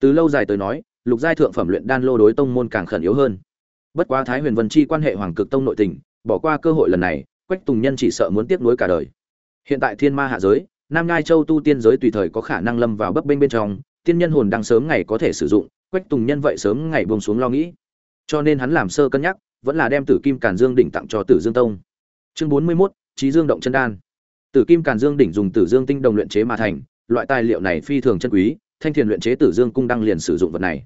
từ lâu dài tới nói lục giai thượng phẩm luyện đan lô đối tông môn càng khẩn yếu hơn. Bất quá thái huyền vân chi quan hệ hoàng cực tông nội tình bỏ qua cơ hội lần này quách tùng nhân chỉ sợ muốn tiếp nối cả đời. Hiện tại thiên ma hạ giới nam ngai châu tu tiên giới tùy thời có khả năng lâm vào bấp bênh bên trong tiên nhân hồn đang sớm ngày có thể sử dụng quách tùng nhân vậy sớm ngày buông xuống lo nghĩ. Cho nên hắn làm sơ cân nhắc vẫn là đem tử kim càn dương đỉnh tặng cho tử dương tông. Chương bốn mươi 41, trí dương động chân đan. Tử kim càn dương đỉnh dùng tử dương tinh đồng luyện chế mà thành loại tài liệu này phi thường chân quý thanh thiền luyện chế tử dương cung đăng liền sử dụng vật này.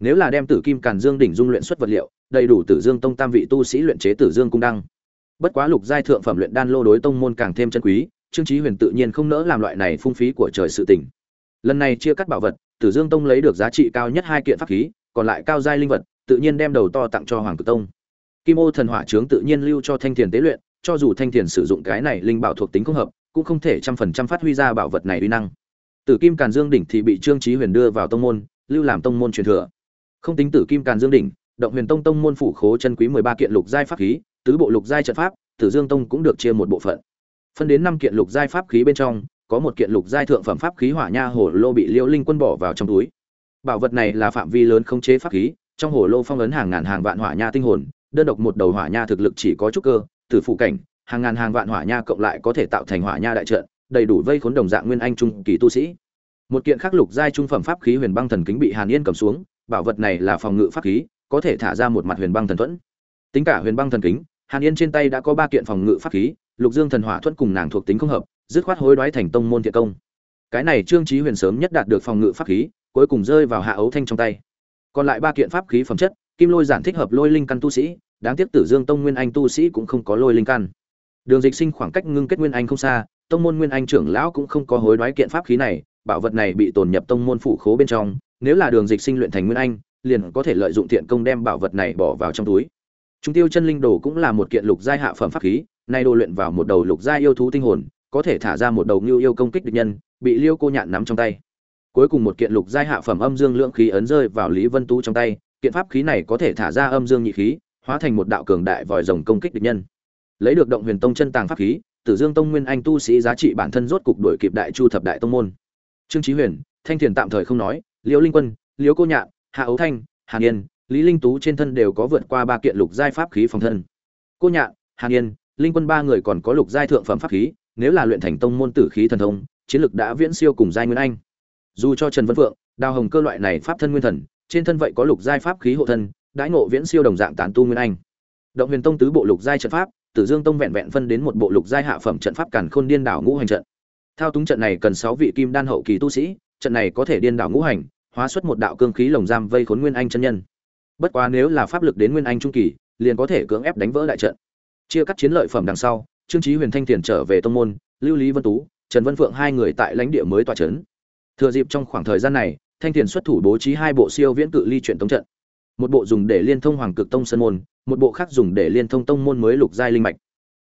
Nếu là đem tử kim càn dương đỉnh dung luyện xuất vật liệu, đầy đủ tử dương tông tam vị tu sĩ luyện chế tử dương cung đăng. Bất quá lục giai thượng phẩm luyện đan lô đối tông môn càng thêm chân quý, trương chí huyền tự nhiên không nỡ làm loại này phung phí của trời sự tình. Lần này chia cắt bảo vật, tử dương tông lấy được giá trị cao nhất hai kiện pháp khí, còn lại cao giai linh vật, tự nhiên đem đầu to tặng cho hoàng cử tông. Kim ô thần hỏa trướng tự nhiên lưu cho thanh thiền tế luyện, cho dù thanh thiền sử dụng cái này linh bảo thuộc tính không hợp, cũng không thể trăm phần trăm phát huy ra bảo vật này uy năng tử kim càn dương đỉnh thì bị trương chí huyền đưa vào tông môn, lưu làm tông môn truyền thừa. Không tính tử kim càn dương đỉnh, động huyền tông tông môn phủ khố chân quý mười ba kiện lục giai pháp khí, tứ bộ lục giai trận pháp, tử dương tông cũng được chia một bộ phận. Phân đến năm kiện lục giai pháp khí bên trong, có một kiện lục giai thượng phẩm pháp khí hỏa nha hổ lô bị liễu linh quân bỏ vào trong túi. Bảo vật này là phạm vi lớn không chế pháp khí, trong hồ lô phong ấn hàng ngàn hàng vạn hỏa nha tinh hồn, đơn độc một đầu hỏa nha thực lực chỉ có chút cơ, từ phụ cảnh, hàng ngàn hàng vạn hỏa nha cộng lại có thể tạo thành hỏa nha đại trận đầy đủ vây khốn đồng dạng nguyên anh trung kỳ tu sĩ. Một kiện khắc lục giai trung phẩm pháp khí huyền băng thần kính bị hàn yên cầm xuống, bảo vật này là phòng ngự pháp khí, có thể thả ra một mặt huyền băng thần thuẫn. Tính cả huyền băng thần kính, hàn yên trên tay đã có ba kiện phòng ngự pháp khí, lục dương thần hỏa thuẫn cùng nàng thuộc tính không hợp, dứt khoát hối đoái thành tông môn thiện công. Cái này trương trí huyền sớm nhất đạt được phòng ngự pháp khí, cuối cùng rơi vào hạ ấu thanh trong tay. Còn lại ba kiện pháp khí phẩm chất, kim lôi giản thích hợp lôi linh căn tu sĩ, đáng tiếc tử dương tông nguyên anh tu sĩ cũng không có lôi linh căn. Đường dịch sinh khoảng cách ngưng kết nguyên anh không xa tông môn nguyên anh trưởng lão cũng không có hối đoái kiện pháp khí này, bảo vật này bị tồn nhập tông môn phủ khố bên trong, nếu là đường dịch sinh luyện thành nguyên anh, liền có thể lợi dụng thiện công đem bảo vật này bỏ vào trong túi. Chúng tiêu chân linh đồ cũng là một kiện lục giai hạ phẩm pháp khí, nay đồ luyện vào một đầu lục giai yêu thú tinh hồn, có thể thả ra một đầu ngưu yêu công kích địch nhân, bị liêu cô nhạn nắm trong tay. Cuối cùng một kiện lục giai hạ phẩm âm dương lượng khí ấn rơi vào lý vân tú trong tay, kiện pháp khí này có thể thả ra âm dương nhị khí, hóa thành một đạo cường đại vòi rồng công kích địch nhân. Lấy được động huyền tông chân tàng pháp khí tử dương tông nguyên anh tu sĩ giá trị bản thân rốt cục đuổi kịp đại chu thập đại tông môn. Trương chí huyền, thanh thiền tạm thời không nói, liễu linh quân, liễu cô nhạn, hạ ấu thanh hàn yên lý linh tú trên thân đều có vượt qua ba kiện lục giai pháp khí phòng thân. Cô nhạn hàn yên linh quân ba người còn có lục giai thượng phẩm pháp khí, nếu là luyện thành tông môn tử khí thần thông, chiến lực đã viễn siêu cùng giai nguyên anh. Dù cho trần vân phượng, đào hồng cơ loại này pháp thân nguyên thần, trên thân vậy có lục giai pháp khí hộ thân, đãi ngộ viễn siêu đồng dạng tán tu nguyên anh. Động huyền tông tứ bộ lục giai trận pháp tử dương tông vẹn vẹn phân đến một bộ lục giai hạ phẩm trận pháp càn khôn điên đảo ngũ hành trận. Thao túng trận này cần sáu vị kim đan hậu kỳ tu sĩ, trận này có thể điên đảo ngũ hành, hóa xuất một đạo cương khí lồng giam vây khốn nguyên anh chân nhân. Bất quá nếu là pháp lực đến nguyên anh trung kỳ, liền có thể cưỡng ép đánh vỡ đại trận. Chia cắt chiến lợi phẩm đằng sau, trương chí huyền thanh tiền trở về tông môn, lưu lý vân tú, trần vân phượng hai người tại lãnh địa mới tọa trấn. thừa dịp trong khoảng thời gian này, thanh tiền xuất thủ bố trí hai bộ siêu viễn cự ly chuyển tống trận. Một bộ dùng để liên thông hoàng cực tông sơn môn một bộ khác dùng để liên thông tông môn mới lục giai linh mạch.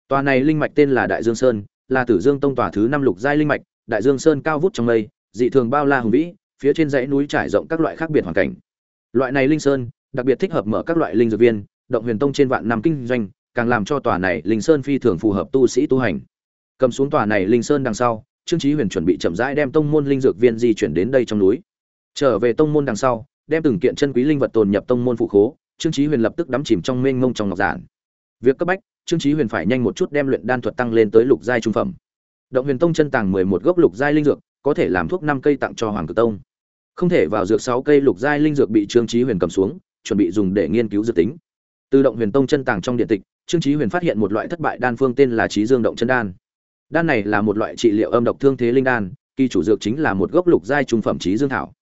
Tòa này linh mạch tên là đại dương sơn, là tử dương tông tòa thứ năm lục giai linh mạch, đại dương sơn cao vút trong mây, dị thường bao la hùng vĩ, phía trên dãy núi trải rộng các loại khác biệt hoàn cảnh. Loại này linh sơn, đặc biệt thích hợp mở các loại linh dược viên, động huyền tông trên vạn năm kinh doanh, càng làm cho tòa này linh sơn phi thường phù hợp tu sĩ tu hành. Cầm xuống tòa này linh sơn đằng sau, trương chí huyền chuẩn bị chậm rãi đem tông môn linh dược viên di chuyển đến đây trong núi. Trở về tông môn đằng sau, đem từng kiện chân quý linh vật tồn nhập tông môn phụ khố trương chí huyền lập tức đắm chìm trong mênh mông trong ngọc giản. Việc cấp bách, trương chí huyền phải nhanh một chút đem luyện đan thuật tăng lên tới lục giai trung phẩm. Động huyền tông chân tàng mười một gốc lục giai linh dược, có thể làm thuốc năm cây tặng cho hoàng cử tông. Không thể vào dược sáu cây lục giai linh dược bị trương chí huyền cầm xuống, chuẩn bị dùng để nghiên cứu dự tính. Từ động huyền tông chân tàng trong điện tịch, trương chí huyền phát hiện một loại thất bại đan phương tên là trí dương động chân đan. Đan này là một loại trị liệu âm độc thương thế linh đan, kỳ chủ dược chính là một gốc lục giai trung phẩm trí dương thảo.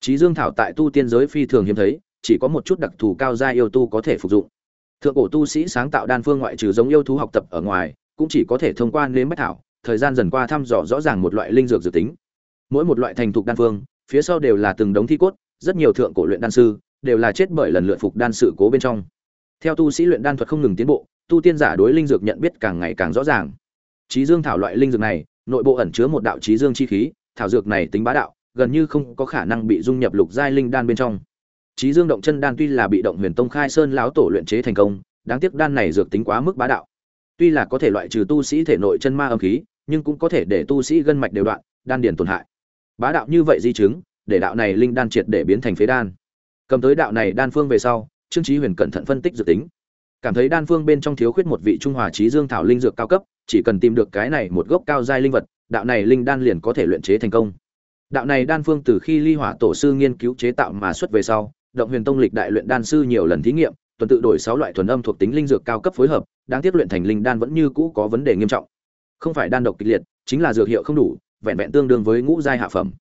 Trí dương thảo tại tu tiên giới phi thường hiếm thấy chỉ có một chút đặc thù cao gia yêu tu có thể phục dụng. Thượng cổ tu sĩ sáng tạo đan phương ngoại trừ giống yêu thú học tập ở ngoài, cũng chỉ có thể thông qua nếm bách thảo, thời gian dần qua thăm dò rõ ràng một loại linh dược dự tính. Mỗi một loại thành thục đan phương, phía sau đều là từng đống thi cốt, rất nhiều thượng cổ luyện đan sư đều là chết bởi lần lượt phục đan sự cố bên trong. Theo tu sĩ luyện đan thuật không ngừng tiến bộ, tu tiên giả đối linh dược nhận biết càng ngày càng rõ ràng. Trí dương thảo loại linh dược này, nội bộ ẩn chứa một đạo trí dương chi khí, thảo dược này tính bá đạo, gần như không có khả năng bị dung nhập lục giai linh đan bên trong trí dương động chân đan tuy là bị động huyền tông khai sơn lão tổ luyện chế thành công, đáng tiếc đan này dược tính quá mức bá đạo. Tuy là có thể loại trừ tu sĩ thể nội chân ma âm khí, nhưng cũng có thể để tu sĩ gân mạch đều đoạn, đan điền tổn hại. Bá đạo như vậy di chứng, để đạo này linh đan triệt để biến thành phế đan. Cầm tới đạo này đan phương về sau, trương chí huyền cẩn thận phân tích dự tính. Cảm thấy đan phương bên trong thiếu khuyết một vị trung hòa trí dương thảo linh dược cao cấp, chỉ cần tìm được cái này một gốc cao giai linh vật, đạo này linh đan liền có thể luyện chế thành công. Đạo này đan phương từ khi ly hỏa tổ sư nghiên cứu chế tạo mà xuất về sau động huyền tông lịch đại luyện đan sư nhiều lần thí nghiệm, tuần tự đổi sáu loại thuần âm thuộc tính linh dược cao cấp phối hợp đang tiết luyện thành linh đan vẫn như cũ có vấn đề nghiêm trọng. Không phải đan độc kịch liệt, chính là dược hiệu không đủ, vẹn vẹn tương đương với ngũ giai hạ phẩm.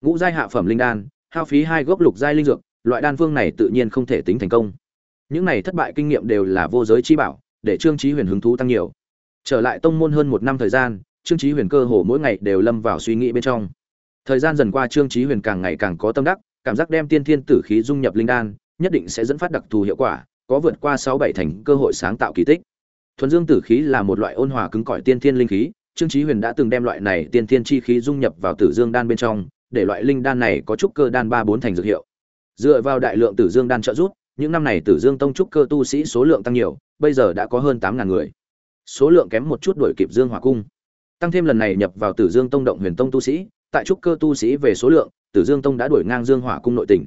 Ngũ giai hạ phẩm linh đan, hao phí hai gốc lục giai linh dược, loại đan phương này tự nhiên không thể tính thành công. Những này thất bại kinh nghiệm đều là vô giới chi bảo, để trương chí huyền hứng thú tăng nhiều. Trở lại tông môn hơn một năm thời gian, trương chí huyền cơ hồ mỗi ngày đều lâm vào suy nghĩ bên trong. Thời gian dần qua trương chí huyền càng ngày càng có tâm đắc cảm giác đem tiên thiên tử khí dung nhập linh đan, nhất định sẽ dẫn phát đặc thù hiệu quả, có vượt qua sáu bảy thành cơ hội sáng tạo kỳ tích. Thuần dương tử khí là một loại ôn hòa cứng cỏi tiên thiên linh khí, trương chí huyền đã từng đem loại này tiên thiên chi khí dung nhập vào tử dương đan bên trong, để loại linh đan này có trúc cơ đan ba bốn thành dược hiệu. Dựa vào đại lượng tử dương đan trợ giúp, những năm này tử dương tông trúc cơ tu sĩ số lượng tăng nhiều, bây giờ đã có hơn tám ngàn người. Số lượng kém một chút đuổi kịp dương hỏa cung. Tăng thêm lần này nhập vào tử dương tông động huyền tông tu sĩ, tại trúc cơ tu sĩ về số lượng tử dương tông đã đuổi ngang dương hỏa cung nội tỉnh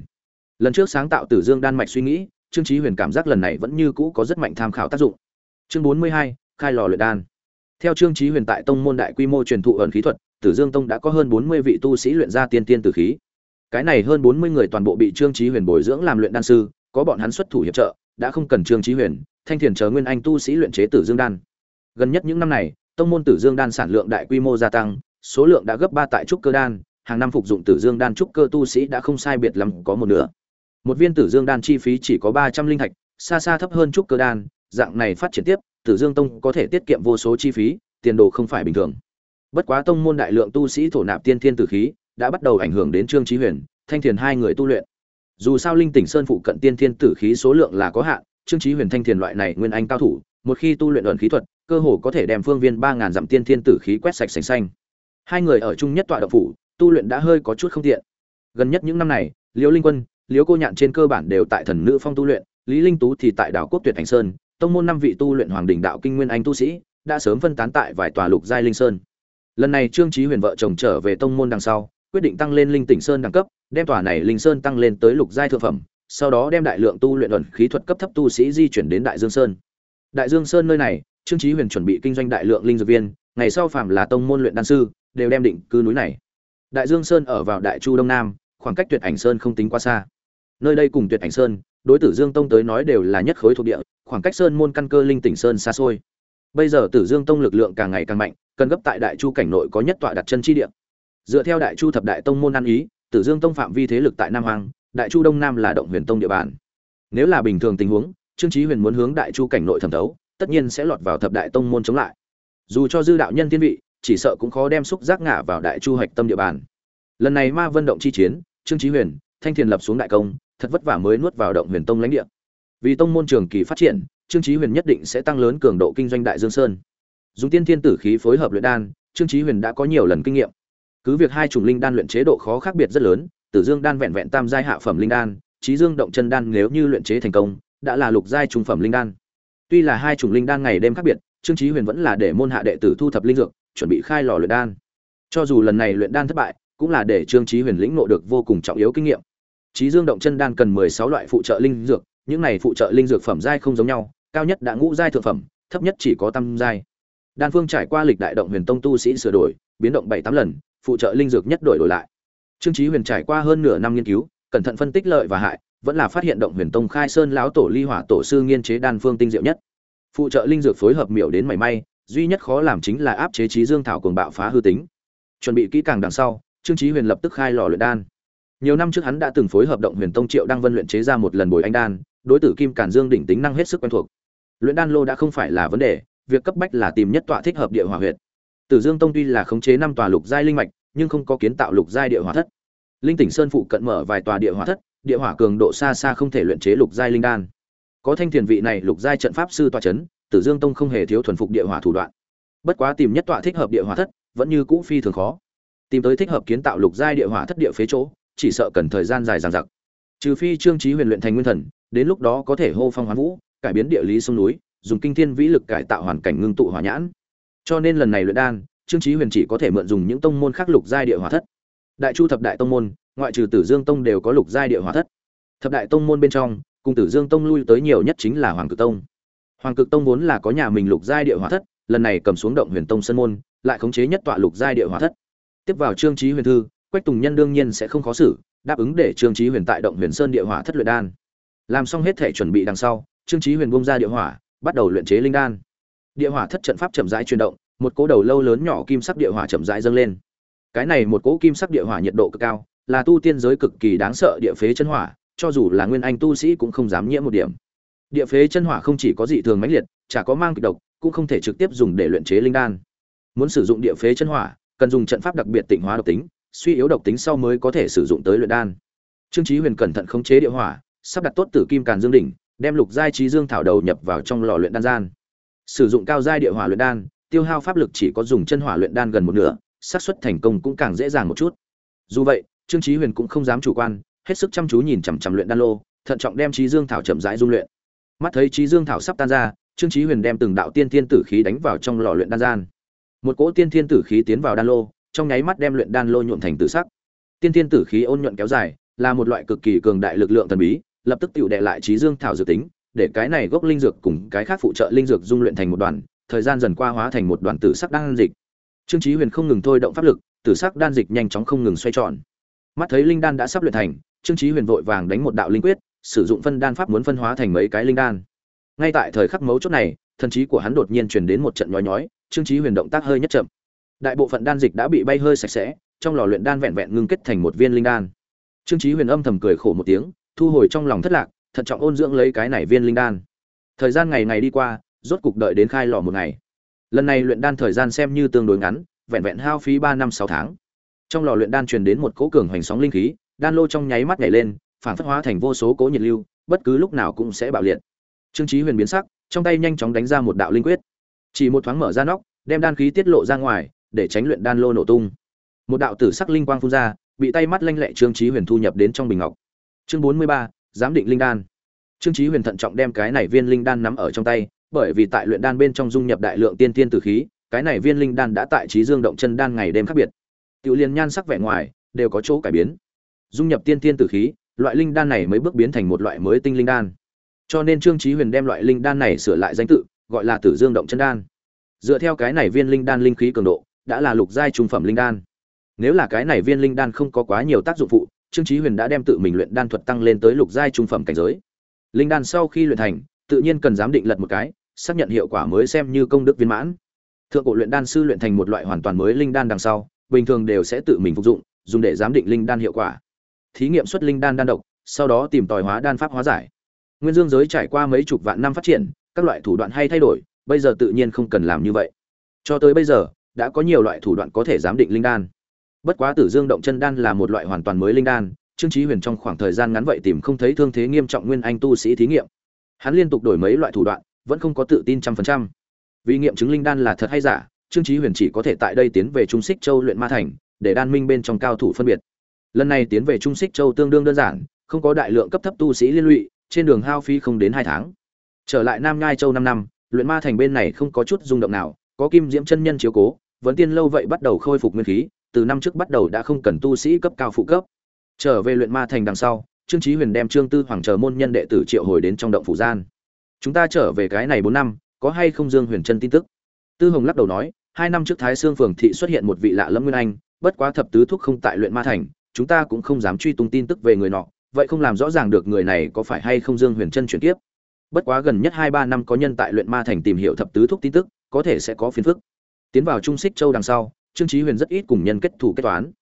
lần trước sáng tạo tử dương đan mạch suy nghĩ, trương trí huyền cảm giác lần này vẫn như cũ có rất mạnh tham khảo tác dụng. Chương bốn mươi hai, khai lò luyện đan. Theo trương trí huyền tại tông môn đại quy mô truyền thụ ẩn khí thuật, tử dương tông đã có hơn bốn mươi vị tu sĩ luyện ra tiên tiên tử khí. Cái này hơn bốn mươi người toàn bộ bị trương trí huyền bồi dưỡng làm luyện đan sư, có bọn hắn xuất thủ hiệp trợ, đã không cần trương trí huyền, thanh thiền chờ nguyên anh tu sĩ luyện chế tử dương đan. Gần nhất những năm này, tông môn tử dương đan sản lượng đại quy mô gia tăng, số lượng đã gấp ba tại trúc cơ đan hàng năm phục dụng tử dương đan trúc cơ tu sĩ đã không sai biệt lắm có một nửa. Một viên tử dương đan chi phí chỉ có ba trăm linh thạch, xa xa thấp hơn trúc cơ đan, dạng này phát triển tiếp, tử dương tông có thể tiết kiệm vô số chi phí, tiền đồ không phải bình thường. Bất quá tông môn đại lượng tu sĩ thổ nạp tiên thiên tử khí, đã bắt đầu ảnh hưởng đến trương trí huyền, thanh thiền hai người tu luyện. Dù sao linh tỉnh sơn phụ cận tiên thiên tử khí số lượng là có hạn, trương trí huyền, thanh thiền loại này nguyên anh cao thủ, một khi tu luyện ẩn khí thuật, cơ hồ có thể đem phương viên ba ngàn dặm tiên thiên tử khí quét sạch sành xanh. Hai người ở chung nhất tọa động phủ tu luyện đã hơi có chút không tiện. Gần nhất những năm này, liễu linh quân, liễu cô nhạn trên cơ bản đều tại thần nữ phong tu luyện, lý linh tú thì tại đảo quốc tuyệt thành sơn, tông môn năm vị tu luyện hoàng đỉnh đạo kinh nguyên anh tu sĩ đã sớm phân tán tại vài tòa lục giai linh sơn. Lần này trương Chí huyền vợ chồng trở về tông môn đằng sau, quyết định tăng lên linh tỉnh sơn đẳng cấp, đem tòa này linh sơn tăng lên tới lục giai thượng phẩm, sau đó đem đại lượng tu luyện luận khí thuật cấp thấp tu sĩ di chuyển đến đại dương sơn. Đại dương sơn nơi này, trương Chí huyền chuẩn bị kinh doanh đại lượng linh dược viên, ngày sau phạm là tông môn luyện đan sư, đều đem định cư núi này đại dương sơn ở vào đại chu đông nam, khoảng cách tuyệt ảnh sơn không tính quá xa. Nơi đây cùng tuyệt ảnh sơn, đối tử dương tông tới nói đều là nhất khối thuộc địa, khoảng cách sơn môn căn cơ linh tỉnh sơn xa xôi. Bây giờ tử dương tông lực lượng càng ngày càng mạnh, cần gấp tại đại chu cảnh nội có nhất tọa đặt chân chi địa. Dựa theo đại chu thập đại tông môn ăn ý, tử dương tông phạm vi thế lực tại nam hoàng đại chu đông nam là động huyền tông địa bàn. Nếu là bình thường tình huống, trương chí huyền muốn hướng đại chu cảnh nội thẩm thấu, tất nhiên sẽ lọt vào thập đại tông môn chống lại. Dù cho dư đạo nhân tiên vị chỉ sợ cũng khó đem xúc giác ngã vào đại chu hạch tâm địa bàn. Lần này ma vân động chi chiến, trương chí huyền, thanh thiền lập xuống đại công, thật vất vả mới nuốt vào động huyền tông lãnh địa. Vì tông môn trường kỳ phát triển, trương chí huyền nhất định sẽ tăng lớn cường độ kinh doanh đại dương sơn. Dùng tiên thiên tử khí phối hợp luyện đan, trương chí huyền đã có nhiều lần kinh nghiệm. Cứ việc hai chủng linh đan luyện chế độ khó khác biệt rất lớn, tử dương đan vẹn vẹn tam giai hạ phẩm linh đan trí dương động chân đan nếu như luyện chế thành công, đã là lục giai trung phẩm linh đan. Tuy là hai chủng linh đan ngày đêm khác biệt, trương chí huyền vẫn là để môn hạ đệ tử thu thập linh dược chuẩn bị khai lò luyện đan. Cho dù lần này luyện đan thất bại, cũng là để trương trí huyền lĩnh nộ được vô cùng trọng yếu kinh nghiệm. Trí dương động chân đan cần mười sáu loại phụ trợ linh dược, những này phụ trợ linh dược phẩm giai không giống nhau, cao nhất đã ngũ giai thượng phẩm, thấp nhất chỉ có tam giai. Đan phương trải qua lịch đại động huyền tông tu sĩ sửa đổi, biến động bảy tám lần, phụ trợ linh dược nhất đổi đổi lại. Trương trí huyền trải qua hơn nửa năm nghiên cứu, cẩn thận phân tích lợi và hại, vẫn là phát hiện động huyền tông khai sơn lão tổ ly hỏa tổ sư nghiên chế đan phương tinh diệu nhất. Phụ trợ linh dược phối hợp miểu đến mảy may duy nhất khó làm chính là áp chế trí dương thảo cuồng bạo phá hư tính. Chuẩn bị kỹ càng đằng sau, trương trí huyền lập tức khai lò luyện đan. Nhiều năm trước hắn đã từng phối hợp động huyền tông triệu đăng vân luyện chế ra một lần bồi anh đan, đối tử kim cản dương đỉnh tính năng hết sức quen thuộc. Luyện đan lô đã không phải là vấn đề, việc cấp bách là tìm nhất tọa thích hợp địa hỏa huyệt. Tử dương tông tuy là khống chế năm tòa lục giai linh mạch, nhưng không có kiến tạo lục giai địa hỏa thất. Linh tỉnh sơn phụ cận mở vài tòa địa hỏa thất, địa hỏa cường độ xa xa không thể luyện chế lục giai linh đan. Có thanh thiền vị này lục giai trận pháp sư tòa chấn tử dương tông không hề thiếu thuần phục địa hỏa thủ đoạn. Bất quá tìm nhất tọa thích hợp địa hỏa thất vẫn như cũ phi thường khó. Tìm tới thích hợp kiến tạo lục giai địa hỏa thất địa phế chỗ chỉ sợ cần thời gian dài dằng dặc. Trừ phi trương trí huyền luyện thành nguyên thần đến lúc đó có thể hô phong hoán vũ cải biến địa lý sông núi dùng kinh thiên vĩ lực cải tạo hoàn cảnh ngưng tụ hỏa nhãn. Cho nên lần này luyện đan trương trí huyền chỉ có thể mượn dùng những tông môn khắc lục giai địa hỏa thất. Đại chu thập đại tông môn ngoại trừ Tử Dương Tông đều có lục giai địa hỏa thất. Thập đại tông môn bên trong, cùng Tử Dương Tông lui tới nhiều nhất chính là Hoàng Cử Tông. Hoàng Cực Tông vốn là có nhà mình lục giai địa hỏa thất, lần này cầm xuống động Huyền Tông sân môn, lại khống chế nhất tọa lục giai địa hỏa thất. Tiếp vào Trương Chí Huyền thư, Quách Tùng Nhân đương nhiên sẽ không khó xử, đáp ứng để Trương Chí Huyền tại động Huyền Sơn địa hỏa thất luyện đan. Làm xong hết thể chuẩn bị đằng sau, Trương Chí Huyền bung ra địa hỏa, bắt đầu luyện chế linh đan. Địa hỏa thất trận pháp chậm rãi chuyển động, một cỗ đầu lâu lớn nhỏ kim sắc địa hỏa chậm rãi dâng lên. Cái này một cỗ kim sắc địa hỏa nhiệt độ cực cao, là tu tiên giới cực kỳ đáng sợ địa phế chân hỏa, cho dù là nguyên anh tu sĩ cũng không dám nhiễm một điểm. Địa phế chân hỏa không chỉ có dị thường mãnh liệt, chả có mang kịch độc, cũng không thể trực tiếp dùng để luyện chế linh đan. Muốn sử dụng địa phế chân hỏa, cần dùng trận pháp đặc biệt tịnh hóa độc tính, suy yếu độc tính sau mới có thể sử dụng tới luyện đan. Trương Chí Huyền cẩn thận khống chế địa hỏa, sắp đặt tốt tử kim càn dương đỉnh, đem lục giai trí dương thảo đầu nhập vào trong lò luyện đan gian. Sử dụng cao giai địa hỏa luyện đan, tiêu hao pháp lực chỉ có dùng chân hỏa luyện đan gần một nửa, xác suất thành công cũng càng dễ dàng một chút. Dù vậy, Trương Chí Huyền cũng không dám chủ quan, hết sức chăm chú nhìn chằm chằm luyện đan lô, thận trọng đem trí dương thảo chậm rãi dung luyện. Mắt thấy trí dương thảo sắp tan ra, Trương Chí Huyền đem từng đạo tiên thiên tử khí đánh vào trong lò luyện đan gian. Một cỗ tiên thiên tử khí tiến vào đan lô, trong nháy mắt đem luyện đan lô nhuộm thành tử sắc. Tiên thiên tử khí ôn nhuận kéo dài, là một loại cực kỳ cường đại lực lượng thần bí, lập tức tiểu đệ lại trí dương thảo dự tính, để cái này gốc linh dược cùng cái khác phụ trợ linh dược dung luyện thành một đoàn, thời gian dần qua hóa thành một đoàn tử sắc đan dịch. Trương Chí Huyền không ngừng thôi động pháp lực, tử sắc đan dịch nhanh chóng không ngừng xoay tròn. Mắt thấy linh đan đã sắp luyện thành, Trương Chí Huyền vội vàng đánh một đạo linh quyết, sử dụng phân đan pháp muốn phân hóa thành mấy cái linh đan. Ngay tại thời khắc mấu chốt này, thần trí của hắn đột nhiên truyền đến một trận nhói nhói, Trương Chí Huyền động tác hơi nhất chậm. Đại bộ phận đan dịch đã bị bay hơi sạch sẽ, trong lò luyện đan vẹn vẹn ngưng kết thành một viên linh đan. Trương Chí Huyền âm thầm cười khổ một tiếng, thu hồi trong lòng thất lạc, thận trọng ôn dưỡng lấy cái này viên linh đan. Thời gian ngày ngày đi qua, rốt cục đợi đến khai lò một ngày. Lần này luyện đan thời gian xem như tương đối ngắn, vẹn vẹn hao phí 3 năm 6 tháng. Trong lò luyện đan truyền đến một cỗ cường hoành sóng linh khí, đan lô trong nháy mắt nhảy lên, phản phất hóa thành vô số cỗ nhiệt lưu, bất cứ lúc nào cũng sẽ bạo liệt. Trương Chí Huyền biến sắc, trong tay nhanh chóng đánh ra một đạo linh quyết. Chỉ một thoáng mở ra nóc, đem đan khí tiết lộ ra ngoài, để tránh luyện đan lô nổ tung. Một đạo tử sắc linh quang phun ra, bị tay mắt lanh lẹ Trương Chí Huyền thu nhập đến trong bình ngọc. Chương 43, giám định linh đan. Trương Chí Huyền thận trọng đem cái này viên linh đan nắm ở trong tay, bởi vì tại luyện đan bên trong dung nhập đại lượng tiên tiên tử khí, cái này viên linh đan đã tại trí dương động chân đan ngày đêm khác biệt. Tiểu liên nhan sắc vẻ ngoài đều có chỗ cải biến. Dung nhập tiên tiên tử khí, loại linh đan này mới bước biến thành một loại mới tinh linh đan. Cho nên Trương Chí Huyền đem loại linh đan này sửa lại danh tự, gọi là Tử Dương động chân đan. Dựa theo cái này viên linh đan linh khí cường độ, đã là lục giai trung phẩm linh đan. Nếu là cái này viên linh đan không có quá nhiều tác dụng phụ, Trương Chí Huyền đã đem tự mình luyện đan thuật tăng lên tới lục giai trung phẩm cảnh giới. Linh đan sau khi luyện thành, tự nhiên cần giám định lật một cái, xác nhận hiệu quả mới xem như công đức viên mãn. Thượng cổ luyện đan sư luyện thành một loại hoàn toàn mới linh đan đằng sau, bình thường đều sẽ tự mình phục dụng, dùng để giám định linh đan hiệu quả. Thí nghiệm xuất linh đan đan độc, sau đó tìm tòi hóa đan pháp hóa giải. Nguyên Dương giới trải qua mấy chục vạn năm phát triển, các loại thủ đoạn hay thay đổi, bây giờ tự nhiên không cần làm như vậy. Cho tới bây giờ, đã có nhiều loại thủ đoạn có thể giám định linh đan. Bất quá Tử Dương động chân đan là một loại hoàn toàn mới linh đan, Trương Chí Huyền trong khoảng thời gian ngắn vậy tìm không thấy thương thế nghiêm trọng nguyên anh tu sĩ thí nghiệm. Hắn liên tục đổi mấy loại thủ đoạn, vẫn không có tự tin trăm phần trăm. Vì nghiệm chứng linh đan là thật hay giả, Trương Chí Huyền chỉ có thể tại đây tiến về Trung Sích Châu luyện ma thành, để đan minh bên trong cao thủ phân biệt. Lần này tiến về Trung Sích Châu tương đương đơn giản, không có đại lượng cấp thấp tu sĩ liên lụy, trên đường hao phí không đến hai tháng. Trở lại Nam ngai Châu năm năm, luyện ma thành bên này không có chút rung động nào, có Kim Diễm chân nhân chiếu cố, vẫn tiên lâu vậy bắt đầu khôi phục nguyên khí, từ năm trước bắt đầu đã không cần tu sĩ cấp cao phụ cấp. Trở về luyện ma thành đằng sau, Trương Chí Huyền đem Trương Tư Hoàng chờ môn nhân đệ tử triệu hồi đến trong động phủ gian. Chúng ta trở về cái này 4 năm, có hay không Dương Huyền chân tin tức? Tư Hồng lắc đầu nói, hai năm trước Thái xương phường thị xuất hiện một vị lạ lẫm nguyên anh, bất quá thập tứ thuốc không tại luyện ma thành, chúng ta cũng không dám truy tung tin tức về người nọ, vậy không làm rõ ràng được người này có phải hay không Dương Huyền chân chuyển tiếp. Bất quá gần nhất 2 3 năm có nhân tại luyện ma thành tìm hiểu thập tứ thuốc tin tức, có thể sẽ có phiền phức. Tiến vào Trung Sích Châu đằng sau, Trương Chí Huyền rất ít cùng nhân kết thủ kết toán.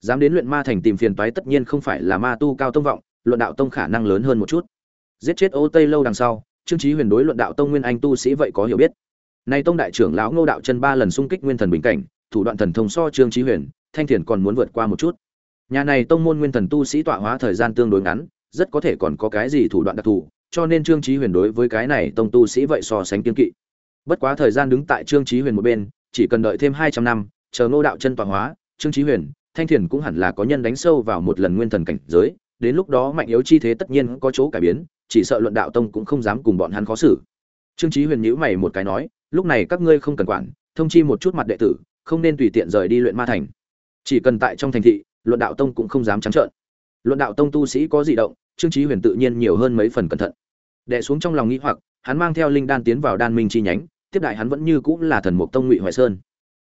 Dám đến luyện ma thành tìm phiền toái tất nhiên không phải là ma tu cao tông vọng, luận đạo tông khả năng lớn hơn một chút. Giết chết Ô Tây lâu đằng sau, Trương Chí Huyền đối luận đạo tông nguyên anh tu sĩ vậy có hiểu biết. Nay tông đại trưởng lão Ngô đạo chân ba lần xung kích nguyên thần bình cảnh, thủ đoạn thần thông so Trương Chí Huyền, Thanh Thiền còn muốn vượt qua một chút. Nhà này tông môn nguyên thần tu sĩ tọa hóa thời gian tương đối ngắn, rất có thể còn có cái gì thủ đoạn đặc thù, cho nên Trương Chí Huyền đối với cái này tông tu sĩ vậy so sánh kiên kỵ. Bất quá thời gian đứng tại Trương Chí Huyền một bên, chỉ cần đợi thêm 200 năm, chờ Ngô đạo chân tọa hóa, Trương Chí Huyền, Thanh Thiền cũng hẳn là có nhân đánh sâu vào một lần nguyên thần cảnh giới, đến lúc đó mạnh yếu chi thế tất nhiên có chỗ cải biến, chỉ sợ luận đạo tông cũng không dám cùng bọn hắn khó xử. Trương Chí Huyền nhíu mày một cái nói, lúc này các ngươi không cần quản, thông chi một chút mặt đệ tử, không nên tùy tiện rời đi luyện ma thành. Chỉ cần tại trong thành thị, luận đạo tông cũng không dám trắng trợn. Luận đạo tông tu sĩ có dị động, trương chí huyền tự nhiên nhiều hơn mấy phần cẩn thận. Đẻ xuống trong lòng nghĩ hoặc, hắn mang theo linh đan tiến vào đan minh chi nhánh, tiếp đại hắn vẫn như cũng là thần mục tông ngụy hoài sơn.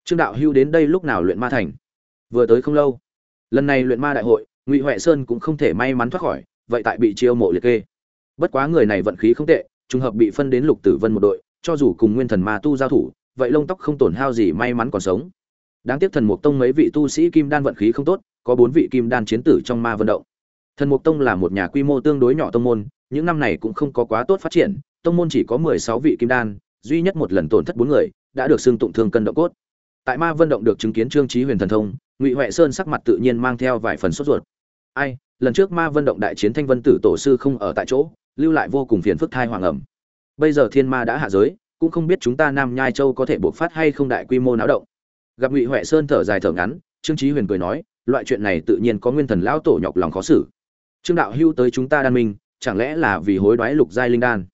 Trương đạo hưu đến đây lúc nào luyện ma thành? Vừa tới không lâu. Lần này luyện ma đại hội, ngụy huệ sơn cũng không thể may mắn thoát khỏi, vậy tại bị chiêu mộ liệt kê. Bất quá người này vận khí không tệ, trùng hợp bị phân đến lục tử vân một đội, cho dù cùng nguyên thần ma tu giao thủ, vậy lông tóc không tổn hao gì may mắn còn sống. Đáng tiếc thần mục tông mấy vị tu sĩ kim đan vận khí không tốt có bốn vị kim đan chiến tử trong ma vận động. Thần mục tông là một nhà quy mô tương đối nhỏ tông môn, những năm này cũng không có quá tốt phát triển, tông môn chỉ có mười sáu vị kim đan, duy nhất một lần tổn thất bốn người, đã được xưng tụng thương cân động cốt. Tại ma vận động được chứng kiến trương trí huyền thần thông, ngụy huệ sơn sắc mặt tự nhiên mang theo vài phần sốt ruột. Ai, lần trước ma vận động đại chiến thanh vân tử tổ sư không ở tại chỗ, lưu lại vô cùng phiền phức thai hoàng ẩm. Bây giờ thiên ma đã hạ giới, cũng không biết chúng ta nam nhai châu có thể buộc phát hay không đại quy mô náo động. Gặp ngụy huệ sơn thở dài thở ngắn, trương trí huyền cười nói loại chuyện này tự nhiên có nguyên thần lão tổ nhọc lòng khó xử. Trương đạo hưu tới chúng ta đan minh, chẳng lẽ là vì hối đoái lục giai linh đan?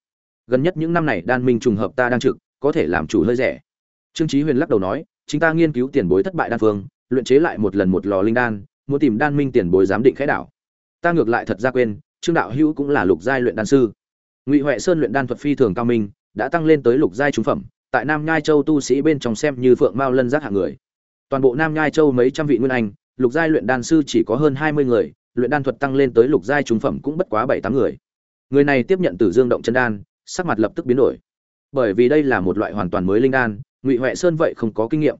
Gần nhất những năm này đan minh trùng hợp ta đang trực, có thể làm chủ hơi rẻ. Trương Chí huyền lắc đầu nói chúng ta nghiên cứu tiền bối thất bại đan phương, luyện chế lại một lần một lò linh đan, muốn tìm đan minh tiền bối giám định khẽ đảo. Ta ngược lại thật ra quên, trương đạo hữu cũng là lục giai luyện đan sư. Ngụy huệ sơn luyện đan thuật phi thường cao minh, đã tăng lên tới lục giai trung phẩm, tại nam nhai châu tu sĩ bên trong xem như phượng mao lân giác hạng người. Toàn bộ nam nhai châu mấy trăm vị nguyên anh lục giai luyện đan sư chỉ có hơn hai mươi người, luyện đan thuật tăng lên tới lục giai trung phẩm cũng bất quá bảy tám người. Người này tiếp nhận từ dương động chân đan, sắc mặt lập tức biến đổi. Bởi vì đây là một loại hoàn toàn mới linh đan, ngụy huệ sơn vậy không có kinh nghiệm.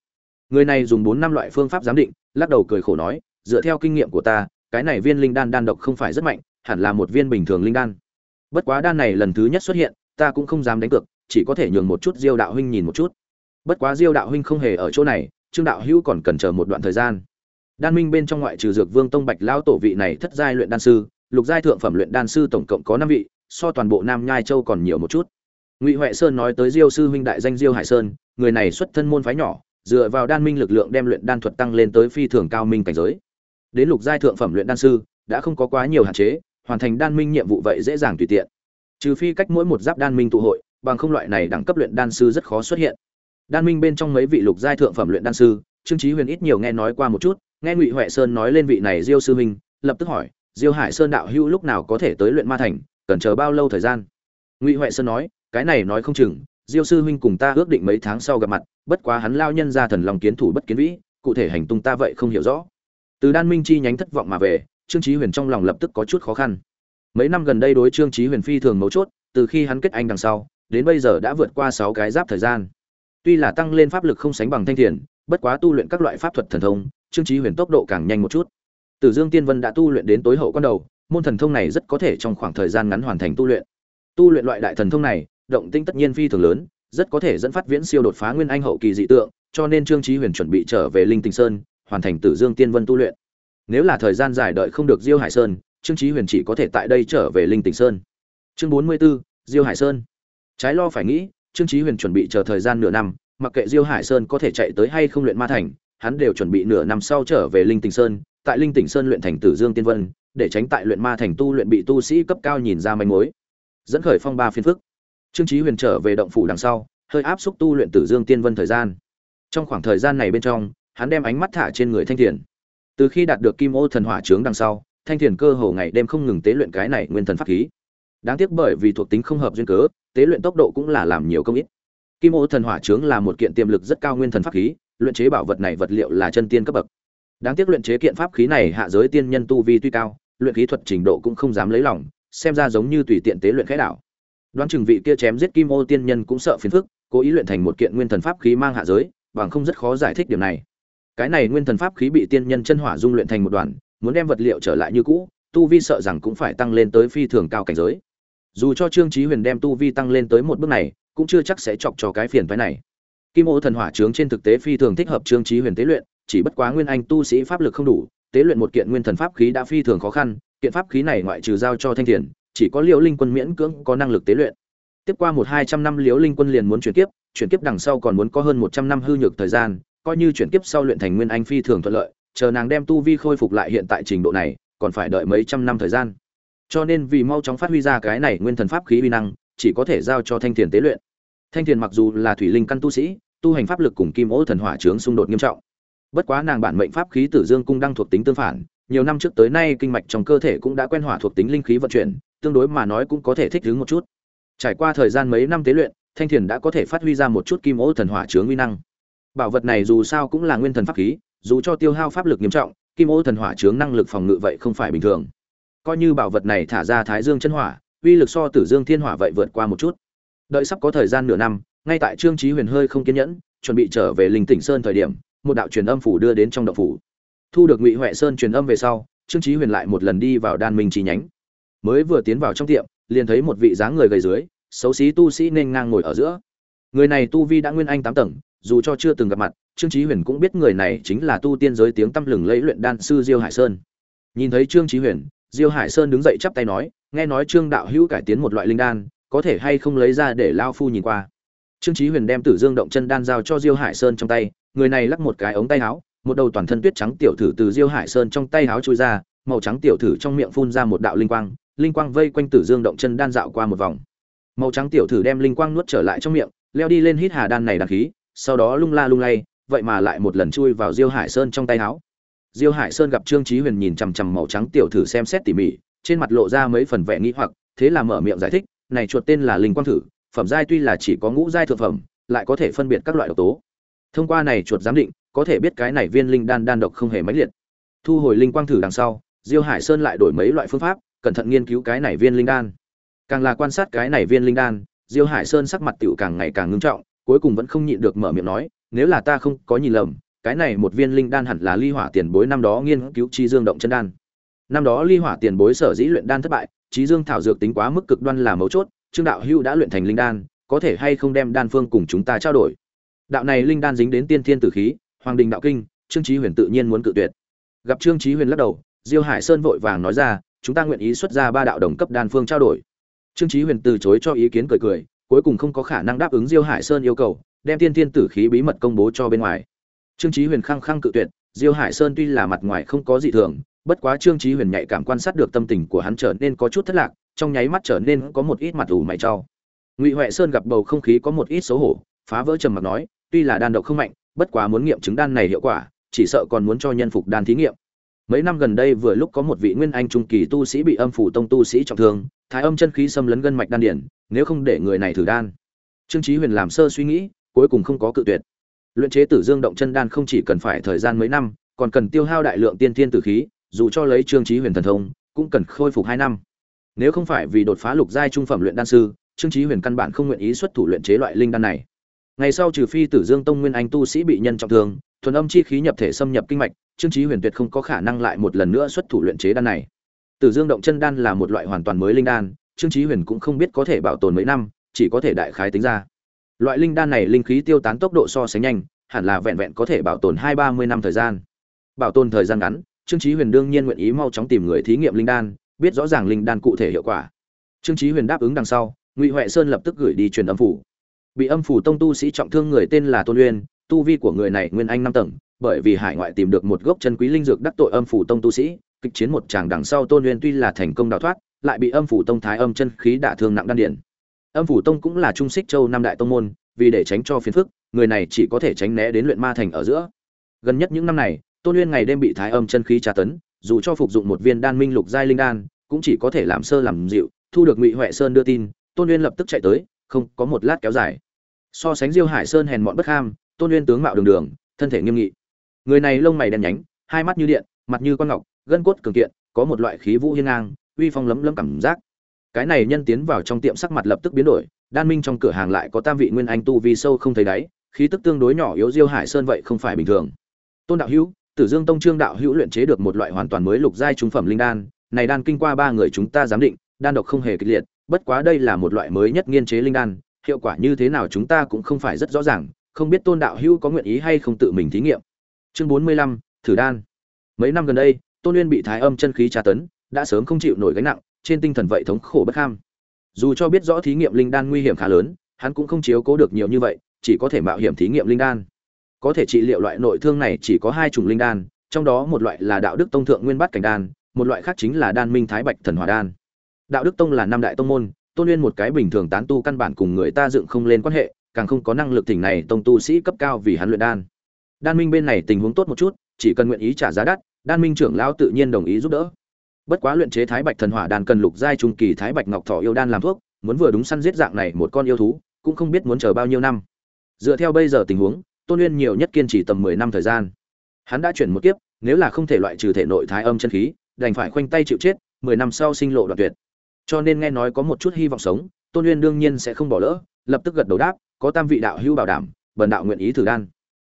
Người này dùng bốn năm loại phương pháp giám định, lắc đầu cười khổ nói, dựa theo kinh nghiệm của ta, cái này viên linh đan đan độc không phải rất mạnh, hẳn là một viên bình thường linh đan. Bất quá đan này lần thứ nhất xuất hiện, ta cũng không dám đánh cược, chỉ có thể nhường một chút diêu đạo huynh nhìn một chút. Bất quá diêu đạo huynh không hề ở chỗ này, trương đạo hữu còn cần chờ một đoạn thời gian đan minh bên trong ngoại trừ dược vương tông bạch lão tổ vị này thất giai luyện đan sư, lục giai thượng phẩm luyện đan sư tổng cộng có năm vị, so toàn bộ nam nhai châu còn nhiều một chút. Ngụy huệ sơn nói tới diêu sư huynh đại danh diêu hải sơn, người này xuất thân môn phái nhỏ, dựa vào đan minh lực lượng đem luyện đan thuật tăng lên tới phi thường cao minh cảnh giới. Đến lục giai thượng phẩm luyện đan sư, đã không có quá nhiều hạn chế, hoàn thành đan minh nhiệm vụ vậy dễ dàng tùy tiện. Trừ phi cách mỗi một giáp đan minh tụ hội, bằng không loại này đẳng cấp luyện đan sư rất khó xuất hiện. Đan minh bên trong mấy vị lục giai thượng phẩm luyện đan sư, trương trí huyền ít nhiều nghe nói qua một chút nghe ngụy huệ sơn nói lên vị này diêu sư huynh lập tức hỏi, diêu hải sơn đạo hữu lúc nào có thể tới luyện ma thành, cần chờ bao lâu thời gian? Ngụy huệ sơn nói, cái này nói không chừng, diêu sư huynh cùng ta ước định mấy tháng sau gặp mặt, bất quá hắn lao nhân ra thần lòng kiến thủ bất kiến vĩ, cụ thể hành tung ta vậy không hiểu rõ. Từ đan minh chi nhánh thất vọng mà về, trương chí huyền trong lòng lập tức có chút khó khăn. Mấy năm gần đây đối trương chí huyền phi thường mấu chốt, từ khi hắn kết anh đằng sau, đến bây giờ đã vượt qua sáu cái giáp thời gian. Tuy là tăng lên pháp lực không sánh bằng thanh thiền, bất quá tu luyện các loại pháp thuật thần thông trương chí huyền tốc độ càng nhanh một chút. Tử dương tiên vân đã tu luyện đến tối hậu quan đầu môn thần thông này rất có thể trong khoảng thời gian ngắn hoàn thành tu luyện. Tu luyện loại đại thần thông này động tinh tất nhiên phi thường lớn rất có thể dẫn phát viễn siêu đột phá nguyên anh hậu kỳ dị tượng cho nên trương chí huyền chuẩn bị trở về linh tình sơn hoàn thành tử dương tiên vân tu luyện. Nếu là thời gian dài đợi không được diêu hải sơn trương chí huyền chỉ có thể tại đây trở về linh tỉnh sơn. Chương bốn mươi 44, diêu hải sơn. Trái lo phải nghĩ trương chí huyền chuẩn bị chờ thời gian nửa năm mặc kệ diêu hải sơn có thể chạy tới hay không luyện ma thành hắn đều chuẩn bị nửa năm sau trở về linh tỉnh sơn, tại linh tỉnh sơn luyện thành tử dương tiên vân, để tránh tại luyện ma thành tu luyện bị tu sĩ cấp cao nhìn ra manh mối. Dẫn khởi phong ba phiên phức. Trương chí huyền trở về động phủ đằng sau, hơi áp xúc tu luyện tử dương tiên vân thời gian. Trong khoảng thời gian này bên trong, hắn đem ánh mắt thả trên người thanh thiền. Từ khi đạt được kim ô thần hỏa trướng đằng sau, thanh thiền cơ hồ ngày đêm không ngừng tế luyện cái này nguyên thần pháp khí. Đáng tiếc bởi vì thuộc tính không hợp duyên cớ, tế luyện tốc độ cũng là làm nhiều công ít. Kim ô thần hỏa trướng là một kiện tiềm lực rất cao nguyên thần pháp khí luyện chế bảo vật này vật liệu là chân tiên cấp bậc. Đáng tiếc luyện chế kiện pháp khí này hạ giới tiên nhân tu vi tuy cao, luyện khí thuật trình độ cũng không dám lấy lòng, xem ra giống như tùy tiện tế luyện khẽ đảo. Đoán chừng vị kia chém giết kim ô tiên nhân cũng sợ phiền phức, cố ý luyện thành một kiện nguyên thần pháp khí mang hạ giới, bằng không rất khó giải thích điểm này. Cái này nguyên thần pháp khí bị tiên nhân chân hỏa dung luyện thành một đoàn, muốn đem vật liệu trở lại như cũ, tu vi sợ rằng cũng phải tăng lên tới phi thường cao cảnh giới. Dù cho trương chí huyền đem tu vi tăng lên tới một bước này, cũng chưa chắc sẽ chọc cho cái phiền phái này kim ô thần hỏa trướng trên thực tế phi thường thích hợp trương chí huyền tế luyện, chỉ bất quá nguyên anh tu sĩ pháp lực không đủ, tế luyện một kiện nguyên thần pháp khí đã phi thường khó khăn, kiện pháp khí này ngoại trừ giao cho thanh thiền, chỉ có liễu linh quân miễn cưỡng có năng lực tế luyện. Tiếp qua một hai trăm năm liễu linh quân liền muốn chuyển kiếp chuyển kiếp đằng sau còn muốn có hơn một trăm năm hư nhược thời gian, coi như chuyển kiếp sau luyện thành nguyên anh phi thường thuận lợi, chờ nàng đem tu vi khôi phục lại hiện tại trình độ này, còn phải đợi mấy trăm năm thời gian. Cho nên vì mau chóng phát huy ra cái này nguyên thần pháp khí uy năng, chỉ có thể giao cho thanh thiền tế luyện thanh thiền mặc dù là thủy linh căn tu sĩ, tu hành pháp lực cùng kim ô thần hỏa trướng xung đột nghiêm trọng. Bất quá nàng bản mệnh pháp khí tử dương cung đang thuộc tính tương phản, nhiều năm trước tới nay kinh mạch trong cơ thể cũng đã quen hỏa thuộc tính linh khí vận chuyển, tương đối mà nói cũng có thể thích ứng một chút. Trải qua thời gian mấy năm tế luyện, thanh thiền đã có thể phát huy ra một chút kim ô thần hỏa chướng uy năng. Bảo vật này dù sao cũng là nguyên thần pháp khí, dù cho tiêu hao pháp lực nghiêm trọng, kim ô thần hỏa chướng năng lực phòng ngự vậy không phải bình thường. Coi như bảo vật này thả ra thái dương chân hỏa, uy lực so tử dương thiên hỏa vậy vượt qua một chút đợi sắp có thời gian nửa năm, ngay tại trương trí huyền hơi không kiên nhẫn, chuẩn bị trở về linh tỉnh sơn thời điểm, một đạo truyền âm phủ đưa đến trong động phủ. Thu được ngụy huệ sơn truyền âm về sau, trương trí huyền lại một lần đi vào đan minh chi nhánh. Mới vừa tiến vào trong tiệm, liền thấy một vị dáng người gầy dưới, xấu xí tu sĩ nên ngang ngồi ở giữa. Người này tu vi đã nguyên anh tám tầng, dù cho chưa từng gặp mặt, trương trí huyền cũng biết người này chính là tu tiên giới tiếng tăm lừng lấy luyện đan sư diêu hải sơn. Nhìn thấy trương trí huyền, diêu hải sơn đứng dậy chắp tay nói, nghe nói trương đạo hữu cải tiến một loại linh đan có thể hay không lấy ra để lao phu nhìn qua. Trương Chí huyền đem tử dương động chân đan giao cho diêu hải sơn trong tay, người này lắc một cái ống tay áo, một đầu toàn thân tuyết trắng tiểu thử từ diêu hải sơn trong tay áo chui ra, màu trắng tiểu thử trong miệng phun ra một đạo linh quang linh quang vây quanh tử dương động chân đan dạo qua một vòng. Màu trắng tiểu thử đem linh quang nuốt trở lại trong miệng, leo đi lên hít hà đan này đan khí, sau đó lung la lung lay, vậy mà lại một lần chui vào diêu hải sơn trong tay áo. Diêu hải sơn gặp trương Chí huyền nhìn chằm chằm màu trắng tiểu thử xem xét tỉ mỉ, trên mặt lộ ra mấy phần vẻ nghi hoặc, thế là mở miệng giải thích này chuột tên là linh quang thử, phẩm giai tuy là chỉ có ngũ giai thượng phẩm, lại có thể phân biệt các loại độc tố. Thông qua này chuột giám định, có thể biết cái này viên linh đan đan độc không hề máy liệt. Thu hồi linh quang thử đằng sau, diêu hải sơn lại đổi mấy loại phương pháp, cẩn thận nghiên cứu cái này viên linh đan. Càng là quan sát cái này viên linh đan, diêu hải sơn sắc mặt tựu càng ngày càng ngưng trọng, cuối cùng vẫn không nhịn được mở miệng nói, nếu là ta không có nhìn lầm, cái này một viên linh đan hẳn là ly hỏa tiền bối năm đó nghiên cứu chi dương động chân đan. Năm đó ly hỏa tiền bối sở dĩ luyện đan thất bại trí dương thảo dược tính quá mức cực đoan là mấu chốt, trương đạo hưu đã luyện thành linh đan, có thể hay không đem đan phương cùng chúng ta trao đổi? Đạo này linh đan dính đến tiên thiên tử khí, hoàng đình đạo kinh, trương trí huyền tự nhiên muốn cự tuyệt. Gặp trương trí huyền lắc đầu, diêu hải sơn vội vàng nói ra, chúng ta nguyện ý xuất ra ba đạo đồng cấp đan phương trao đổi. Trương trí huyền từ chối cho ý kiến cười cười, cuối cùng không có khả năng đáp ứng diêu hải sơn yêu cầu, đem tiên thiên tử khí bí mật công bố cho bên ngoài. Trương trí huyền khăng khăng cự tuyệt, diêu hải sơn tuy là mặt ngoài không có gì thường bất quá trương trí huyền nhạy cảm quan sát được tâm tình của hắn trở nên có chút thất lạc, trong nháy mắt trở nên có một ít mặt ủ mày trao ngụy huệ sơn gặp bầu không khí có một ít xấu hổ, phá vỡ trầm mặc nói, tuy là đan độc không mạnh, bất quá muốn nghiệm chứng đan này hiệu quả, chỉ sợ còn muốn cho nhân phục đan thí nghiệm. Mấy năm gần đây vừa lúc có một vị nguyên anh trung kỳ tu sĩ bị âm phủ tông tu sĩ trọng thương, thái âm chân khí xâm lấn gân mạch đan điển, nếu không để người này thử đan. Trương trí huyền làm sơ suy nghĩ, cuối cùng không có cự tuyệt. Luyện chế tử dương động chân đan không chỉ cần phải thời gian mấy năm, còn cần tiêu hao đại lượng tiên thiên tử khí dù cho lấy trương trí huyền thần thông, cũng cần khôi phục hai năm. Nếu không phải vì đột phá lục giai trung phẩm luyện đan sư, trương trí huyền căn bản không nguyện ý xuất thủ luyện chế loại linh đan này. Ngày sau trừ phi tử dương tông nguyên anh tu sĩ bị nhân trọng thương, thuần âm chi khí nhập thể xâm nhập kinh mạch, trương trí huyền tuyệt không có khả năng lại một lần nữa xuất thủ luyện chế đan này. Tử dương động chân đan là một loại hoàn toàn mới linh đan, trương trí huyền cũng không biết có thể bảo tồn mấy năm, chỉ có thể đại khái tính ra. Loại linh đan này linh khí tiêu tán tốc độ so sánh nhanh, hẳn là vẹn vẹn có thể bảo tồn hai ba mươi năm thời gian. Bảo tồn thời gian ngắn trương Chí huyền đương nhiên nguyện ý mau chóng tìm người thí nghiệm linh đan, biết rõ ràng linh đan cụ thể hiệu quả. Trương Chí huyền đáp ứng đằng sau, ngụy huệ sơn lập tức gửi đi truyền âm phủ. Bị âm phủ tông tu sĩ trọng thương người tên là tôn uyên, tu vi của người này nguyên anh năm tầng, bởi vì hải ngoại tìm được một gốc chân quý linh dược đắc tội âm phủ tông tu sĩ, kịch chiến một tràng đằng sau tôn uyên tuy là thành công đào thoát, lại bị âm phủ tông thái âm chân khí đả thương nặng đan điển. Âm phủ tông cũng là trung xích châu năm đại tông môn, vì để tránh cho phiền phức, người này chỉ có thể tránh né đến luyện ma thành ở giữa. Gần nhất những năm này tôn uyên ngày đêm bị thái âm chân khí tra tấn, dù cho phục dụng một viên đan minh lục giai linh đan, cũng chỉ có thể làm sơ làm dịu, thu được ngụy huệ sơn đưa tin, tôn uyên lập tức chạy tới, không, có một lát kéo dài. So sánh diêu hải sơn hèn mọn bất ham, tôn uyên tướng mạo đường đường, thân thể nghiêm nghị. Người này lông mày đen nhánh, hai mắt như điện, mặt như con ngọc, gân cốt cường kiện, có một loại khí vũ hiên ngang, uy phong lấm lấm cảm giác. Cái này nhân tiến vào trong tiệm sắc mặt lập tức biến đổi, đan minh trong cửa hàng lại có tam vị nguyên anh tu vi sâu không thấy đáy, khí tức tương đối nhỏ yếu diêu hải sơn vậy không phải bình thường. Tôn đạo hữu tử dương tông trương đạo hữu luyện chế được một loại hoàn toàn mới lục giai trung phẩm linh đan, này đan kinh qua ba người chúng ta giám định, đan độc không hề kịch liệt, bất quá đây là một loại mới nhất nghiên chế linh đan, hiệu quả như thế nào chúng ta cũng không phải rất rõ ràng, không biết tôn đạo hữu có nguyện ý hay không tự mình thí nghiệm. Chương bốn mươi lăm, thử đan. Mấy năm gần đây, tôn uyên bị thái âm chân khí tra tấn, đã sớm không chịu nổi gánh nặng, trên tinh thần vậy thống khổ bất ham. Dù cho biết rõ thí nghiệm linh đan nguy hiểm khá lớn, hắn cũng không chiếu cố được nhiều như vậy, chỉ có thể mạo hiểm thí nghiệm linh đan có thể trị liệu loại nội thương này chỉ có hai chủng linh đan, trong đó một loại là đạo đức tông thượng nguyên bát cảnh đan, một loại khác chính là đan minh thái bạch thần hòa đan. Đạo đức tông là năm đại tông môn, tôn nguyên một cái bình thường tán tu căn bản cùng người ta dựng không lên quan hệ, càng không có năng lực thỉnh này tông tu sĩ cấp cao vì hắn luyện đan. Đan minh bên này tình huống tốt một chút, chỉ cần nguyện ý trả giá đắt, đan minh trưởng lão tự nhiên đồng ý giúp đỡ. Bất quá luyện chế thái bạch thần hỏa đan cần lục giai trung kỳ thái bạch ngọc thọ yêu đan làm thuốc, muốn vừa đúng săn giết dạng này một con yêu thú, cũng không biết muốn chờ bao nhiêu năm. Dựa theo bây giờ tình huống tôn uyên nhiều nhất kiên trì tầm mười năm thời gian. Hắn đã chuyển một kiếp, nếu là không thể loại trừ thể nội thái âm chân khí, đành phải khoanh tay chịu chết, mười năm sau sinh lộ đoạn tuyệt. Cho nên nghe nói có một chút hy vọng sống, tôn uyên đương nhiên sẽ không bỏ lỡ, lập tức gật đầu đáp, có tam vị đạo hưu bảo đảm, bần đạo nguyện ý thử đan.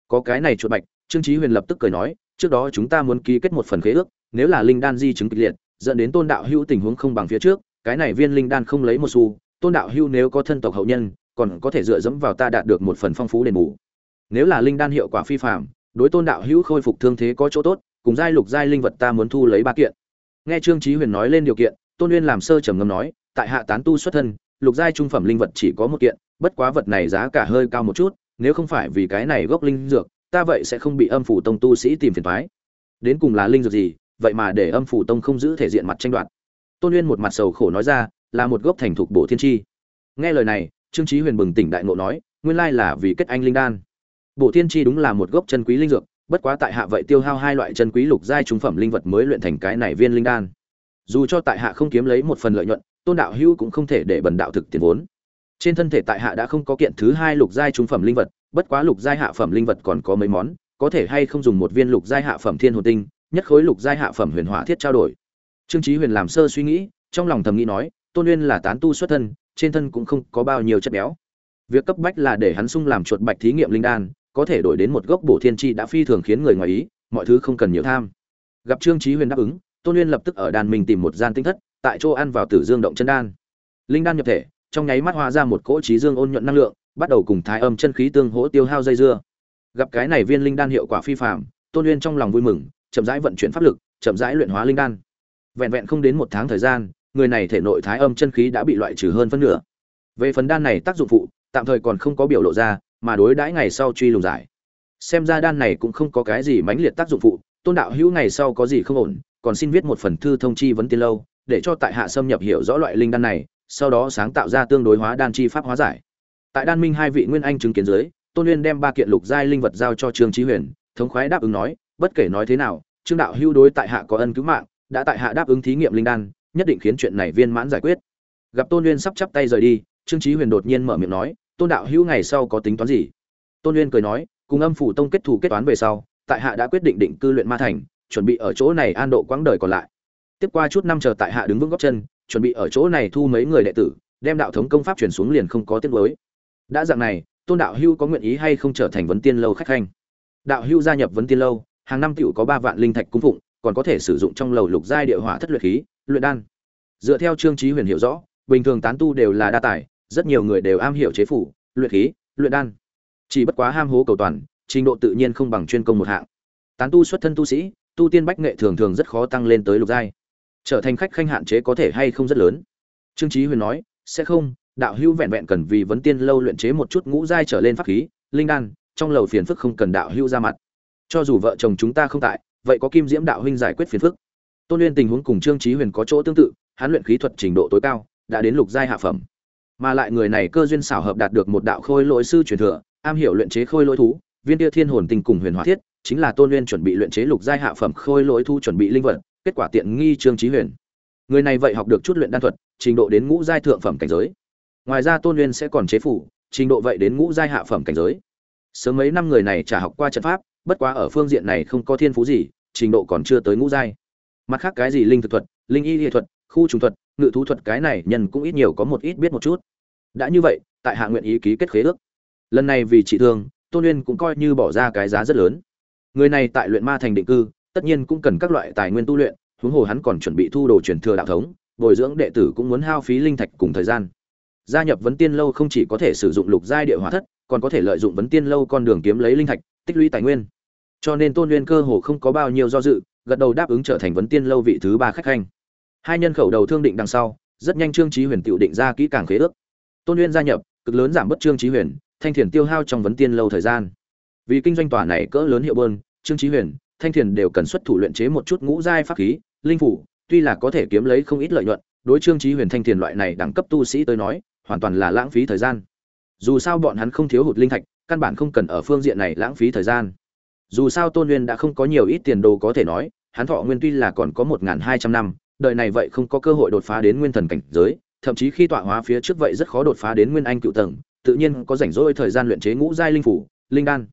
Có cái này chuột bạch, trương chí huyền lập tức cười nói, trước đó chúng ta muốn ký kết một phần khế ước, nếu là linh đan di chứng kịch liệt, dẫn đến tôn đạo hưu tình huống không bằng phía trước, cái này viên linh đan không lấy một xu, tôn đạo hưu nếu có thân tộc hậu nhân, còn có thể dựa dẫm vào ta đạt được một phần phong phú đền bù nếu là linh đan hiệu quả phi phạm đối tôn đạo hữu khôi phục thương thế có chỗ tốt, cùng giai lục giai linh vật ta muốn thu lấy ba kiện. Nghe trương chí huyền nói lên điều kiện, tôn uyên làm sơ trầm ngâm nói, tại hạ tán tu xuất thân, lục giai trung phẩm linh vật chỉ có một kiện, bất quá vật này giá cả hơi cao một chút, nếu không phải vì cái này gốc linh dược, ta vậy sẽ không bị âm phủ tông tu sĩ tìm phiền toái. Đến cùng là linh dược gì, vậy mà để âm phủ tông không giữ thể diện mặt tranh đoạt. Tôn uyên một mặt sầu khổ nói ra, là một gốc thành thục bổ thiên chi. Nghe lời này, trương chí huyền bừng tỉnh đại ngộ nói, nguyên lai là vì kết anh linh đan bổ thiên chi đúng là một gốc chân quý linh dược, bất quá tại hạ vậy tiêu hao hai loại chân quý lục giai trung phẩm linh vật mới luyện thành cái này viên linh đan. Dù cho tại hạ không kiếm lấy một phần lợi nhuận, tôn đạo hữu cũng không thể để bần đạo thực tiền vốn. Trên thân thể tại hạ đã không có kiện thứ hai lục giai trung phẩm linh vật, bất quá lục giai hạ phẩm linh vật còn có mấy món, có thể hay không dùng một viên lục giai hạ phẩm thiên hồn tinh, nhất khối lục giai hạ phẩm huyền hỏa thiết trao đổi. Trương chí huyền làm sơ suy nghĩ, trong lòng thầm nghĩ nói, tôn nguyên là tán tu xuất thân, trên thân cũng không có bao nhiêu chất béo. Việc cấp bách là để hắn sung làm chuột bạch thí nghiệm linh đan có thể đổi đến một gốc bổ thiên chi đã phi thường khiến người ngoài ý, mọi thứ không cần nhiều tham. Gặp trương chí huyền đáp ứng, tôn nguyên lập tức ở đàn mình tìm một gian tinh thất, tại chỗ ăn vào tử dương động chân đan. Linh đan nhập thể, trong nháy mắt hóa ra một cỗ trí dương ôn nhuận năng lượng, bắt đầu cùng thái âm chân khí tương hỗ tiêu hao dây dưa. Gặp cái này viên linh đan hiệu quả phi phàm, tôn nguyên trong lòng vui mừng, chậm rãi vận chuyển pháp lực, chậm rãi luyện hóa linh đan. Vẹn vẹn không đến một tháng thời gian, người này thể nội thái âm chân khí đã bị loại trừ hơn phân nửa. Về phần đan này tác dụng phụ, tạm thời còn không có biểu lộ ra mà đối đãi ngày sau truy lùng giải. Xem ra đan này cũng không có cái gì mãnh liệt tác dụng phụ, tôn đạo hữu ngày sau có gì không ổn, còn xin viết một phần thư thông chi vấn tiên lâu, để cho tại hạ xâm nhập hiểu rõ loại linh đan này, sau đó sáng tạo ra tương đối hóa đan chi pháp hóa giải. Tại đan minh hai vị nguyên anh chứng kiến dưới, tôn nguyên đem ba kiện lục giai linh vật giao cho trương trí huyền, thống khoái đáp ứng nói, bất kể nói thế nào, trương đạo hữu đối tại hạ có ân cứu mạng, đã tại hạ đáp ứng thí nghiệm linh đan, nhất định khiến chuyện này viên mãn giải quyết. Gặp tôn nguyên sắp chắp tay rời đi, trương trí huyền đột nhiên mở miệng nói tôn đạo hữu ngày sau có tính toán gì? Tôn nguyên cười nói, cùng âm phủ tông kết thù kết toán về sau, tại hạ đã quyết định định cư luyện ma thành, chuẩn bị ở chỗ này an độ quãng đời còn lại. Tiếp qua chút năm chờ tại hạ đứng vững góc chân, chuẩn bị ở chỗ này thu mấy người đệ tử, đem đạo thống công pháp chuyển xuống liền không có tiết mới đã dạng này, tôn đạo hưu có nguyện ý hay không trở thành vấn tiên lâu khách khanh? Đạo hưu gia nhập vấn tiên lâu, hàng năm tiểu có ba vạn linh thạch cung phụng, còn có thể sử dụng trong lầu lục giai địa hỏa thất luyện khí, luyện đan. Dựa theo trương trí huyền hiểu rõ, bình thường tán tu đều là đa tài rất nhiều người đều am hiểu chế phủ, luyện khí, luyện đan. Chỉ bất quá ham hố cầu toàn, trình độ tự nhiên không bằng chuyên công một hạng. Tán tu xuất thân tu sĩ, tu tiên bách nghệ thường thường rất khó tăng lên tới lục giai. Trở thành khách khanh hạn chế có thể hay không rất lớn. Trương trí huyền nói, sẽ không, đạo hữu vẹn vẹn cần vì vấn tiên lâu luyện chế một chút ngũ giai trở lên pháp khí, linh đan, trong lầu phiền phức không cần đạo hữu ra mặt. Cho dù vợ chồng chúng ta không tại, vậy có kim diễm đạo huynh giải quyết phiền phức. Tôn nguyên tình huống cùng trương trí huyền có chỗ tương tự, hắn luyện khí thuật trình độ tối cao, đã đến lục giai hạ phẩm mà lại người này cơ duyên xảo hợp đạt được một đạo khôi lỗi sư truyền thừa, am hiểu luyện chế khôi lỗi thú, viên tia thiên hồn tình cùng huyền hóa thiết, chính là tôn nguyên chuẩn bị luyện chế lục giai hạ phẩm khôi lỗi thu chuẩn bị linh vật, kết quả tiện nghi trương trí huyền. Người này vậy học được chút luyện đan thuật, trình độ đến ngũ giai thượng phẩm cảnh giới. Ngoài ra tôn nguyên sẽ còn chế phủ, trình độ vậy đến ngũ giai hạ phẩm cảnh giới. Sớm mấy năm người này trả học qua trận pháp, bất quá ở phương diện này không có thiên phú gì, trình độ còn chưa tới ngũ giai. Mặt khác cái gì linh thực thuật, linh y nghệ thuật, khu trùng thuật ngự thú thuật cái này nhân cũng ít nhiều có một ít biết một chút. Đã như vậy, tại hạ nguyện ý ký kết khế ước. Lần này vì trị thương, tôn uyên cũng coi như bỏ ra cái giá rất lớn. Người này tại luyện ma thành định cư, tất nhiên cũng cần các loại tài nguyên tu luyện, huống hồ hắn còn chuẩn bị thu đồ truyền thừa đạo thống, bồi dưỡng đệ tử cũng muốn hao phí linh thạch cùng thời gian. Gia nhập vấn tiên lâu không chỉ có thể sử dụng lục giai địa hỏa thất, còn có thể lợi dụng vấn tiên lâu con đường kiếm lấy linh thạch, tích lũy tài nguyên. Cho nên tôn nguyên cơ hồ không có bao nhiêu do dự, gật đầu đáp ứng trở thành vấn tiên lâu vị thứ ba khách khanh hai nhân khẩu đầu thương định đằng sau, rất nhanh trương trí huyền tự định ra kỹ càng khế ước. Tôn nguyên gia nhập, cực lớn giảm bớt trương trí huyền, thanh thiền tiêu hao trong vấn tiên lâu thời gian. Vì kinh doanh tòa này cỡ lớn hiệu bơn, trương trí huyền, thanh thiền đều cần xuất thủ luyện chế một chút ngũ giai pháp khí, linh phủ, tuy là có thể kiếm lấy không ít lợi nhuận, đối trương trí huyền thanh thiền loại này đẳng cấp tu sĩ tới nói, hoàn toàn là lãng phí thời gian. Dù sao bọn hắn không thiếu hụt linh thạch, căn bản không cần ở phương diện này lãng phí thời gian. Dù sao tôn nguyên đã không có nhiều ít tiền đồ có thể nói, hắn thọ nguyên tuy là còn có một hai trăm năm đời này vậy không có cơ hội đột phá đến nguyên thần cảnh giới, thậm chí khi tọa hóa phía trước vậy rất khó đột phá đến nguyên anh cựu tầng, tự nhiên có rảnh rỗi thời gian luyện chế ngũ giai linh phủ, linh đan.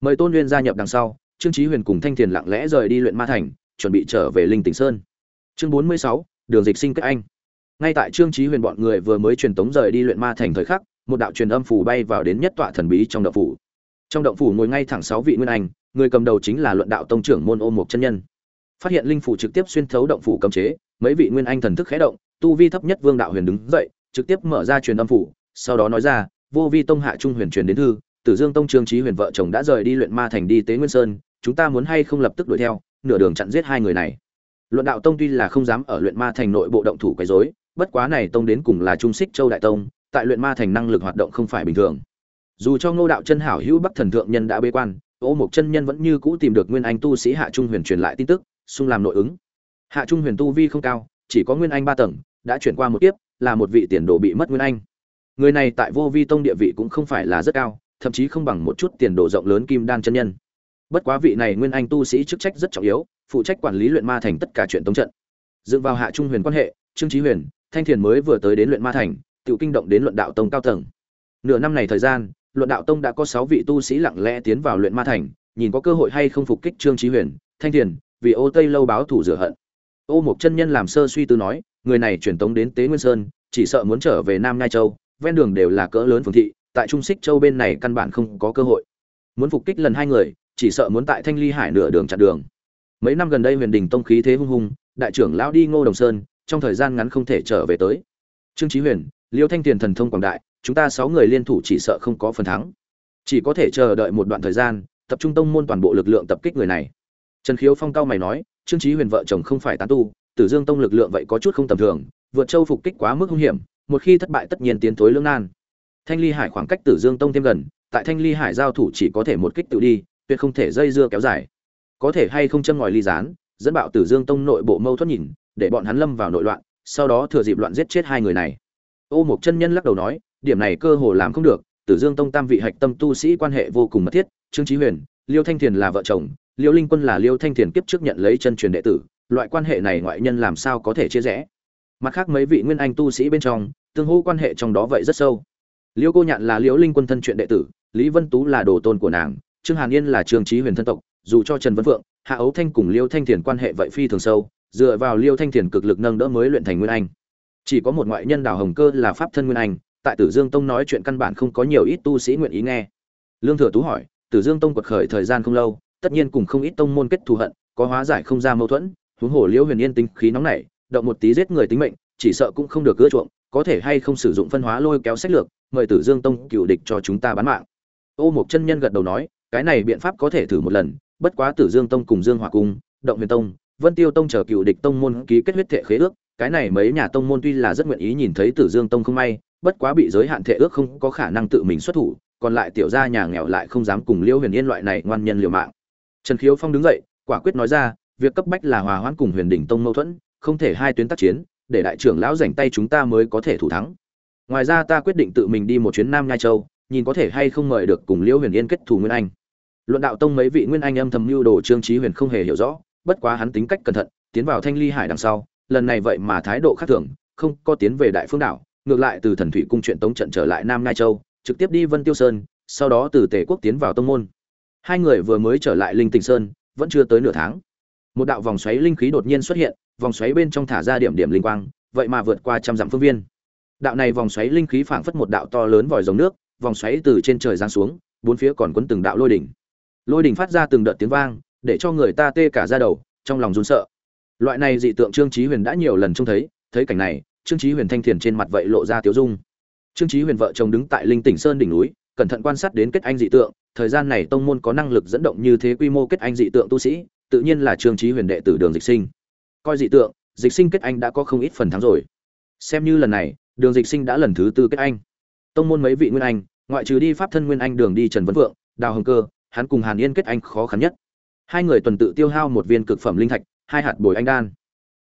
Mời tôn nguyên gia nhập đằng sau, trương chí huyền cùng thanh thiền lặng lẽ rời đi luyện ma thành, chuẩn bị trở về linh tỉnh sơn. Chương bốn mươi sáu, đường dịch sinh kết anh. Ngay tại trương chí huyền bọn người vừa mới truyền tống rời đi luyện ma thành thời khắc, một đạo truyền âm phủ bay vào đến nhất tọa thần bí trong động phủ. Trong động phủ ngồi ngay thẳng sáu vị nguyên anh, người cầm đầu chính là luận đạo tông trưởng môn ôm một chân nhân. Phát hiện linh phủ trực tiếp xuyên thấu động phủ cấm chế mấy vị nguyên anh thần thức khẽ động, tu vi thấp nhất vương đạo huyền đứng dậy, trực tiếp mở ra truyền âm phủ, sau đó nói ra, vô vi tông hạ trung huyền truyền đến thư, tử dương tông trương trí huyền vợ chồng đã rời đi luyện ma thành đi tế nguyên sơn, chúng ta muốn hay không lập tức đuổi theo, nửa đường chặn giết hai người này. Luận đạo tông tuy là không dám ở luyện ma thành nội bộ động thủ quấy rối, bất quá này tông đến cùng là trung xích châu đại tông, tại luyện ma thành năng lực hoạt động không phải bình thường. Dù cho ngô đạo chân hảo hữu bắc thần thượng nhân đã bế quan, ô Mộc chân nhân vẫn như cũ tìm được nguyên anh tu sĩ hạ trung huyền truyền lại tin tức, xung làm nội ứng hạ trung huyền tu vi không cao, chỉ có nguyên anh ba tầng, đã chuyển qua một tiếp là một vị tiền đồ bị mất nguyên anh. Người này tại vô vi tông địa vị cũng không phải là rất cao, thậm chí không bằng một chút tiền đồ rộng lớn kim đan chân nhân. Bất quá vị này nguyên anh tu sĩ chức trách rất trọng yếu, phụ trách quản lý luyện ma thành tất cả chuyện tống trận. Dựa vào hạ trung huyền quan hệ, trương trí huyền, thanh thiền mới vừa tới đến luyện ma thành tự kinh động đến luận đạo tông cao tầng. Nửa năm này thời gian, luận đạo tông đã có sáu vị tu sĩ lặng lẽ tiến vào luyện ma thành, nhìn có cơ hội hay không phục kích trương trí huyền, thanh thiền, vì ô tây lâu báo thủ rửa hận ô một chân nhân làm sơ suy tư nói, người này truyền tống đến tế nguyên sơn, chỉ sợ muốn trở về nam ngai châu, ven đường đều là cỡ lớn phường thị, tại trung xích châu bên này căn bản không có cơ hội. Muốn phục kích lần hai người, chỉ sợ muốn tại thanh ly hải nửa đường chặn đường. Mấy năm gần đây huyền đình tông khí thế hung hùng, đại trưởng lão đi ngô đồng sơn, trong thời gian ngắn không thể trở về tới. Trương trí huyền, liêu thanh tiền thần thông quảng đại, chúng ta sáu người liên thủ chỉ sợ không có phần thắng. Chỉ có thể chờ đợi một đoạn thời gian, tập trung tông môn toàn bộ lực lượng tập kích người này. Trần khiếu phong cao mày nói trương trí huyền vợ chồng không phải tán tu, tử dương tông lực lượng vậy có chút không tầm thường, vượt châu phục kích quá mức hung hiểm, một khi thất bại tất nhiên tiến thối lưỡng nan. Thanh ly hải khoảng cách tử dương tông thêm gần, tại thanh ly hải giao thủ chỉ có thể một kích tự đi, tuyệt không thể dây dưa kéo dài. Có thể hay không châm ngòi ly gián, dẫn bạo tử dương tông nội bộ mâu thuẫn nhìn, để bọn hắn lâm vào nội loạn, sau đó thừa dịp loạn giết chết hai người này. Ô một chân nhân lắc đầu nói, điểm này cơ hồ làm không được, tử dương tông tam vị hạch tâm tu sĩ quan hệ vô cùng mật thiết, trương trí huyền, liêu thanh thiền là vợ chồng liêu linh quân là liêu thanh thiền kiếp trước nhận lấy chân truyền đệ tử, loại quan hệ này ngoại nhân làm sao có thể chia rẽ? Mặt khác mấy vị nguyên anh tu sĩ bên trong, tương hô quan hệ trong đó vậy rất sâu. Liêu cô nhạn là liễu linh quân thân chuyện đệ tử, lý vân tú là đồ tôn của nàng, trương hàn yên là trường trí huyền thân tộc, dù cho trần vân phượng, hạ ấu thanh cùng liêu thanh thiền quan hệ vậy phi thường sâu, dựa vào liêu thanh thiền cực lực nâng đỡ mới luyện thành nguyên anh. Chỉ có một ngoại nhân đào hồng cơ là pháp thân nguyên anh, tại tử dương tông nói chuyện căn bản không có nhiều ít tu sĩ nguyện ý nghe. Lương thừa tú hỏi, tử dương tông quật khởi thời gian không lâu tất nhiên cùng không ít tông môn kết thù hận, có hóa giải không ra mâu thuẫn, huống hồ liễu huyền yên tinh khí nóng nảy, động một tí giết người tính mệnh, chỉ sợ cũng không được gỡ chuộng, có thể hay không sử dụng phân hóa lôi kéo sách lược, mời tử dương tông cựu địch cho chúng ta bán mạng. Ô một chân nhân gật đầu nói, cái này biện pháp có thể thử một lần, bất quá tử dương tông cùng dương Hỏa cung, động huyền tông, vân tiêu tông chờ cựu địch tông môn ký kết huyết thệ khế ước, cái này mấy nhà tông môn tuy là rất nguyện ý nhìn thấy tử dương tông không may, bất quá bị giới hạn thệ ước không có khả năng tự mình xuất thủ, còn lại tiểu gia nhà nghèo lại không dám cùng Liễu huyền yên loại này ngoan nhân liều mạng trần khiếu phong đứng dậy, quả quyết nói ra, việc cấp bách là hòa hoãn cùng huyền đỉnh tông mâu thuẫn, không thể hai tuyến tác chiến, để đại trưởng lão rảnh tay chúng ta mới có thể thủ thắng. Ngoài ra ta quyết định tự mình đi một chuyến nam nhai châu, nhìn có thể hay không mời được cùng liễu huyền yên kết thù nguyên anh. Luận đạo tông mấy vị nguyên anh âm thầm lưu đồ trương trí huyền không hề hiểu rõ, bất quá hắn tính cách cẩn thận, tiến vào thanh ly hải đằng sau, lần này vậy mà thái độ khác thường, không có tiến về đại phương đảo, ngược lại từ thần thủy cung chuyện tống trận trở lại nam nhai châu, trực tiếp đi vân tiêu sơn, sau đó từ tề quốc tiến vào tông môn hai người vừa mới trở lại linh tình sơn, vẫn chưa tới nửa tháng. Một đạo vòng xoáy linh khí đột nhiên xuất hiện, vòng xoáy bên trong thả ra điểm điểm linh quang, vậy mà vượt qua trăm dặm phương viên. Đạo này vòng xoáy linh khí phảng phất một đạo to lớn vòi dòng nước, vòng xoáy từ trên trời giáng xuống, bốn phía còn quấn từng đạo lôi đỉnh. Lôi đỉnh phát ra từng đợt tiếng vang, để cho người ta tê cả da đầu, trong lòng run sợ. Loại này dị tượng trương chí huyền đã nhiều lần trông thấy thấy cảnh này, trương chí huyền thanh thiền trên mặt vậy lộ ra tiếu dung. Trương chí huyền vợ chồng đứng tại linh tỉnh sơn đỉnh núi cẩn thận quan sát đến kết anh dị tượng, thời gian này tông môn có năng lực dẫn động như thế quy mô kết anh dị tượng tu sĩ, tự nhiên là trương chí huyền đệ tử đường dịch sinh. Coi dị tượng, dịch sinh kết anh đã có không ít phần thắng rồi. Xem như lần này, đường dịch sinh đã lần thứ tư kết anh. Tông môn mấy vị nguyên anh, ngoại trừ đi pháp thân nguyên anh đường đi trần vấn vượng, đào hồng cơ, hắn cùng hàn yên kết anh khó khăn nhất. Hai người tuần tự tiêu hao một viên cực phẩm linh thạch, hai hạt bồi anh đan.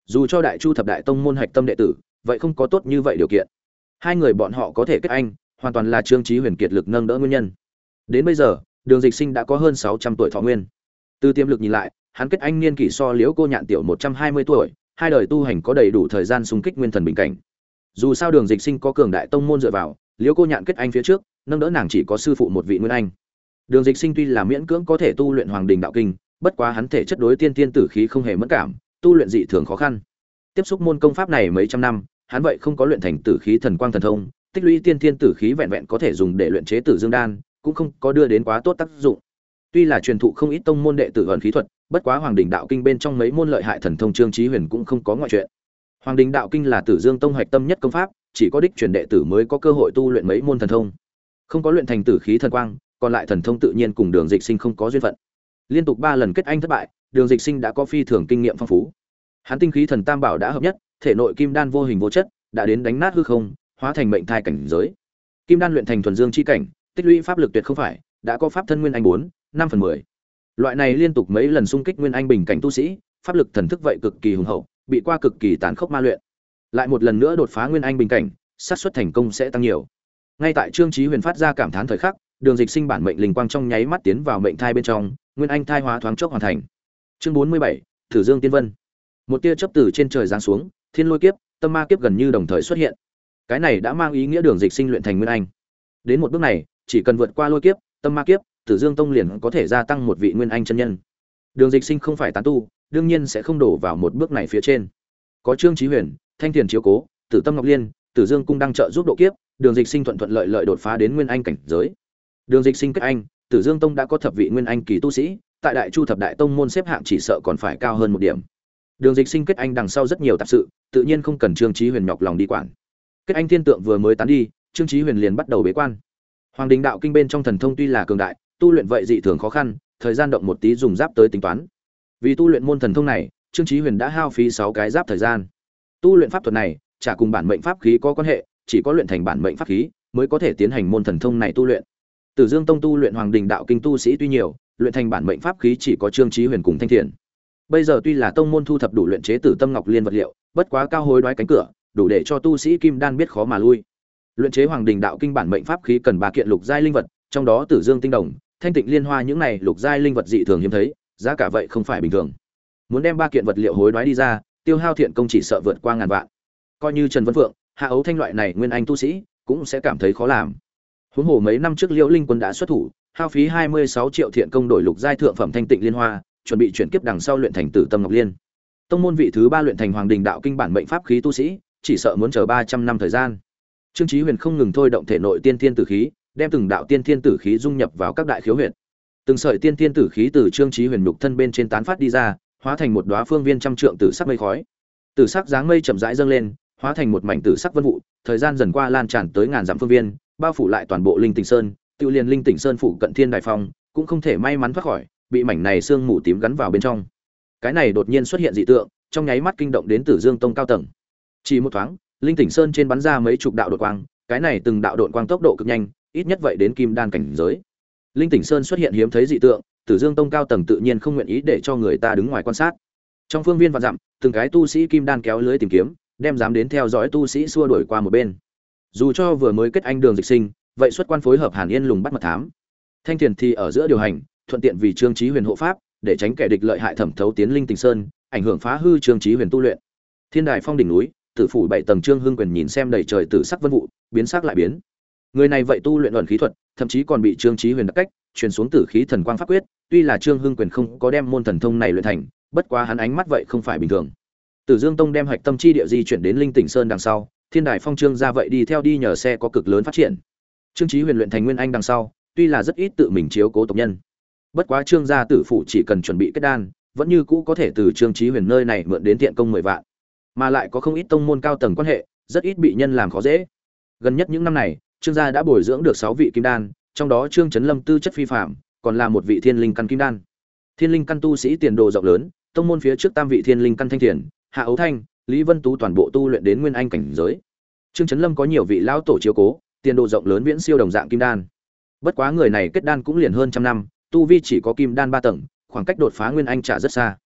Dù cho đại chu thập đại tông môn hạch tâm đệ tử, vậy không có tốt như vậy điều kiện. Hai người bọn họ có thể kết anh hoàn toàn là trương trí huyền kiệt lực nâng đỡ nguyên nhân. Đến bây giờ, đường dịch sinh đã có hơn sáu trăm tuổi thọ nguyên. Từ tiềm lực nhìn lại, hắn kết anh niên kỷ so liễu cô nhạn tiểu một trăm hai mươi tuổi, hai đời tu hành có đầy đủ thời gian xung kích nguyên thần bình cảnh. Dù sao đường dịch sinh có cường đại tông môn dựa vào, liễu cô nhạn kết anh phía trước, nâng đỡ nàng chỉ có sư phụ một vị nguyên anh. Đường dịch sinh tuy là miễn cưỡng có thể tu luyện hoàng đình đạo kinh, bất quá hắn thể chất đối tiên tiên tử khí không hề mất cảm, tu luyện dị thường khó khăn. Tiếp xúc môn công pháp này mấy trăm năm, hắn vậy không có luyện thành tử khí thần quang thần thông tích lũy tiên tiên tử khí vẹn vẹn có thể dùng để luyện chế tử dương đan, cũng không có đưa đến quá tốt tác dụng. Tuy là truyền thụ không ít tông môn đệ tử ẩn khí thuật, bất quá hoàng đình đạo kinh bên trong mấy môn lợi hại thần thông trương trí huyền cũng không có ngoại chuyện. Hoàng đình đạo kinh là tử dương tông hoạch tâm nhất công pháp, chỉ có đích truyền đệ tử mới có cơ hội tu luyện mấy môn thần thông. Không có luyện thành tử khí thần quang, còn lại thần thông tự nhiên cùng đường dịch sinh không có duyên phận. Liên tục ba lần kết anh thất bại, đường dịch sinh đã có phi thường kinh nghiệm phong phú. Hắn tinh khí thần tam bảo đã hợp nhất, thể nội kim đan vô hình vô chất, đã đến đánh nát hư không hóa thành mệnh thai cảnh giới. Kim đan luyện thành thuần dương chi cảnh, tích lũy pháp lực tuyệt không phải, đã có pháp thân nguyên anh bốn, năm phần mười. Loại này liên tục mấy lần xung kích nguyên anh bình cảnh tu sĩ, pháp lực thần thức vậy cực kỳ hùng hậu, bị qua cực kỳ tàn khốc ma luyện. Lại một lần nữa đột phá nguyên anh bình cảnh, xác suất thành công sẽ tăng nhiều. Ngay tại trương trí huyền phát ra cảm thán thời khắc, đường dịch sinh bản mệnh linh quang trong nháy mắt tiến vào mệnh thai bên trong, nguyên anh thai hóa thoáng chốc hoàn thành. Chương bốn mươi bảy, thử dương tiên vân. Một tia chớp từ trên trời giáng xuống, thiên lôi kiếp, tâm ma kiếp gần như đồng thời xuất hiện cái này đã mang ý nghĩa đường dịch sinh luyện thành nguyên anh. Đến một bước này, chỉ cần vượt qua lôi kiếp, tâm ma kiếp, tử dương tông liền có thể gia tăng một vị nguyên anh chân nhân. Đường dịch sinh không phải tán tu, đương nhiên sẽ không đổ vào một bước này phía trên. Có trương trí huyền, thanh thiền chiếu cố, tử tâm ngọc liên, tử dương cung đang trợ giúp độ kiếp, đường dịch sinh thuận thuận lợi lợi đột phá đến nguyên anh cảnh giới. Đường dịch sinh kết anh, tử dương tông đã có thập vị nguyên anh kỳ tu sĩ, tại đại chu thập đại tông môn xếp hạng chỉ sợ còn phải cao hơn một điểm. Đường dịch sinh kết anh đằng sau rất nhiều tạp sự, tự nhiên không cần trương trí huyền nhọc lòng đi quản kết anh thiên tượng vừa mới tán đi, trương chí huyền liền bắt đầu bế quan. Hoàng đình đạo kinh bên trong thần thông tuy là cường đại, tu luyện vậy dị thường khó khăn, thời gian động một tí dùng giáp tới tính toán. Vì tu luyện môn thần thông này, trương chí huyền đã hao phí sáu cái giáp thời gian. Tu luyện pháp thuật này, chả cùng bản mệnh pháp khí có quan hệ, chỉ có luyện thành bản mệnh pháp khí mới có thể tiến hành môn thần thông này tu luyện. Tử dương tông tu luyện hoàng đình đạo kinh tu sĩ tuy nhiều, luyện thành bản mệnh pháp khí chỉ có trương chí huyền cùng thanh thiền bây giờ tuy là tông môn thu thập đủ luyện chế tử tâm ngọc liên vật liệu, bất quá cao hối đoái cánh cửa đủ để cho tu sĩ kim đan biết khó mà lui. Luyện chế hoàng đình đạo kinh bản mệnh pháp khí cần ba kiện lục giai linh vật, trong đó tử dương tinh đồng, thanh tịnh liên hoa những này lục giai linh vật dị thường hiếm thấy, giá cả vậy không phải bình thường. Muốn đem ba kiện vật liệu hối đoái đi ra, tiêu hao thiện công chỉ sợ vượt qua ngàn vạn. Coi như trần vân phượng, hạ ấu thanh loại này nguyên anh tu sĩ, cũng sẽ cảm thấy khó làm. Huống hồ mấy năm trước liễu linh quân đã xuất thủ, hao phí hai mươi sáu triệu thiện công đổi lục giai thượng phẩm thanh tịnh liên hoa, chuẩn bị chuyển kiếp đằng sau luyện thành tử tâm ngọc liên. Tông môn vị thứ ba luyện thành hoàng đình đạo kinh bản mệnh pháp khí tu sĩ chỉ sợ muốn chờ ba trăm năm thời gian. Trương chí huyền không ngừng thôi động thể nội tiên thiên tử khí, đem từng đạo tiên thiên tử khí dung nhập vào các đại khiếu huyệt. Từng sợi tiên thiên tử khí từ trương chí huyền nhục thân bên trên tán phát đi ra, hóa thành một đóa phương viên trăm trượng tử sắc mây khói. Tử sắc dáng mây chậm rãi dâng lên, hóa thành một mảnh tử sắc vân vụ, thời gian dần qua lan tràn tới ngàn dặm phương viên, bao phủ lại toàn bộ linh tỉnh sơn tiêu liền linh tỉnh sơn phủ cận thiên đại phong, cũng không thể may mắn thoát khỏi, bị mảnh này sương mù tím gắn vào bên trong. Cái này đột nhiên xuất hiện dị tượng, trong nháy mắt kinh động đến tử dương tông cao tầng chỉ một thoáng, linh tỉnh sơn trên bắn ra mấy chục đạo đột quang, cái này từng đạo đột quang tốc độ cực nhanh, ít nhất vậy đến kim đan cảnh giới. Linh tỉnh sơn xuất hiện hiếm thấy dị tượng, tử dương tông cao tầng tự nhiên không nguyện ý để cho người ta đứng ngoài quan sát. Trong phương viên vạn dặm, từng cái tu sĩ kim đan kéo lưới tìm kiếm, đem dám đến theo dõi tu sĩ xua đuổi qua một bên. Dù cho vừa mới kết anh đường dịch sinh, vậy xuất quan phối hợp hàn yên lùng bắt mật thám. Thanh thiền thì ở giữa điều hành, thuận tiện vì trương trí huyền hộ pháp, để tránh kẻ địch lợi hại thẩm thấu tiến linh tình sơn, ảnh hưởng phá hư trương trí huyền tu luyện. Thiên đài phong đỉnh núi tử phủ bảy tầng trương hưng quyền nhìn xem đầy trời tử sắc vân vụ, biến sắc lại biến. Người này vậy tu luyện luận khí thuật, thậm chí còn bị trương trí huyền đặc cách, truyền xuống tử khí thần quang pháp quyết, tuy là trương hưng quyền không có đem môn thần thông này luyện thành, bất quá hắn ánh mắt vậy không phải bình thường. Tử dương tông đem hạch tâm chi địa di chuyển đến linh tỉnh sơn đằng sau, thiên đài phong trương ra vậy đi theo đi nhờ xe có cực lớn phát triển. Trương trí huyền luyện thành nguyên anh đằng sau, tuy là rất ít tự mình chiếu cố tộc nhân. Bất quá trương gia tử phụ chỉ cần chuẩn bị kết đan, vẫn như cũ có thể từ trương trí huyền nơi này mượn đến thiện công mười vạn mà lại có không ít tông môn cao tầng quan hệ, rất ít bị nhân làm khó dễ. Gần nhất những năm này, trương gia đã bồi dưỡng được sáu vị kim đan, trong đó trương trấn lâm tư chất phi phạm còn là một vị thiên linh căn kim đan. Thiên linh căn tu sĩ tiền đồ rộng lớn, tông môn phía trước tam vị thiên linh căn thanh thiền, hạ ấu thanh, lý vân tú toàn bộ tu luyện đến nguyên anh cảnh giới. Trương trấn lâm có nhiều vị lão tổ chiếu cố, tiền đồ rộng lớn viễn siêu đồng dạng kim đan. Bất quá người này kết đan cũng liền hơn trăm năm, tu vi chỉ có kim đan ba tầng, khoảng cách đột phá nguyên anh trả rất xa.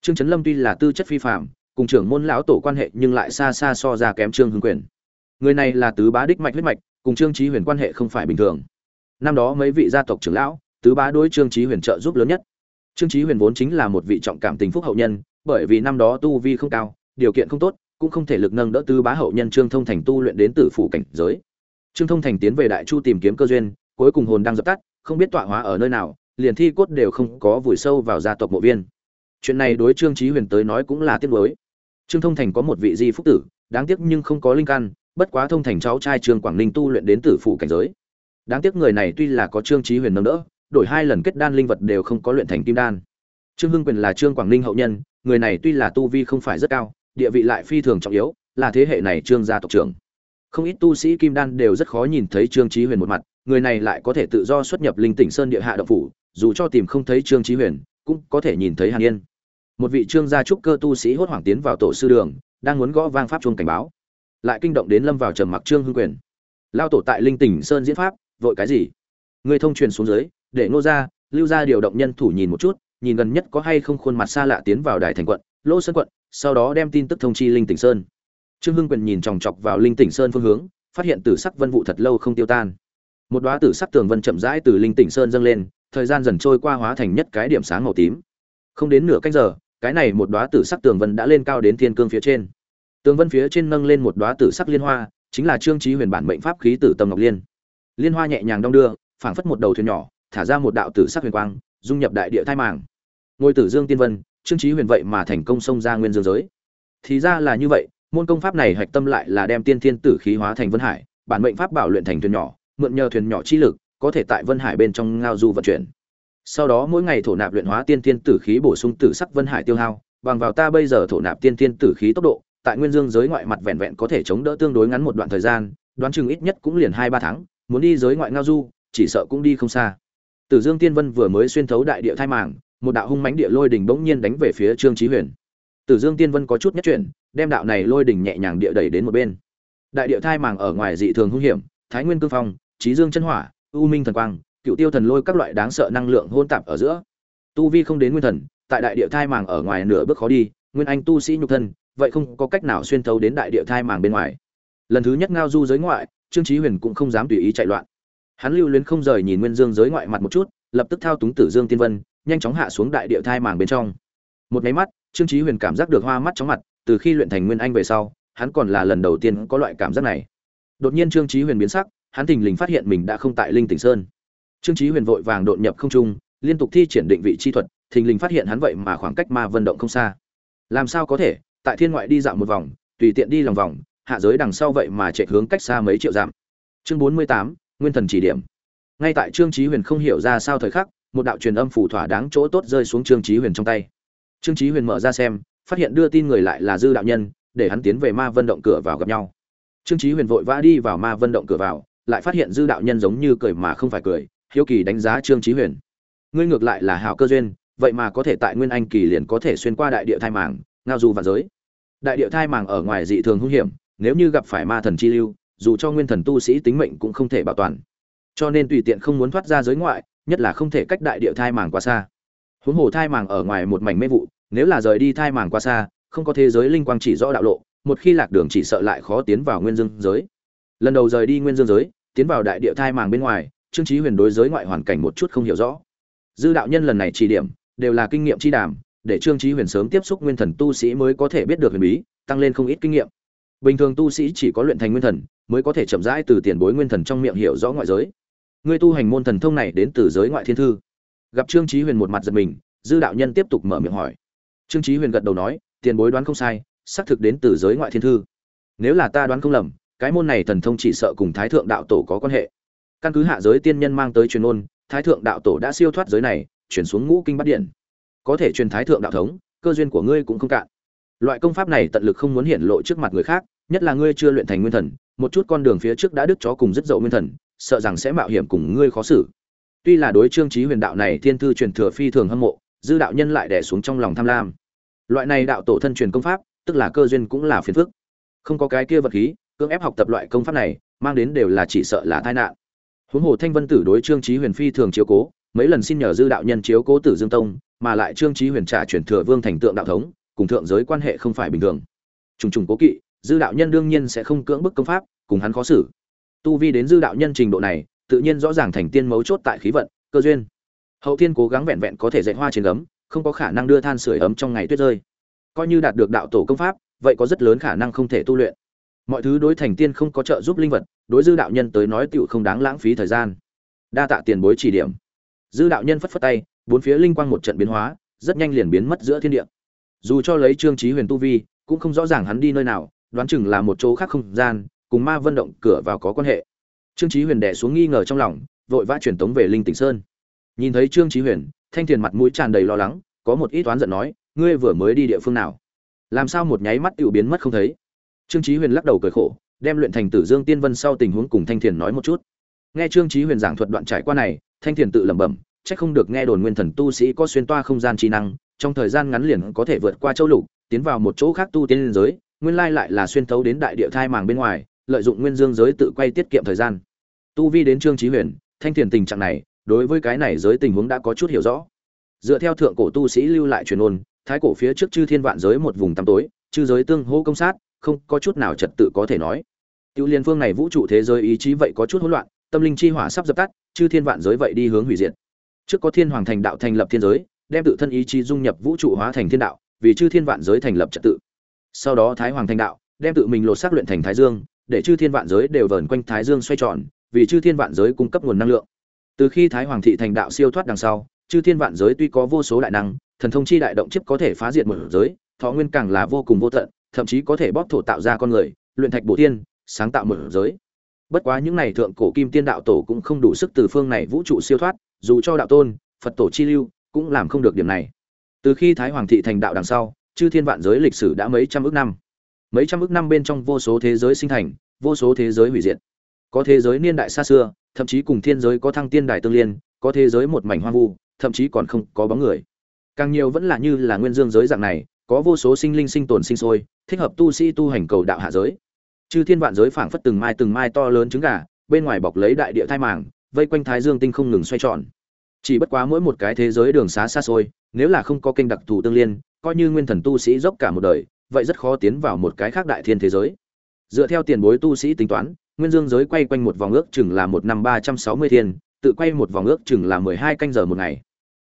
Trương trấn lâm tuy là tư chất phi phạm cùng trưởng môn lão tổ quan hệ nhưng lại xa xa so ra kém trương hưng quyền. Người này là tứ bá đích mạch huyết mạch, cùng trương trí huyền quan hệ không phải bình thường. Năm đó mấy vị gia tộc trưởng lão, tứ bá đối trương trí huyền trợ giúp lớn nhất. Trương chí huyền vốn chính là một vị trọng cảm tình phúc hậu nhân, bởi vì năm đó tu vi không cao, điều kiện không tốt, cũng không thể lực nâng đỡ tứ bá hậu nhân trương thông thành tu luyện đến tử phủ cảnh giới. Trương thông thành tiến về đại chu tìm kiếm cơ duyên, cuối cùng hồn đang dập tắt, không biết tọa hóa ở nơi nào, liền thi cốt đều không có vùi sâu vào gia tộc mộ viên. Chuyện này đối trương chí huyền tới nói cũng là tiếc nuối trương thông thành có một vị di phúc tử, đáng tiếc nhưng không có linh căn, bất quá thông thành cháu trai trương quảng ninh tu luyện đến tử phủ cảnh giới. Đáng tiếc người này tuy là có trương chí huyền nâng đỡ, đổi hai lần kết đan linh vật đều không có luyện thành kim đan. Trương hưng quyền là trương quảng ninh hậu nhân, người này tuy là tu vi không phải rất cao, địa vị lại phi thường trọng yếu, là thế hệ này trương gia tộc trưởng. Không ít tu sĩ kim đan đều rất khó nhìn thấy trương chí huyền một mặt, người này lại có thể tự do xuất nhập linh tỉnh sơn địa hạ động phủ, dù cho tìm không thấy trương chí huyền, cũng có thể nhìn thấy hàn yên một vị trương gia trúc cơ tu sĩ hốt hoảng tiến vào tổ sư đường, đang muốn gõ vang pháp chuông cảnh báo. Lại kinh động đến lâm vào trầm mặc trương hưng quyền. Lao tổ tại linh tỉnh sơn diễn pháp, vội cái gì? Người thông truyền xuống dưới, để ngô ra lưu ra điều động nhân thủ nhìn một chút, nhìn gần nhất có hay không khuôn mặt xa lạ tiến vào đài thành quận lỗ sơn quận, sau đó đem tin tức thông chi linh tỉnh sơn. Trương hưng quyền nhìn chòng chọc vào linh tỉnh sơn phương hướng, phát hiện tử sắc vân vụ thật lâu không tiêu tan. Một đoá tử sắc tường vân chậm rãi từ linh tỉnh sơn dâng lên, thời gian dần trôi qua hóa thành nhất cái điểm sáng màu tím. Không đến nửa cách giờ cái này một đóa tử sắc tường vân đã lên cao đến thiên cương phía trên. Tường vân phía trên nâng lên một đóa tử sắc liên hoa, chính là trương trí huyền bản mệnh pháp khí tử tâm ngọc liên. Liên hoa nhẹ nhàng đong đưa, phảng phất một đầu thuyền nhỏ, thả ra một đạo tử sắc huyền quang, dung nhập đại địa thai màng. Ngôi tử dương tiên vân, trương trí huyền vậy mà thành công xông ra nguyên dương giới. Thì ra là như vậy, môn công pháp này hạch tâm lại là đem tiên thiên tử khí hóa thành vân hải, bản mệnh pháp bảo luyện thành thuyền nhỏ, mượn nhờ thuyền nhỏ chi lực, có thể tại vân hải bên trong ngao du vận chuyển sau đó mỗi ngày thổ nạp luyện hóa tiên thiên tử khí bổ sung tử sắc vân hải tiêu hao, bằng vào ta bây giờ thổ nạp tiên thiên tử khí tốc độ, tại nguyên dương giới ngoại mặt vẹn vẹn có thể chống đỡ tương đối ngắn một đoạn thời gian, đoán chừng ít nhất cũng liền hai ba tháng, muốn đi giới ngoại ngao du, chỉ sợ cũng đi không xa. Tử dương tiên vân vừa mới xuyên thấu đại địa thai màng, một đạo hung mãnh địa lôi đỉnh bỗng nhiên đánh về phía trương chí huyền. Tử dương tiên vân có chút nhất chuyển, đem đạo này lôi đỉnh nhẹ nhàng địa đẩy đến một bên. Đại địa thai màng ở ngoài dị thường hung hiểm, thái nguyên cương phong trí dương chân hỏa, u minh thần quang cựu tiêu thần lôi các loại đáng sợ năng lượng hôn tạp ở giữa. Tu vi không đến nguyên thần, tại đại địa thai màng ở ngoài nửa bước khó đi, nguyên anh tu sĩ nhục thân, vậy không có cách nào xuyên thấu đến đại địa thai màng bên ngoài. Lần thứ nhất ngao du giới ngoại, trương chí huyền cũng không dám tùy ý chạy loạn. Hắn lưu luyến không rời nhìn nguyên dương giới ngoại mặt một chút, lập tức thao túng tử dương tiên vân, nhanh chóng hạ xuống đại địa thai màng bên trong. Một máy mắt, trương chí huyền cảm giác được hoa mắt chóng mặt, từ khi luyện thành nguyên anh về sau, hắn còn là lần đầu tiên có loại cảm giác này. Đột nhiên trương chí huyền biến sắc, hắn thình lình phát hiện mình đã không tại linh tỉnh sơn trương chí huyền vội vàng đột nhập không trung, liên tục thi triển định vị chi thuật, thình lình phát hiện hắn vậy mà khoảng cách ma vân động không xa. Làm sao có thể? Tại thiên ngoại đi dạo một vòng, tùy tiện đi lòng vòng, hạ giới đằng sau vậy mà chạy hướng cách xa mấy triệu dặm. Chương bốn mươi tám, nguyên thần chỉ điểm. Ngay tại trương chí huyền không hiểu ra sao thời khắc, một đạo truyền âm phủ thỏa đáng chỗ tốt rơi xuống trương chí huyền trong tay. Trương chí huyền mở ra xem, phát hiện đưa tin người lại là dư đạo nhân, để hắn tiến về ma vân động cửa vào gặp nhau. Trương chí huyền vội vã đi vào ma vân động cửa vào, lại phát hiện dư đạo nhân giống như cười mà không phải cười hiếu kỳ đánh giá trương chí huyền. Ngươi ngược lại là hảo cơ duyên, vậy mà có thể tại nguyên anh kỳ liền có thể xuyên qua đại địa thai màng, ngao du và giới. Đại địa thai màng ở ngoài dị thường hung hiểm, nếu như gặp phải ma thần chi lưu, dù cho nguyên thần tu sĩ tính mệnh cũng không thể bảo toàn. Cho nên tùy tiện không muốn thoát ra giới ngoại, nhất là không thể cách đại địa thai màng quá xa. Huống hồ thai màng ở ngoài một mảnh mê vụ, nếu là rời đi thai màng quá xa, không có thế giới linh quang chỉ rõ đạo lộ, một khi lạc đường chỉ sợ lại khó tiến vào nguyên dương giới. Lần đầu rời đi nguyên dương giới, tiến vào đại địa thai màng bên ngoài trương Chí huyền đối giới ngoại hoàn cảnh một chút không hiểu rõ. Dư đạo nhân lần này chỉ điểm, đều là kinh nghiệm chi đàm, để trương Chí huyền sớm tiếp xúc nguyên thần tu sĩ mới có thể biết được huyền bí, tăng lên không ít kinh nghiệm. Bình thường tu sĩ chỉ có luyện thành nguyên thần, mới có thể chậm rãi từ tiền bối nguyên thần trong miệng hiểu rõ ngoại giới. Ngươi tu hành môn thần thông này đến từ giới ngoại thiên thư. Gặp trương Chí huyền một mặt giật mình, dư đạo nhân tiếp tục mở miệng hỏi. Trương Chí huyền gật đầu nói, tiền bối đoán không sai, xác thực đến từ giới ngoại thiên thư. Nếu là ta đoán không lầm, cái môn này thần thông chỉ sợ cùng thái thượng đạo tổ có quan hệ căn cứ hạ giới tiên nhân mang tới truyền ôn thái thượng đạo tổ đã siêu thoát giới này, chuyển xuống ngũ kinh bát điện. Có thể truyền thái thượng đạo thống, cơ duyên của ngươi cũng không cạn. Loại công pháp này tận lực không muốn hiện lộ trước mặt người khác, nhất là ngươi chưa luyện thành nguyên thần, một chút con đường phía trước đã đứt chó cùng rất dậu nguyên thần, sợ rằng sẽ mạo hiểm cùng ngươi khó xử. Tuy là đối trương trí huyền đạo này thiên thư truyền thừa phi thường hâm mộ, dư đạo nhân lại đẻ xuống trong lòng tham lam. Loại này đạo tổ thân truyền công pháp, tức là cơ duyên cũng là phiền phức. Không có cái kia vật khí, cưỡng ép học tập loại công pháp này, mang đến đều là chỉ sợ là tai nạn huống hồ thanh vân tử đối trương trí huyền phi thường chiếu cố, mấy lần xin nhờ dư đạo nhân chiếu cố tử dương tông, mà lại trương trí huyền trả chuyển thừa vương thành tượng đạo thống, cùng thượng giới quan hệ không phải bình thường. Trùng trùng cố kỵ, dư đạo nhân đương nhiên sẽ không cưỡng bức công pháp, cùng hắn khó xử. Tu vi đến dư đạo nhân trình độ này, tự nhiên rõ ràng thành tiên mấu chốt tại khí vận, cơ duyên. Hậu thiên cố gắng vẹn vẹn có thể dạy hoa trên gấm, không có khả năng đưa than sửa ấm trong ngày tuyết rơi. Coi như đạt được đạo tổ công pháp, vậy có rất lớn khả năng không thể tu luyện mọi thứ đối thành tiên không có trợ giúp linh vật, đối dư đạo nhân tới nói tựu không đáng lãng phí thời gian. Đa tạ tiền bối chỉ điểm. Dư đạo nhân phất phất tay, bốn phía linh quang một trận biến hóa, rất nhanh liền biến mất giữa thiên địa. Dù cho lấy trương trí huyền tu vi, cũng không rõ ràng hắn đi nơi nào, đoán chừng là một chỗ khác không gian, cùng ma vân động cửa vào có quan hệ. Trương trí huyền đẻ xuống nghi ngờ trong lòng, vội vã truyền tống về linh tỉnh sơn. Nhìn thấy trương trí huyền, thanh thiền mặt mũi tràn đầy lo lắng, có một ít toán giận nói, ngươi vừa mới đi địa phương nào? Làm sao một nháy mắt tự biến mất không thấy? Trương Chí huyền lắc đầu cười khổ, đem luyện thành tử dương tiên vân sau tình huống cùng thanh thiền nói một chút. Nghe trương Chí huyền giảng thuật đoạn trải qua này, thanh thiền tự lẩm bẩm, chắc không được nghe đồn nguyên thần tu sĩ có xuyên toa không gian trí năng, trong thời gian ngắn liền có thể vượt qua châu lục, tiến vào một chỗ khác tu tiên liên giới, nguyên lai lại là xuyên thấu đến đại địa thai màng bên ngoài, lợi dụng nguyên dương giới tự quay tiết kiệm thời gian. Tu vi đến trương Chí huyền, thanh thiền tình trạng này, đối với cái này giới tình huống đã có chút hiểu rõ. Dựa theo thượng cổ tu sĩ lưu lại truyền ôn, thái cổ phía trước chư thiên vạn giới một vùng tăm tối, chư giới tương hô công sát không có chút nào trật tự có thể nói. Tiểu liên phương này vũ trụ thế giới ý chí vậy có chút hỗn loạn, tâm linh chi hỏa sắp dập tắt, chư thiên vạn giới vậy đi hướng hủy diệt. Trước có thiên hoàng thành đạo thành lập thiên giới, đem tự thân ý chí dung nhập vũ trụ hóa thành thiên đạo, vì chư thiên vạn giới thành lập trật tự. Sau đó thái hoàng thành đạo, đem tự mình lột xác luyện thành thái dương, để chư thiên vạn giới đều vờn quanh thái dương xoay tròn, vì chư thiên vạn giới cung cấp nguồn năng lượng. Từ khi thái hoàng thị thành đạo siêu thoát đằng sau, chư thiên vạn giới tuy có vô số đại năng, thần thông chi đại động chiếc có thể phá diệt một giới, thọ nguyên càng là vô cùng vô tận thậm chí có thể bóp thổ tạo ra con người, luyện thạch bổ tiên sáng tạo một giới. Bất quá những này thượng cổ kim tiên đạo tổ cũng không đủ sức từ phương này vũ trụ siêu thoát, dù cho đạo tôn, phật tổ chi lưu, cũng làm không được điểm này. Từ khi thái hoàng thị thành đạo đằng sau, chư thiên vạn giới lịch sử đã mấy trăm ước năm. Mấy trăm ước năm bên trong vô số thế giới sinh thành, vô số thế giới hủy diệt. Có thế giới niên đại xa xưa, thậm chí cùng thiên giới có thăng tiên đài tương liên, có thế giới một mảnh hoang vu, thậm chí còn không có bóng người. Càng nhiều vẫn là như là nguyên dương giới dạng này có vô số sinh linh sinh tồn sinh sôi, thích hợp tu sĩ tu hành cầu đạo hạ giới. Chư thiên vạn giới phảng phất từng mai từng mai to lớn trứng gà, bên ngoài bọc lấy đại địa thai màng, vây quanh thái dương tinh không ngừng xoay tròn. Chỉ bất quá mỗi một cái thế giới đường xá xa xôi, nếu là không có kênh đặc thù tương liên, coi như nguyên thần tu sĩ dốc cả một đời, vậy rất khó tiến vào một cái khác đại thiên thế giới. Dựa theo tiền bối tu sĩ tính toán, nguyên dương giới quay quanh một vòng ước chừng là một năm ba trăm sáu mươi thiên, tự quay một vòng ước chừng là mười hai canh giờ một ngày.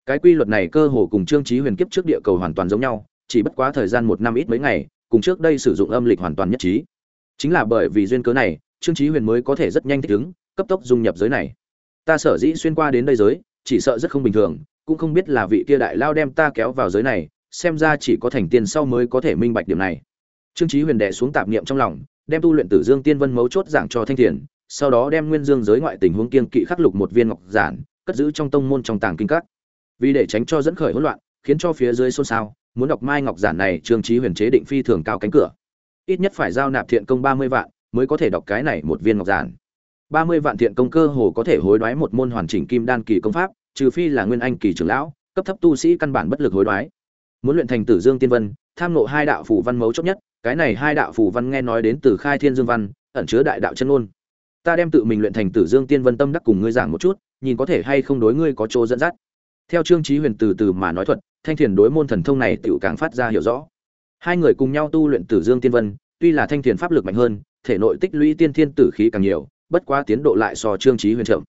Cái quy luật này cơ hồ cùng trương trí huyền kiếp trước địa cầu hoàn toàn giống nhau chỉ bất quá thời gian một năm ít mấy ngày, cùng trước đây sử dụng âm lịch hoàn toàn nhất trí. Chính là bởi vì duyên cớ này, trương trí huyền mới có thể rất nhanh thích ứng, cấp tốc dung nhập giới này. Ta sở dĩ xuyên qua đến đây giới, chỉ sợ rất không bình thường, cũng không biết là vị kia đại lao đem ta kéo vào giới này, xem ra chỉ có thành tiên sau mới có thể minh bạch điểm này. Trương trí huyền đẻ xuống tạp niệm trong lòng, đem tu luyện tử dương tiên vân mấu chốt giảng cho thanh thiền, sau đó đem nguyên dương giới ngoại tình huống kiên kỵ khắc lục một viên ngọc giản, cất giữ trong tông môn trong tàng kinh các. Vì để tránh cho dẫn khởi hỗn loạn, khiến cho phía dưới xôn xao muốn đọc mai ngọc giản này, trương trí huyền chế định phi thường cao cánh cửa. Ít nhất phải giao nạp thiện công ba mươi vạn mới có thể đọc cái này một viên ngọc giản. ba mươi vạn thiện công cơ hồ có thể hối đoái một môn hoàn chỉnh kim đan kỳ công pháp, trừ phi là nguyên anh kỳ trưởng lão, cấp thấp tu sĩ căn bản bất lực hối đoái. Muốn luyện thành tử dương tiên vân, tham nộ hai đạo phủ văn mấu chốt nhất, cái này hai đạo phủ văn nghe nói đến từ khai thiên dương văn, ẩn chứa đại đạo chân ngôn. Ta đem tự mình luyện thành tử dương tiên vân tâm đắc cùng ngươi giảng một chút, nhìn có thể hay không đối ngươi có chỗ dẫn dắt theo trương trí huyền từ từ mà nói thuật, thanh thiền đối môn thần thông này tự càng phát ra hiểu rõ. Hai người cùng nhau tu luyện tử dương tiên vân, tuy là thanh thiền pháp lực mạnh hơn, thể nội tích lũy tiên thiên tử khí càng nhiều, bất quá tiến độ lại so trương trí huyền chậm.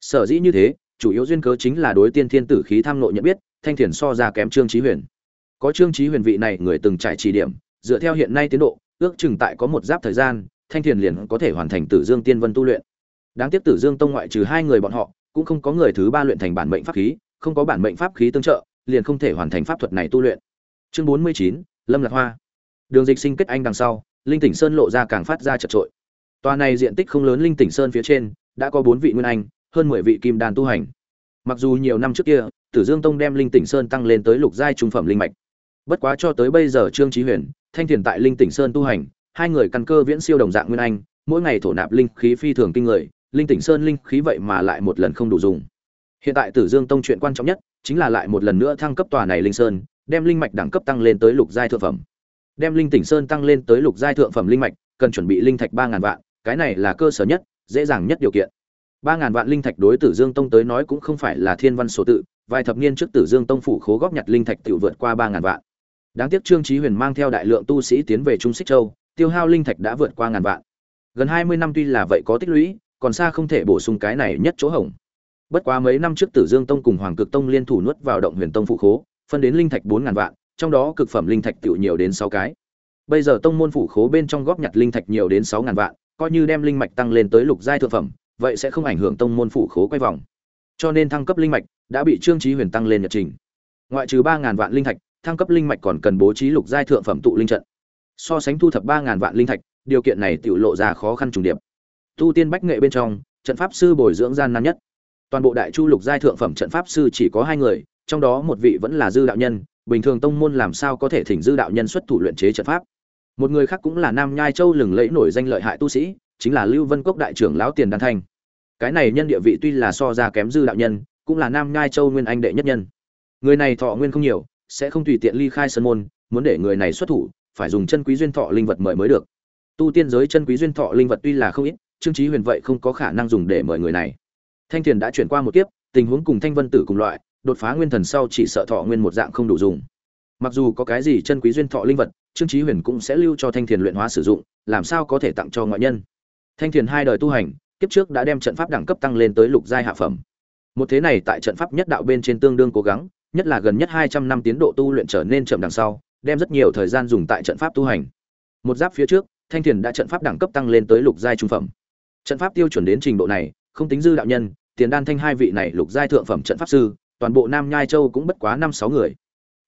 Sở dĩ như thế, chủ yếu duyên cớ chính là đối tiên thiên tử khí tham nội nhận biết, thanh thiền so ra kém trương trí huyền. Có trương trí huyền vị này người từng trải chỉ điểm, dựa theo hiện nay tiến độ, ước chừng tại có một giáp thời gian, thanh thiền liền có thể hoàn thành tử dương tiên vân tu luyện. Đáng tiếc tử dương tông ngoại trừ hai người bọn họ, cũng không có người thứ ba luyện thành bản mệnh pháp khí không có bản mệnh pháp khí tương trợ, liền không thể hoàn thành pháp thuật này tu luyện. Chương bốn mươi chín, lâm lạc hoa. Đường dịch sinh kết anh đằng sau, linh tỉnh sơn lộ ra càng phát ra chật trội. Tòa này diện tích không lớn linh tỉnh sơn phía trên, đã có bốn vị nguyên anh, hơn mười vị kim đan tu hành. Mặc dù nhiều năm trước kia, tử dương tông đem linh tỉnh sơn tăng lên tới lục giai trung phẩm linh mạch. Bất quá cho tới bây giờ trương trí huyền, thanh thiền tại linh tỉnh sơn tu hành, hai người căn cơ viễn siêu đồng dạng nguyên anh, mỗi ngày thổ nạp linh khí phi thường kinh người, linh tỉnh sơn linh khí vậy mà lại một lần không đủ dùng hiện tại tử dương tông chuyện quan trọng nhất chính là lại một lần nữa thăng cấp tòa này linh sơn, đem linh mạch đẳng cấp tăng lên tới lục giai thượng phẩm. Đem linh tỉnh sơn tăng lên tới lục giai thượng phẩm linh mạch, cần chuẩn bị linh thạch ba ngàn vạn, cái này là cơ sở nhất, dễ dàng nhất điều kiện. Ba ngàn vạn linh thạch đối tử dương tông tới nói cũng không phải là thiên văn số tự, vài thập niên trước tử dương tông phủ khố góp nhặt linh thạch tự vượt qua ba ngàn vạn. Đáng tiếc trương trí huyền mang theo đại lượng tu sĩ tiến về trung xích châu, tiêu hao linh thạch đã vượt qua ngàn vạn. Gần hai mươi năm tuy là vậy có tích lũy, còn xa không thể bổ sung cái này nhất chỗ hỏng bất quá mấy năm trước tử dương tông cùng hoàng cực tông liên thủ nuốt vào động huyền tông phụ khố, phân đến linh thạch bốn ngàn vạn, trong đó cực phẩm linh thạch tiểu nhiều đến sáu cái. Bây giờ tông môn phụ khố bên trong góp nhặt linh thạch nhiều đến sáu ngàn vạn, coi như đem linh mạch tăng lên tới lục giai thượng phẩm, vậy sẽ không ảnh hưởng tông môn phụ khố quay vòng. Cho nên thăng cấp linh mạch đã bị trương trí huyền tăng lên nhật trình. Ngoại trừ ba ngàn vạn linh thạch, thăng cấp linh mạch còn cần bố trí lục giai thượng phẩm tụ linh trận. So sánh thu thập ba ngàn vạn linh thạch, điều kiện này tiểu lộ ra khó khăn trùng điệp. Tu tiên bách nghệ bên trong, trận pháp sư bồi dưỡng gian nan nhất toàn bộ đại chu lục giai thượng phẩm trận pháp sư chỉ có hai người, trong đó một vị vẫn là dư đạo nhân, bình thường tông môn làm sao có thể thỉnh dư đạo nhân xuất thủ luyện chế trận pháp. Một người khác cũng là nam nhai châu lừng lẫy nổi danh lợi hại tu sĩ, chính là lưu vân cốc đại trưởng lão tiền đan thanh. Cái này nhân địa vị tuy là so ra kém dư đạo nhân, cũng là nam nhai châu nguyên anh đệ nhất nhân. Người này thọ nguyên không nhiều, sẽ không tùy tiện ly khai sân môn, muốn để người này xuất thủ, phải dùng chân quý duyên thọ linh vật mời mới được. Tu tiên giới chân quý duyên thọ linh vật tuy là không ít, trương trí huyền vậy không có khả năng dùng để mời người này thanh thiền đã chuyển qua một kiếp, tình huống cùng thanh vân tử cùng loại, đột phá nguyên thần sau chỉ sợ thọ nguyên một dạng không đủ dùng. Mặc dù có cái gì chân quý duyên thọ linh vật, trương trí huyền cũng sẽ lưu cho thanh thiền luyện hóa sử dụng, làm sao có thể tặng cho ngoại nhân. Thanh thiền hai đời tu hành, kiếp trước đã đem trận pháp đẳng cấp tăng lên tới lục giai hạ phẩm. Một thế này tại trận pháp nhất đạo bên trên tương đương cố gắng, nhất là gần nhất hai trăm năm tiến độ tu luyện trở nên chậm đằng sau, đem rất nhiều thời gian dùng tại trận pháp tu hành. Một giáp phía trước, thanh thiền đã trận pháp đẳng cấp tăng lên tới lục giai trung phẩm. Trận pháp tiêu chuẩn đến trình độ này, không tính dư đạo nhân tiền đan thanh hai vị này lục giai thượng phẩm trận pháp sư, toàn bộ nam nhai châu cũng bất quá năm sáu người.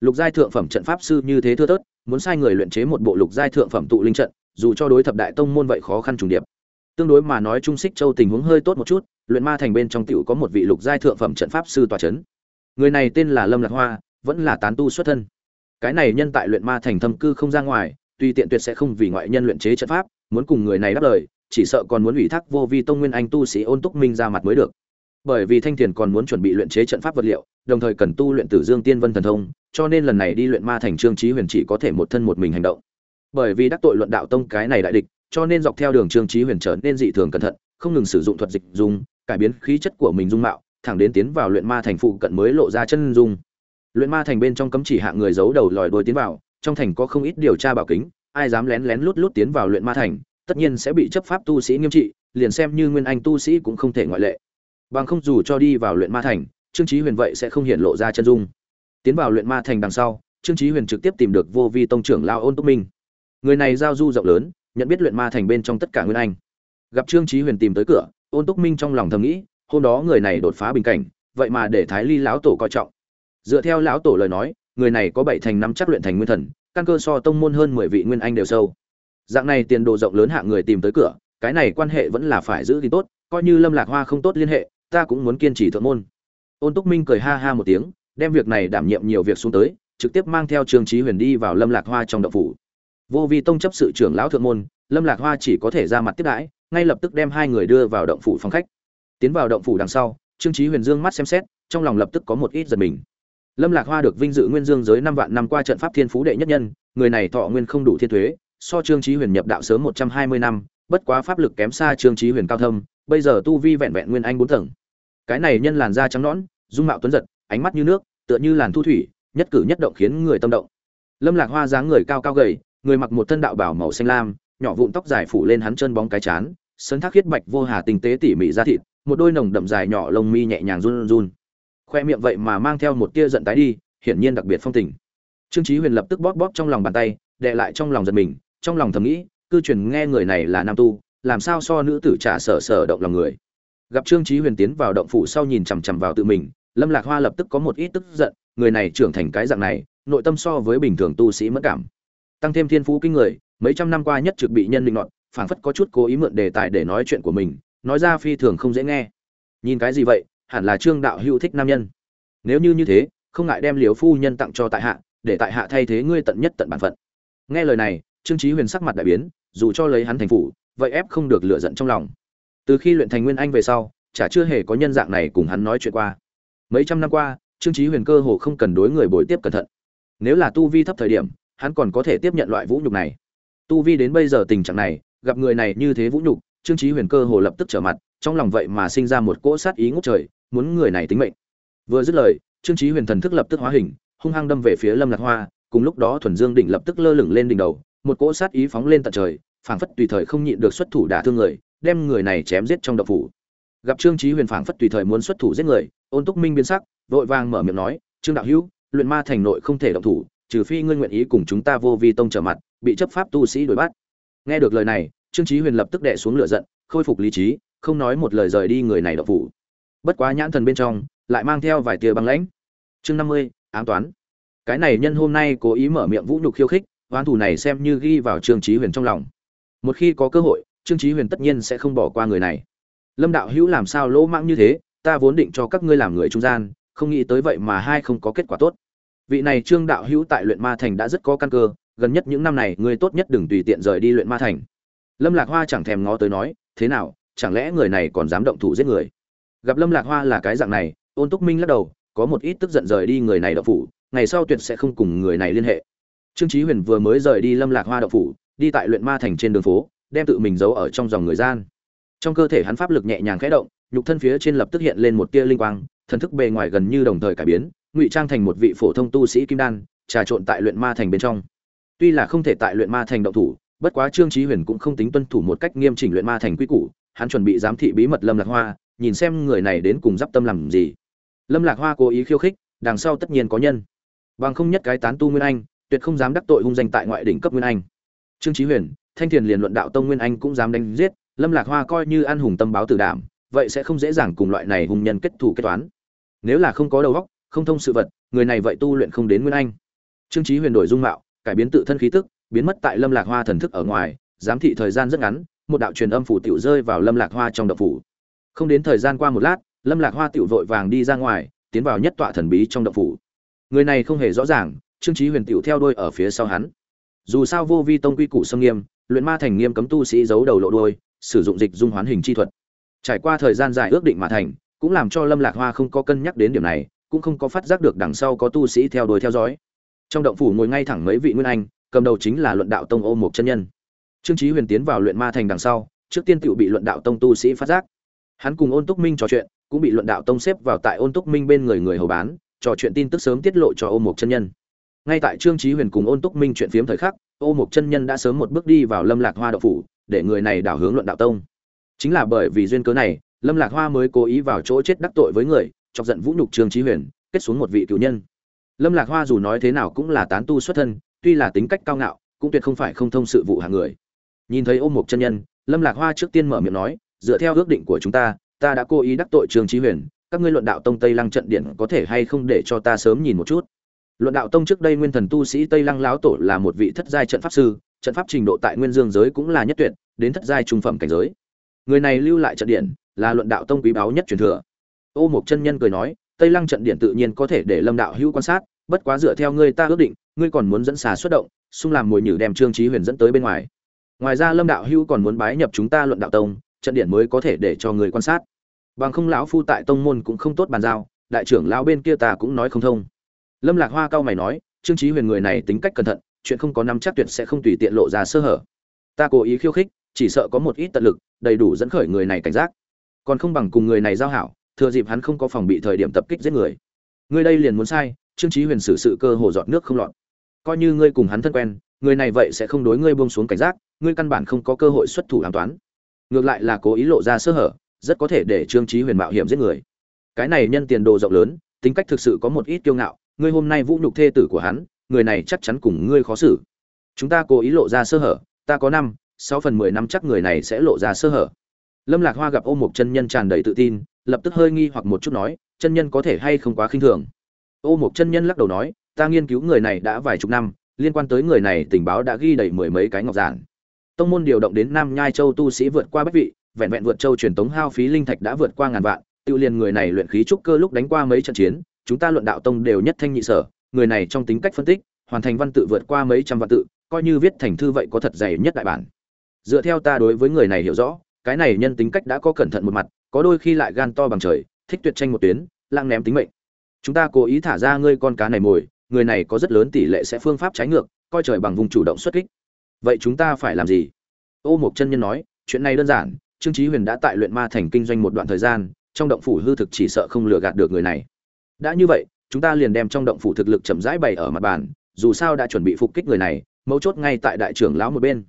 Lục giai thượng phẩm trận pháp sư như thế thưa thớt, muốn sai người luyện chế một bộ lục giai thượng phẩm tụ linh trận, dù cho đối thập đại tông môn vậy khó khăn trùng điệp. Tương đối mà nói trung xích châu tình huống hơi tốt một chút, luyện ma thành bên trong tiểu có một vị lục giai thượng phẩm trận pháp sư tòa chấn. Người này tên là lâm lạc hoa, vẫn là tán tu xuất thân. Cái này nhân tại luyện ma thành thâm cư không ra ngoài, tuy tiện tuyệt sẽ không vì ngoại nhân luyện chế trận pháp, muốn cùng người này đáp lời, chỉ sợ còn muốn ủy thác vô vi tông nguyên anh tu sĩ ôn túc minh ra mặt mới được bởi vì thanh thiền còn muốn chuẩn bị luyện chế trận pháp vật liệu, đồng thời cần tu luyện tử dương tiên vân thần thông, cho nên lần này đi luyện ma thành trương trí huyền chỉ có thể một thân một mình hành động. Bởi vì đắc tội luận đạo tông cái này đại địch, cho nên dọc theo đường trương trí huyền trở nên dị thường cẩn thận, không ngừng sử dụng thuật dịch dung, cải biến khí chất của mình dung mạo, thẳng đến tiến vào luyện ma thành phụ cận mới lộ ra chân dung. Luyện ma thành bên trong cấm chỉ hạ người giấu đầu lòi đuôi tiến vào, trong thành có không ít điều tra bảo kính, ai dám lén lén lút lút tiến vào luyện ma thành, tất nhiên sẽ bị chấp pháp tu sĩ nghiêm trị, liền xem như nguyên anh tu sĩ cũng không thể ngoại lệ bằng không dù cho đi vào luyện ma thành, trương chí huyền vậy sẽ không hiện lộ ra chân dung. Tiến vào luyện ma thành đằng sau, trương chí huyền trực tiếp tìm được vô vi tông trưởng lao ôn túc minh. Người này giao du rộng lớn, nhận biết luyện ma thành bên trong tất cả nguyên anh. Gặp trương chí huyền tìm tới cửa, ôn túc minh trong lòng thầm nghĩ, hôm đó người này đột phá bình cảnh, vậy mà để thái ly lão tổ coi trọng. Dựa theo lão tổ lời nói, người này có bảy thành năm chắc luyện thành nguyên thần, căn cơ so tông môn hơn mười vị nguyên anh đều sâu. Dạng này tiền đồ rộng lớn hạng người tìm tới cửa, cái này quan hệ vẫn là phải giữ thì tốt, coi như lâm lạc hoa không tốt liên hệ ta cũng muốn kiên trì thượng môn. Ôn túc minh cười ha ha một tiếng, đem việc này đảm nhiệm nhiều việc xuống tới, trực tiếp mang theo trương trí huyền đi vào lâm lạc hoa trong động phủ. Vô vi tông chấp sự trưởng lão thượng môn, lâm lạc hoa chỉ có thể ra mặt tiếp đãi, ngay lập tức đem hai người đưa vào động phủ phòng khách. Tiến vào động phủ đằng sau, trương trí huyền dương mắt xem xét, trong lòng lập tức có một ít giật mình. Lâm lạc hoa được vinh dự nguyên dương giới năm vạn năm qua trận pháp thiên phú đệ nhất nhân, người này thọ nguyên không đủ thiên thuế, so trương trí huyền nhập đạo sớm một trăm hai mươi năm, bất quá pháp lực kém xa trương trí huyền cao thâm, bây giờ tu vi vẹn vẹn nguyên anh bốn tầng cái này nhân làn da trắng nõn, dung mạo tuấn giật, ánh mắt như nước, tựa như làn thu thủy, nhất cử nhất động khiến người tâm động. Lâm lạc hoa dáng người cao cao gầy, người mặc một thân đạo bảo màu xanh lam, nhỏ vụn tóc dài phủ lên hắn chân bóng cái chán, sấn thác khiết bạch vô hà tinh tế tỉ mỉ ra thịt, một đôi nồng đậm dài nhỏ lông mi nhẹ nhàng run run. Khoe miệng vậy mà mang theo một tia giận tái đi, hiển nhiên đặc biệt phong tình. Trương chí huyền lập tức bóp bóp trong lòng bàn tay, đè lại trong lòng giật mình, trong lòng thầm nghĩ, cư truyền nghe người này là nam tu, làm sao so nữ tử trả sở sở động lòng người gặp trương chí huyền tiến vào động phủ sau nhìn chằm chằm vào tự mình, lâm lạc hoa lập tức có một ít tức giận, người này trưởng thành cái dạng này, nội tâm so với bình thường tu sĩ mất cảm. Tăng thêm thiên phú kinh người, mấy trăm năm qua nhất trực bị nhân định nọt, phảng phất có chút cố ý mượn đề tài để nói chuyện của mình, nói ra phi thường không dễ nghe. Nhìn cái gì vậy, hẳn là trương đạo hữu thích nam nhân. Nếu như như thế, không ngại đem liều phu nhân tặng cho tại hạ, để tại hạ thay thế ngươi tận nhất tận bản phận. Nghe lời này, trương chí huyền sắc mặt đại biến, dù cho lấy hắn thành phủ, vậy ép không được lựa giận trong lòng từ khi luyện thành nguyên anh về sau, chả chưa hề có nhân dạng này cùng hắn nói chuyện qua. Mấy trăm năm qua, trương chí huyền cơ hồ không cần đối người bồi tiếp cẩn thận. Nếu là tu vi thấp thời điểm, hắn còn có thể tiếp nhận loại vũ nhục này. Tu vi đến bây giờ tình trạng này, gặp người này như thế vũ nhục, trương chí huyền cơ hồ lập tức trở mặt, trong lòng vậy mà sinh ra một cỗ sát ý ngút trời, muốn người này tính mệnh. Vừa dứt lời, trương chí huyền thần thức lập tức hóa hình, hung hăng đâm về phía lâm lạc hoa, cùng lúc đó thuần dương đỉnh lập tức lơ lửng lên đỉnh đầu, một cỗ sát ý phóng lên tận trời, phảng phất tùy thời không nhịn được xuất thủ đả thương người đem người này chém giết trong độc phủ. Gặp trương chí huyền phảng phất tùy thời muốn xuất thủ giết người, ôn túc minh biến sắc, vội vàng mở miệng nói, trương đạo hữu, luyện ma thành nội không thể động thủ, trừ phi ngươi nguyện ý cùng chúng ta vô vi tông trở mặt, bị chấp pháp tu sĩ đuổi bắt. Nghe được lời này, trương chí huyền lập tức đè xuống lửa giận, khôi phục lý trí, không nói một lời rời đi người này độc phủ. Bất quá nhãn thần bên trong lại mang theo vài tia băng lãnh. Chương năm mươi, ám toán. Cái này nhân hôm nay cố ý mở miệng vũ nhục khiêu khích, oán thủ này xem như ghi vào trương chí huyền trong lòng. Một khi có cơ hội trương chí huyền tất nhiên sẽ không bỏ qua người này. Lâm đạo hữu làm sao lỗ mãng như thế, ta vốn định cho các ngươi làm người trung gian, không nghĩ tới vậy mà hai không có kết quả tốt. Vị này trương đạo hữu tại luyện ma thành đã rất có căn cơ, gần nhất những năm này ngươi tốt nhất đừng tùy tiện rời đi luyện ma thành. Lâm lạc hoa chẳng thèm ngó tới nói, thế nào, chẳng lẽ người này còn dám động thủ giết người? Gặp lâm lạc hoa là cái dạng này, ôn túc minh lắc đầu, có một ít tức giận rời đi người này đậu phủ, ngày sau tuyệt sẽ không cùng người này liên hệ. Trương chí huyền vừa mới rời đi lâm lạc hoa đậu phủ, đi tại luyện ma thành trên đường phố đem tự mình giấu ở trong dòng người gian. Trong cơ thể hắn pháp lực nhẹ nhàng khẽ động, nhục thân phía trên lập tức hiện lên một tia linh quang, thần thức bề ngoài gần như đồng thời cải biến, ngụy trang thành một vị phổ thông tu sĩ kim đan, trà trộn tại luyện ma thành bên trong. Tuy là không thể tại luyện ma thành động thủ, bất quá trương chí huyền cũng không tính tuân thủ một cách nghiêm chỉnh luyện ma thành quy củ, hắn chuẩn bị giám thị bí mật lâm lạc hoa, nhìn xem người này đến cùng d tâm làm gì. Lâm lạc hoa cố ý khiêu khích, đằng sau tất nhiên có nhân. Bằng không nhất cái tán tu nguyên anh, tuyệt không dám đắc tội hung danh tại ngoại đỉnh cấp nguyên anh. Trương chí huyền thanh thiền liền luận đạo tông nguyên anh cũng dám đánh giết, lâm lạc hoa coi như an hùng tâm báo tử đảm, vậy sẽ không dễ dàng cùng loại này hùng nhân kết thù kết toán. Nếu là không có đầu óc, không thông sự vật, người này vậy tu luyện không đến nguyên anh. Trương chí huyền đổi dung mạo, cải biến tự thân khí tức, biến mất tại lâm lạc hoa thần thức ở ngoài, giám thị thời gian rất ngắn, một đạo truyền âm phủ tiểu rơi vào lâm lạc hoa trong động phủ. Không đến thời gian qua một lát, lâm lạc hoa tiểu vội vàng đi ra ngoài, tiến vào nhất tọa thần bí trong động phủ. Người này không hề rõ ràng, trương chí huyền tiểu theo đuôi ở phía sau hắn. Dù sao vô vi tông quy củ sâm nghiêm luyện ma thành nghiêm cấm tu sĩ giấu đầu lộ đuôi, sử dụng dịch dung hoán hình chi thuật. Trải qua thời gian dài ước định mà thành, cũng làm cho lâm lạc hoa không có cân nhắc đến điểm này, cũng không có phát giác được đằng sau có tu sĩ theo đuôi theo dõi. Trong động phủ ngồi ngay thẳng mấy vị nguyên anh, cầm đầu chính là luận đạo tông ô một chân nhân. Trương chí huyền tiến vào luyện ma thành đằng sau, trước tiên tiểu bị luận đạo tông tu sĩ phát giác. Hắn cùng ôn túc minh trò chuyện, cũng bị luận đạo tông xếp vào tại ôn túc minh bên người người hầu bán, trò chuyện tin tức sớm tiết lộ cho ô một chân nhân. Ngay tại trương chí huyền cùng ôn túc minh chuyện phiếm thời khắc ô mục chân nhân đã sớm một bước đi vào lâm lạc hoa đạo phủ, để người này đảo hướng luận đạo tông. Chính là bởi vì duyên cớ này, lâm lạc hoa mới cố ý vào chỗ chết đắc tội với người, chọc giận vũ nhục trương chí huyền, kết xuống một vị cựu nhân. Lâm lạc hoa dù nói thế nào cũng là tán tu xuất thân, tuy là tính cách cao ngạo, cũng tuyệt không phải không thông sự vụ hàng người. Nhìn thấy ôm mục chân nhân, lâm lạc hoa trước tiên mở miệng nói, dựa theo ước định của chúng ta ta đã cố ý đắc tội trương trí huyền, các ngươi luận đạo tông tây lăng trận điện có thể hay không để cho ta sớm nhìn một chút? Luận đạo tông trước đây nguyên thần tu sĩ tây lăng lão tổ là một vị thất giai trận pháp sư, trận pháp trình độ tại nguyên dương giới cũng là nhất tuyệt, đến thất giai trung phẩm cảnh giới. Người này lưu lại trận điện, là luận đạo tông quý báu nhất truyền thừa. Ô một chân nhân cười nói, tây lăng trận điện tự nhiên có thể để lâm đạo hữu quan sát, bất quá dựa theo ngươi ta ước định, ngươi còn muốn dẫn xà xuất động, xung làm mồi nhử đem trương trí huyền dẫn tới bên ngoài. Ngoài ra lâm đạo hữu còn muốn bái nhập chúng ta luận đạo tông, trận điện mới có thể để cho người quan sát. Bằng không lão phu tại tông môn cũng không tốt bàn giao, đại trưởng lão bên kia ta cũng nói không thông lâm lạc hoa cao mày nói, trương trí huyền người này tính cách cẩn thận, chuyện không có năm chắc tuyệt sẽ không tùy tiện lộ ra sơ hở. Ta cố ý khiêu khích, chỉ sợ có một ít tận lực, đầy đủ dẫn khởi người này cảnh giác. Còn không bằng cùng người này giao hảo, thừa dịp hắn không có phòng bị thời điểm tập kích giết người. Người đây liền muốn sai, trương chí huyền xử sự cơ hồ dọn nước không lọt. Coi như ngươi cùng hắn thân quen, người này vậy sẽ không đối ngươi buông xuống cảnh giác, ngươi căn bản không có cơ hội xuất thủ an toán. Ngược lại là cố ý lộ ra sơ hở, rất có thể để trương chí huyền mạo hiểm giết người. Cái này nhân tiền đồ rộng lớn, tính cách thực sự có một ít kiêu ngạo ngươi hôm nay vũ nhục thê tử của hắn, người này chắc chắn cùng ngươi khó xử. Chúng ta cố ý lộ ra sơ hở, ta có năm, sáu phần mười năm chắc người này sẽ lộ ra sơ hở. Lâm lạc hoa gặp ô mục chân nhân tràn đầy tự tin, lập tức hơi nghi hoặc một chút nói, chân nhân có thể hay không quá khinh thường? Ô mục chân nhân lắc đầu nói, ta nghiên cứu người này đã vài chục năm, liên quan tới người này tình báo đã ghi đầy mười mấy cái ngọc giản. Tông môn điều động đến nam nhai châu tu sĩ vượt qua bách vị, vẹn vẹn vượt châu truyền tống hao phí linh thạch đã vượt qua ngàn vạn, tự liền người này luyện khí trúc cơ lúc đánh qua mấy trận chiến chúng ta luận đạo tông đều nhất thanh nhị sở, người này trong tính cách phân tích, hoàn thành văn tự vượt qua mấy trăm văn tự, coi như viết thành thư vậy có thật dày nhất đại bản. Dựa theo ta đối với người này hiểu rõ, cái này nhân tính cách đã có cẩn thận một mặt, có đôi khi lại gan to bằng trời, thích tuyệt tranh một tuyến, lăng ném tính mệnh. Chúng ta cố ý thả ra ngươi con cá này mồi, người này có rất lớn tỷ lệ sẽ phương pháp trái ngược, coi trời bằng vùng chủ động xuất kích. Vậy chúng ta phải làm gì? Ô một chân nhân nói, chuyện này đơn giản, trương chí huyền đã tại luyện ma thành kinh doanh một đoạn thời gian, trong động phủ hư thực chỉ sợ không lừa gạt được người này đã như vậy, chúng ta liền đem trong động phủ thực lực chậm rãi bày ở mặt bàn, dù sao đã chuẩn bị phục kích người này, mấu chốt ngay tại đại trưởng lão một bên.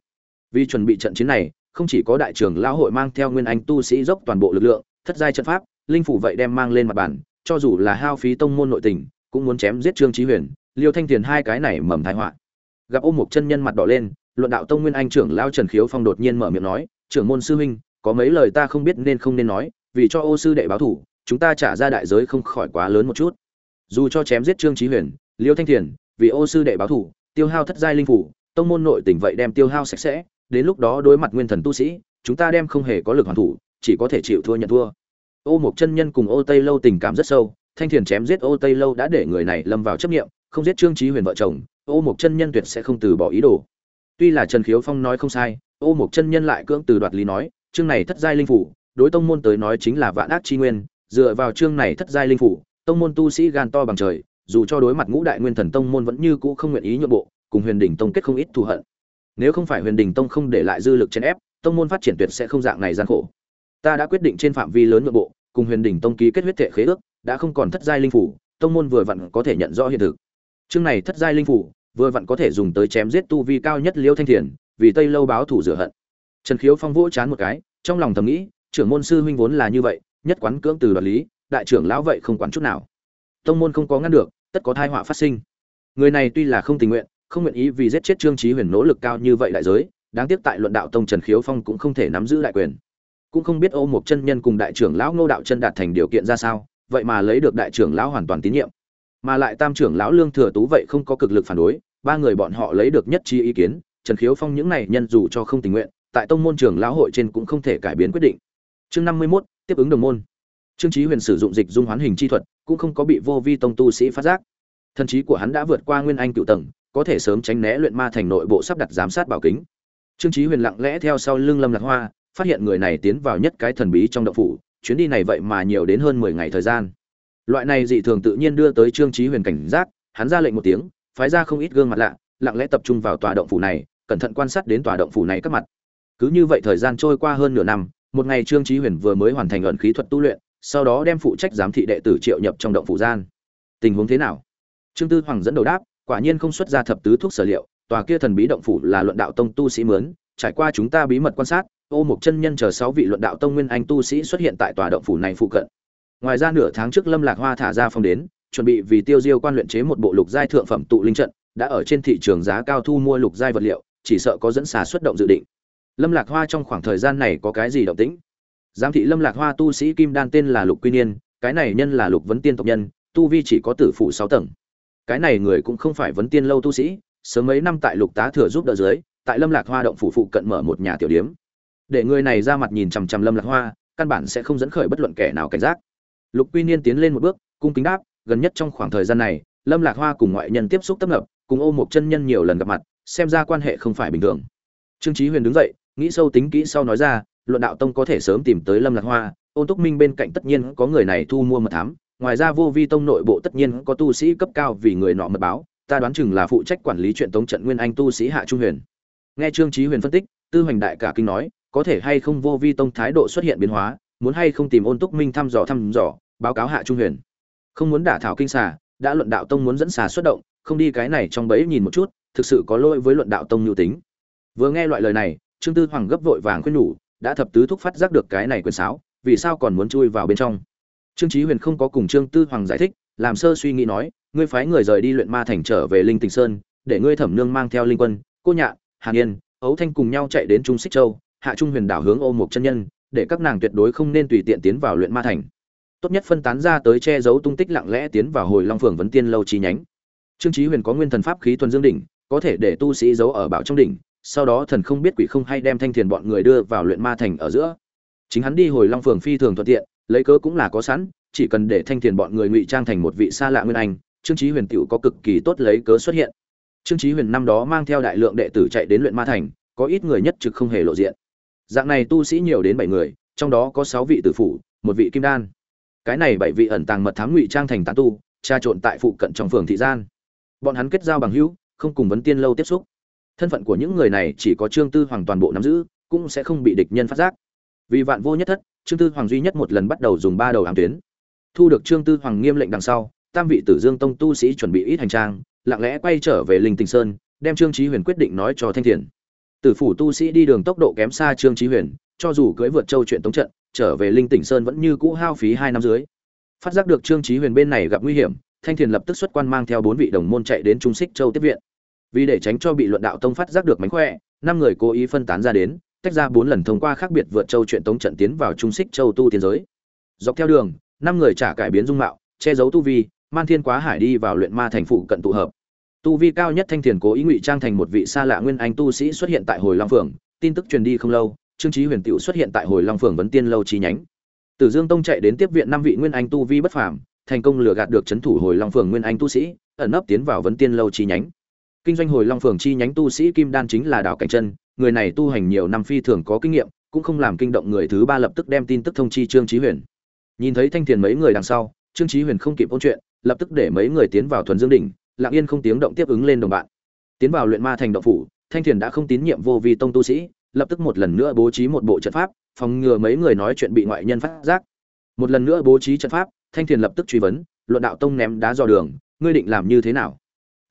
Vì chuẩn bị trận chiến này, không chỉ có đại trưởng lão hội mang theo nguyên anh tu sĩ dốc toàn bộ lực lượng, thất giai trận pháp, linh phủ vậy đem mang lên mặt bàn, cho dù là hao phí tông môn nội tình, cũng muốn chém giết trương trí huyền, liêu thanh tiền hai cái này mầm tai họa. Gặp ôm một chân nhân mặt đỏ lên, luận đạo tông nguyên anh trưởng lao trần khiếu phong đột nhiên mở miệng nói, trưởng môn sư huynh, có mấy lời ta không biết nên không nên nói, vì cho ô sư đệ báo thủ chúng ta trả ra đại giới không khỏi quá lớn một chút. Dù cho chém giết trương chí huyền, liêu thanh thiền, vì ô sư đệ báo thủ, tiêu hao thất giai linh phủ, tông môn nội tình vậy đem tiêu hao sạch sẽ, đến lúc đó đối mặt nguyên thần tu sĩ, chúng ta đem không hề có lực hoàn thủ, chỉ có thể chịu thua nhận thua. Ô một chân nhân cùng ô tây lâu tình cảm rất sâu, thanh thiền chém giết ô tây lâu đã để người này lâm vào chấp nghiệm không giết trương trí huyền vợ chồng, ô một chân nhân tuyệt sẽ không từ bỏ ý đồ. Tuy là trần khiếu phong nói không sai, ô một chân nhân lại cưỡng từ đoạt lý nói, chương này thất giai linh phủ, đối tông môn tới nói chính là vạn ác chi nguyên dựa vào chương này thất giai linh phủ, tông môn tu sĩ gan to bằng trời, dù cho đối mặt ngũ đại nguyên thần tông môn vẫn như cũ không nguyện ý nhượng bộ, cùng huyền đỉnh tông kết không ít thù hận. Nếu không phải huyền đỉnh tông không để lại dư lực trên ép, tông môn phát triển tuyệt sẽ không dạng này gian khổ. Ta đã quyết định trên phạm vi lớn nhượng bộ, cùng huyền đỉnh tông ký kết huyết thể khế ước, đã không còn thất giai linh phủ, tông môn vừa vặn có thể nhận rõ hiện thực. Chương này thất giai linh phủ, vừa vặn có thể dùng tới chém giết tu vi cao nhất liêu thanh thiền, vì tây lâu báo thủ rửa hận. Trần khiếu phong vỗ chán một cái, trong lòng thầm nghĩ, trưởng môn sư huynh vốn là như vậy nhất quán cưỡng từ đoạt lý đại trưởng lão vậy không quản chút nào. Tông môn không có ngăn được tất có tai họa phát sinh. Người này tuy là không tình nguyện không nguyện ý vì giết chết trương chí huyền nỗ lực cao như vậy đại giới đáng tiếc tại luận đạo tông trần khiếu phong cũng không thể nắm giữ đại quyền. Cũng không biết ô một chân nhân cùng đại trưởng lão ngô đạo chân đạt thành điều kiện ra sao vậy mà lấy được đại trưởng lão hoàn toàn tín nhiệm. Mà lại tam trưởng lão lương thừa tú vậy không có cực lực phản đối ba người bọn họ lấy được nhất trí ý kiến trần khiếu phong những này nhân dù cho không tình nguyện tại tông môn trưởng lão hội trên cũng không thể cải biến quyết định. Chương năm mươi 51, tiếp ứng đồng môn. Trương chí huyền sử dụng dịch dung hoán hình chi thuật, cũng không có bị vô vi tông tu sĩ phát giác. Thần trí của hắn đã vượt qua nguyên anh cựu tầng, có thể sớm tránh né luyện ma thành nội bộ sắp đặt giám sát bảo kính. Trương chí huyền lặng lẽ theo sau lưng lâm lạc hoa, phát hiện người này tiến vào nhất cái thần bí trong động phủ, chuyến đi này vậy mà nhiều đến hơn mười ngày thời gian. Loại này dị thường tự nhiên đưa tới trương chí huyền cảnh giác, hắn ra lệnh một tiếng, phái ra không ít gương mặt lạ, lặng lẽ tập trung vào tòa động phủ này, cẩn thận quan sát đến tòa động phủ này các mặt. Cứ như vậy thời gian trôi qua hơn nửa năm một ngày trương chí huyền vừa mới hoàn thành ẩn khí thuật tu luyện, sau đó đem phụ trách giám thị đệ tử triệu nhập trong động phủ gian. Tình huống thế nào? Trương tư hoàng dẫn đầu đáp, quả nhiên không xuất ra thập tứ thuốc sở liệu, tòa kia thần bí động phủ là luận đạo tông tu sĩ mướn, trải qua chúng ta bí mật quan sát, ô một chân nhân chờ sáu vị luận đạo tông nguyên anh tu sĩ xuất hiện tại tòa động phủ này phụ cận. Ngoài ra nửa tháng trước lâm lạc hoa thả ra phong đến, chuẩn bị vì tiêu diêu quan luyện chế một bộ lục giai thượng phẩm tụ linh trận, đã ở trên thị trường giá cao thu mua lục giai vật liệu, chỉ sợ có dẫn xà xuất động dự định lâm lạc hoa trong khoảng thời gian này có cái gì động tĩnh? Giám thị lâm lạc hoa tu sĩ kim đan tên là lục quy niên, cái này nhân là lục vấn tiên tộc nhân, tu vi chỉ có tử phụ sáu tầng. Cái này người cũng không phải vấn tiên lâu tu sĩ, sớm mấy năm tại lục tá thừa giúp đỡ dưới, tại lâm lạc hoa động phủ phụ cận mở một nhà tiểu điếm. Để người này ra mặt nhìn chằm chằm lâm lạc hoa, căn bản sẽ không dẫn khởi bất luận kẻ nào cảnh giác. Lục quy niên tiến lên một bước, cung kính đáp, gần nhất trong khoảng thời gian này, lâm lạc hoa cùng ngoại nhân tiếp xúc tấp nập, cùng ô một chân nhân nhiều lần gặp mặt, xem ra quan hệ không phải bình thường. Trương trí huyền đứng dậy nghĩ sâu tính kỹ sau nói ra, luận đạo tông có thể sớm tìm tới lâm lạc hoa, ôn túc minh bên cạnh tất nhiên có người này thu mua mật thám, ngoài ra vô vi tông nội bộ tất nhiên có tu sĩ cấp cao vì người nọ mật báo, ta đoán chừng là phụ trách quản lý chuyện tống trận nguyên anh tu sĩ hạ trung huyền. Nghe trương trí huyền phân tích, tư hoành đại cả kinh nói, có thể hay không vô vi tông thái độ xuất hiện biến hóa, muốn hay không tìm ôn túc minh thăm dò thăm dò, báo cáo hạ trung huyền. Không muốn đả thảo kinh xà, đã luận đạo tông muốn dẫn xà xuất động, không đi cái này trong bẫy nhìn một chút, thực sự có lỗi với luận đạo tông nhu tính. Vừa nghe loại lời này trương tư hoàng gấp vội vàng khuyên nhủ, đã thập tứ thúc phát giác được cái này quyền sáo, vì sao còn muốn chui vào bên trong? Trương chí huyền không có cùng trương tư hoàng giải thích, làm sơ suy nghĩ nói, ngươi phái người rời đi luyện ma thành trở về linh tình sơn, để ngươi thẩm nương mang theo linh quân, cô nhạn hàn yên, ấu thanh cùng nhau chạy đến trung xích châu, hạ trung huyền đảo hướng ô mục chân nhân, để các nàng tuyệt đối không nên tùy tiện tiến vào luyện ma thành. Tốt nhất phân tán ra tới che giấu tung tích lặng lẽ tiến vào hồi long phường vấn tiên lâu chi nhánh. Trương chí huyền có nguyên thần pháp khí thuần dương đỉnh, có thể để tu sĩ giấu ở bảo trong đỉnh sau đó thần không biết quỷ không hay đem thanh thiền bọn người đưa vào luyện ma thành ở giữa. Chính hắn đi hồi long phường phi thường thuận tiện lấy cớ cũng là có sẵn chỉ cần để thanh thiền bọn người ngụy trang thành một vị xa lạ nguyên anh trương chí huyền tiểu có cực kỳ tốt lấy cớ xuất hiện. Trương chí huyền năm đó mang theo đại lượng đệ tử chạy đến luyện ma thành có ít người nhất trực không hề lộ diện. Dạng này tu sĩ nhiều đến bảy người trong đó có sáu vị tử phụ, một vị kim đan. Cái này bảy vị ẩn tàng mật thám ngụy trang thành tán tu tra trộn tại phụ cận trong phường thị gian. Bọn hắn kết giao bằng hữu không cùng vấn tiên lâu tiếp xúc thân phận của những người này chỉ có trương tư hoàng toàn bộ nắm giữ, cũng sẽ không bị địch nhân phát giác. Vì vạn vô nhất thất, trương tư hoàng duy nhất một lần bắt đầu dùng ba đầu ám tuyến. Thu được trương tư hoàng nghiêm lệnh đằng sau, tam vị tử dương tông tu sĩ chuẩn bị ít hành trang, lặng lẽ quay trở về linh tình sơn, đem trương trí huyền quyết định nói cho thanh thiền. Tử phủ tu sĩ đi đường tốc độ kém xa trương trí huyền, cho dù cưỡi vượt châu chuyện tống trận, trở về linh tỉnh sơn vẫn như cũ hao phí hai năm dưới. Phát giác được trương trí huyền bên này gặp nguy hiểm, thanh thiền lập tức xuất quan mang theo bốn vị đồng môn chạy đến trung xích châu tiếp viện vì để tránh cho bị luận đạo tông phát giác được mánh khỏe, năm người cố ý phân tán ra đến, tách ra bốn lần thông qua khác biệt vượt châu chuyện tống trận tiến vào trung xích châu tu tiến giới. Dọc theo đường, năm người trả cải biến dung mạo, che giấu tu vi, man thiên quá hải đi vào luyện ma thành phụ cận tụ hợp. Tu vi cao nhất thanh thiền cố ý ngụy trang thành một vị xa lạ nguyên anh tu sĩ xuất hiện tại hồi long phường tin tức truyền đi không lâu, trương trí huyền tiệu xuất hiện tại hồi long phường vấn tiên lâu chi nhánh. Tử dương tông chạy đến tiếp viện năm vị nguyên anh tu vi bất phàm, thành công lừa gạt được chấn thủ hồi long phường nguyên anh tu sĩ, ẩn nấp tiến vào vấn tiên lâu chi nhánh kinh doanh hồi long phường chi nhánh tu sĩ kim đan chính là đào cảnh chân người này tu hành nhiều năm phi thường có kinh nghiệm, cũng không làm kinh động người thứ ba lập tức đem tin tức thông chi trương trí huyền. Nhìn thấy thanh thiền mấy người đằng sau, trương trí huyền không kịp ôn chuyện, lập tức để mấy người tiến vào thuần dương đỉnh, lặng yên không tiếng động tiếp ứng lên đồng bạn. Tiến vào luyện ma thành động phủ, thanh thiền đã không tín nhiệm vô vi tông tu sĩ, lập tức một lần nữa bố trí một bộ trận pháp, phòng ngừa mấy người nói chuyện bị ngoại nhân phát giác. Một lần nữa bố trí trận pháp, thanh thiền lập tức truy vấn, luận đạo tông ném đá dò đường, ngươi định làm như thế nào?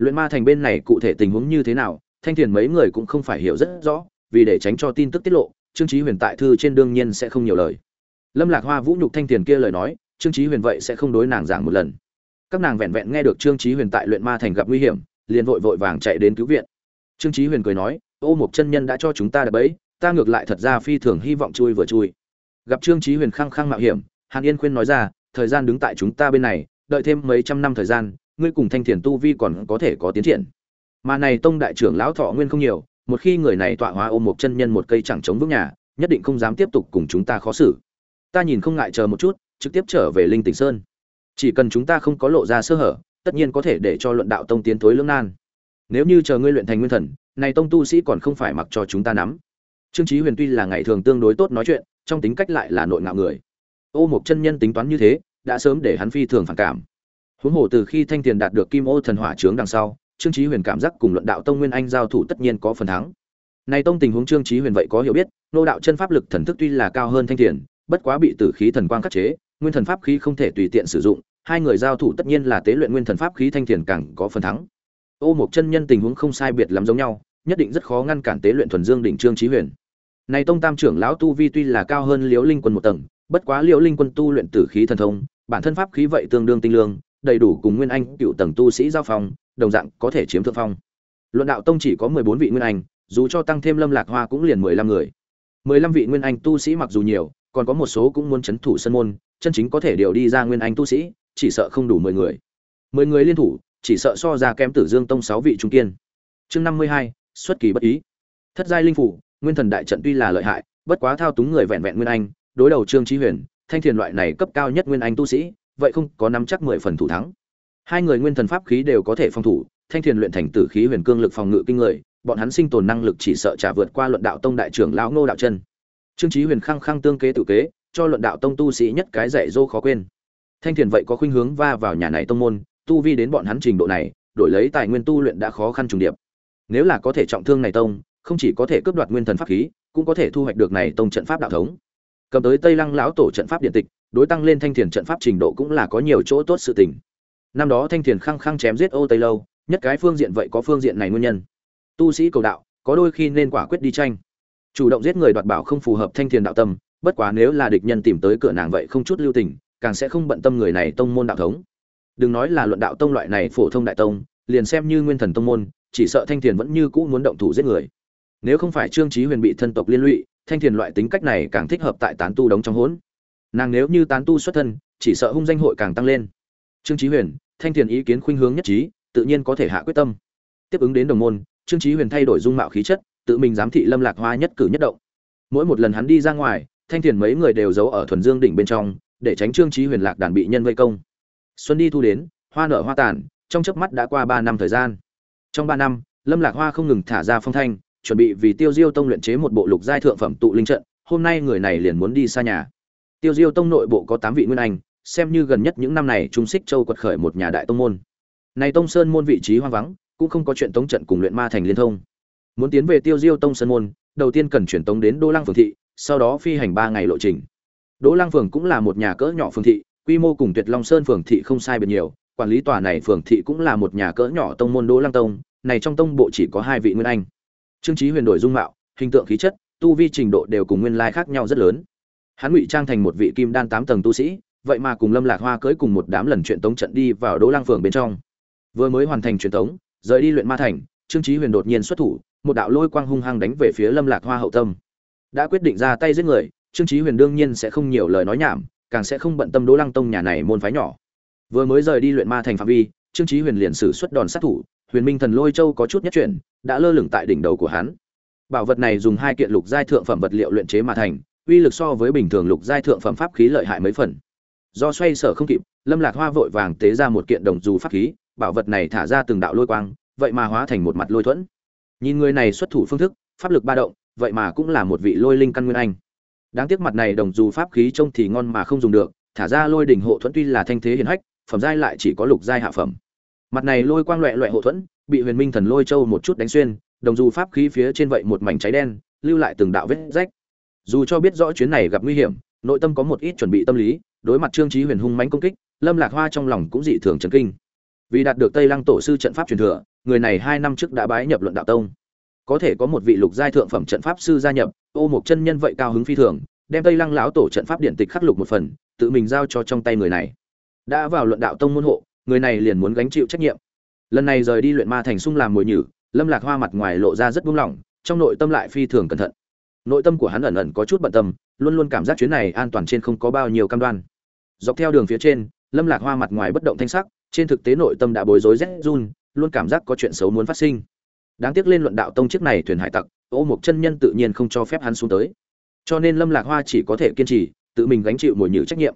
Luyện ma thành bên này cụ thể tình huống như thế nào, thanh thiền mấy người cũng không phải hiểu rất rõ, vì để tránh cho tin tức tiết lộ, trương trí huyền tại thư trên đương nhiên sẽ không nhiều lời. Lâm lạc hoa, vũ nhục thanh thiền kia lời nói, trương trí huyền vậy sẽ không đối nàng giảng một lần. Các nàng vẹn vẹn nghe được trương trí huyền tại luyện ma thành gặp nguy hiểm, liền vội vội vàng chạy đến cứu viện. Trương trí huyền cười nói, ô một chân nhân đã cho chúng ta đập bẫy, ta ngược lại thật ra phi thường hy vọng chui vừa chui. Gặp trương trí huyền khăng khăng mạo hiểm, hàn yên khuyên nói ra, thời gian đứng tại chúng ta bên này, đợi thêm mấy trăm năm thời gian ngươi cùng thanh thiền tu vi còn có thể có tiến triển. Mà này tông đại trưởng lão thọ nguyên không nhiều, một khi người này tọa hóa ôm một chân nhân một cây chẳng chống vững nhà, nhất định không dám tiếp tục cùng chúng ta khó xử. Ta nhìn không ngại chờ một chút, trực tiếp trở về linh tỉnh sơn. Chỉ cần chúng ta không có lộ ra sơ hở, tất nhiên có thể để cho luận đạo tông tiến thối lưỡng nan. Nếu như chờ ngươi luyện thành nguyên thần, này tông tu sĩ còn không phải mặc cho chúng ta nắm. Trương chí huyền tuy là ngày thường tương đối tốt nói chuyện, trong tính cách lại là nội ngạo người. Ô một chân nhân tính toán như thế, đã sớm để hắn phi thường phản cảm huống hồ từ khi thanh tiền đạt được kim ô thần hỏa trướng đằng sau, trương chí huyền cảm giác cùng luận đạo tông nguyên anh giao thủ tất nhiên có phần thắng. Này tông tình huống trương chí huyền vậy có hiểu biết, nô đạo chân pháp lực thần thức tuy là cao hơn thanh tiền, bất quá bị tử khí thần quang khắc chế, nguyên thần pháp khí không thể tùy tiện sử dụng, hai người giao thủ tất nhiên là tế luyện nguyên thần pháp khí thanh tiền càng có phần thắng. Ô một chân nhân tình huống không sai biệt lắm giống nhau, nhất định rất khó ngăn cản tế luyện thuần dương đỉnh trương chí huyền. Này tông tam trưởng lão tu vi tuy là cao hơn liễu linh quân một tầng, bất quá liễu linh quân tu luyện tử khí thần thông, bản thân pháp khí vậy tương đương tinh lương đầy đủ cùng nguyên anh cựu tầng tu sĩ giao phong, đồng dạng có thể chiếm thượng phong. Luận đạo tông chỉ có mười bốn vị nguyên anh, dù cho tăng thêm lâm lạc hoa cũng liền mười lăm người. mười lăm vị nguyên anh tu sĩ mặc dù nhiều, còn có một số cũng muốn chấn thủ sân môn, chân chính có thể điều đi ra nguyên anh tu sĩ, chỉ sợ không đủ mười người. mười người liên thủ, chỉ sợ so ra kém tử dương tông sáu vị trung kiên. Chương năm mươi hai, xuất kỳ bất ý. Thất giai linh phủ, nguyên thần đại trận tuy là lợi hại, bất quá thao túng người vẹn vẹn nguyên anh, đối đầu trương trí huyền, thanh thiền loại này cấp cao nhất nguyên anh tu sĩ vậy không có nắm chắc mười phần thủ thắng. Hai người nguyên thần pháp khí đều có thể phòng thủ, thanh thiền luyện thành tử khí huyền cương lực phòng ngự kinh người, bọn hắn sinh tồn năng lực chỉ sợ trả vượt qua luận đạo tông đại trưởng lão ngô đạo chân. Trương trí huyền khăng khăng tương kế tự kế, cho luận đạo tông tu sĩ nhất cái dạy dỗ khó quên. Thanh thiền vậy có khuynh hướng va vào nhà này tông môn, tu vi đến bọn hắn trình độ này, đổi lấy tài nguyên tu luyện đã khó khăn trùng điệp. Nếu là có thể trọng thương này tông, không chỉ có thể cướp đoạt nguyên thần pháp khí, cũng có thể thu hoạch được này tông trận pháp đạo thống. Cầm tới tây lăng lão tổ trận pháp điện tịch đối tăng lên thanh thiền trận pháp trình độ cũng là có nhiều chỗ tốt sự tình. Năm đó thanh thiền khăng khăng chém giết ô tây lâu, nhất cái phương diện vậy có phương diện này nguyên nhân. Tu sĩ cầu đạo, có đôi khi nên quả quyết đi tranh. Chủ động giết người đoạt bảo không phù hợp thanh thiền đạo tâm, bất quá nếu là địch nhân tìm tới cửa nàng vậy không chút lưu tình, càng sẽ không bận tâm người này tông môn đạo thống. Đừng nói là luận đạo tông loại này phổ thông đại tông, liền xem như nguyên thần tông môn, chỉ sợ thanh thiền vẫn như cũ muốn động thủ giết người. Nếu không phải trương trí huyền bị thân tộc liên lụy, thanh thiền loại tính cách này càng thích hợp tại tán tu đóng trong hỗn nàng nếu như tán tu xuất thân, chỉ sợ hung danh hội càng tăng lên. Trương trí huyền, thanh thiền ý kiến khuynh hướng nhất trí, tự nhiên có thể hạ quyết tâm. Tiếp ứng đến đồng môn, trương trí huyền thay đổi dung mạo khí chất, tự mình giám thị lâm lạc hoa nhất cử nhất động. Mỗi một lần hắn đi ra ngoài, thanh thiền mấy người đều giấu ở thuần dương đỉnh bên trong, để tránh trương trí huyền lạc đàn bị nhân vây công. Xuân đi thu đến, hoa nở hoa tàn, trong chớp mắt đã qua ba năm thời gian. Trong ba năm, lâm lạc hoa không ngừng thả ra phong thanh, chuẩn bị vì tiêu diêu tông luyện chế một bộ lục giai thượng phẩm tụ linh trận, hôm nay người này liền muốn đi xa nhà tiêu diêu tông nội bộ có tám vị nguyên anh, xem như gần nhất những năm này trung xích châu quật khởi một nhà đại tông môn. Này tông sơn môn vị trí hoang vắng, cũng không có chuyện tống trận cùng luyện ma thành liên thông. Muốn tiến về tiêu diêu tông sơn môn, đầu tiên cần chuyển tống đến đô lăng phường thị, sau đó phi hành ba ngày lộ trình. Đỗ lăng phường cũng là một nhà cỡ nhỏ phường thị, quy mô cùng tuyệt long sơn phường thị không sai biệt nhiều, quản lý tòa này phường thị cũng là một nhà cỡ nhỏ tông môn đỗ lăng tông, này trong tông bộ chỉ có hai vị nguyên anh. Trương trí huyền đổi dung mạo, hình tượng khí chất, tu vi trình độ đều cùng nguyên lai khác nhau rất lớn hắn ngụy trang thành một vị kim đan tám tầng tu sĩ, vậy mà cùng lâm lạc hoa cưới cùng một đám lần chuyện tống trận đi vào đỗ lang phường bên trong. Vừa mới hoàn thành truyền tống, rời đi luyện ma thành, trương chí huyền đột nhiên xuất thủ, một đạo lôi quang hung hăng đánh về phía lâm lạc hoa hậu tâm. Đã quyết định ra tay giết người, trương chí huyền đương nhiên sẽ không nhiều lời nói nhảm, càng sẽ không bận tâm đỗ lăng tông nhà này môn phái nhỏ. Vừa mới rời đi luyện ma thành phạm vi, trương chí huyền liền sử xuất đòn sát thủ, huyền minh thần lôi châu có chút nhất chuyển, đã lơ lửng tại đỉnh đầu của hắn. Bảo vật này dùng hai kiện lục giai thượng phẩm vật liệu luyện chế mà thành uy lực so với bình thường lục giai thượng phẩm pháp khí lợi hại mấy phần. Do xoay sở không kịp, lâm lạc hoa vội vàng tế ra một kiện đồng dù pháp khí, bảo vật này thả ra từng đạo lôi quang, vậy mà hóa thành một mặt lôi thuẫn. Nhìn người này xuất thủ phương thức, pháp lực ba động, vậy mà cũng là một vị lôi linh căn nguyên anh. Đáng tiếc mặt này đồng dù pháp khí trông thì ngon mà không dùng được, thả ra lôi đỉnh hộ thuẫn tuy là thanh thế hiển hách, phẩm giai lại chỉ có lục giai hạ phẩm. Mặt này lôi quang loẹ loẹ hộ thuẫn, bị huyền minh thần lôi châu một chút đánh xuyên, đồng dù pháp khí phía trên vậy một mảnh cháy đen, lưu lại từng đạo vết rách dù cho biết rõ chuyến này gặp nguy hiểm, nội tâm có một ít chuẩn bị tâm lý, đối mặt trương trí huyền hung mánh công kích, lâm lạc hoa trong lòng cũng dị thường chấn kinh. Vì đạt được tây lăng tổ sư trận pháp truyền thừa, người này hai năm trước đã bái nhập luận đạo tông. Có thể có một vị lục giai thượng phẩm trận pháp sư gia nhập, ô một chân nhân vậy cao hứng phi thường, đem tây lăng lão tổ trận pháp điện tịch khắc lục một phần, tự mình giao cho trong tay người này. Đã vào luận đạo tông môn hộ, người này liền muốn gánh chịu trách nhiệm. Lần này rời đi luyện ma thành sung làm mồi nhử, lâm lạc hoa mặt ngoài lộ ra rất buông lỏng, trong nội tâm lại phi thường cẩn thận nội tâm của hắn ẩn ẩn có chút bận tâm, luôn luôn cảm giác chuyến này an toàn trên không có bao nhiêu cam đoan. Dọc theo đường phía trên, lâm lạc hoa mặt ngoài bất động thanh sắc, trên thực tế nội tâm đã bối rối rét run, luôn cảm giác có chuyện xấu muốn phát sinh. Đáng tiếc lên luận đạo tông chiếc này thuyền hải tặc, ô một chân nhân tự nhiên không cho phép hắn xuống tới. Cho nên lâm lạc hoa chỉ có thể kiên trì, tự mình gánh chịu mồi nhử trách nhiệm.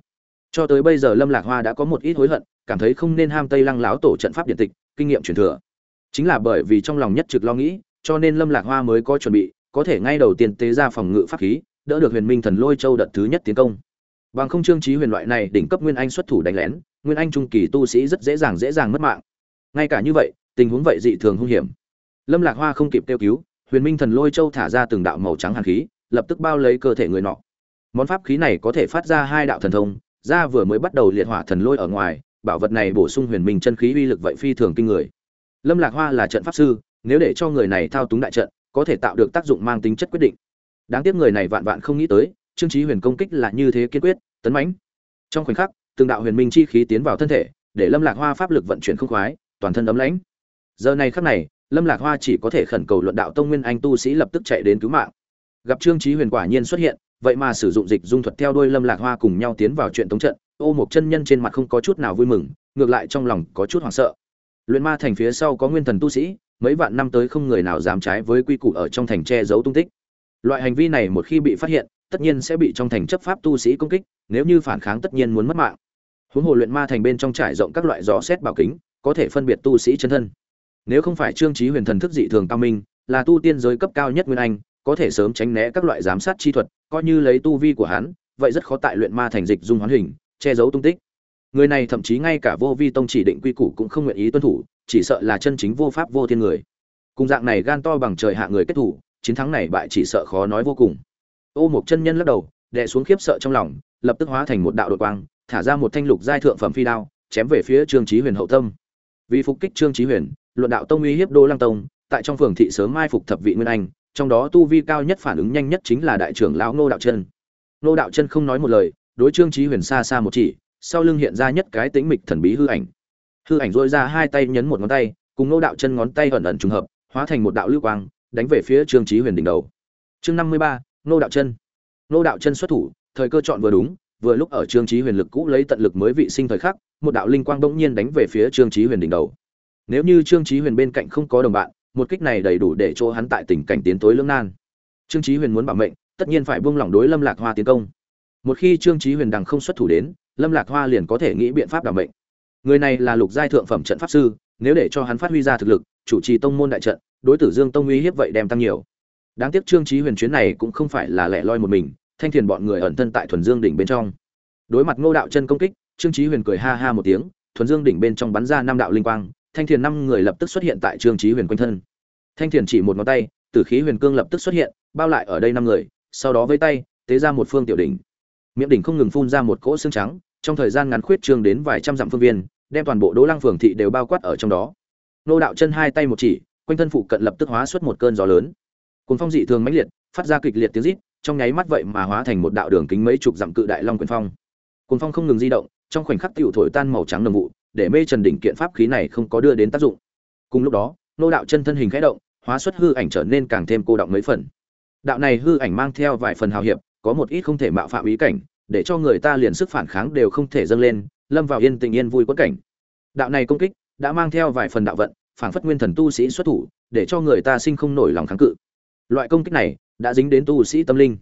Cho tới bây giờ lâm lạc hoa đã có một ít hối hận, cảm thấy không nên ham tây lăng láo tổ trận pháp điện tịch, kinh nghiệm truyền thừa. Chính là bởi vì trong lòng nhất trực lo nghĩ, cho nên lâm lạc hoa mới có chuẩn bị có thể ngay đầu tiên tế ra phòng ngự pháp khí, đỡ được huyền minh thần lôi châu đợt thứ nhất tiến công. Bằng không trương trí huyền loại này đỉnh cấp nguyên anh xuất thủ đánh lén, nguyên anh trung kỳ tu sĩ rất dễ dàng dễ dàng mất mạng. Ngay cả như vậy, tình huống vậy dị thường hung hiểm. Lâm lạc hoa không kịp kêu cứu, huyền minh thần lôi châu thả ra từng đạo màu trắng hàn khí, lập tức bao lấy cơ thể người nọ. Món pháp khí này có thể phát ra hai đạo thần thông ra vừa mới bắt đầu liệt hỏa thần lôi ở ngoài, bảo vật này bổ sung huyền minh chân khí uy lực vậy phi thường kinh người. Lâm lạc hoa là trận pháp sư, nếu để cho người này thao túng đại trận có thể tạo được tác dụng mang tính chất quyết định. Đáng tiếc người này vạn vạn không nghĩ tới, trương trí huyền công kích là như thế kiên quyết, tấn mãnh. Trong khoảnh khắc, từng đạo huyền minh chi khí tiến vào thân thể, để lâm lạc hoa pháp lực vận chuyển không khoái, toàn thân ấm lãnh. Giờ này khắc này, lâm lạc hoa chỉ có thể khẩn cầu luận đạo tông nguyên anh tu sĩ lập tức chạy đến cứu mạng. Gặp trương trí huyền quả nhiên xuất hiện, vậy mà sử dụng dịch dung thuật theo đuôi lâm lạc hoa cùng nhau tiến vào chuyện tống trận, ô một chân nhân trên mặt không có chút nào vui mừng, ngược lại trong lòng có chút hoảng sợ. Luyện ma thành phía sau có nguyên thần tu sĩ mấy vạn năm tới không người nào dám trái với quy củ ở trong thành che giấu tung tích. Loại hành vi này một khi bị phát hiện, tất nhiên sẽ bị trong thành chấp pháp tu sĩ công kích, nếu như phản kháng tất nhiên muốn mất mạng. Huống hồ luyện ma thành bên trong trải rộng các loại gió xét bảo kính, có thể phân biệt tu sĩ chân thân. Nếu không phải trương trí huyền thần thức dị thường cao minh, là tu tiên giới cấp cao nhất nguyên anh, có thể sớm tránh né các loại giám sát chi thuật, coi như lấy tu vi của hắn, vậy rất khó tại luyện ma thành dịch dung hoán hình, che giấu tung tích. Người này thậm chí ngay cả vô vi tông chỉ định quy củ cũng không nguyện ý tuân thủ chỉ sợ là chân chính vô pháp vô thiên người. Cùng dạng này gan to bằng trời hạ người kết thủ, chiến thắng này bại chỉ sợ khó nói vô cùng. Ô một chân nhân lắc đầu, đè xuống khiếp sợ trong lòng, lập tức hóa thành một đạo đột quang, thả ra một thanh lục giai thượng phẩm phi đao, chém về phía trương chí huyền hậu tâm. Vì phục kích trương chí huyền, luận đạo tông uy hiếp đô lăng tông, tại trong phường thị sớm mai phục thập vị nguyên anh, trong đó tu vi cao nhất phản ứng nhanh nhất chính là đại trưởng lão ngô đạo chân. Ngô đạo chân không nói một lời, đối trương chí huyền xa xa một chỉ, sau lưng hiện ra nhất cái tĩnh mịch thần bí hư ảnh hư ảnh dôi ra hai tay nhấn một ngón tay, cùng nô đạo chân ngón tay ẩn ẩn trùng hợp, hóa thành một đạo lưu quang, đánh về phía trương chí huyền đỉnh đầu. Chương năm mươi ba, nô đạo chân. Nô đạo chân xuất thủ, thời cơ chọn vừa đúng, vừa lúc ở trương chí huyền lực cũ lấy tận lực mới vị sinh thời khắc, một đạo linh quang bỗng nhiên đánh về phía trương chí huyền đỉnh đầu. Nếu như trương chí huyền bên cạnh không có đồng bạn, một kích này đầy đủ để cho hắn tại tình cảnh tiến tối lưỡng nan. Trương chí huyền muốn bảo mệnh, tất nhiên phải buông lỏng đối lâm lạc hoa tiến công. Một khi trương chí huyền đằng không xuất thủ đến, lâm lạc hoa liền có thể nghĩ biện pháp đảm mệnh người này là lục giai thượng phẩm trận pháp sư, nếu để cho hắn phát huy ra thực lực, chủ trì tông môn đại trận, đối tử dương tông uy hiếp vậy đem tăng nhiều. Đáng tiếc trương chí huyền chuyến này cũng không phải là lẻ loi một mình, thanh thiền bọn người ẩn thân tại thuần dương đỉnh bên trong. Đối mặt ngô đạo chân công kích, trương chí huyền cười ha ha một tiếng, thuần dương đỉnh bên trong bắn ra năm đạo linh quang, thanh thiền năm người lập tức xuất hiện tại trương chí huyền quanh thân. Thanh thiền chỉ một ngón tay, tử khí huyền cương lập tức xuất hiện, bao lại ở đây năm người, sau đó với tay, tế ra một phương tiểu đỉnh. Miệng đỉnh không ngừng phun ra một cỗ xương trắng, trong thời gian ngắn khuyết trương đến vài trăm dặm phương viên đem toàn bộ đỗ lăng phường thị đều bao quát ở trong đó. Nô đạo chân hai tay một chỉ, quanh thân phụ cận lập tức hóa xuất một cơn gió lớn. Cuốn phong dị thường mãnh liệt, phát ra kịch liệt tiếng rít, trong nháy mắt vậy mà hóa thành một đạo đường kính mấy chục dặm cự đại long quyền phong. Cuồng phong không ngừng di động, trong khoảnh khắc tiểu thổi tan màu trắng đồng vụ, để mê trần đỉnh kiện pháp khí này không có đưa đến tác dụng. Cùng lúc đó, nô đạo chân thân hình khẽ động, hóa xuất hư ảnh trở nên càng thêm cô động mấy phần. Đạo này hư ảnh mang theo vài phần hào hiệp, có một ít không thể mạo phạm ý cảnh, để cho người ta liền sức phản kháng đều không thể dâng lên lâm vào yên tình yên vui quất cảnh. Đạo này công kích đã mang theo vài phần đạo vận phản phất nguyên thần tu sĩ xuất thủ, để cho người ta sinh không nổi lòng kháng cự. Loại công kích này đã dính đến tu sĩ tâm linh.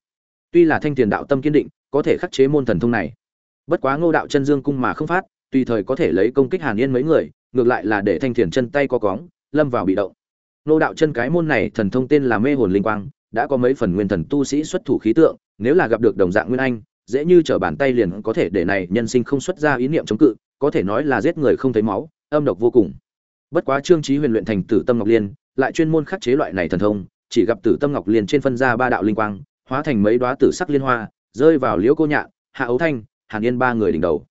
Tuy là thanh tiền đạo tâm kiên định, có thể khắc chế môn thần thông này. Bất quá ngô đạo chân dương cung mà không phát, tùy thời có thể lấy công kích hàn yên mấy người, ngược lại là để thanh thiền chân tay co cóng, lâm vào bị động. Ngô đạo chân cái môn này thần thông tên là mê hồn linh quang, đã có mấy phần nguyên thần tu sĩ xuất thủ khí tượng, nếu là gặp được đồng dạng nguyên anh dễ như trở bàn tay liền có thể để này nhân sinh không xuất ra ý niệm chống cự, có thể nói là giết người không thấy máu, âm độc vô cùng. Bất quá trương trí huyền luyện thành tử tâm ngọc liên, lại chuyên môn khắc chế loại này thần thông, chỉ gặp tử tâm ngọc liên trên phân ra ba đạo linh quang, hóa thành mấy đóa tử sắc liên hoa, rơi vào liễu cô nhạn, hạ ấu thanh, hàn yên ba người đỉnh đầu.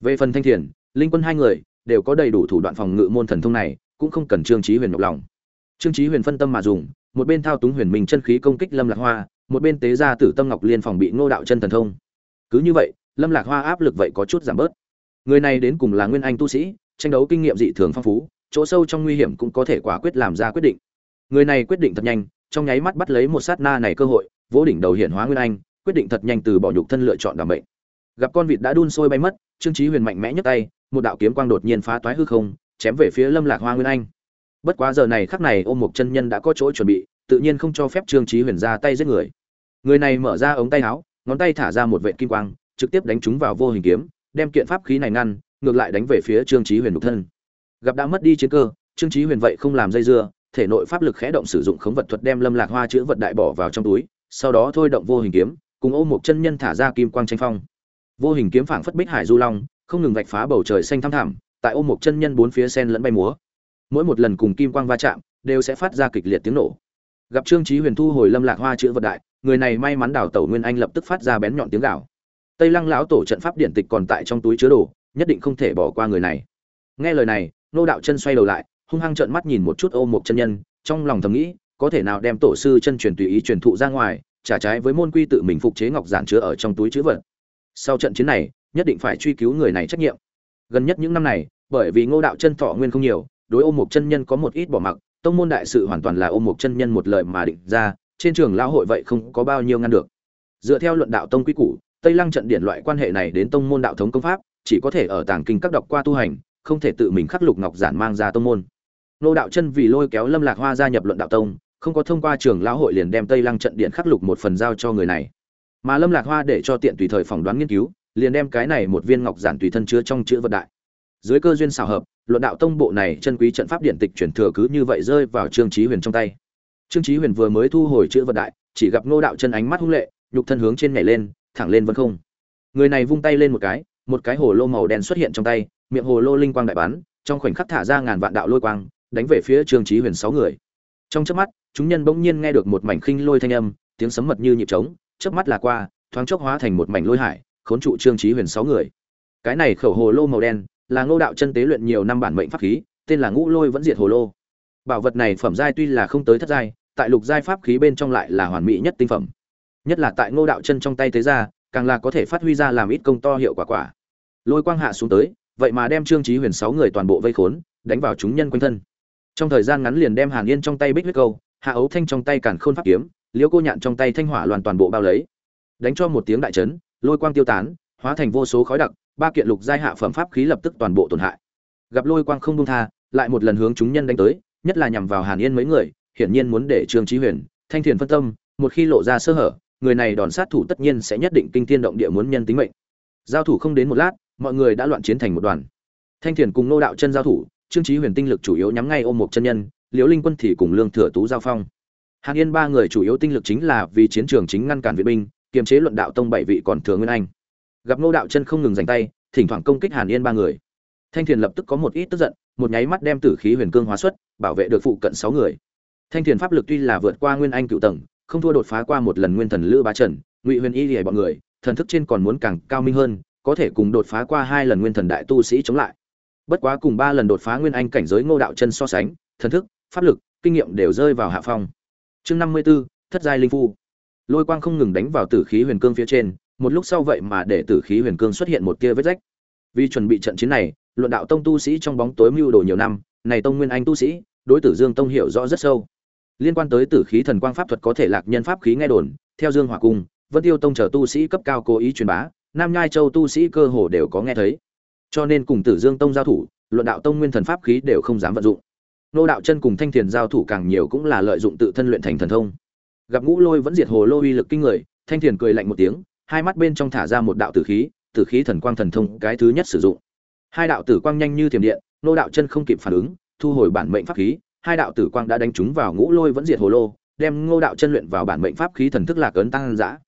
Về phần thanh thiền, linh quân hai người đều có đầy đủ thủ đoạn phòng ngự môn thần thông này, cũng không cần trương trí huyền nhọc lòng. Trương trí huyền phân tâm mà dùng, một bên thao túng huyền minh chân khí công kích lâm lạc hoa, một bên tế ra tử tâm ngọc liên phòng bị ngô đạo chân thần thông cứ như vậy, lâm lạc hoa áp lực vậy có chút giảm bớt. Người này đến cùng là nguyên anh tu sĩ, tranh đấu kinh nghiệm dị thường phong phú, chỗ sâu trong nguy hiểm cũng có thể quả quyết làm ra quyết định. Người này quyết định thật nhanh, trong nháy mắt bắt lấy một sát na này cơ hội, vỗ đỉnh đầu hiển hóa nguyên anh, quyết định thật nhanh từ bỏ nhục thân lựa chọn đảm bệnh. gặp con vịt đã đun sôi bay mất, trương chí huyền mạnh mẽ nhấc tay, một đạo kiếm quang đột nhiên phá toái hư không, chém về phía lâm lạc hoa nguyên anh. Bất quá giờ này khắc này ôm một chân nhân đã có chỗ chuẩn bị, tự nhiên không cho phép trương chí huyền ra tay giết người. Người này mở ra ống tay áo ngón tay thả ra một vệt kim quang, trực tiếp đánh trúng vào vô hình kiếm, đem kiện pháp khí này ngăn, ngược lại đánh về phía trương chí huyền đục thân. Gặp đã mất đi chiến cơ, trương chí huyền vậy không làm dây dưa, thể nội pháp lực khẽ động sử dụng khống vật thuật đem lâm lạc hoa chữ vật đại bỏ vào trong túi, sau đó thôi động vô hình kiếm, cùng ôm một chân nhân thả ra kim quang tranh phong. Vô hình kiếm phảng phất bích hải du long, không ngừng vạch phá bầu trời xanh thăm thẳm, tại ôm một chân nhân bốn phía sen lẫn bay múa. Mỗi một lần cùng kim quang va chạm, đều sẽ phát ra kịch liệt tiếng nổ. Gặp trương chí huyền thu hồi lâm lạc hoa chữ vật đại người này may mắn đào tẩu nguyên anh lập tức phát ra bén nhọn tiếng gào. Tây lăng lão tổ trận pháp điện tịch còn tại trong túi chứa đồ, nhất định không thể bỏ qua người này. Nghe lời này, nô đạo chân xoay đầu lại, hung hăng trợn mắt nhìn một chút ôm một chân nhân, trong lòng thầm nghĩ, có thể nào đem tổ sư chân truyền tùy ý truyền thụ ra ngoài trả trái với môn quy tự mình phục chế ngọc giản chứa ở trong túi chứa vật. Sau trận chiến này, nhất định phải truy cứu người này trách nhiệm. Gần nhất những năm này, bởi vì ngô đạo chân thọ nguyên không nhiều, đối ôm một chân nhân có một ít bỏ mặc, tông môn đại sự hoàn toàn là ôm một chân nhân một lời mà định ra trên trường lão hội vậy không có bao nhiêu ngăn được. Dựa theo luận đạo tông quy củ, tây lăng trận điển loại quan hệ này đến tông môn đạo thống công pháp, chỉ có thể ở tàng kinh các đọc qua tu hành, không thể tự mình khắc lục ngọc giản mang ra tông môn. Nô đạo chân vì lôi kéo lâm lạc hoa gia nhập luận đạo tông, không có thông qua trường lão hội liền đem tây lăng trận điện khắc lục một phần giao cho người này. Mà lâm lạc hoa để cho tiện tùy thời phỏng đoán nghiên cứu, liền đem cái này một viên ngọc giản tùy thân chứa trong chữ vật đại. Dưới cơ duyên xảo hợp, luận đạo tông bộ này chân quý trận pháp điện tịch chuyển thừa cứ như vậy rơi vào trương trí huyền trong tay trương Chí huyền vừa mới thu hồi chữ vật đại, chỉ gặp ngô đạo chân ánh mắt hung lệ, nhục thân hướng trên nhảy lên, thẳng lên vân không. Người này vung tay lên một cái một cái hồ lô màu đen xuất hiện trong tay, miệng hồ lô linh quang đại bắn, trong khoảnh khắc thả ra ngàn vạn đạo lôi quang, đánh về phía trương Chí huyền sáu người. Trong chớp mắt, chúng nhân bỗng nhiên nghe được một mảnh khinh lôi thanh âm, tiếng sấm mật như nhịp trống, chớp mắt là qua, thoáng chốc hóa thành một mảnh lôi hải, khốn trụ trương Chí huyền sáu người. Cái này khẩu hồ lô màu đen, là ngô đạo chân tế luyện nhiều năm bản mệnh pháp khí, tên là ngũ lôi vẫn diệt hồ lô bảo vật này phẩm giai tuy là không tới thất giai, tại lục giai pháp khí bên trong lại là hoàn mỹ nhất tinh phẩm. Nhất là tại ngô đạo chân trong tay thế ra, càng là có thể phát huy ra làm ít công to hiệu quả quả. Lôi quang hạ xuống tới, vậy mà đem trương trí huyền sáu người toàn bộ vây khốn, đánh vào chúng nhân quanh thân. Trong thời gian ngắn liền đem hàn yên trong tay bích huyết câu, hạ ấu thanh trong tay càn khôn pháp kiếm, liễu cô nhạn trong tay thanh hỏa loàn toàn bộ bao lấy. Đánh cho một tiếng đại chấn, lôi quang tiêu tán, hóa thành vô số khói đặc, ba kiện lục giai hạ phẩm pháp khí lập tức toàn bộ tổn hại. Gặp lôi quang không buông tha, lại một lần hướng chúng nhân đánh tới nhất là nhằm vào hàn yên mấy người, hiển nhiên muốn để trương Chí huyền, thanh thiền phân tâm, một khi lộ ra sơ hở, người này đòn sát thủ tất nhiên sẽ nhất định kinh thiên động địa muốn nhân tính mệnh. Giao thủ không đến một lát, mọi người đã loạn chiến thành một đoàn. Thanh thiền cùng nô đạo chân giao thủ, trương Chí huyền tinh lực chủ yếu nhắm ngay ôm một chân nhân, liễu linh quân thì cùng lương thừa tú giao phong. Hàn yên ba người chủ yếu tinh lực chính là vì chiến trường chính ngăn cản viện binh, kiềm chế luận đạo tông bảy vị còn thừa nguyên anh. Gặp nô đạo chân không ngừng giành tay, thỉnh thoảng công kích hàn yên ba người. Thanh thiền lập tức có một ít tức giận một nháy mắt đem tử khí huyền cương hóa xuất, bảo vệ được phụ cận sáu người. Thanh thiền pháp lực tuy là vượt qua nguyên anh cựu tầng, không thua đột phá qua một lần nguyên thần lữ bá trần, ngụy huyền y liễu bọn người, thần thức trên còn muốn càng cao minh hơn, có thể cùng đột phá qua hai lần nguyên thần đại tu sĩ chống lại. Bất quá cùng ba lần đột phá nguyên anh cảnh giới ngô đạo chân so sánh, thần thức, pháp lực, kinh nghiệm đều rơi vào hạ phong. Chương năm mươi b ố thất giai linh phu. Lôi quang không ngừng đánh vào tử khí huyền cương phía trên, một lúc sau vậy mà để tử khí huyền cương xuất hiện một tia vết rách. Vì chuẩn bị trận chiến này luận đạo tông tu sĩ trong bóng tối mưu đồ nhiều năm, này tông nguyên anh tu sĩ, đối tử dương tông hiểu rõ rất sâu. Liên quan tới tử khí thần quang pháp thuật có thể lạc nhân pháp khí nghe đồn, theo dương hòa cung, vân tiêu tông chờ tu sĩ cấp cao cố ý truyền bá, nam nhai châu tu sĩ cơ hồ đều có nghe thấy. Cho nên cùng tử dương tông giao thủ, luận đạo tông nguyên thần pháp khí đều không dám vận dụng. Nô đạo chân cùng thanh thiền giao thủ càng nhiều cũng là lợi dụng tự thân luyện thành thần thông. Gặp ngũ lôi vẫn diệt hồ lô uy lực kinh người, thanh thiền cười lạnh một tiếng, hai mắt bên trong thả ra một đạo tử khí tử khí thần quang thần thông, cái thứ nhất sử dụng hai đạo tử quang nhanh như thiểm điện, nô đạo chân không kịp phản ứng, thu hồi bản mệnh pháp khí, hai đạo tử quang đã đánh trúng vào ngũ lôi vẫn diệt hồ lô, đem ngô đạo chân luyện vào bản mệnh pháp khí thần thức lạc ấn tăng dã.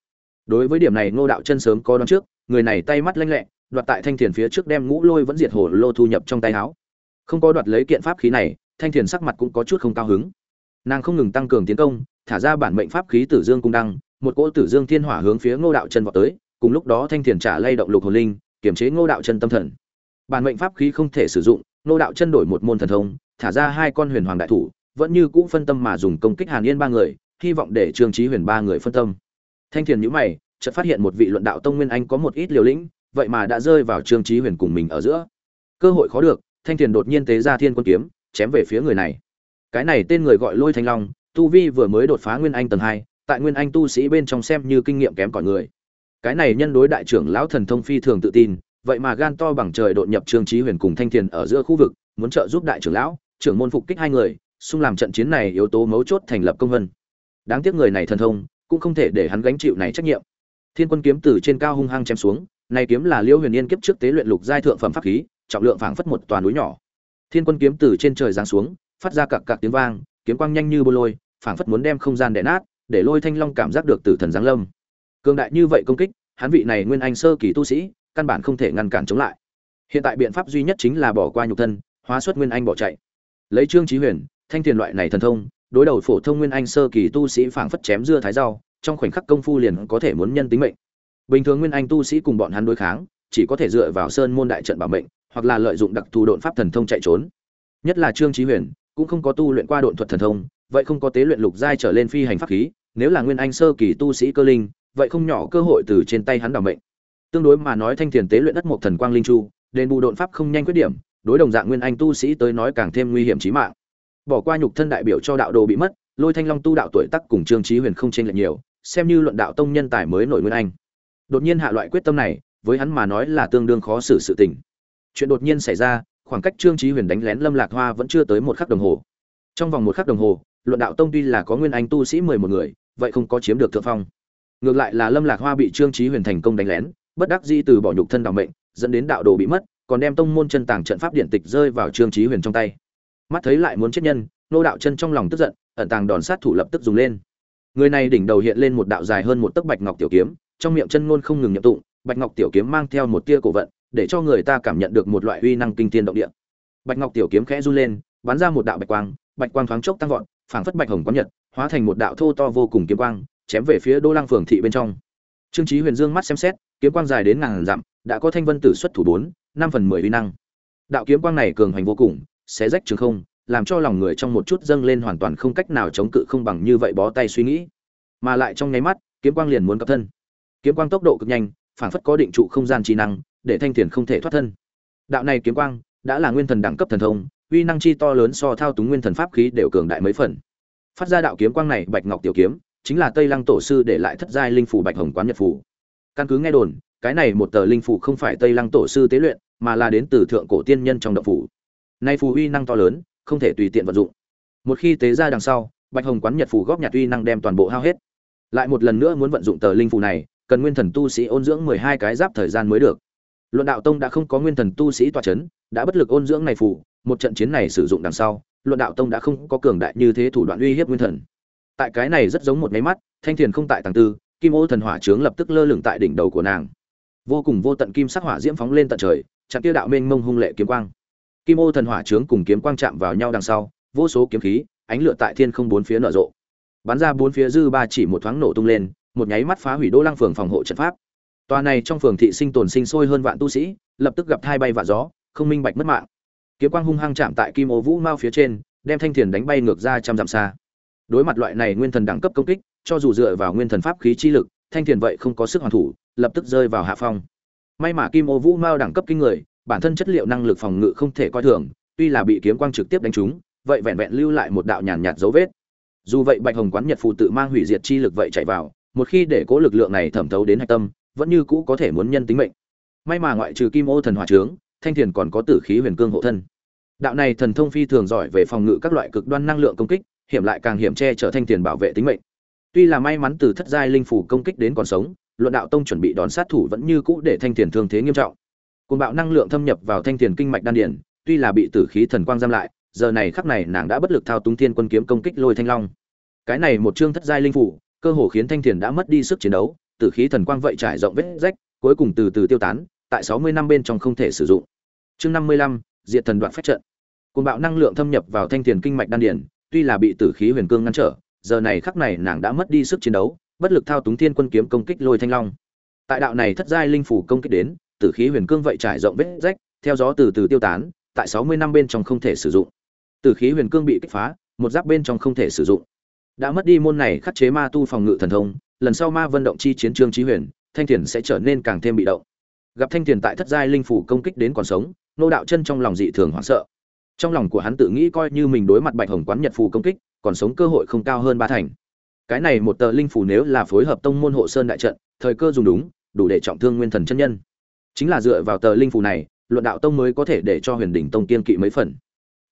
Đối với điểm này, ngô đạo chân sớm có đón trước, người này tay mắt lanh lẹ, đoạt tại thanh thiền phía trước đem ngũ lôi vẫn diệt hồ lô thu nhập trong tay áo. Không có đoạt lấy kiện pháp khí này, thanh thiền sắc mặt cũng có chút không cao hứng. Nàng không ngừng tăng cường tiến công, thả ra bản mệnh pháp khí tử dương cung đăng, một cỗ tử dương thiên hỏa hướng phía ngô đạo chân vào tới, cùng lúc đó thanh thiền trả lay động lục hồn linh kiểm chế ngô đạo chân tâm thần bản mệnh pháp khí không thể sử dụng, nô đạo chân đổi một môn thần thông, thả ra hai con huyền hoàng đại thủ, vẫn như cũ phân tâm mà dùng công kích hàn yên ba người, hy vọng để trương trí huyền ba người phân tâm. Thanh thiền nhữ mày, chợt phát hiện một vị luận đạo tông nguyên anh có một ít liều lĩnh, vậy mà đã rơi vào trương trí huyền cùng mình ở giữa. Cơ hội khó được, thanh thiền đột nhiên tế ra thiên quân kiếm, chém về phía người này. Cái này tên người gọi lôi thanh long, tu vi vừa mới đột phá nguyên anh tầng hai, tại nguyên anh tu sĩ bên trong xem như kinh nghiệm kém cỏi người. Cái này nhân đối đại trưởng lão thần thông phi thường tự tin vậy mà gan to bằng trời đột nhập trương trí huyền cùng thanh thiền ở giữa khu vực, muốn trợ giúp đại trưởng lão, trưởng môn phục kích hai người, xung làm trận chiến này yếu tố mấu chốt thành lập công vân. Đáng tiếc người này thần thông, cũng không thể để hắn gánh chịu này trách nhiệm. Thiên quân kiếm từ trên cao hung hăng chém xuống, này kiếm là liêu huyền yên kiếp trước tế luyện lục giai thượng phẩm pháp khí, trọng lượng phảng phất một toàn núi nhỏ. Thiên quân kiếm từ trên trời giáng xuống, phát ra cặc cặc tiếng vang, kiếm quang nhanh như bô lôi, phảng phất muốn đem không gian đè nát, để lôi thanh long cảm giác được tử thần giáng lâm. Cường đại như vậy công kích, hắn vị này nguyên anh sơ kỳ tu sĩ căn bản không thể ngăn cản chống lại. Hiện tại biện pháp duy nhất chính là bỏ qua nhục thân, hóa xuất nguyên anh bỏ chạy. Lấy trương trí huyền, thanh tiền loại này thần thông, đối đầu phổ thông nguyên anh sơ kỳ tu sĩ phảng phất chém dưa thái rau, trong khoảnh khắc công phu liền có thể muốn nhân tính mệnh. Bình thường nguyên anh tu sĩ cùng bọn hắn đối kháng, chỉ có thể dựa vào sơn môn đại trận bảo mệnh, hoặc là lợi dụng đặc thù độn pháp thần thông chạy trốn. Nhất là trương trí huyền, cũng không có tu luyện qua độn thuật thần thông, vậy không có tế luyện lục giai trở lên phi hành pháp khí, nếu là nguyên anh sơ kỳ tu sĩ cơ linh, vậy không nhỏ cơ hội từ trên tay hắn đảm mệnh tương đối mà nói thanh thiền tế luyện đất một thần quang linh chu, đền bù đột pháp không nhanh quyết điểm, đối đồng dạng nguyên anh tu sĩ tới nói càng thêm nguy hiểm chí mạng. Bỏ qua nhục thân đại biểu cho đạo đồ bị mất, lôi thanh long tu đạo tuổi tác cùng trương trí huyền không chênh lệch nhiều, xem như luận đạo tông nhân tài mới nổi nguyên anh. Đột nhiên hạ loại quyết tâm này, với hắn mà nói là tương đương khó xử sự tình. Chuyện đột nhiên xảy ra, khoảng cách trương trí huyền đánh lén lâm lạc hoa vẫn chưa tới một khắc đồng hồ. Trong vòng một khắc đồng hồ, luận đạo tông tuy là có nguyên anh tu sĩ mười một người, vậy không có chiếm được thượng phong. Ngược lại là lâm lạc hoa bị trương trí huyền thành công đánh lén bất đắc dĩ từ bỏ nhục thân đạo mệnh, dẫn đến đạo đồ bị mất, còn đem tông môn chân tàng trận pháp điện tịch rơi vào trương trí huyền trong tay. Mắt thấy lại muốn chết nhân, nô đạo chân trong lòng tức giận, ẩn tàng đòn sát thủ lập tức dùng lên. Người này đỉnh đầu hiện lên một đạo dài hơn một tấc bạch ngọc tiểu kiếm, trong miệng chân ngôn không ngừng nhập tụng, bạch ngọc tiểu kiếm mang theo một tia cổ vận, để cho người ta cảm nhận được một loại uy năng kinh thiên động địa. Bạch ngọc tiểu kiếm khẽ run lên, bắn ra một đạo bạch quang bạch quang thoáng chốc tăng vọt, phảng phất bạch hồng có nhật, hóa thành một đạo thô to vô cùng kiếm quang, chém về phía đô lăng phường thị bên trong. Trương trí huyền dương mắt xem xét kiếm quang dài đến ngàn dặm, đã có thanh vân tử xuất thủ bốn, năm phần mười uy năng. Đạo kiếm quang này cường hành vô cùng, xé rách trường không, làm cho lòng người trong một chút dâng lên hoàn toàn không cách nào chống cự không bằng như vậy bó tay suy nghĩ. Mà lại trong nháy mắt, kiếm quang liền muốn cập thân. Kiếm quang tốc độ cực nhanh, phảng phất có định trụ không gian trí năng, để thanh thiền không thể thoát thân. Đạo này kiếm quang, đã là nguyên thần đẳng cấp thần thông, uy năng chi to lớn so thao túng nguyên thần pháp khí đều cường đại mấy phần. Phát ra đạo kiếm quang này bạch ngọc tiểu kiếm, chính là tây lăng tổ sư để lại thất giai linh phủ bạch hồng quán nhật phủ căn cứ nghe đồn, cái này một tờ linh phủ không phải tây lăng tổ sư tế luyện, mà là đến từ thượng cổ tiên nhân trong động phủ. Nay phù uy năng to lớn, không thể tùy tiện vận dụng. Một khi tế ra đằng sau, bạch hồng quán nhật phủ góp nhặt uy năng đem toàn bộ hao hết. Lại một lần nữa muốn vận dụng tờ linh phù này, cần nguyên thần tu sĩ ôn dưỡng mười hai cái giáp thời gian mới được. Luận đạo tông đã không có nguyên thần tu sĩ tọa chấn, đã bất lực ôn dưỡng này phù một trận chiến này sử dụng đằng sau, luận đạo tông đã không có cường đại như thế thủ đoạn uy hiếp nguyên thần. Tại cái này rất giống một máy mắt, thanh thiền không tại tàng tư kim ô thần hỏa trướng lập tức lơ lửng tại đỉnh đầu của nàng. Vô cùng vô tận kim sắc hỏa diễm phóng lên tận trời, chặn tiêu đạo mênh mông hung lệ kiếm quang. Kim ô thần hỏa trướng cùng kiếm quang chạm vào nhau đằng sau, vô số kiếm khí, ánh lửa tại thiên không bốn phía nở rộ. Bắn ra bốn phía dư ba chỉ một thoáng nổ tung lên, một nháy mắt phá hủy đô lăng phường phòng hộ trận pháp. Tòa này trong phường thị sinh tồn sinh sôi hơn vạn tu sĩ, lập tức gặp hai bay vạ gió, không minh bạch mất mạng. Kiếm quang hung hăng chạm tại kim ô vũ mao phía trên, đem thanh thiền đánh bay ngược ra trăm dặm xa. Đối mặt loại này nguyên thần đẳng cấp công kích cho dù dựa vào nguyên thần pháp khí chi lực, thanh thiền vậy không có sức hoàn thủ, lập tức rơi vào hạ phong. May mà kim ô vũ mao đẳng cấp kinh người, bản thân chất liệu năng lực phòng ngự không thể coi thường, tuy là bị kiếm quang trực tiếp đánh trúng, vậy vẹn vẹn lưu lại một đạo nhàn nhạt dấu vết. Dù vậy bạch hồng quán nhật phụ tự mang hủy diệt chi lực vậy chạy vào, một khi để cố lực lượng này thẩm thấu đến hạch tâm, vẫn như cũ có thể muốn nhân tính mệnh. May mà ngoại trừ kim ô thần hỏa trướng, thanh thiền còn có tử khí huyền cương hộ thân. Đạo này thần thông phi thường giỏi về phòng ngự các loại cực đoan năng lượng công kích, hiểm lại càng hiểm che chở thanh thiền bảo vệ tính mệnh tuy là may mắn từ thất giai linh phủ công kích đến còn sống, luận đạo tông chuẩn bị đón sát thủ vẫn như cũ để thanh thiền thương thế nghiêm trọng. Côn bạo năng lượng thâm nhập vào thanh thiền kinh mạch đan điển tuy là bị tử khí thần quang giam lại, giờ này khắc này nàng đã bất lực thao túng thiên quân kiếm công kích lôi thanh long. Cái này một chương thất giai linh phủ, cơ hồ khiến thanh thiền đã mất đi sức chiến đấu, tử khí thần quang vậy trải rộng vết rách, cuối cùng từ từ tiêu tán, tại sáu mươi năm bên trong không thể sử dụng. Chương năm mươi lăm, diệt thần đoạn phách trận. Côn bạo năng lượng thâm nhập vào thanh thiền kinh mạch đan điển tuy là bị tử khí huyền cương ngăn trở giờ này khắc này nàng đã mất đi sức chiến đấu, bất lực thao túng thiên quân kiếm công kích lôi thanh long. Tại đạo này thất giai linh phủ công kích đến, tử khí huyền cương vậy trải rộng vết rách, theo gió từ từ tiêu tán, tại sáu mươi năm bên trong không thể sử dụng. Tử khí huyền cương bị kích phá, một giáp bên trong không thể sử dụng. Đã mất đi môn này khắc chế ma tu phòng ngự thần thông, lần sau ma vân động chi chiến trương trí huyền, thanh thiền sẽ trở nên càng thêm bị động. Gặp thanh thiền tại thất giai linh phủ công kích đến còn sống, nô đạo chân trong lòng dị thường hoảng sợ. Trong lòng của hắn tự nghĩ coi như mình đối mặt bạch hồng quán nhật phù công kích còn sống cơ hội không cao hơn ba thành. Cái này một tờ linh phủ nếu là phối hợp tông môn hộ sơn đại trận, thời cơ dùng đúng, đủ để trọng thương nguyên thần chân nhân. Chính là dựa vào tờ linh phủ này, luận đạo tông mới có thể để cho huyền đỉnh tông kiên kỵ mấy phần.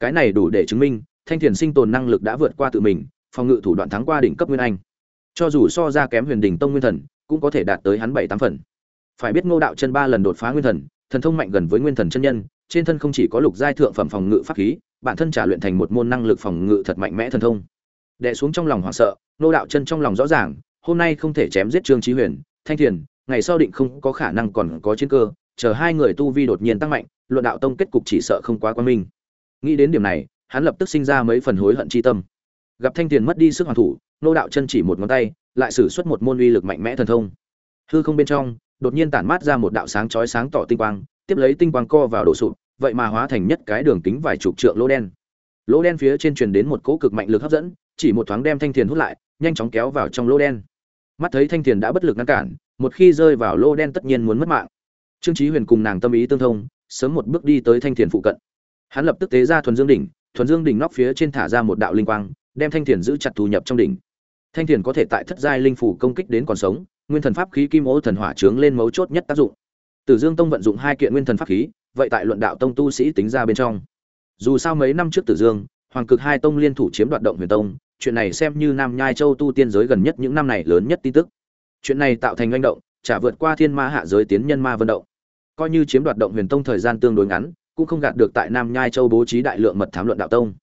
Cái này đủ để chứng minh, thanh thiền sinh tồn năng lực đã vượt qua tự mình, phòng ngự thủ đoạn thắng qua đỉnh cấp nguyên anh. Cho dù so ra kém huyền đỉnh tông nguyên thần, cũng có thể đạt tới hắn bảy tám phần. Phải biết ngô đạo chân ba lần đột phá nguyên thần thần thông mạnh gần với nguyên thần chân nhân, trên thân không chỉ có lục giai thượng phẩm phòng ngự pháp khí bản thân trả luyện thành một môn năng lực phòng ngự thật mạnh mẽ thần thông. Đè xuống trong lòng hoảng sợ, nô đạo chân trong lòng rõ ràng, hôm nay không thể chém giết trương trí huyền, thanh thiền, ngày sau định không có khả năng còn có chiến cơ, chờ hai người tu vi đột nhiên tăng mạnh, luận đạo tông kết cục chỉ sợ không quá quan minh. Nghĩ đến điểm này, hắn lập tức sinh ra mấy phần hối hận chi tâm. Gặp thanh tiền mất đi sức hoàn thủ, nô đạo chân chỉ một ngón tay, lại sử xuất một môn uy lực mạnh mẽ thần thông. Hư không bên trong, đột nhiên tản mát ra một đạo sáng chói sáng tỏ tinh quang, tiếp lấy tinh quang co vào đổ sụp vậy mà hóa thành nhất cái đường kính vài chục trượng lỗ đen. Lỗ đen phía trên truyền đến một cỗ cực mạnh lực hấp dẫn, chỉ một thoáng đem thanh thiền hút lại, nhanh chóng kéo vào trong lỗ đen. Mắt thấy thanh thiền đã bất lực ngăn cản, một khi rơi vào lỗ đen tất nhiên muốn mất mạng. Trương chí huyền cùng nàng tâm ý tương thông, sớm một bước đi tới thanh thiền phụ cận. Hắn lập tức tế ra thuần dương đỉnh, thuần dương đỉnh nóc phía trên thả ra một đạo linh quang, đem thanh thiền giữ chặt thu nhập trong đỉnh. Thanh thiền có thể tại thất giai linh phủ công kích đến còn sống, nguyên thần pháp khí kim ô thần hỏa trướng lên mấu chốt nhất tác dụng. Tử dương tông vận dụng hai kiện nguyên thần pháp khí vậy tại luận đạo tông tu sĩ tính ra bên trong dù sao mấy năm trước tử dương hoàng cực hai tông liên thủ chiếm đoạt động huyền tông chuyện này xem như nam nhai châu tu tiên giới gần nhất những năm này lớn nhất tin tức chuyện này tạo thành manh động trả vượt qua thiên ma hạ giới tiến nhân ma vận động coi như chiếm đoạt động huyền tông thời gian tương đối ngắn cũng không gạt được tại Nam Nhai Châu bố trí đại lượng mật thám luận đạo tông.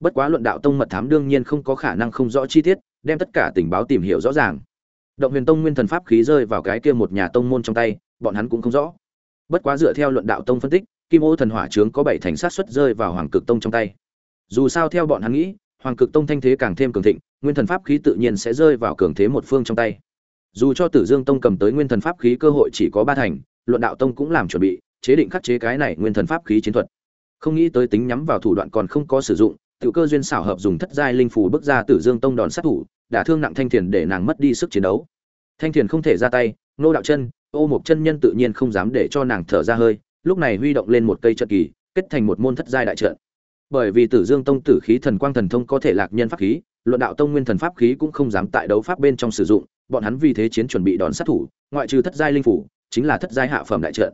Bất quá luận đạo tông mật thám đương nhiên không có khả năng không rõ chi tiết, đem tất cả tình báo tìm hiểu rõ ràng. Động Huyền Tông nguyên thần pháp khí rơi vào cái kia một nhà tông môn trong tay, bọn hắn cũng không rõ. Bất quá dựa theo luận đạo tông phân tích, Kim Ô thần hỏa trướng có bảy thành sát suất rơi vào Hoàng Cực Tông trong tay. Dù sao theo bọn hắn nghĩ, Hoàng Cực Tông thanh thế càng thêm cường thịnh, nguyên thần pháp khí tự nhiên sẽ rơi vào cường thế một phương trong tay. Dù cho Tử Dương Tông cầm tới nguyên thần pháp khí cơ hội chỉ có ba thành, luận đạo tông cũng làm chuẩn bị, chế định khắc chế cái này nguyên thần pháp khí chiến thuật không nghĩ tới tính nhắm vào thủ đoạn còn không có sử dụng tự cơ duyên xảo hợp dùng thất giai linh phù bước ra tử dương tông đòn sát thủ đả thương nặng thanh thiền để nàng mất đi sức chiến đấu thanh thiền không thể ra tay nô đạo chân ô một chân nhân tự nhiên không dám để cho nàng thở ra hơi, lúc này huy động lên một cây trận kỳ, kết thành một môn thất giai đại trận. Bởi vì tử dương tông tử khí thần quang thần thông có thể lạc nhân pháp khí, luận đạo tông nguyên thần pháp khí cũng không dám tại đấu pháp bên trong sử dụng, bọn hắn vì thế chiến chuẩn bị đòn sát thủ, ngoại trừ thất giai linh phủ, chính là thất giai hạ phẩm đại trận.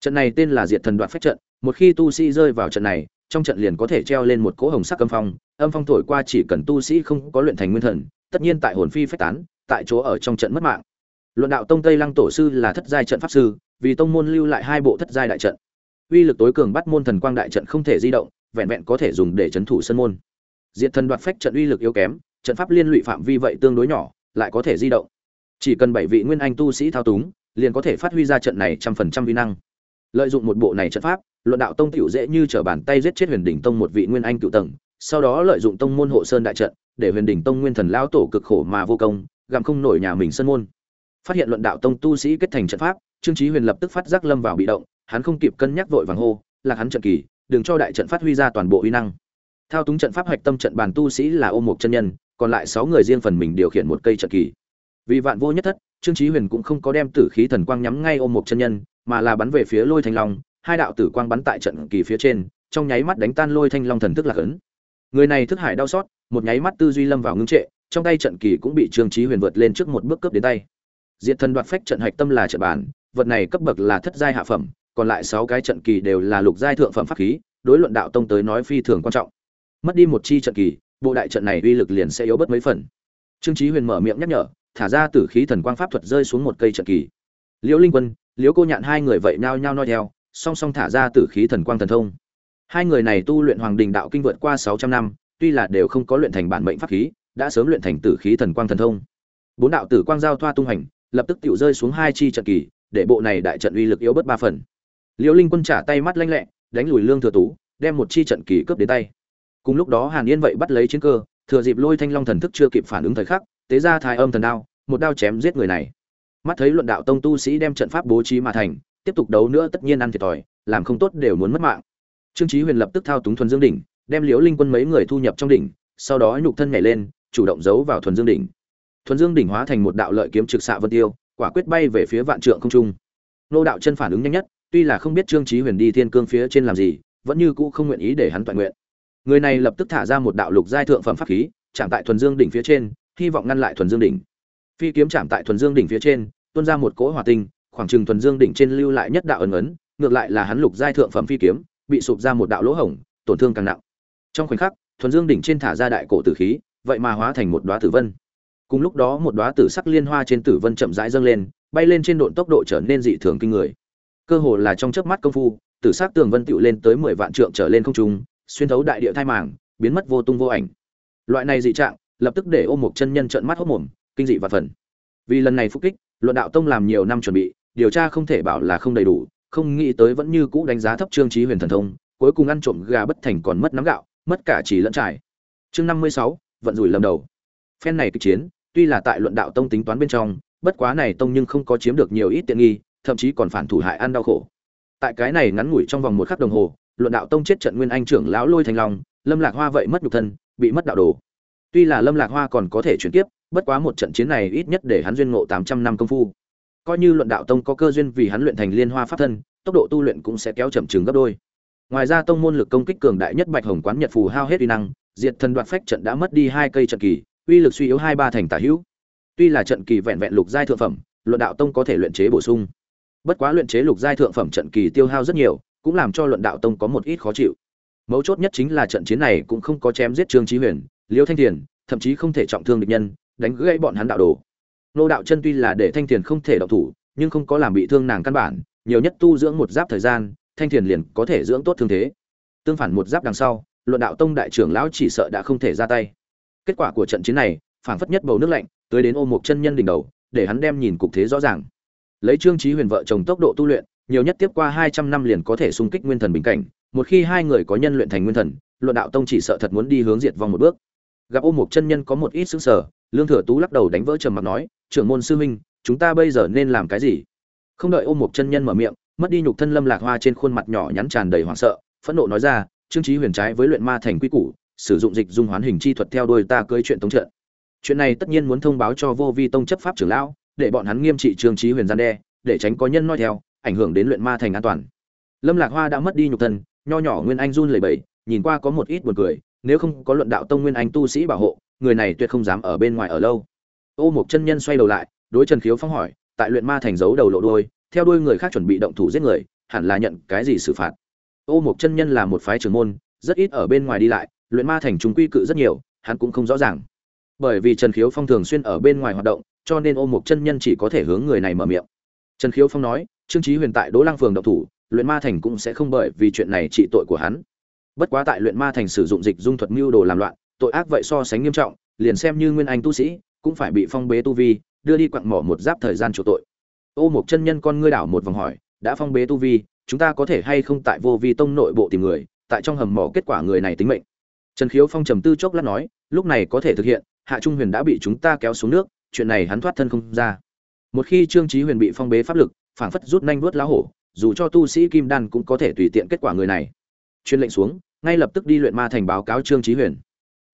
Trận này tên là diệt thần đoạn phách trận, một khi tu sĩ rơi vào trận này, trong trận liền có thể treo lên một cỗ hồng sắc âm phong âm phong thổi qua chỉ cần tu sĩ không có luyện thành nguyên thần, tất nhiên tại hồn phi phách tán, tại chỗ ở trong trận mất mạng luận đạo tông tây lăng tổ sư là thất giai trận pháp sư, vì tông môn lưu lại hai bộ thất giai đại trận. Uy lực tối cường bắt môn thần quang đại trận không thể di động, vẹn vẹn có thể dùng để trấn thủ sân môn. Diệt thần đoạt phách trận uy lực yếu kém, trận pháp liên lụy phạm vi vậy tương đối nhỏ, lại có thể di động. Chỉ cần bảy vị nguyên anh tu sĩ thao túng, liền có thể phát huy ra trận này trăm phần trăm vi năng. Lợi dụng một bộ này trận pháp, luận đạo tông tiểu dễ như trở bàn tay giết chết huyền đỉnh tông một vị nguyên anh cựu tầng, sau đó lợi dụng tông môn hộ sơn đại trận, để huyền đỉnh tông nguyên thần lão tổ cực khổ mà vô công, gặm không nổi nhà mình sân môn phát hiện luận đạo tông tu sĩ kết thành trận pháp, trương chí huyền lập tức phát giác lâm vào bị động, hắn không kịp cân nhắc vội vàng hô là hắn trận kỳ, đừng cho đại trận phát huy ra toàn bộ uy năng. Thao túng trận pháp hoạch tâm trận bàn tu sĩ là ôm một chân nhân, còn lại sáu người riêng phần mình điều khiển một cây trận kỳ. Vì vạn vô nhất thất, trương chí huyền cũng không có đem tử khí thần quang nhắm ngay ôm một chân nhân, mà là bắn về phía lôi thanh long, hai đạo tử quang bắn tại trận kỳ phía trên, trong nháy mắt đánh tan lôi thanh long thần thức lạc ấn. Người này thức hải đau xót, một nháy mắt tư duy lâm vào ngưng trệ, trong tay trận kỳ cũng bị trương chí huyền vượt lên trước một bước cướp đến tay diệt thần đoạt phách trận hạch tâm là trận bản, vật này cấp bậc là thất giai hạ phẩm, còn lại sáu cái trận kỳ đều là lục giai thượng phẩm pháp khí, đối luận đạo tông tới nói phi thường quan trọng. Mất đi một chi trận kỳ, bộ đại trận này uy lực liền sẽ yếu bớt mấy phần. Trương chí huyền mở miệng nhắc nhở, thả ra tử khí thần quang pháp thuật rơi xuống một cây trận kỳ. Liễu linh quân, liễu cô nhạn hai người vậy nhao nhao nói theo, song song thả ra tử khí thần quang thần thông. Hai người này tu luyện hoàng đình đạo kinh vượt qua sáu trăm năm, tuy là đều không có luyện thành bản mệnh pháp khí, đã sớm luyện thành tử khí thần quang thần thông. Bốn đạo tử quang giao thoa tung hành lập tức tiểu rơi xuống hai chi trận kỳ, để bộ này đại trận uy lực yếu bớt ba phần. Liễu linh quân trả tay mắt lanh lẹ, đánh lùi lương thừa tú, đem một chi trận kỳ cướp đến tay. Cùng lúc đó hàn yên vậy bắt lấy chiến cơ, thừa dịp lôi thanh long thần thức chưa kịp phản ứng thời khắc, tế ra thái âm thần đao, một đao chém giết người này. Mắt thấy luận đạo tông tu sĩ đem trận pháp bố trí mà thành, tiếp tục đấu nữa tất nhiên ăn thiệt thòi, làm không tốt đều muốn mất mạng. Trương chí huyền lập tức thao túng thuần dương đỉnh, đem liễu linh quân mấy người thu nhập trong đỉnh, sau đó nhục thân nhảy lên, chủ động giấu vào thuần dương đỉnh thuần dương đỉnh hóa thành một đạo lợi kiếm trực xạ vân tiêu, quả quyết bay về phía vạn trượng không trung. Nô đạo chân phản ứng nhanh nhất, tuy là không biết trương chí huyền đi thiên cương phía trên làm gì, vẫn như cũ không nguyện ý để hắn toàn nguyện. Người này lập tức thả ra một đạo lục giai thượng phẩm pháp khí, chạm tại thuần dương đỉnh phía trên, hy vọng ngăn lại thuần dương đỉnh. Phi kiếm chạm tại thuần dương đỉnh phía trên, tuôn ra một cỗ hỏa tinh, khoảng chừng thuần dương đỉnh trên lưu lại nhất đạo ẩn ấn, ngược lại là hắn lục giai thượng phẩm phi kiếm, bị sụp ra một đạo lỗ hổng, tổn thương càng nặng. Trong khoảnh khắc, thuần dương đỉnh trên thả ra đại cổ tử khí, vậy mà hóa thành một đóa tử vân cùng lúc đó một đóa tử sắc liên hoa trên tử vân chậm rãi dâng lên, bay lên trên độn tốc độ trở nên dị thường kinh người. Cơ hồ là trong chớp mắt công phu, tử sắc tường vân tựu lên tới mười vạn trượng trở lên không trung, xuyên thấu đại địa thai màng, biến mất vô tung vô ảnh. Loại này dị trạng, lập tức để ôm một chân nhân trợn mắt hốt mồm, kinh dị và phần. Vì lần này phúc kích, luận đạo tông làm nhiều năm chuẩn bị, điều tra không thể bảo là không đầy đủ, không nghĩ tới vẫn như cũ đánh giá thấp trương trí huyền thần thông, cuối cùng ăn trộm gà bất thành còn mất nắm gạo, mất cả chỉ lẫn trải. Chương năm mươi sáu, vận rủi lầm đầu. Phen này kịch chiến tuy là tại luận đạo tông tính toán bên trong, bất quá này tông nhưng không có chiếm được nhiều ít tiện nghi, thậm chí còn phản thủ hại ăn đau khổ. Tại cái này ngắn ngủi trong vòng một khắc đồng hồ, luận đạo tông chết trận nguyên anh trưởng lão lôi thành long, lâm lạc hoa vậy mất nhục thân, bị mất đạo đồ. Tuy là lâm lạc hoa còn có thể chuyển tiếp bất quá một trận chiến này ít nhất để hắn duyên ngộ tám trăm năm công phu. Coi như luận đạo tông có cơ duyên vì hắn luyện thành liên hoa pháp thân, tốc độ tu luyện cũng sẽ kéo chậm chừng gấp đôi. Ngoài ra tông môn lực công kích cường đại nhất bạch hồng quán nhật phù hao hết uy năng, diệt thần đoạt phách trận đã mất đi hai cây trận kỳ uy lực suy yếu hai ba thành tả hữu. Tuy là trận kỳ vẹn vẹn lục giai thượng phẩm, luận đạo tông có thể luyện chế bổ sung. Bất quá luyện chế lục giai thượng phẩm trận kỳ tiêu hao rất nhiều, cũng làm cho luận đạo tông có một ít khó chịu. Mấu chốt nhất chính là trận chiến này cũng không có chém giết trương trí huyền, liêu thanh thiền, thậm chí không thể trọng thương địch nhân, đánh gãy bọn hắn đạo đồ. Nô đạo chân tuy là để thanh thiền không thể độc thủ, nhưng không có làm bị thương nàng căn bản, nhiều nhất tu dưỡng một giáp thời gian, thanh thiền liền có thể dưỡng tốt thương thế. Tương phản một giáp đằng sau, luận đạo tông đại trưởng lão chỉ sợ đã không thể ra tay kết quả của trận chiến này, phảng phất nhất bầu nước lạnh, tới đến ôm một chân nhân đỉnh đầu, để hắn đem nhìn cục thế rõ ràng. Lấy trương trí huyền vợ chồng tốc độ tu luyện, nhiều nhất tiếp qua hai trăm năm liền có thể xung kích nguyên thần bình cảnh, một khi hai người có nhân luyện thành nguyên thần, luận đạo tông chỉ sợ thật muốn đi hướng diệt vong một bước. Gặp ôm một chân nhân có một ít xứng sở lương thừa tú lắc đầu đánh vỡ trầm mặc nói, trưởng môn sư huynh, chúng ta bây giờ nên làm cái gì? Không đợi ôm một chân nhân mở miệng, mất đi nhục thân lâm lạc hoa trên khuôn mặt nhỏ nhắn tràn đầy hoảng sợ, phẫn nộ nói ra, trương trí huyền trái với luyện ma thành quy củ sử dụng dịch dung hoán hình chi thuật theo đuôi ta cưới chuyện tống trận. Chuyện này tất nhiên muốn thông báo cho vô vi tông chấp pháp trưởng lão, để bọn hắn nghiêm trị trương trí huyền gian đe, để tránh có nhân nói theo, ảnh hưởng đến luyện ma thành an toàn. Lâm lạc hoa đã mất đi nhục thân, nho nhỏ nguyên anh run lẩy bẩy, nhìn qua có một ít buồn cười, nếu không có luận đạo tông nguyên anh tu sĩ bảo hộ, người này tuyệt không dám ở bên ngoài ở lâu. Ô một chân nhân xoay đầu lại, đối trần khiếu phong hỏi, tại luyện ma thành giấu đầu lộ đôi theo đuôi người khác chuẩn bị động thủ giết người, hẳn là nhận cái gì xử phạt? Ô một chân nhân là một phái trưởng môn, rất ít ở bên ngoài đi lại luyện ma thành chúng quy cự rất nhiều, hắn cũng không rõ ràng. Bởi vì trần khiếu phong thường xuyên ở bên ngoài hoạt động, cho nên ô Mục chân nhân chỉ có thể hướng người này mở miệng. Trần khiếu phong nói, trương Chí huyền tại đỗ lăng phường độc thủ, luyện ma thành cũng sẽ không bởi vì chuyện này trị tội của hắn. Bất quá tại luyện ma thành sử dụng dịch dung thuật mưu đồ làm loạn, tội ác vậy so sánh nghiêm trọng, liền xem như nguyên anh tu sĩ, cũng phải bị phong bế tu vi, đưa đi quặng mỏ một giáp thời gian chủ tội. Ô Mục chân nhân con ngươi đảo một vòng hỏi, đã phong bế tu vi, chúng ta có thể hay không tại vô vi tông nội bộ tìm người, tại trong hầm mỏ kết quả người này tính mệnh? Trần khiếu phong trầm tư chốc lát nói, lúc này có thể thực hiện, hạ trung huyền đã bị chúng ta kéo xuống nước, chuyện này hắn thoát thân không ra. Một khi trương Chí huyền bị phong bế pháp lực, phảng phất rút nhanh vuốt lá hổ, dù cho tu sĩ kim đan cũng có thể tùy tiện kết quả người này. Truyền lệnh xuống, ngay lập tức đi luyện ma thành báo cáo trương Chí huyền.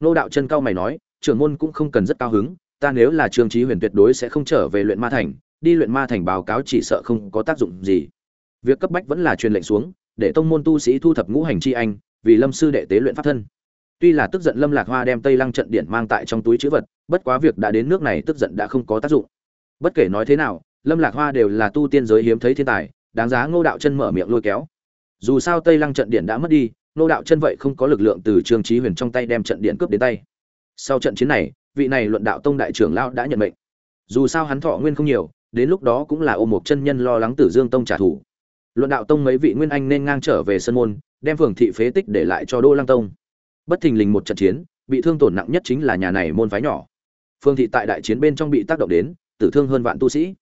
Nô đạo chân cao mày nói, trưởng môn cũng không cần rất cao hứng, ta nếu là trương Chí huyền tuyệt đối sẽ không trở về luyện ma thành, đi luyện ma thành báo cáo chỉ sợ không có tác dụng gì. Việc cấp bách vẫn là truyền lệnh xuống, để tông môn tu sĩ thu thập ngũ hành chi anh, vì lâm sư đệ tế luyện pháp thân tuy là tức giận lâm lạc hoa đem tây lăng trận điện mang tại trong túi chữ vật, bất quá việc đã đến nước này tức giận đã không có tác dụng. Bất kể nói thế nào, lâm lạc hoa đều là tu tiên giới hiếm thấy thiên tài, đáng giá ngô đạo chân mở miệng lôi kéo. Dù sao tây lăng trận điện đã mất đi, ngô đạo chân vậy không có lực lượng từ trương trí huyền trong tay đem trận điện cướp đến tay. Sau trận chiến này, vị này luận đạo tông đại trưởng lao đã nhận mệnh. Dù sao hắn thọ nguyên không nhiều, đến lúc đó cũng là ôm một chân nhân lo lắng tử dương tông trả thù. Luận đạo tông mấy vị nguyên anh nên ngang trở về sân môn, đem phường thị phế tích để lại cho đô lăng tông bất thình lình một trận chiến, bị thương tổn nặng nhất chính là nhà này môn phái nhỏ. Phương thị tại đại chiến bên trong bị tác động đến, tử thương hơn vạn tu sĩ.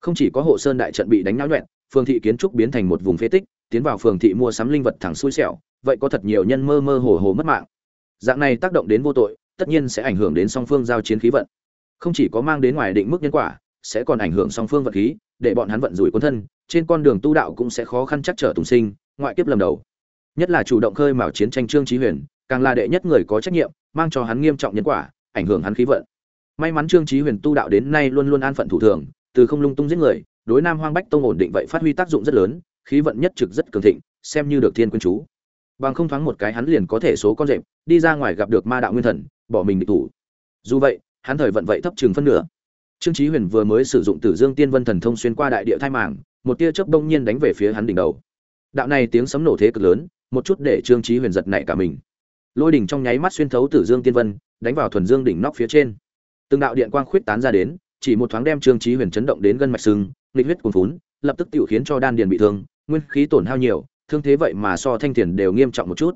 Không chỉ có hộ sơn đại trận bị đánh náo nhuẹn phương thị kiến trúc biến thành một vùng phế tích, tiến vào phường thị mua sắm linh vật thẳng xui xẻo, vậy có thật nhiều nhân mơ mơ hồ hồ mất mạng. Dạng này tác động đến vô tội, tất nhiên sẽ ảnh hưởng đến song phương giao chiến khí vận. Không chỉ có mang đến ngoài định mức nhân quả, sẽ còn ảnh hưởng song phương vật khí, để bọn hắn vận rủi quân thân, trên con đường tu đạo cũng sẽ khó khăn chắc trở tùng sinh, ngoại kiếp lầm đầu. Nhất là chủ động khơi mào chiến tranh trương trí huyền càng là đệ nhất người có trách nhiệm, mang cho hắn nghiêm trọng nhân quả, ảnh hưởng hắn khí vận. May mắn trương trí huyền tu đạo đến nay luôn luôn an phận thủ thường, từ không lung tung giết người, đối nam hoang bách tông ổn định vậy phát huy tác dụng rất lớn, khí vận nhất trực rất cường thịnh, xem như được thiên quân chú. Bằng không thoáng một cái hắn liền có thể số con rệp, đi ra ngoài gặp được ma đạo nguyên thần, bỏ mình địch thủ. Dù vậy, hắn thời vận vậy thấp chừng phân nửa. Trương trí huyền vừa mới sử dụng tử dương tiên vân thần thông xuyên qua đại địa thai màng, một tia chớp đông nhiên đánh về phía hắn đỉnh đầu. Đạo này tiếng sấm nổ thế cực lớn, một chút để trương trí huyền giật nảy cả mình lôi đỉnh trong nháy mắt xuyên thấu tử dương tiên vân, đánh vào thuần dương đỉnh nóc phía trên. Từng đạo điện quang khuyết tán ra đến, chỉ một thoáng đem trương trí huyền chấn động đến gân mạch sưng nghịch huyết cuồn phún lập tức tự khiến cho đan điền bị thương, nguyên khí tổn hao nhiều, thương thế vậy mà so thanh thiền đều nghiêm trọng một chút.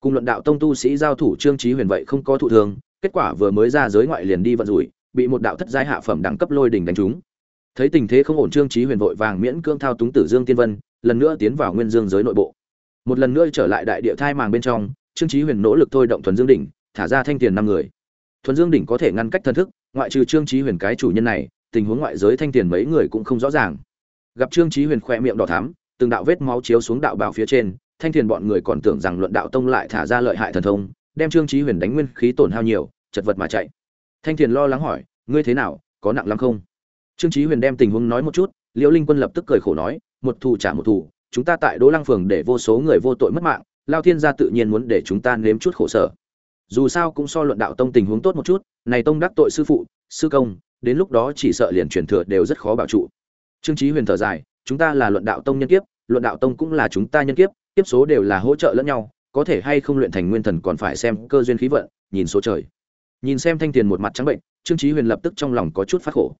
Cùng luận đạo tông tu sĩ giao thủ trương trí huyền vậy không có thụ thương, kết quả vừa mới ra giới ngoại liền đi vận rủi, bị một đạo thất giai hạ phẩm đẳng cấp lôi đỉnh đánh trúng. Thấy tình thế không ổn trương trí huyền vội vàng miễn cương thao túng tử dương tiên vân, lần nữa tiến vào nguyên dương giới nội bộ. Một lần nữa trở lại đại địa thai màng bên trong trương Chí huyền nỗ lực thôi động thuần dương đỉnh, thả ra thanh tiền năm người. Thuần dương đỉnh có thể ngăn cách thần thức, ngoại trừ trương Chí huyền cái chủ nhân này, tình huống ngoại giới thanh tiền mấy người cũng không rõ ràng. Gặp trương Chí huyền khoe miệng đỏ thắm, từng đạo vết máu chiếu xuống đạo bảo phía trên, thanh tiền bọn người còn tưởng rằng luận đạo tông lại thả ra lợi hại thần thông, đem trương Chí huyền đánh nguyên khí tổn hao nhiều, chật vật mà chạy. Thanh tiền lo lắng hỏi, ngươi thế nào, có nặng lắm không? Trương Chí huyền đem tình huống nói một chút, liễu linh quân lập tức cười khổ nói, một thù trả một thù, chúng ta tại đỗ lăng phường để vô số người vô tội mất mạng lao thiên gia tự nhiên muốn để chúng ta nếm chút khổ sở. Dù sao cũng so luận đạo tông tình huống tốt một chút, này tông đắc tội sư phụ, sư công, đến lúc đó chỉ sợ liền truyền thừa đều rất khó bảo trụ. Trương trí huyền thở dài, chúng ta là luận đạo tông nhân kiếp, luận đạo tông cũng là chúng ta nhân kiếp kiếp số đều là hỗ trợ lẫn nhau, có thể hay không luyện thành nguyên thần còn phải xem cơ duyên khí vận, nhìn số trời. Nhìn xem thanh tiền một mặt trắng bệnh, trương trí huyền lập tức trong lòng có chút phát khổ.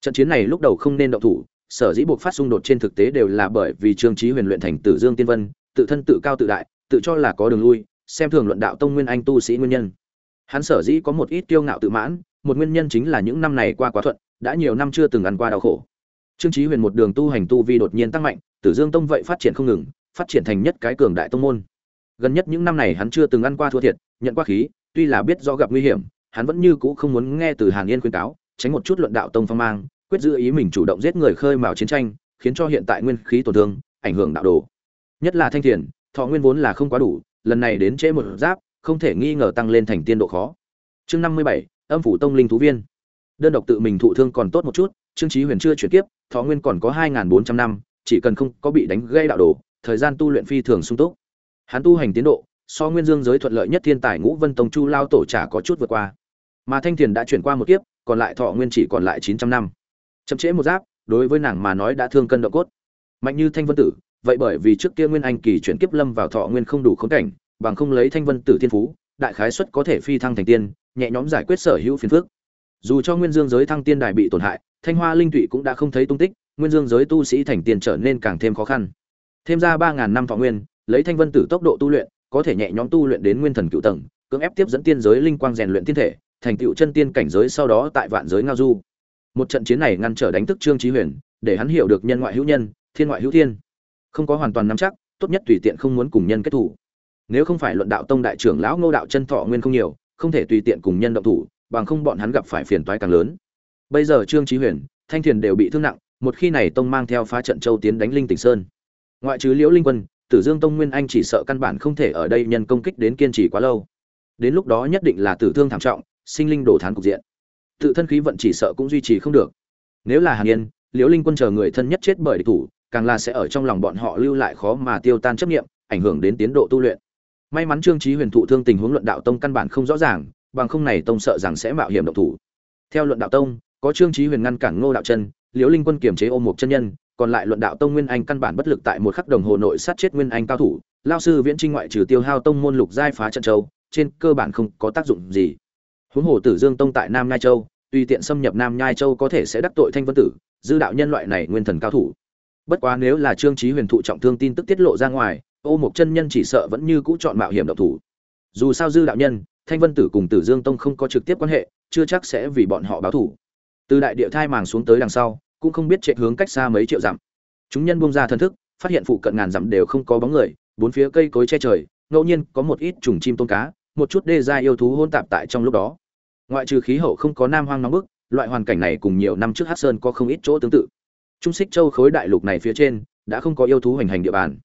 Trận chiến này lúc đầu không nên động thủ, sở dĩ buộc phát xung đột trên thực tế đều là bởi vì trương trí huyền luyện thành tử dương tiên vân, tự thân tự cao tự đại tự cho là có đường lui, xem thường luận đạo tông nguyên anh tu sĩ nguyên nhân. Hắn sở dĩ có một ít tiêu ngạo tự mãn, một nguyên nhân chính là những năm này qua quá thuận, đã nhiều năm chưa từng ăn qua đau khổ. Trương chí huyền một đường tu hành tu vi đột nhiên tăng mạnh, tử dương tông vậy phát triển không ngừng, phát triển thành nhất cái cường đại tông môn. Gần nhất những năm này hắn chưa từng ăn qua thua thiệt, nhận qua khí, tuy là biết do gặp nguy hiểm, hắn vẫn như cũ không muốn nghe từ hàn yên khuyên cáo, tránh một chút luận đạo tông phong mang, quyết giữ ý mình chủ động giết người khơi mào chiến tranh, khiến cho hiện tại nguyên khí tổn thương, ảnh hưởng đạo đồ. Nhất là thanh thiền thọ nguyên vốn là không quá đủ, lần này đến trễ một giáp, không thể nghi ngờ tăng lên thành tiên độ khó. Chương năm mươi bảy, âm phủ tông linh thú viên. Đơn độc tự mình thụ thương còn tốt một chút, trương trí huyền chưa chuyển tiếp thọ nguyên còn có hai bốn trăm năm, chỉ cần không có bị đánh gây đạo đồ, thời gian tu luyện phi thường sung túc. Hắn tu hành tiến độ, so nguyên dương giới thuận lợi nhất thiên tài ngũ vân tông chu lao tổ trả có chút vượt qua. Mà thanh thiền đã chuyển qua một kiếp, còn lại thọ nguyên chỉ còn lại chín trăm năm. Chậm trễ một giáp, đối với nàng mà nói đã thương cân độ cốt. Mạnh như thanh vân tử vậy bởi vì trước kia nguyên anh kỳ chuyển kiếp lâm vào thọ nguyên không đủ khốn cảnh, bằng không lấy thanh vân tử thiên phú, đại khái suất có thể phi thăng thành tiên, nhẹ nhõm giải quyết sở hữu phiền phước dù cho nguyên dương giới thăng tiên đài bị tổn hại, thanh hoa linh tụy cũng đã không thấy tung tích, nguyên dương giới tu sĩ thành tiên trở nên càng thêm khó khăn. Thêm ra ba ngàn năm thọ nguyên, lấy thanh vân tử tốc độ tu luyện, có thể nhẹ nhõm tu luyện đến nguyên thần cựu tầng, cưỡng ép tiếp dẫn tiên giới linh quang rèn luyện tiên thể, thành tựu chân tiên cảnh giới sau đó tại vạn giới ngao du. Một trận chiến này ngăn trở đánh thức trương trí huyền, để hắn hiểu được nhân ngoại hữu nhân, thiên ngoại hữu thiên không có hoàn toàn nắm chắc, tốt nhất tùy tiện không muốn cùng nhân kết thủ. Nếu không phải luận đạo tông đại trưởng lão ngô đạo chân thọ nguyên không nhiều, không thể tùy tiện cùng nhân động thủ, bằng không bọn hắn gặp phải phiền toái càng lớn. Bây giờ trương trí huyền, thanh thiền đều bị thương nặng, một khi này tông mang theo phá trận châu tiến đánh linh tỉnh sơn. Ngoại trừ liễu linh quân, tử dương tông nguyên anh chỉ sợ căn bản không thể ở đây nhân công kích đến kiên trì quá lâu. Đến lúc đó nhất định là tử thương thảm trọng, sinh linh đổ thán cục diện. Tự thân khí vận chỉ sợ cũng duy trì không được. Nếu là hàn yên, liễu linh quân chờ người thân nhất chết bởi địch thủ càng là sẽ ở trong lòng bọn họ lưu lại khó mà tiêu tan chấp niệm, ảnh hưởng đến tiến độ tu luyện. May mắn trương trí huyền thụ thương tình huống luận đạo tông căn bản không rõ ràng bằng không này tông sợ rằng sẽ mạo hiểm động thủ. Theo luận đạo tông có trương trí huyền ngăn cản ngô đạo chân liễu linh quân kiềm chế ôm một chân nhân còn lại luận đạo tông nguyên anh căn bản bất lực tại một khắc đồng hồ nội sát chết nguyên anh cao thủ lão sư viễn trinh ngoại trừ tiêu hao tông môn lục giai phá trận châu trên cơ bản không có tác dụng gì. Huống hồ tử dương tông tại nam nhai châu tùy tiện xâm nhập nam nhai châu có thể sẽ đắc tội thanh vân tử dư đạo nhân loại này nguyên thần cao thủ bất quá nếu là trương chí huyền thụ trọng thương tin tức tiết lộ ra ngoài, ô một chân nhân chỉ sợ vẫn như cũ chọn mạo hiểm độc thủ. Dù sao dư đạo nhân, thanh vân tử cùng tử dương tông không có trực tiếp quan hệ, chưa chắc sẽ vì bọn họ báo thủ. Từ đại địa thai màng xuống tới đằng sau, cũng không biết chạy hướng cách xa mấy triệu dặm. Chúng nhân buông ra thân thức, phát hiện phụ cận ngàn dặm đều không có bóng người, bốn phía cây cối che trời, ngẫu nhiên có một ít trùng chim tôm cá, một chút đê gia yêu thú hôn tạp tại trong lúc đó. Ngoại trừ khí hậu không có nam hoang nóng bức, loại hoàn cảnh này cùng nhiều năm trước hát sơn có không ít chỗ tương tự trung xích châu khối đại lục này phía trên, đã không có yêu thú hành hành địa bàn.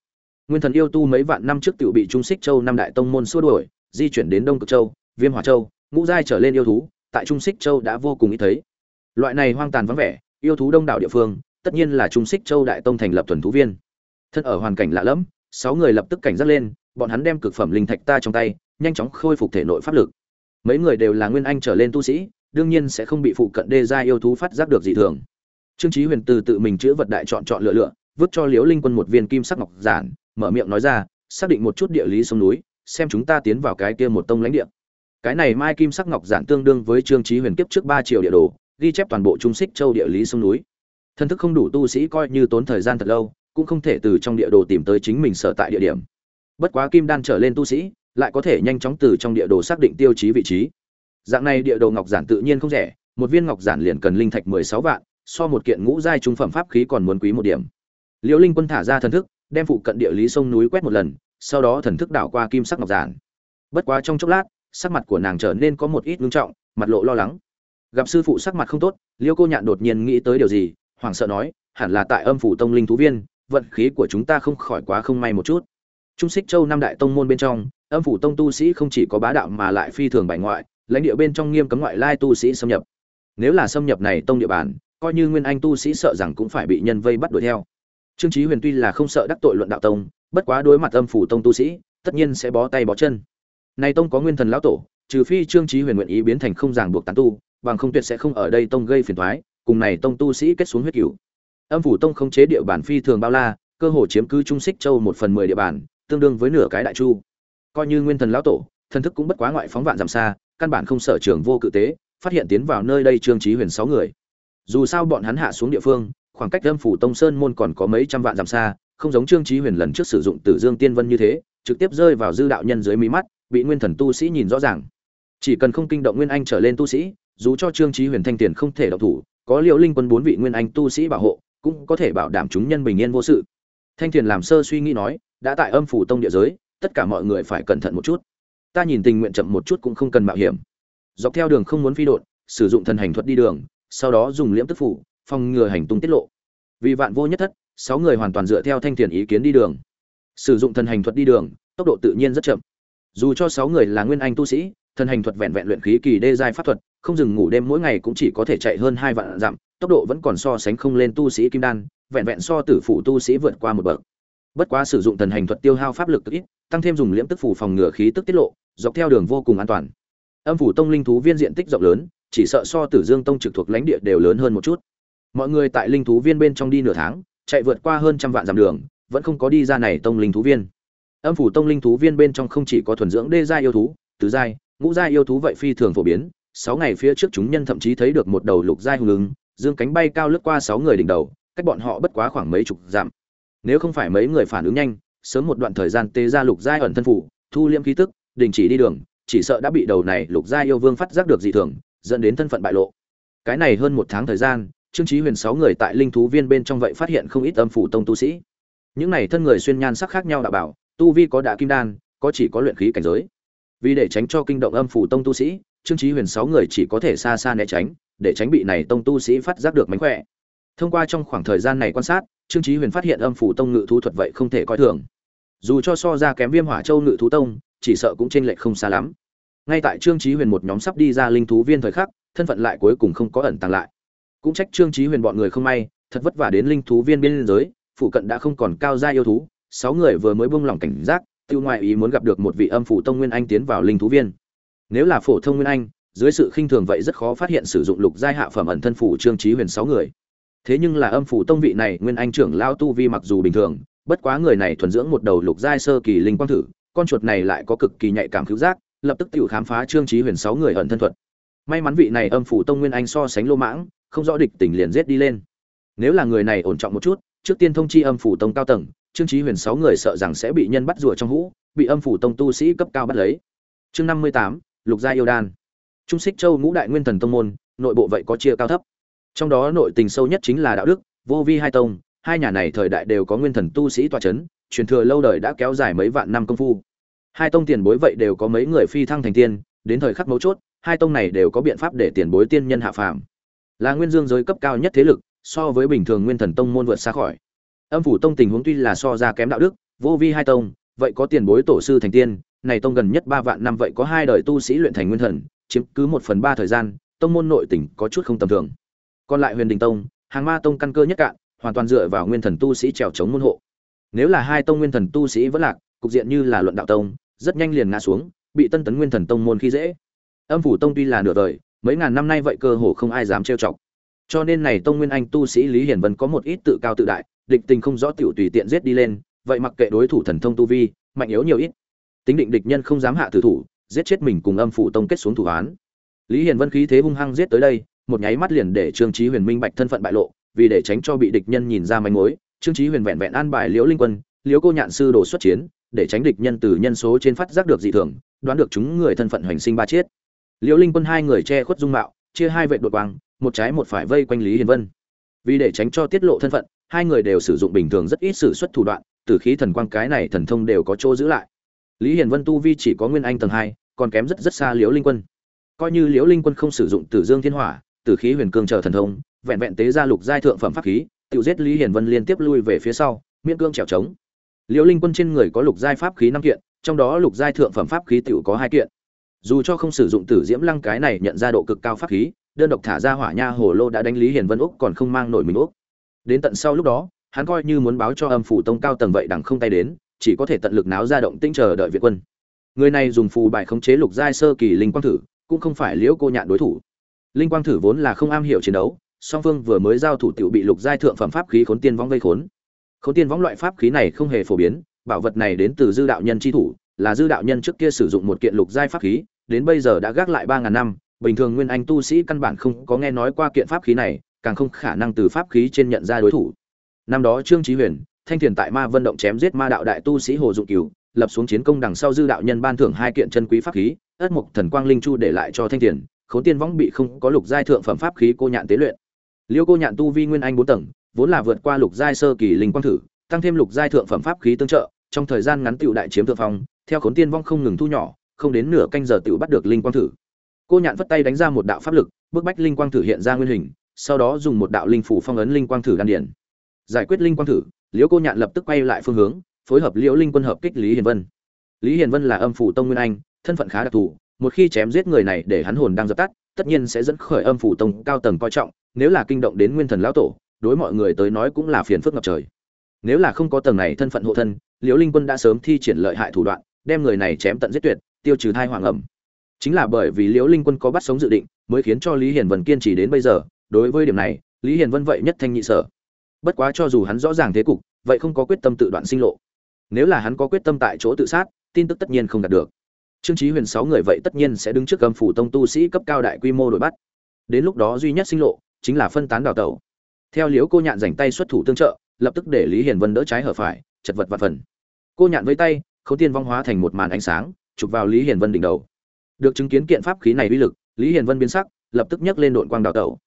Nguyên thần yêu tu mấy vạn năm trước tự bị trung xích châu năm đại tông môn xua đuổi, di chuyển đến đông cực châu, viêm hỏa châu, ngũ giai trở lên yêu thú, tại trung xích châu đã vô cùng ít thấy. Loại này hoang tàn vắng vẻ, yêu thú đông đảo địa phương, tất nhiên là trung xích châu đại tông thành lập thuần thú viên. Thân ở hoàn cảnh lạ lẫm, sáu người lập tức cảnh giác lên, bọn hắn đem cực phẩm linh thạch ta trong tay, nhanh chóng khôi phục thể nội pháp lực. Mấy người đều là nguyên anh trở lên tu sĩ, đương nhiên sẽ không bị phụ cận đê gia yêu thú phát giác được dị thường trương chí huyền từ tự mình chữa vật đại chọn chọn lựa lựa, vứt cho liễu linh quân một viên kim sắc ngọc giản, mở miệng nói ra, xác định một chút địa lý sông núi, xem chúng ta tiến vào cái kia một tông lãnh địa. Cái này mai kim sắc ngọc giản tương đương với trương chí huyền kiếp trước ba triệu địa đồ, ghi chép toàn bộ trung xích châu địa lý sông núi. Thân thức không đủ tu sĩ coi như tốn thời gian thật lâu, cũng không thể từ trong địa đồ tìm tới chính mình sở tại địa điểm. Bất quá kim đan trở lên tu sĩ, lại có thể nhanh chóng từ trong địa đồ xác định tiêu chí vị trí. Dạng này địa đồ ngọc giản tự nhiên không rẻ, một viên ngọc giản liền cần linh thạch mười sáu vạn so một kiện ngũ giai trung phẩm pháp khí còn muốn quý một điểm. Liễu linh quân thả ra thần thức, đem phụ cận địa lý sông núi quét một lần, sau đó thần thức đảo qua kim sắc ngọc giản. Bất quá trong chốc lát, sắc mặt của nàng trở nên có một ít ngưng trọng, mặt lộ lo lắng. Gặp sư phụ sắc mặt không tốt liễu cô nhạn đột nhiên nghĩ tới điều gì, hoảng sợ nói, hẳn là tại âm phủ tông linh thú viên, vận khí của chúng ta không khỏi quá không may một chút. Trung xích châu năm đại tông môn bên trong, âm phủ tông tu sĩ không chỉ có bá đạo mà lại phi thường bài ngoại, lãnh địa bên trong nghiêm cấm ngoại lai tu sĩ xâm nhập. Nếu là xâm nhập này tông địa bàn coi như nguyên anh tu sĩ sợ rằng cũng phải bị nhân vây bắt đuổi theo. Trương chí huyền tuy là không sợ đắc tội luận đạo tông, bất quá đối mặt âm phủ tông tu sĩ, tất nhiên sẽ bó tay bó chân. Này tông có nguyên thần lão tổ, trừ phi trương chí huyền nguyện ý biến thành không ràng buộc tán tu, bằng không tuyệt sẽ không ở đây tông gây phiền toái, cùng này tông tu sĩ kết xuống huyết cửu. Âm phủ tông không chế địa bàn phi thường bao la, cơ hồ chiếm cứ trung xích châu một phần mười địa bàn, tương đương với nửa cái đại chu. Coi như nguyên thần lão tổ, thần thức cũng bất quá ngoại phóng vạn dặm xa, căn bản không sở trường vô cự tế, phát hiện tiến vào nơi đây trương chí huyền sáu người dù sao bọn hắn hạ xuống địa phương, khoảng cách âm phủ tông sơn môn còn có mấy trăm vạn dặm xa, không giống trương chí huyền lần trước sử dụng tử dương tiên vân như thế, trực tiếp rơi vào dư đạo nhân dưới mí mắt, bị nguyên thần tu sĩ nhìn rõ ràng. Chỉ cần không kinh động nguyên anh trở lên tu sĩ, dù cho trương chí huyền thanh tiền không thể động thủ, có liệu linh quân bốn vị nguyên anh tu sĩ bảo hộ, cũng có thể bảo đảm chúng nhân bình yên vô sự. Thanh tiền làm sơ suy nghĩ nói, đã tại âm phủ tông địa giới, tất cả mọi người phải cẩn thận một chút. Ta nhìn tình nguyện chậm một chút cũng không cần mạo hiểm. Dọc theo đường không muốn phi đột sử dụng thần hành thuật đi đường sau đó dùng liễm tức phủ, phòng ngừa hành tung tiết lộ. Vì vạn vô nhất thất, sáu người hoàn toàn dựa theo thanh thiền ý kiến đi đường. Sử dụng thần hành thuật đi đường, tốc độ tự nhiên rất chậm. Dù cho sáu người là nguyên anh tu sĩ, thần hành thuật vẹn vẹn luyện khí kỳ đê giai pháp thuật, không dừng ngủ đêm mỗi ngày cũng chỉ có thể chạy hơn hai vạn dặm, tốc độ vẫn còn so sánh không lên tu sĩ kim đan, vẹn vẹn so tử phủ tu sĩ vượt qua một bậc. Bất quá sử dụng thần hành thuật tiêu hao pháp lực ít, tăng thêm dùng liễm tức phủ phòng ngừa khí tức tiết lộ, dọc theo đường vô cùng an toàn. Âm phủ tông linh thú viên diện tích rộng lớn chỉ sợ so tử dương tông trực thuộc lãnh địa đều lớn hơn một chút. Mọi người tại linh thú viên bên trong đi nửa tháng, chạy vượt qua hơn trăm vạn dặm đường, vẫn không có đi ra này tông linh thú viên. Âm phủ tông linh thú viên bên trong không chỉ có thuần dưỡng đê giai yêu thú, tứ giai, ngũ giai yêu thú vậy phi thường phổ biến. Sáu ngày phía trước chúng nhân thậm chí thấy được một đầu lục giai hùng ứng, dương cánh bay cao lướt qua sáu người đỉnh đầu, cách bọn họ bất quá khoảng mấy chục dặm. Nếu không phải mấy người phản ứng nhanh, sớm một đoạn thời gian tê ra lục giai ẩn thân phủ, thu liêm khí tức, đình chỉ đi đường, chỉ sợ đã bị đầu này lục giai yêu vương phát giác được dị thường dẫn đến thân phận bại lộ. Cái này hơn một tháng thời gian, trương chí huyền sáu người tại linh thú viên bên trong vậy phát hiện không ít âm phủ tông tu sĩ. Những này thân người xuyên nhan sắc khác nhau đã bảo, tu vi có đã kim đan, có chỉ có luyện khí cảnh giới. Vì để tránh cho kinh động âm phủ tông tu sĩ, trương chí huyền sáu người chỉ có thể xa xa né tránh, để tránh bị này tông tu sĩ phát giác được mánh khỏe. Thông qua trong khoảng thời gian này quan sát, trương chí huyền phát hiện âm phủ tông ngự thú thuật vậy không thể coi thường. Dù cho so ra kém viêm hỏa châu ngự thú tông, chỉ sợ cũng trên lệch không xa lắm ngay tại trương chí huyền một nhóm sắp đi ra linh thú viên thời khắc, thân phận lại cuối cùng không có ẩn tàng lại. Cũng trách trương chí huyền bọn người không may, thật vất vả đến linh thú viên biên giới, phụ cận đã không còn cao gia yêu thú, sáu người vừa mới buông lỏng cảnh giác, tiêu ngoại ý muốn gặp được một vị âm phủ tông nguyên anh tiến vào linh thú viên. Nếu là phổ thông nguyên anh, dưới sự khinh thường vậy rất khó phát hiện sử dụng lục giai hạ phẩm ẩn thân phủ trương chí huyền sáu người. Thế nhưng là âm phủ tông vị này nguyên anh trưởng lao tu vi mặc dù bình thường, bất quá người này thuần dưỡng một đầu lục giai sơ kỳ linh quang thử, con chuột này lại có cực kỳ nhạy cảm cứu giác lập tức tự khám phá trương trí huyền sáu người ẩn thân thuật. May mắn vị này âm phủ tông nguyên anh so sánh lô mãng, không rõ địch tình liền giết đi lên. Nếu là người này ổn trọng một chút, trước tiên thông chi âm phủ tông cao tầng, trương trí huyền sáu người sợ rằng sẽ bị nhân bắt rùa trong hũ, bị âm phủ tông tu sĩ cấp cao bắt lấy. Chương năm mươi tám, lục gia yêu đan. Trung xích châu ngũ đại nguyên thần tông môn, nội bộ vậy có chia cao thấp. Trong đó nội tình sâu nhất chính là đạo đức, vô vi hai tông, hai nhà này thời đại đều có nguyên thần tu sĩ tọa chấn, truyền thừa lâu đời đã kéo dài mấy vạn năm công phu hai tông tiền bối vậy đều có mấy người phi thăng thành tiên, đến thời khắc mấu chốt, hai tông này đều có biện pháp để tiền bối tiên nhân hạ phàm. Là nguyên dương giới cấp cao nhất thế lực, so với bình thường nguyên thần tông môn vượt xa khỏi. Âm phủ tông tình huống tuy là so ra kém đạo đức, vô vi hai tông, vậy có tiền bối tổ sư thành tiên, này tông gần nhất ba vạn năm vậy có hai đời tu sĩ luyện thành nguyên thần, chiếm cứ một phần ba thời gian, tông môn nội tỉnh có chút không tầm thường. Còn lại huyền đình tông, hàng ma tông căn cơ nhất cạn, hoàn toàn dựa vào nguyên thần tu sĩ trèo chống môn hộ. Nếu là hai tông nguyên thần tu sĩ vẫn lạc, cục diện như là luận đạo tông rất nhanh liền ngã xuống, bị tân tấn nguyên thần tông môn khi dễ. Âm phủ tông tuy là nửa đời, mấy ngàn năm nay vậy cơ hồ không ai dám trêu chọc. Cho nên này tông nguyên anh tu sĩ lý hiển vân có một ít tự cao tự đại, địch tình không rõ tiểu tùy tiện giết đi lên, vậy mặc kệ đối thủ thần thông tu vi, mạnh yếu nhiều ít. Tính định địch nhân không dám hạ tử thủ, giết chết mình cùng âm phủ tông kết xuống thủ án lý hiển vân khí thế hung hăng giết tới đây, một nháy mắt liền để trương chí huyền minh bạch thân phận bại lộ, vì để tránh cho bị địch nhân nhìn ra manh mối, trương chí huyền vẹn vẹn an bài liễu linh quân, liễu cô nhạn sư đổ xuất chiến để tránh địch nhân từ nhân số trên phát giác được dị thường, đoán được chúng người thân phận hoành sinh ba chết liễu linh quân hai người che khuất dung mạo, chia hai vệ đột quang, một trái một phải vây quanh lý hiền vân. Vì để tránh cho tiết lộ thân phận, hai người đều sử dụng bình thường rất ít sử xuất thủ đoạn, từ khí thần quang cái này thần thông đều có chỗ giữ lại. Lý hiền vân tu vi chỉ có nguyên anh tầng hai, còn kém rất rất xa liễu linh quân. Coi như liễu linh quân không sử dụng tử dương thiên hỏa, tử khí huyền cương chờ thần thông, vẹn vẹn tế ra lục giai thượng phẩm pháp khí tự giết lý hiền vân liên tiếp lui về phía sau, miễn cương trèo trống liễu linh quân trên người có lục giai pháp khí năm kiện, trong đó lục giai thượng phẩm pháp khí tiểu có hai kiện. Dù cho không sử dụng tử diễm lăng cái này nhận ra độ cực cao pháp khí, đơn độc thả ra hỏa nha hồ lô đã đánh lý hiền vân úc còn không mang nổi mình úc. Đến tận sau lúc đó, hắn coi như muốn báo cho âm phủ tông cao tầng vậy đằng không tay đến, chỉ có thể tận lực náo ra động tinh chờ đợi việt quân. Người này dùng phù bài khống chế lục giai sơ kỳ linh quang thử, cũng không phải liễu cô nhạn đối thủ. Linh quang thử vốn là không am hiểu chiến đấu, song phương vừa mới giao thủ tiểu bị lục giai thượng phẩm pháp khí khốn tiên võng vây khốn khốn tiên võng loại pháp khí này không hề phổ biến, bảo vật này đến từ dư đạo nhân chi thủ, là dư đạo nhân trước kia sử dụng một kiện lục giai pháp khí, đến bây giờ đã gác lại ba ngàn năm, bình thường nguyên anh tu sĩ căn bản không có nghe nói qua kiện pháp khí này, càng không khả năng từ pháp khí trên nhận ra đối thủ. Năm đó trương trí huyền, thanh thiền tại ma vân động chém giết ma đạo đại tu sĩ hồ dụng cửu, lập xuống chiến công đằng sau dư đạo nhân ban thưởng hai kiện chân quý pháp khí, ất mục thần quang linh chu để lại cho thanh thiền, khốn tiên võng bị không có lục giai thượng phẩm pháp khí cô nhạn tế luyện. Liêu cô nhạn tu vi nguyên anh bốn tầng vốn là vượt qua lục giai sơ kỳ linh quang thử, tăng thêm lục giai thượng phẩm pháp khí tương trợ, trong thời gian ngắn tiểu đại chiếm thượng phong, theo khốn tiên vong không ngừng thu nhỏ, không đến nửa canh giờ tiểu bắt được linh quang thử. Cô nhạn vất tay đánh ra một đạo pháp lực, bức bách linh quang thử hiện ra nguyên hình, sau đó dùng một đạo linh phủ phong ấn linh quang thử đan điển giải quyết linh quang thử, liễu cô nhạn lập tức quay lại phương hướng, phối hợp liễu linh quân hợp kích lý hiền vân. Lý hiền vân là âm phủ tông nguyên anh, thân phận khá đặc thù, một khi chém giết người này để hắn hồn đang dập tắt, tất nhiên sẽ dẫn khởi âm phủ tông cao tầng coi trọng, nếu là kinh động đến nguyên thần lão tổ đối mọi người tới nói cũng là phiền phức ngập trời. Nếu là không có tầng này thân phận hộ thân, liễu linh quân đã sớm thi triển lợi hại thủ đoạn, đem người này chém tận giết tuyệt, tiêu trừ thai hoàng ẩm. Chính là bởi vì liễu linh quân có bắt sống dự định, mới khiến cho lý hiền vân kiên trì đến bây giờ, đối với điểm này, lý hiền vân vậy nhất thanh nhị sở. Bất quá cho dù hắn rõ ràng thế cục, vậy không có quyết tâm tự đoạn sinh lộ. Nếu là hắn có quyết tâm tại chỗ tự sát, tin tức tất nhiên không đạt được. Trương chí huyền sáu người vậy tất nhiên sẽ đứng trước cầm phủ tông tu sĩ cấp cao đại quy mô đội bắt. Đến lúc đó duy nhất sinh lộ, chính là phân tán đào tẩu theo liếu cô nhạn dành tay xuất thủ tương trợ, lập tức để lý hiền vân đỡ trái hở phải, chật vật vặt phần. Cô nhạn với tay, khấu tiên vong hóa thành một màn ánh sáng, chụp vào lý hiền vân đỉnh đầu. Được chứng kiến kiện pháp khí này uy lực, lý hiền vân biến sắc, lập tức nhấc lên đội quang đào tẩu.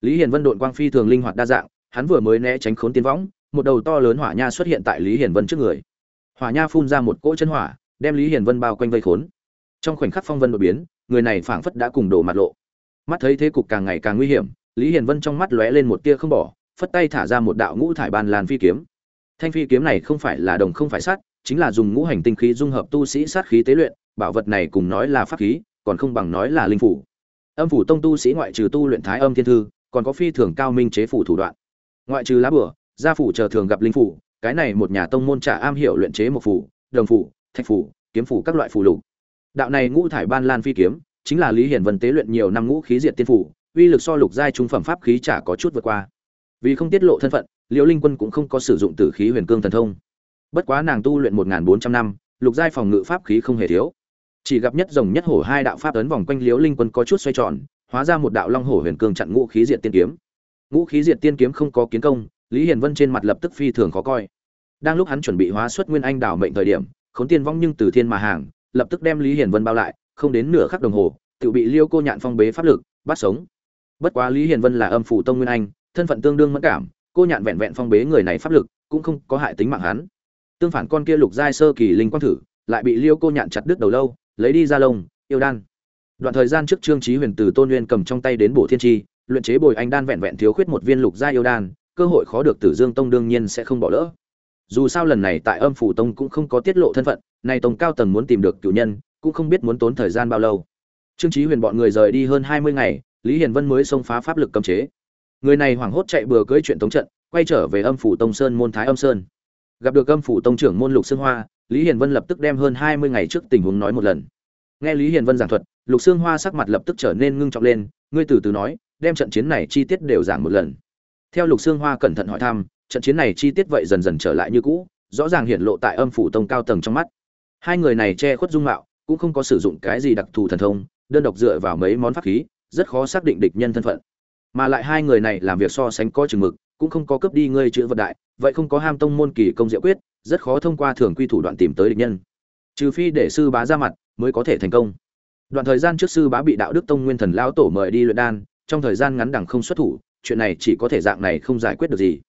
Lý hiền vân đội quang phi thường linh hoạt đa dạng, hắn vừa mới né tránh khốn tiên võng một đầu to lớn hỏa nha xuất hiện tại lý hiền vân trước người. Hỏa nha phun ra một cỗ chân hỏa, đem lý hiền vân bao quanh vây khốn. Trong khoảnh khắc phong vân đột biến, người này phảng phất đã cùng đổ mặt lộ. Mắt thấy thế cục càng ngày càng nguy hiểm, lý hiền vân trong mắt lóe lên một tia không bỏ phất tay thả ra một đạo ngũ thải ban lan phi kiếm. Thanh phi kiếm này không phải là đồng không phải sắt, chính là dùng ngũ hành tinh khí dung hợp tu sĩ sát khí tế luyện bảo vật này cùng nói là pháp khí còn không bằng nói là linh phủ. Âm phủ tông tu sĩ ngoại trừ tu luyện thái âm thiên thư còn có phi thường cao minh chế phủ thủ đoạn. Ngoại trừ lá bửa gia phủ chờ thường gặp linh phủ cái này một nhà tông môn trả am hiểu luyện chế một phủ đồng phủ thạch phủ kiếm phủ các loại phù lục. Đạo này ngũ thải ban lan phi kiếm chính là lý hiển vân tế luyện nhiều năm ngũ khí diệt tiên phủ uy lực so lục giai trung phẩm pháp khí chả có chút vượt qua vì không tiết lộ thân phận, liễu linh quân cũng không có sử dụng tử khí huyền cương thần thông. Bất quá nàng tu luyện một bốn trăm năm, lục giai phòng ngự pháp khí không hề thiếu. Chỉ gặp nhất rồng nhất hổ hai đạo pháp ấn vòng quanh liễu linh quân có chút xoay tròn, hóa ra một đạo long hổ huyền cương chặn ngũ khí diệt tiên kiếm. Ngũ khí diệt tiên kiếm không có kiến công, lý hiền vân trên mặt lập tức phi thường khó coi. Đang lúc hắn chuẩn bị hóa xuất nguyên anh đảo mệnh thời điểm, khốn tiên vong nhưng từ thiên mà hàng, lập tức đem lý hiền vân bao lại, không đến nửa khắc đồng hồ, tự bị liêu cô nhạn phong bế pháp lực, bắt sống. Bất quá lý hiền vân là âm phủ tông nguyên anh thân phận tương đương mẫn cảm, cô nhạn vẹn vẹn phong bế người này pháp lực, cũng không có hại tính mạng hắn. Tương phản con kia lục giai sơ kỳ linh quang thử, lại bị liêu cô nhạn chặt đứt đầu lâu, lấy đi ra lông, yêu đan. Đoạn thời gian trước trương trí huyền từ tôn nguyên cầm trong tay đến bổ thiên tri luyện chế bồi anh đan vẹn vẹn thiếu khuyết một viên lục giai yêu đan, cơ hội khó được tử dương tông đương nhiên sẽ không bỏ lỡ. Dù sao lần này tại âm phủ tông cũng không có tiết lộ thân phận, nay tông cao tầng muốn tìm được cựu nhân, cũng không biết muốn tốn thời gian bao lâu. Trương trí huyền bọn người rời đi hơn hai mươi ngày, lý hiền vân mới xông phá pháp lực cấm chế người này hoảng hốt chạy bừa cưỡi chuyện tống trận, quay trở về âm phủ tông sơn môn thái âm sơn. Gặp được âm phủ tông trưởng môn lục sương hoa, lý hiền vân lập tức đem hơn hai mươi ngày trước tình huống nói một lần. Nghe lý hiền vân giảng thuật, lục sương hoa sắc mặt lập tức trở nên ngưng trọng lên, ngươi từ từ nói, đem trận chiến này chi tiết đều giảng một lần. Theo lục sương hoa cẩn thận hỏi thăm, trận chiến này chi tiết vậy dần dần trở lại như cũ, rõ ràng hiện lộ tại âm phủ tông cao tầng trong mắt. Hai người này che khuất dung mạo, cũng không có sử dụng cái gì đặc thù thần thông, đơn độc dựa vào mấy món pháp khí, rất khó xác định địch nhân thân phận mà lại hai người này làm việc so sánh có chừng mực, cũng không có cướp đi ngươi chữ vật đại, vậy không có ham tông môn kỳ công diệu quyết, rất khó thông qua thường quy thủ đoạn tìm tới địch nhân. Trừ phi để sư bá ra mặt mới có thể thành công. Đoạn thời gian trước sư bá bị đạo đức tông nguyên thần lão tổ mời đi luyện đan, trong thời gian ngắn đẳng không xuất thủ, chuyện này chỉ có thể dạng này không giải quyết được gì.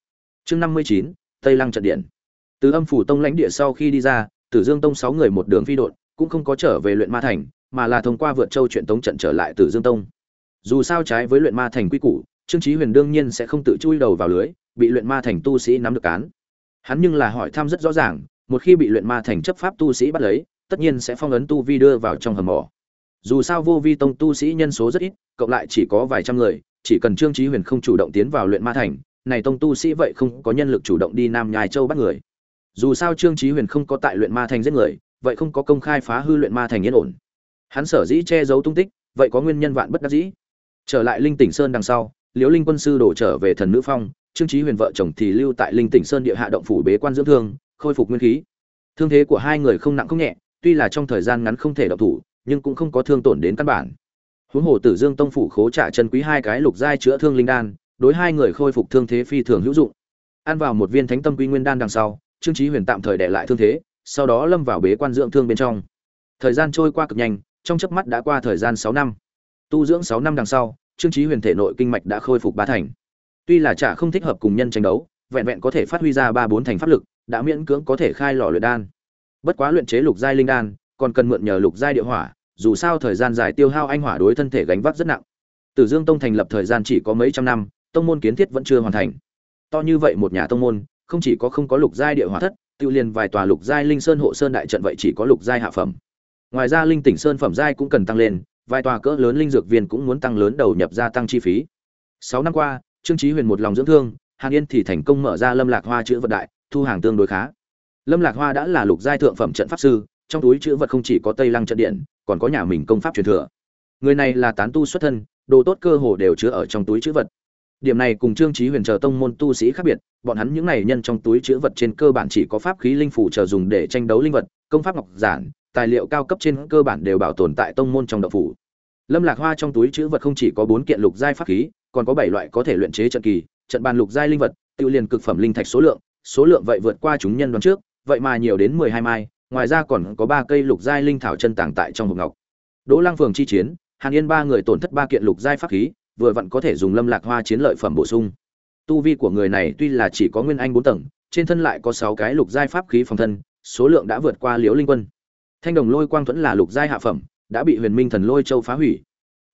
Chương năm mươi chín, tây lăng trận điện. Từ âm phủ tông lãnh địa sau khi đi ra, tử dương tông sáu người một đường phi đội cũng không có trở về luyện ma thành, mà là thông qua vượt châu chuyện tống trận trở lại tử dương tông dù sao trái với luyện ma thành quy củ, trương chí huyền đương nhiên sẽ không tự chui đầu vào lưới, bị luyện ma thành tu sĩ nắm được cán. Hắn nhưng là hỏi thăm rất rõ ràng, một khi bị luyện ma thành chấp pháp tu sĩ bắt lấy, tất nhiên sẽ phong ấn tu vi đưa vào trong hầm mỏ. Dù sao vô vi tông tu sĩ nhân số rất ít, cộng lại chỉ có vài trăm người, chỉ cần trương chí huyền không chủ động tiến vào luyện ma thành, này tông tu sĩ vậy không có nhân lực chủ động đi nam nhai châu bắt người. Dù sao trương chí huyền không có tại luyện ma thành giết người, vậy không có công khai phá hư luyện ma thành yên ổn. Hắn sở dĩ che giấu tung tích, vậy có nguyên nhân vạn bất đắc dĩ trở lại linh tỉnh sơn đằng sau, liễu linh quân sư đổ trở về thần nữ phong, trương chí huyền vợ chồng thì lưu tại linh tỉnh sơn địa hạ động phủ bế quan dưỡng thương, khôi phục nguyên khí. Thương thế của hai người không nặng không nhẹ, tuy là trong thời gian ngắn không thể động thủ, nhưng cũng không có thương tổn đến căn bản. Huống hồ tử dương tông phủ khố trả chân quý hai cái lục giai chữa thương linh đan, đối hai người khôi phục thương thế phi thường hữu dụng. Ăn vào một viên thánh tâm quy nguyên đan đằng sau, trương chí huyền tạm thời để lại thương thế, sau đó lâm vào bế quan dưỡng thương bên trong. Thời gian trôi qua cực nhanh, trong chớp mắt đã qua thời gian sáu năm tu dưỡng sáu năm đằng sau, trương chí huyền thể nội kinh mạch đã khôi phục ba thành. Tuy là chả không thích hợp cùng nhân tranh đấu, vẹn vẹn có thể phát huy ra ba bốn thành pháp lực, đã miễn cưỡng có thể khai lò luyện đan. Bất quá luyện chế lục giai linh đan, còn cần mượn nhờ lục giai địa hỏa, dù sao thời gian dài tiêu hao anh hỏa đối thân thể gánh vác rất nặng. Tử dương tông thành lập thời gian chỉ có mấy trăm năm, tông môn kiến thiết vẫn chưa hoàn thành. To như vậy một nhà tông môn, không chỉ có không có lục giai địa hỏa thất tiêu liền vài tòa lục giai linh sơn hộ sơn đại trận vậy chỉ có lục giai hạ phẩm. Ngoài ra linh tỉnh sơn phẩm giai cũng cần tăng lên vài tòa cỡ lớn linh dược viên cũng muốn tăng lớn đầu nhập gia tăng chi phí. Sáu năm qua, trương chí huyền một lòng dưỡng thương, hàn yên thì thành công mở ra lâm lạc hoa chữ vật đại, thu hàng tương đối khá. Lâm lạc hoa đã là lục giai thượng phẩm trận pháp sư, trong túi chữ vật không chỉ có tây lăng trận điện, còn có nhà mình công pháp truyền thừa. Người này là tán tu xuất thân, đồ tốt cơ hồ đều chứa ở trong túi chữ vật. Điểm này cùng trương chí huyền chờ tông môn tu sĩ khác biệt, bọn hắn những này nhân trong túi chữ vật trên cơ bản chỉ có pháp khí linh phủ chờ dùng để tranh đấu linh vật, công pháp ngọc giản tài liệu cao cấp trên cơ bản đều bảo tồn tại tông môn trong động phủ. Lâm lạc hoa trong túi chữ vật không chỉ có bốn kiện lục giai pháp khí, còn có bảy loại có thể luyện chế trận kỳ, trận bàn lục giai linh vật tiêu liền cực phẩm linh thạch số lượng số lượng vậy vượt qua chúng nhân đoán trước, vậy mà nhiều đến mười hai mai, ngoài ra còn có ba cây lục giai linh thảo chân tàng tại trong hộp ngọc. Đỗ lăng phường chi chiến, hàn yên ba người tổn thất ba kiện lục giai pháp khí, vừa vặn có thể dùng lâm lạc hoa chiến lợi phẩm bổ sung. Tu vi của người này tuy là chỉ có nguyên anh bốn tầng, trên thân lại có sáu cái lục giai pháp khí phòng thân, số lượng đã vượt qua liễu linh quân thanh đồng lôi quang thuẫn là lục giai hạ phẩm, đã bị huyền minh thần lôi châu phá hủy.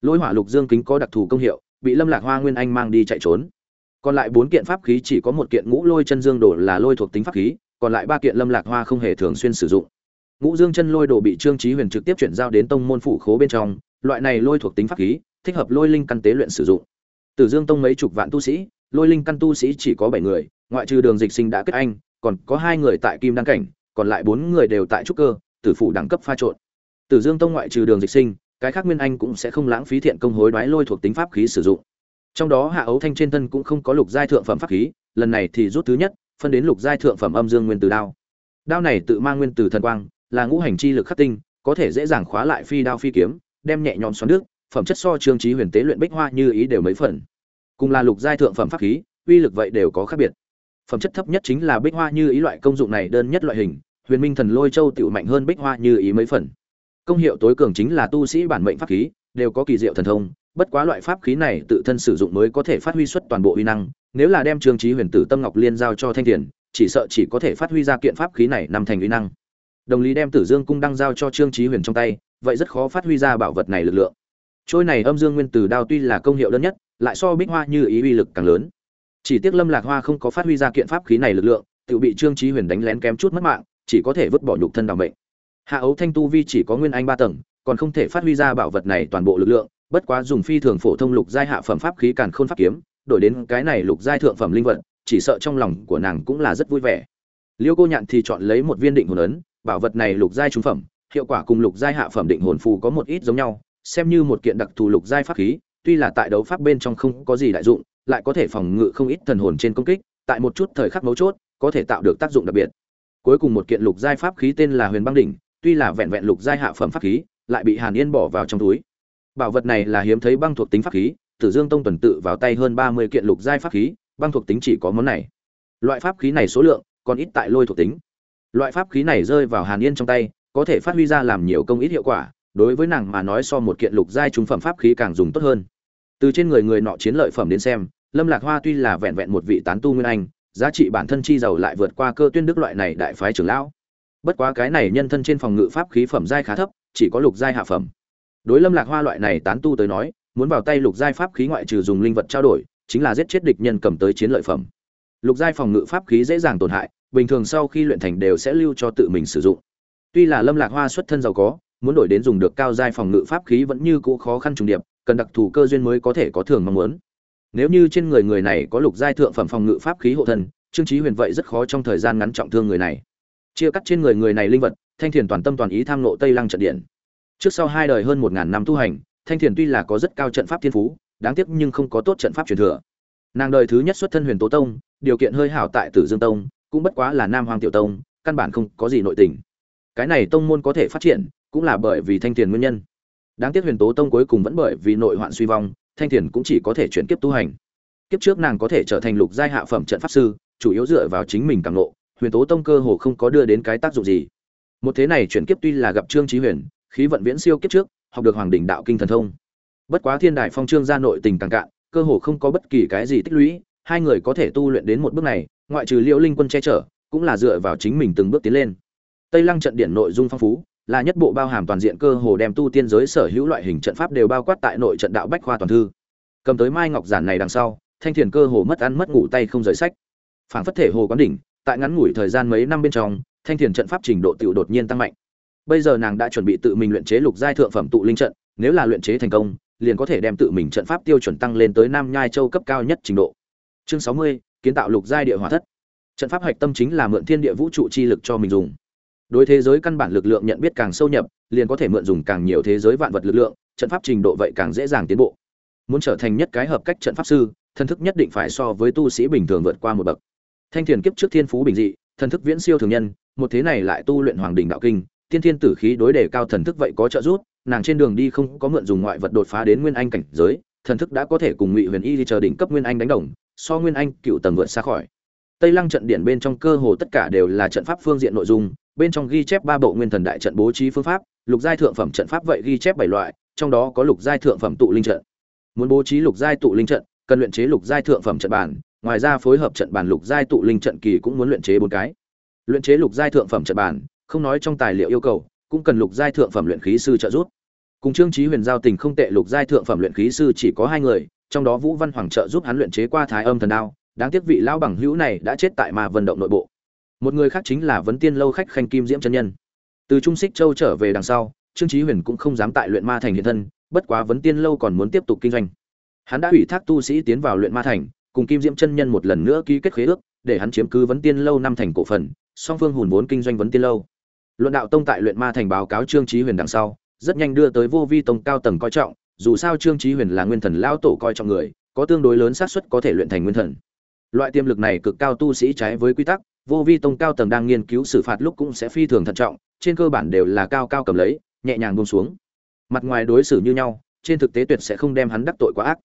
Lôi hỏa lục dương kính có đặc thù công hiệu, bị lâm lạc hoa nguyên anh mang đi chạy trốn. Còn lại bốn kiện pháp khí chỉ có một kiện ngũ lôi chân dương đồ là lôi thuộc tính pháp khí, còn lại ba kiện lâm lạc hoa không hề thường xuyên sử dụng. Ngũ dương chân lôi đồ bị trương trí huyền trực tiếp chuyển giao đến tông môn phủ khố bên trong, loại này lôi thuộc tính pháp khí, thích hợp lôi linh căn tế luyện sử dụng. Tử dương tông mấy chục vạn tu sĩ, lôi linh căn tu sĩ chỉ có bảy người, ngoại trừ đường dịch sinh đã kết anh, còn có hai người tại kim đăng cảnh, còn lại bốn người đều tại trúc cơ tử phủ đẳng cấp pha trộn. Tử dương tông ngoại trừ đường dịch sinh, cái khác nguyên anh cũng sẽ không lãng phí thiện công hối đoái lôi thuộc tính pháp khí sử dụng. Trong đó hạ ấu thanh trên thân cũng không có lục giai thượng phẩm pháp khí, lần này thì rút thứ nhất, phân đến lục giai thượng phẩm âm dương nguyên từ đao. Đao này tự mang nguyên từ thần quang, là ngũ hành chi lực khắc tinh, có thể dễ dàng khóa lại phi đao phi kiếm, đem nhẹ nhõm xoắn nước, phẩm chất so trương trí huyền tế luyện bích hoa như ý đều mấy phần. Cùng là lục giai thượng phẩm pháp khí, uy lực vậy đều có khác biệt. Phẩm chất thấp nhất chính là bích hoa như ý loại công dụng này đơn nhất loại hình huyền minh thần lôi châu tựu mạnh hơn bích hoa như ý mấy phần. Công hiệu tối cường chính là tu sĩ bản mệnh pháp khí, đều có kỳ diệu thần thông, bất quá loại pháp khí này tự thân sử dụng mới có thể phát huy xuất toàn bộ uy năng, nếu là đem trương trí huyền tử tâm ngọc liên giao cho thanh thiền, chỉ sợ chỉ có thể phát huy ra kiện pháp khí này nằm thành uy năng. Đồng lý đem tử dương cung đăng giao cho trương trí huyền trong tay, vậy rất khó phát huy ra bảo vật này lực lượng. Trôi này âm dương nguyên tử đao tuy là công hiệu đơn nhất, lại so bích hoa như ý uy lực càng lớn. Chỉ tiếc lâm lạc hoa không có phát huy ra kiện pháp khí này lực lượng tự bị trương trí huyền đánh lén kém chút mất mạng chỉ có thể vứt bỏ nhục thân đảm mệnh. Hạ ấu thanh tu vi chỉ có nguyên anh ba tầng, còn không thể phát huy ra bảo vật này toàn bộ lực lượng, bất quá dùng phi thường phổ thông lục giai hạ phẩm pháp khí càn khôn pháp kiếm, đổi đến cái này lục giai thượng phẩm linh vật, chỉ sợ trong lòng của nàng cũng là rất vui vẻ. Liêu cô nhạn thì chọn lấy một viên định hồn ấn, bảo vật này lục giai trung phẩm, hiệu quả cùng lục giai hạ phẩm định hồn phù có một ít giống nhau, xem như một kiện đặc thù lục giai pháp khí, tuy là tại đấu pháp bên trong không có gì đại dụng, lại có thể phòng ngự không ít thần hồn trên công kích, tại một chút thời khắc mấu chốt, có thể tạo được tác dụng đặc biệt cuối cùng một kiện lục giai pháp khí tên là huyền băng đỉnh, tuy là vẹn vẹn lục giai hạ phẩm pháp khí, lại bị hàn yên bỏ vào trong túi. Bảo vật này là hiếm thấy băng thuộc tính pháp khí, tử dương tông tuần tự vào tay hơn ba mươi kiện lục giai pháp khí, băng thuộc tính chỉ có món này. Loại pháp khí này số lượng còn ít tại lôi thuộc tính. Loại pháp khí này rơi vào hàn yên trong tay, có thể phát huy ra làm nhiều công ít hiệu quả, đối với nàng mà nói so một kiện lục giai trung phẩm pháp khí càng dùng tốt hơn. Từ trên người người nọ chiến lợi phẩm đến xem, lâm lạc hoa tuy là vẹn vẹn một vị tán tu nguyên anh giá trị bản thân chi giàu lại vượt qua cơ tuyên đức loại này đại phái trưởng lão. Bất quá cái này nhân thân trên phòng ngự pháp khí phẩm giai khá thấp, chỉ có lục giai hạ phẩm. Đối lâm lạc hoa loại này tán tu tới nói, muốn vào tay lục giai pháp khí ngoại trừ dùng linh vật trao đổi, chính là giết chết địch nhân cầm tới chiến lợi phẩm. Lục giai phòng ngự pháp khí dễ dàng tổn hại, bình thường sau khi luyện thành đều sẽ lưu cho tự mình sử dụng. Tuy là lâm lạc hoa xuất thân giàu có, muốn đổi đến dùng được cao giai phòng ngự pháp khí vẫn như cũ khó khăn trùng điệp, cần đặc thù cơ duyên mới có thể có thường mong muốn nếu như trên người người này có lục giai thượng phẩm phòng ngự pháp khí hộ thân, trương chí huyền vậy rất khó trong thời gian ngắn trọng thương người này. Chia cắt trên người người này linh vật, thanh thiền toàn tâm toàn ý tham nộ tây lăng trận điện. Trước sau hai đời hơn một ngàn năm tu hành, thanh thiền tuy là có rất cao trận pháp thiên phú, đáng tiếc nhưng không có tốt trận pháp truyền thừa. Nàng đời thứ nhất xuất thân huyền tố tông, điều kiện hơi hảo tại tử dương tông, cũng bất quá là nam hoàng tiểu tông, căn bản không có gì nội tình. Cái này tông môn có thể phát triển, cũng là bởi vì thanh thiền nguyên nhân. Đáng tiếc huyền tố tông cuối cùng vẫn bởi vì nội hoạn suy vong thanh thiền cũng chỉ có thể chuyển kiếp tu hành. Kiếp trước nàng có thể trở thành lục giai hạ phẩm trận pháp sư, chủ yếu dựa vào chính mình càng nộ huyền tố tông cơ hồ không có đưa đến cái tác dụng gì. Một thế này chuyển kiếp tuy là gặp trương trí huyền, khí vận viễn siêu kiếp trước, học được hoàng đỉnh đạo kinh thần thông. Bất quá thiên đại phong trương gia nội tình càng cạn, cơ hồ không có bất kỳ cái gì tích lũy, hai người có thể tu luyện đến một bước này, ngoại trừ liễu linh quân che chở, cũng là dựa vào chính mình từng bước tiến lên. Tây lăng trận điển nội dung phong phú là nhất bộ bao hàm toàn diện cơ hồ đem tu tiên giới sở hữu loại hình trận pháp đều bao quát tại nội trận đạo bách khoa toàn thư. Cầm tới mai ngọc giản này đằng sau, thanh thiền cơ hồ mất ăn mất ngủ tay không rời sách. Phảng phất thể hồ quán đỉnh, tại ngắn ngủi thời gian mấy năm bên trong, thanh thiền trận pháp trình độ tiểu đột nhiên tăng mạnh. Bây giờ nàng đã chuẩn bị tự mình luyện chế lục giai thượng phẩm tụ linh trận, nếu là luyện chế thành công, liền có thể đem tự mình trận pháp tiêu chuẩn tăng lên tới nam nhai châu cấp cao nhất trình độ. Chương sáu mươi, kiến tạo lục giai địa hỏa thất. Trận pháp hạch tâm chính là mượn thiên địa vũ trụ chi lực cho mình dùng đối thế giới căn bản lực lượng nhận biết càng sâu nhập, liền có thể mượn dùng càng nhiều thế giới vạn vật lực lượng, trận pháp trình độ vậy càng dễ dàng tiến bộ. Muốn trở thành nhất cái hợp cách trận pháp sư, thần thức nhất định phải so với tu sĩ bình thường vượt qua một bậc. Thanh thiền kiếp trước thiên phú bình dị, thần thức viễn siêu thường nhân, một thế này lại tu luyện hoàng đình đạo kinh tiên thiên tử khí đối đề cao thần thức vậy có trợ giúp, nàng trên đường đi không có mượn dùng ngoại vật đột phá đến nguyên anh cảnh giới, thần thức đã có thể cùng ngụy huyền y đi chờ đỉnh cấp nguyên anh đánh đồng, so nguyên anh cựu tầng vượt xa khỏi. Tây lăng trận điện bên trong cơ hồ tất cả đều là trận pháp phương diện nội dung bên trong ghi chép ba bộ nguyên thần đại trận bố trí phương pháp, lục giai thượng phẩm trận pháp vậy ghi chép bảy loại, trong đó có lục giai thượng phẩm tụ linh trận. Muốn bố trí lục giai tụ linh trận, cần luyện chế lục giai thượng phẩm trận bản, ngoài ra phối hợp trận bản lục giai tụ linh trận kỳ cũng muốn luyện chế bốn cái. Luyện chế lục giai thượng phẩm trận bản, không nói trong tài liệu yêu cầu, cũng cần lục giai thượng phẩm luyện khí sư trợ giúp. Cùng trương chí huyền giao tình không tệ, lục giai thượng phẩm luyện khí sư chỉ có hai người, trong đó vũ văn hoàng trợ giúp hắn luyện chế qua thái âm thần đao. Đáng tiếc vị lão bằng hữu này đã chết tại ma vận động nội bộ một người khác chính là vấn tiên lâu khách khanh kim diễm chân nhân. Từ trung xích châu trở về đằng sau, trương chí huyền cũng không dám tại luyện ma thành hiện thân, bất quá vấn tiên lâu còn muốn tiếp tục kinh doanh. Hắn đã ủy thác tu sĩ tiến vào luyện ma thành, cùng kim diễm chân nhân một lần nữa ký kết khế ước, để hắn chiếm cứ vấn tiên lâu năm thành cổ phần, song phương hùn vốn kinh doanh vấn tiên lâu. Luận đạo tông tại luyện ma thành báo cáo trương Chí huyền đằng sau, rất nhanh đưa tới vô vi tông cao tầng coi trọng, dù sao trương Chí huyền là nguyên thần lao tổ coi trọng người, có tương đối lớn xác suất có thể luyện thành nguyên thần. Loại tiềm lực này cực cao tu sĩ trái với quy tắc vô vi tông cao tầng đang nghiên cứu xử phạt lúc cũng sẽ phi thường thận trọng, trên cơ bản đều là cao cao cầm lấy, nhẹ nhàng buông xuống. Mặt ngoài đối xử như nhau, trên thực tế tuyệt sẽ không đem hắn đắc tội quá ác.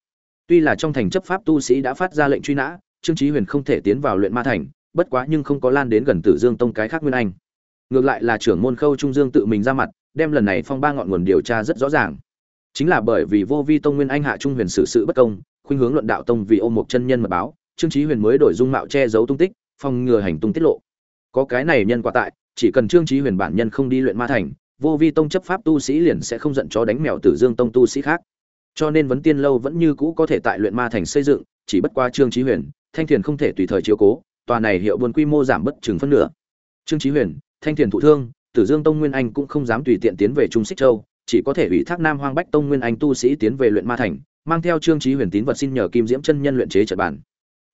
Tuy là trong thành chấp pháp tu sĩ đã phát ra lệnh truy nã, trương trí huyền không thể tiến vào luyện ma thành, bất quá nhưng không có lan đến gần tử dương tông cái khác nguyên anh. Ngược lại là trưởng môn khâu trung dương tự mình ra mặt, đem lần này phong ba ngọn nguồn điều tra rất rõ ràng. Chính là bởi vì vô vi tông nguyên anh hạ trung huyền xử sự bất công, khuynh hướng luận đạo tông vì ôm một chân nhân mật báo, trương trí huyền mới đổi dung mạo che giấu tung tích phòng ngừa hành tung tiết lộ. Có cái này nhân quả tại, chỉ cần trương trí huyền bản nhân không đi luyện ma thành, vô vi tông chấp pháp tu sĩ liền sẽ không giận chó đánh mèo tử dương tông tu sĩ khác. Cho nên vấn tiên lâu vẫn như cũ có thể tại luyện ma thành xây dựng, chỉ bất qua trương trí huyền, thanh thiền không thể tùy thời chiếu cố, tòa này hiệu buôn quy mô giảm bất chừng phân nửa. Trương trí huyền, thanh thiền thụ thương, tử dương tông nguyên anh cũng không dám tùy tiện tiến về trung xích châu, chỉ có thể ủy thác nam hoang bách tông nguyên anh tu sĩ tiến về luyện ma thành, mang theo trương trí huyền tín vật xin nhờ kim diễm chân nhân luyện chế trận bản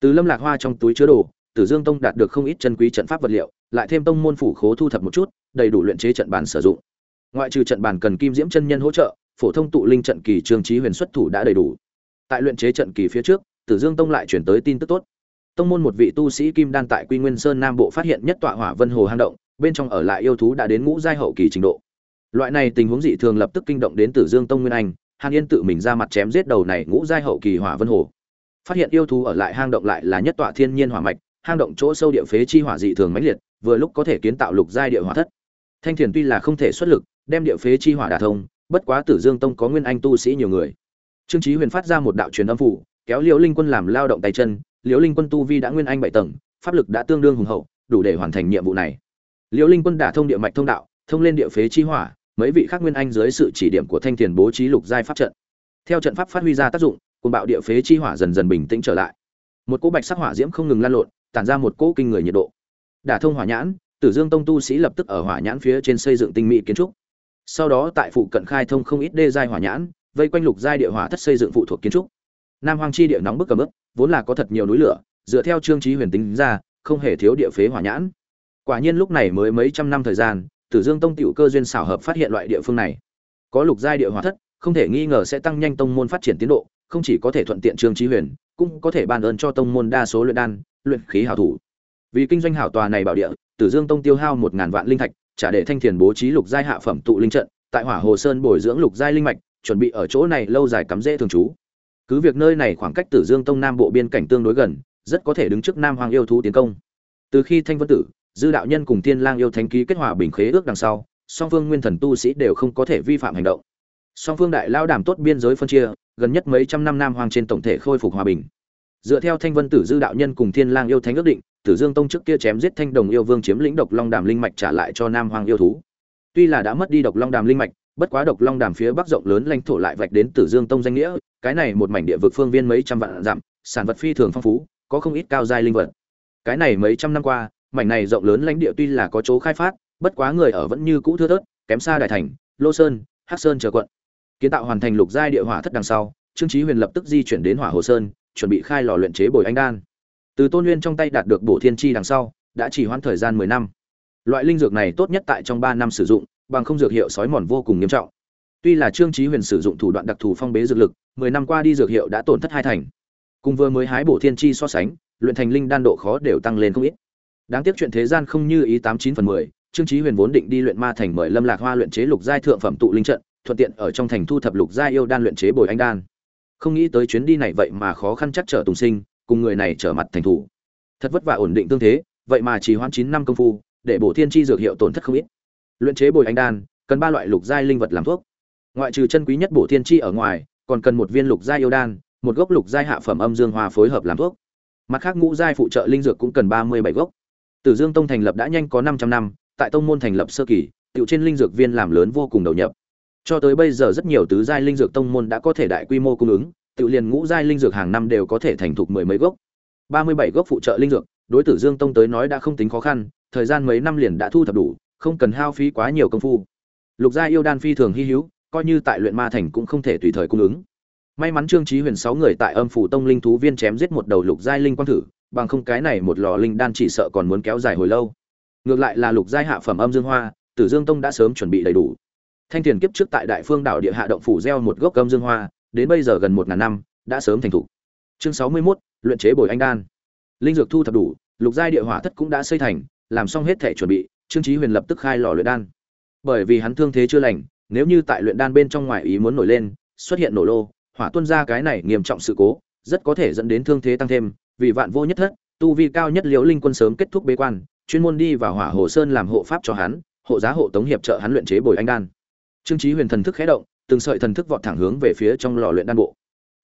từ lâm lạc hoa trong túi chứa đồ tử dương tông đạt được không ít chân quý trận pháp vật liệu, lại thêm tông môn phủ khố thu thập một chút, đầy đủ luyện chế trận bản sử dụng. Ngoại trừ trận bản cần kim diễm chân nhân hỗ trợ, phổ thông tụ linh trận kỳ trương trí huyền xuất thủ đã đầy đủ. Tại luyện chế trận kỳ phía trước, tử dương tông lại chuyển tới tin tức tốt. Tông môn một vị tu sĩ kim đan tại quy nguyên sơn nam bộ phát hiện nhất tọa hỏa vân hồ hang động, bên trong ở lại yêu thú đã đến ngũ giai hậu kỳ trình độ. Loại này tình huống dị thường lập tức kinh động đến tử dương tông nguyên anh, hàn yên tự mình ra mặt chém giết đầu này ngũ giai hậu kỳ hỏa vân hồ. Phát hiện yêu thú ở lại hang động lại là nhất tọa thiên nhiên hỏa mạch hang động chỗ sâu địa phế chi hỏa dị thường mãnh liệt, vừa lúc có thể kiến tạo lục giai địa hỏa thất. Thanh thiền tuy là không thể xuất lực, đem địa phế chi hỏa đả thông, bất quá tử dương tông có nguyên anh tu sĩ nhiều người. Trương trí huyền phát ra một đạo truyền âm phủ, kéo liễu linh quân làm lao động tay chân. Liễu linh quân tu vi đã nguyên anh bảy tầng, pháp lực đã tương đương hùng hậu, đủ để hoàn thành nhiệm vụ này. Liễu linh quân đả thông địa mạch thông đạo, thông lên địa phế chi hỏa, mấy vị khác nguyên anh dưới sự chỉ điểm của thanh thiền bố trí lục giai pháp trận. Theo trận pháp phát huy ra tác dụng, cuồng bạo địa phế chi hỏa dần dần bình tĩnh trở lại. Một cỗ bạch sắc hỏa diễm không ngừng lan lộn tản ra một cỗ kinh người nhiệt độ. Đả thông hỏa nhãn, tử dương tông tu sĩ lập tức ở hỏa nhãn phía trên xây dựng tinh mỹ kiến trúc. Sau đó tại phụ cận khai thông không ít đê giai hỏa nhãn, vây quanh lục giai địa hỏa thất xây dựng phụ thuộc kiến trúc. Nam hoàng chi địa nóng bức cầm ức vốn là có thật nhiều núi lửa, dựa theo trương trí huyền tính ra, không hề thiếu địa phế hỏa nhãn. Quả nhiên lúc này mới mấy trăm năm thời gian, tử dương tông tiểu cơ duyên xảo hợp phát hiện loại địa phương này. Có lục giai địa hỏa thất, không thể nghi ngờ sẽ tăng nhanh tông môn phát triển tiến độ, không chỉ có thể thuận tiện trương trí huyền, cũng có thể ban ơn cho tông môn đa số luyện đan luyện khí hảo thủ. Vì kinh doanh hảo tòa này bảo địa, tử dương tông tiêu hao một ngàn vạn linh thạch, trả để thanh thiền bố trí lục giai hạ phẩm tụ linh trận, tại hỏa hồ sơn bồi dưỡng lục giai linh mạch, chuẩn bị ở chỗ này lâu dài cắm rễ thường trú. Cứ việc nơi này khoảng cách tử dương tông nam bộ biên cảnh tương đối gần, rất có thể đứng trước nam hoàng yêu thú tiến công. Từ khi thanh vân tử, dư đạo nhân cùng tiên lang yêu thánh ký kết hòa bình khế ước đằng sau, song phương nguyên thần tu sĩ đều không có thể vi phạm hành động. Song phương đại lao đảm tốt biên giới phân chia, gần nhất mấy trăm năm nam hoàng trên tổng thể khôi phục hòa bình dựa theo thanh vân tử dư đạo nhân cùng thiên lang yêu thánh ước định, tử dương tông trước kia chém giết thanh đồng yêu vương chiếm lĩnh độc long đàm linh mạch trả lại cho nam hoàng yêu thú. Tuy là đã mất đi độc long đàm linh mạch, bất quá độc long đàm phía bắc rộng lớn lãnh thổ lại vạch đến tử dương tông danh nghĩa, cái này một mảnh địa vực phương viên mấy trăm vạn dặm, sản vật phi thường phong phú, có không ít cao giai linh vật. Cái này mấy trăm năm qua, mảnh này rộng lớn lãnh địa tuy là có chỗ khai phát, bất quá người ở vẫn như cũ thưa thớt, kém xa đại thành, lô sơn, hắc sơn chờ quận. Kiến tạo hoàn thành lục giai địa hỏa thất đằng sau, trương chí huyền lập tức di chuyển đến hỏa hồ sơn chuẩn bị khai lò luyện chế bồi anh đan. Từ tôn nguyên trong tay đạt được bổ thiên chi đằng sau, đã chỉ hoãn thời gian mười năm. Loại linh dược này tốt nhất tại trong ba năm sử dụng, bằng không dược hiệu sói mòn vô cùng nghiêm trọng. Tuy là trương chí huyền sử dụng thủ đoạn đặc thù phong bế dược lực, mười năm qua đi dược hiệu đã tổn thất hai thành. Cùng vừa mới hái bổ thiên chi so sánh, luyện thành linh đan độ khó đều tăng lên không ít. Đáng tiếc chuyện thế gian không như ý tám chín phần mười, trương chí huyền vốn định đi luyện ma thành mời lâm lạc hoa luyện chế lục giai thượng phẩm tụ linh trận, thuận tiện ở trong thành thu thập lục giai yêu đan luyện chế bồi anh đan không nghĩ tới chuyến đi này vậy mà khó khăn chắc trở tùng sinh, cùng người này trở mặt thành thủ. Thật vất vả ổn định tương thế, vậy mà chỉ hoãn chín năm công phu, để bổ thiên chi dược hiệu tổn thất không ít. Luyện chế bồi anh đan, cần ba loại lục giai linh vật làm thuốc. Ngoại trừ chân quý nhất bổ thiên chi ở ngoài, còn cần một viên lục giai yêu đan, một gốc lục giai hạ phẩm âm dương hoa phối hợp làm thuốc. Mặt khác ngũ giai phụ trợ linh dược cũng cần ba mươi bảy gốc. Tử dương tông thành lập đã nhanh có năm trăm năm, tại tông môn thành lập sơ kỳ, tiểu trên linh dược viên làm lớn vô cùng đầu nhập cho tới bây giờ rất nhiều tứ giai linh dược tông môn đã có thể đại quy mô cung ứng, tự liền ngũ giai linh dược hàng năm đều có thể thành thục mười mấy gốc. Ba mươi bảy gốc phụ trợ linh dược, đối tử dương tông tới nói đã không tính khó khăn, thời gian mấy năm liền đã thu thập đủ, không cần hao phí quá nhiều công phu. Lục gia yêu đan phi thường hy hữu, coi như tại luyện ma thành cũng không thể tùy thời cung ứng. May mắn trương chí huyền sáu người tại âm phủ tông linh thú viên chém giết một đầu lục giai linh quang thử, bằng không cái này một lò linh đan chỉ sợ còn muốn kéo dài hồi lâu. Ngược lại là lục giai hạ phẩm âm dương hoa, tử dương tông đã sớm chuẩn bị đầy đủ thanh tiền kiếp trước tại đại phương đảo địa hạ động phủ gieo một gốc cơm dương hoa đến bây giờ gần một ngàn năm đã sớm thành thủ chương sáu mươi 61, luyện chế bồi anh đan. Linh dược thu thập đủ lục giai địa hỏa thất cũng đã xây thành làm xong hết thể chuẩn bị trương chí huyền lập tức khai lò luyện đan. Bởi vì hắn thương thế chưa lành nếu như tại luyện đan bên trong ngoài ý muốn nổi lên xuất hiện nổ lô hỏa tuân ra cái này nghiêm trọng sự cố rất có thể dẫn đến thương thế tăng thêm vì vạn vô nhất thất tu vi cao nhất liễu linh quân sớm kết thúc bế quan chuyên môn đi vào hỏa hồ sơn làm hộ pháp cho hắn hộ giá hộ tống hiệp trợ hắn luyện chế bồi anh đan trương chí huyền thần thức khẽ động, từng sợi thần thức vọt thẳng hướng về phía trong lò luyện đan bộ.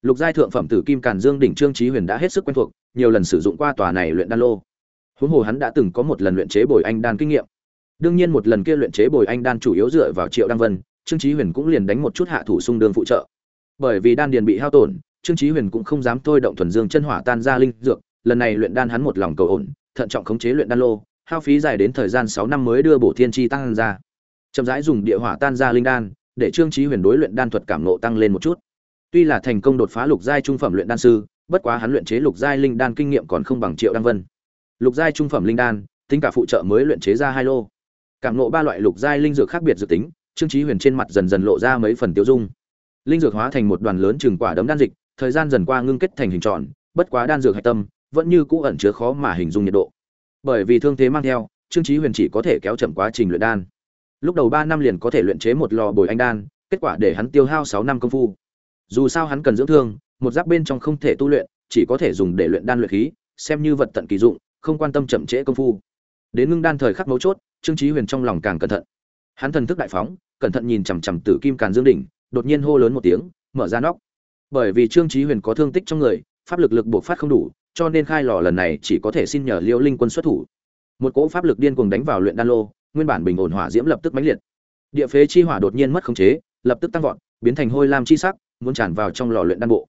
Lục giai thượng phẩm tử kim càn dương đỉnh trương chí huyền đã hết sức quen thuộc, nhiều lần sử dụng qua tòa này luyện đan lô. Huống hồ hắn đã từng có một lần luyện chế bồi anh đan kinh nghiệm. Đương nhiên một lần kia luyện chế bồi anh đan chủ yếu dựa vào triệu đăng vân, trương chí huyền cũng liền đánh một chút hạ thủ xung đương phụ trợ. Bởi vì đan điền bị hao tổn, trương chí huyền cũng không dám thôi động thuần dương chân hỏa tan ra linh dược, lần này luyện đan hắn một lòng cầu ổn, thận trọng khống chế luyện đan lô, hao phí dài đến thời gian 6 năm mới đưa bổ thiên chi tăng ra chậm rãi dùng địa hỏa tan ra linh đan, để trương chí huyền đối luyện đan thuật cảm ngộ tăng lên một chút. Tuy là thành công đột phá lục giai trung phẩm luyện đan sư, bất quá hắn luyện chế lục giai linh đan kinh nghiệm còn không bằng triệu đăng vân. Lục giai trung phẩm linh đan, tính cả phụ trợ mới luyện chế ra hai lô. Cảm ngộ ba loại lục giai linh dược khác biệt dự tính, trương chí huyền trên mặt dần dần lộ ra mấy phần tiêu dung. Linh dược hóa thành một đoàn lớn chừng quả đấm đan dịch, thời gian dần qua ngưng kết thành hình tròn, bất quá đan dược hạch tâm vẫn như cũ ẩn chứa khó mà hình dung nhiệt độ. Bởi vì thương thế mang theo, trương chí huyền chỉ có thể kéo chậm quá trình luyện đan lúc đầu ba năm liền có thể luyện chế một lò bồi anh đan, kết quả để hắn tiêu hao sáu năm công phu. Dù sao hắn cần dưỡng thương, một giáp bên trong không thể tu luyện, chỉ có thể dùng để luyện đan luyện khí, xem như vật tận kỳ dụng, không quan tâm chậm trễ công phu. Đến ngưng đan thời khắc mấu chốt, trương chí huyền trong lòng càng cẩn thận. Hắn thần thức đại phóng, cẩn thận nhìn chằm chằm tử kim càn dương đỉnh, đột nhiên hô lớn một tiếng, mở ra nóc. Bởi vì trương chí huyền có thương tích trong người, pháp lực lực buộc phát không đủ, cho nên khai lò lần này chỉ có thể xin nhờ liễu linh quân xuất thủ. Một cỗ pháp lực điên cuồng đánh vào luyện đan lô nguyên bản bình ổn hỏa diễm lập tức mãnh liệt. Địa phế chi hỏa đột nhiên mất khống chế, lập tức tăng vọt, biến thành hôi lam chi sắc, muốn tràn vào trong lò luyện đan bộ.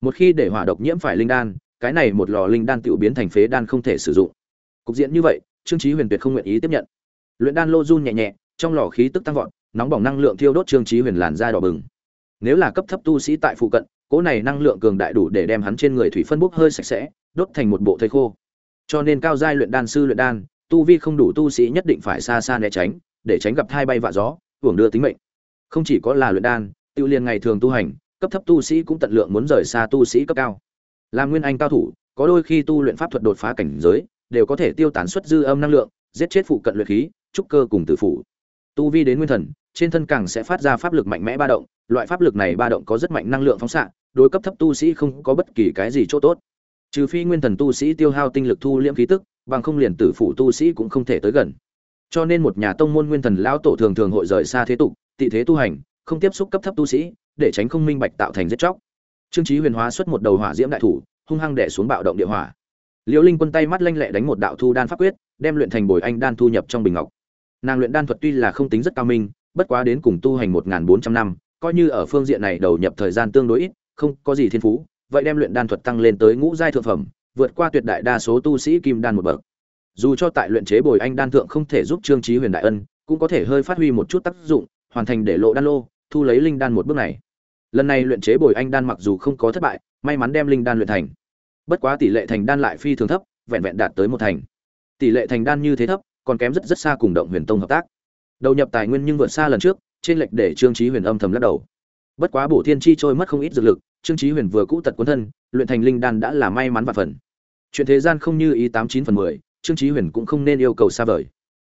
Một khi để hỏa độc nhiễm phải linh đan, cái này một lò linh đan tự biến thành phế đan không thể sử dụng. Cục diện như vậy, trương chí huyền tuyệt không nguyện ý tiếp nhận. Luyện đan lô run nhẹ nhẹ, trong lò khí tức tăng vọt, nóng bỏng năng lượng thiêu đốt trương chí huyền làn da đỏ bừng. Nếu là cấp thấp tu sĩ tại phụ cận, cỗ này năng lượng cường đại đủ để đem hắn trên người thủy phân bốc hơi sạch sẽ, đốt thành một bộ thây khô. Cho nên cao giai luyện đan sư luyện đan tu vi không đủ tu sĩ nhất định phải xa xa né tránh, để tránh gặp thai bay vạ gió, hưởng đưa tính mệnh. Không chỉ có là luyện đan, tiêu liên ngày thường tu hành, cấp thấp tu sĩ cũng tận lượng muốn rời xa tu sĩ cấp cao. Làm nguyên anh cao thủ, có đôi khi tu luyện pháp thuật đột phá cảnh giới, đều có thể tiêu tán xuất dư âm năng lượng, giết chết phụ cận luyện khí, trúc cơ cùng tử phủ. Tu vi đến nguyên thần, trên thân càng sẽ phát ra pháp lực mạnh mẽ ba động, loại pháp lực này ba động có rất mạnh năng lượng phóng xạ, đối cấp thấp tu sĩ không có bất kỳ cái gì chỗ tốt. Trừ phi nguyên thần tu sĩ tiêu hao tinh lực thu liễm khí tức bằng không liền tử phủ tu sĩ cũng không thể tới gần. Cho nên một nhà tông môn nguyên thần lão tổ thường thường hội rời xa thế tục, tị thế tu hành, không tiếp xúc cấp thấp tu sĩ, để tránh không minh bạch tạo thành giết chóc. Trương chí huyền hóa xuất một đầu hỏa diễm đại thủ, hung hăng đè xuống bạo động địa hỏa. Liễu linh quân tay mắt lanh lẹ đánh một đạo thu đan pháp quyết, đem luyện thành bồi anh đan thu nhập trong bình ngọc. Nàng luyện đan thuật tuy là không tính rất cao minh, bất quá đến cùng tu hành một bốn trăm năm, coi như ở phương diện này đầu nhập thời gian tương đối ít, không có gì thiên phú, vậy đem luyện đan thuật tăng lên tới ngũ giai thượng phẩm vượt qua tuyệt đại đa số tu sĩ kim đan một bậc. Dù cho tại luyện chế bồi anh đan thượng không thể giúp trương chí huyền đại ân, cũng có thể hơi phát huy một chút tác dụng, hoàn thành để lộ đan lô, thu lấy linh đan một bước này. Lần này luyện chế bồi anh đan mặc dù không có thất bại, may mắn đem linh đan luyện thành. Bất quá tỷ lệ thành đan lại phi thường thấp, vẹn vẹn đạt tới một thành. Tỷ lệ thành đan như thế thấp, còn kém rất rất xa cùng động huyền tông hợp tác. Đầu nhập tài nguyên nhưng vượt xa lần trước, trên lệch để trương chí huyền âm thầm lắc đầu. Bất quá bổ thiên chi trôi mất không ít dược lực, trương chí huyền vừa cũ tật quân thân, luyện thành linh đan đã là may mắn và phần chuyện thế gian không như ý tám chín phần mười, trương chí huyền cũng không nên yêu cầu xa vời.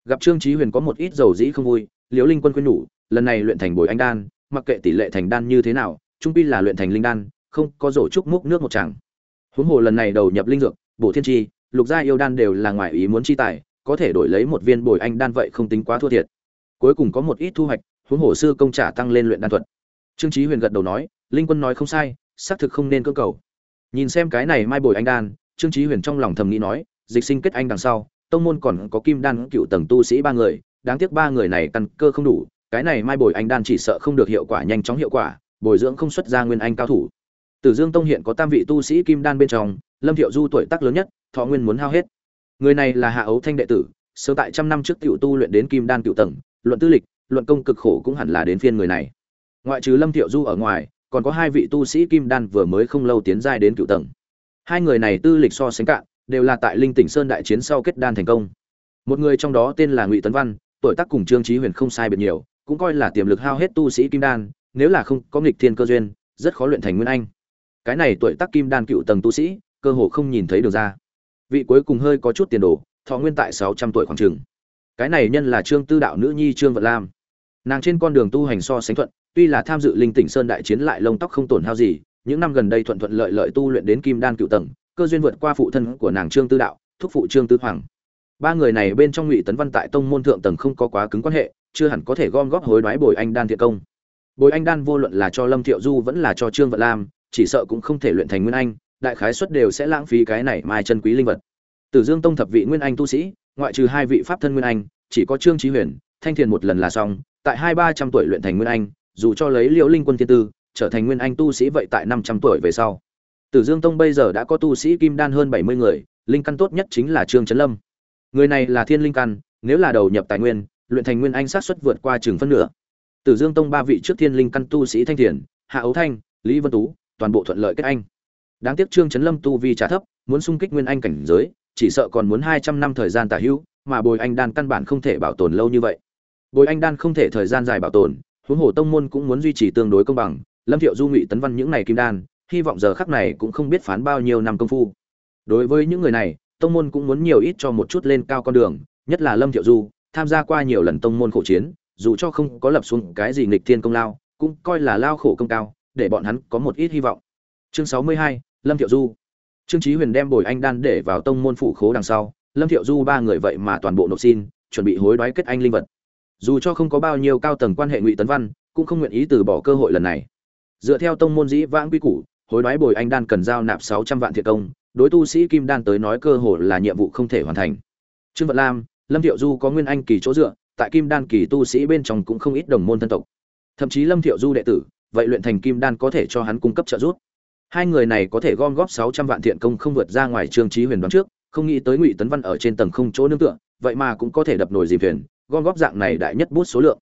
Gặp trương chí huyền có một ít dầu dĩ không vui, liễu linh quân khuyên nhủ, lần này luyện thành bồi anh đan, mặc kệ tỷ lệ thành đan như thế nào, trung pin là luyện thành linh đan, không có rổ trúc múc nước một chàng huống hồ lần này đầu nhập linh dược, bổ thiên chi lục gia yêu đan đều là ngoài ý muốn chi tài, có thể đổi lấy một viên bồi anh đan vậy không tính quá thua thiệt. Cuối cùng có một ít thu hoạch, huống hồ sư công trả tăng lên luyện đan thuật. Trương chí huyền gật đầu nói, linh quân nói không sai, xác thực không nên cơ cầu. Nhìn xem cái này mai bồi anh đan trương chí huyền trong lòng thầm nghĩ nói, dịch sinh kết anh đằng sau, tông môn còn có kim đan cựu tầng tu sĩ ba người, đáng tiếc ba người này căn cơ không đủ, cái này mai bồi anh đan chỉ sợ không được hiệu quả nhanh chóng hiệu quả, bồi dưỡng không xuất ra nguyên anh cao thủ. Tử dương tông hiện có tam vị tu sĩ kim đan bên trong, lâm thiệu du tuổi tác lớn nhất, thọ nguyên muốn hao hết. Người này là hạ ấu thanh đệ tử, sớm tại trăm năm trước tiểu tu luyện đến kim đan cựu tầng, luận tư lịch, luận công cực khổ cũng hẳn là đến phiên người này. Ngoại trừ lâm thiệu du ở ngoài, còn có hai vị tu sĩ kim đan vừa mới không lâu tiến giai đến cựu tầng hai người này tư lịch so sánh cạn, đều là tại linh tỉnh sơn đại chiến sau kết đan thành công. Một người trong đó tên là ngụy tấn văn, tuổi tác cùng trương trí huyền không sai biệt nhiều, cũng coi là tiềm lực hao hết tu sĩ kim đan, nếu là không có nghịch thiên cơ duyên, rất khó luyện thành nguyên anh. Cái này tuổi tác kim đan cựu tầng tu sĩ, cơ hồ không nhìn thấy được ra. Vị cuối cùng hơi có chút tiền đồ, thọ nguyên tại sáu trăm tuổi khoảng trường cái này nhân là trương tư đạo nữ nhi trương vận lam. Nàng trên con đường tu hành so sánh thuận, tuy là tham dự linh tỉnh sơn đại chiến lại lông tóc không tổn hao gì những năm gần đây thuận thuận lợi lợi tu luyện đến kim đan cựu tầng, cơ duyên vượt qua phụ thân của nàng trương tư đạo, thúc phụ trương tư hoàng. Ba người này bên trong ngụy tấn văn tại tông môn thượng tầng không có quá cứng quan hệ, chưa hẳn có thể gom góp hối đoái bồi anh đan thiện công. Bồi anh đan vô luận là cho lâm thiệu du vẫn là cho trương vận lam, chỉ sợ cũng không thể luyện thành nguyên anh, đại khái suất đều sẽ lãng phí cái này mai chân quý linh vật. Tử dương tông thập vị nguyên anh tu sĩ, ngoại trừ hai vị pháp thân nguyên anh, chỉ có trương trí huyền, thanh thiền một lần là xong, tại hai ba trăm tuổi luyện thành nguyên anh, dù cho lấy liễu linh quân thiên tư trở thành nguyên anh tu sĩ vậy tại năm trăm tuổi về sau. Tử dương tông bây giờ đã có tu sĩ kim đan hơn bảy mươi người, linh căn tốt nhất chính là trương trấn lâm. Người này là thiên linh căn, nếu là đầu nhập tài nguyên, luyện thành nguyên anh sát xuất vượt qua chừng phân nửa. Tử dương tông ba vị trước thiên linh căn tu sĩ thanh thiền, hạ ấu thanh, lý vân tú, toàn bộ thuận lợi kết anh. Đáng tiếc trương trấn lâm tu vi trả thấp, muốn xung kích nguyên anh cảnh giới, chỉ sợ còn muốn hai trăm năm thời gian tả hữu mà bồi anh đan căn bản không thể bảo tồn lâu như vậy. Bồi anh đan không thể thời gian dài bảo tồn, huống hồ tông môn cũng muốn duy trì tương đối công bằng lâm thiệu du ngụy tấn văn những này kim đan, hy vọng giờ khắc này cũng không biết phán bao nhiêu năm công phu. Đối với những người này, tông môn cũng muốn nhiều ít cho một chút lên cao con đường, nhất là lâm thiệu du, tham gia qua nhiều lần tông môn khổ chiến, dù cho không có lập xuống cái gì nghịch thiên công lao, cũng coi là lao khổ công cao, để bọn hắn có một ít hy vọng. Chương sáu mươi hai, lâm thiệu du. Trương trí huyền đem bồi anh đan để vào tông môn phụ khố đằng sau, lâm thiệu du ba người vậy mà toàn bộ nộp xin, chuẩn bị hối đoái kết anh linh vật. Dù cho không có bao nhiêu cao tầng quan hệ ngụy tấn văn, cũng không nguyện ý từ bỏ cơ hội lần này dựa theo tông môn dĩ vãng quy củ, hối đoái bồi anh đan cần giao nạp sáu trăm vạn thiệt công, đối tu sĩ kim đan tới nói cơ hồ là nhiệm vụ không thể hoàn thành. Trương vận lam, lâm thiệu du có nguyên anh kỳ chỗ dựa, tại kim đan kỳ tu sĩ bên trong cũng không ít đồng môn thân tộc. Thậm chí lâm thiệu du đệ tử, vậy luyện thành kim đan có thể cho hắn cung cấp trợ giúp. Hai người này có thể gom góp sáu trăm vạn thiện công không vượt ra ngoài trương trí huyền đoán trước, không nghĩ tới ngụy tấn văn ở trên tầng không chỗ nương tựa, vậy mà cũng có thể đập nồi dìm thuyền, gom góp dạng này đại nhất bút số lượng.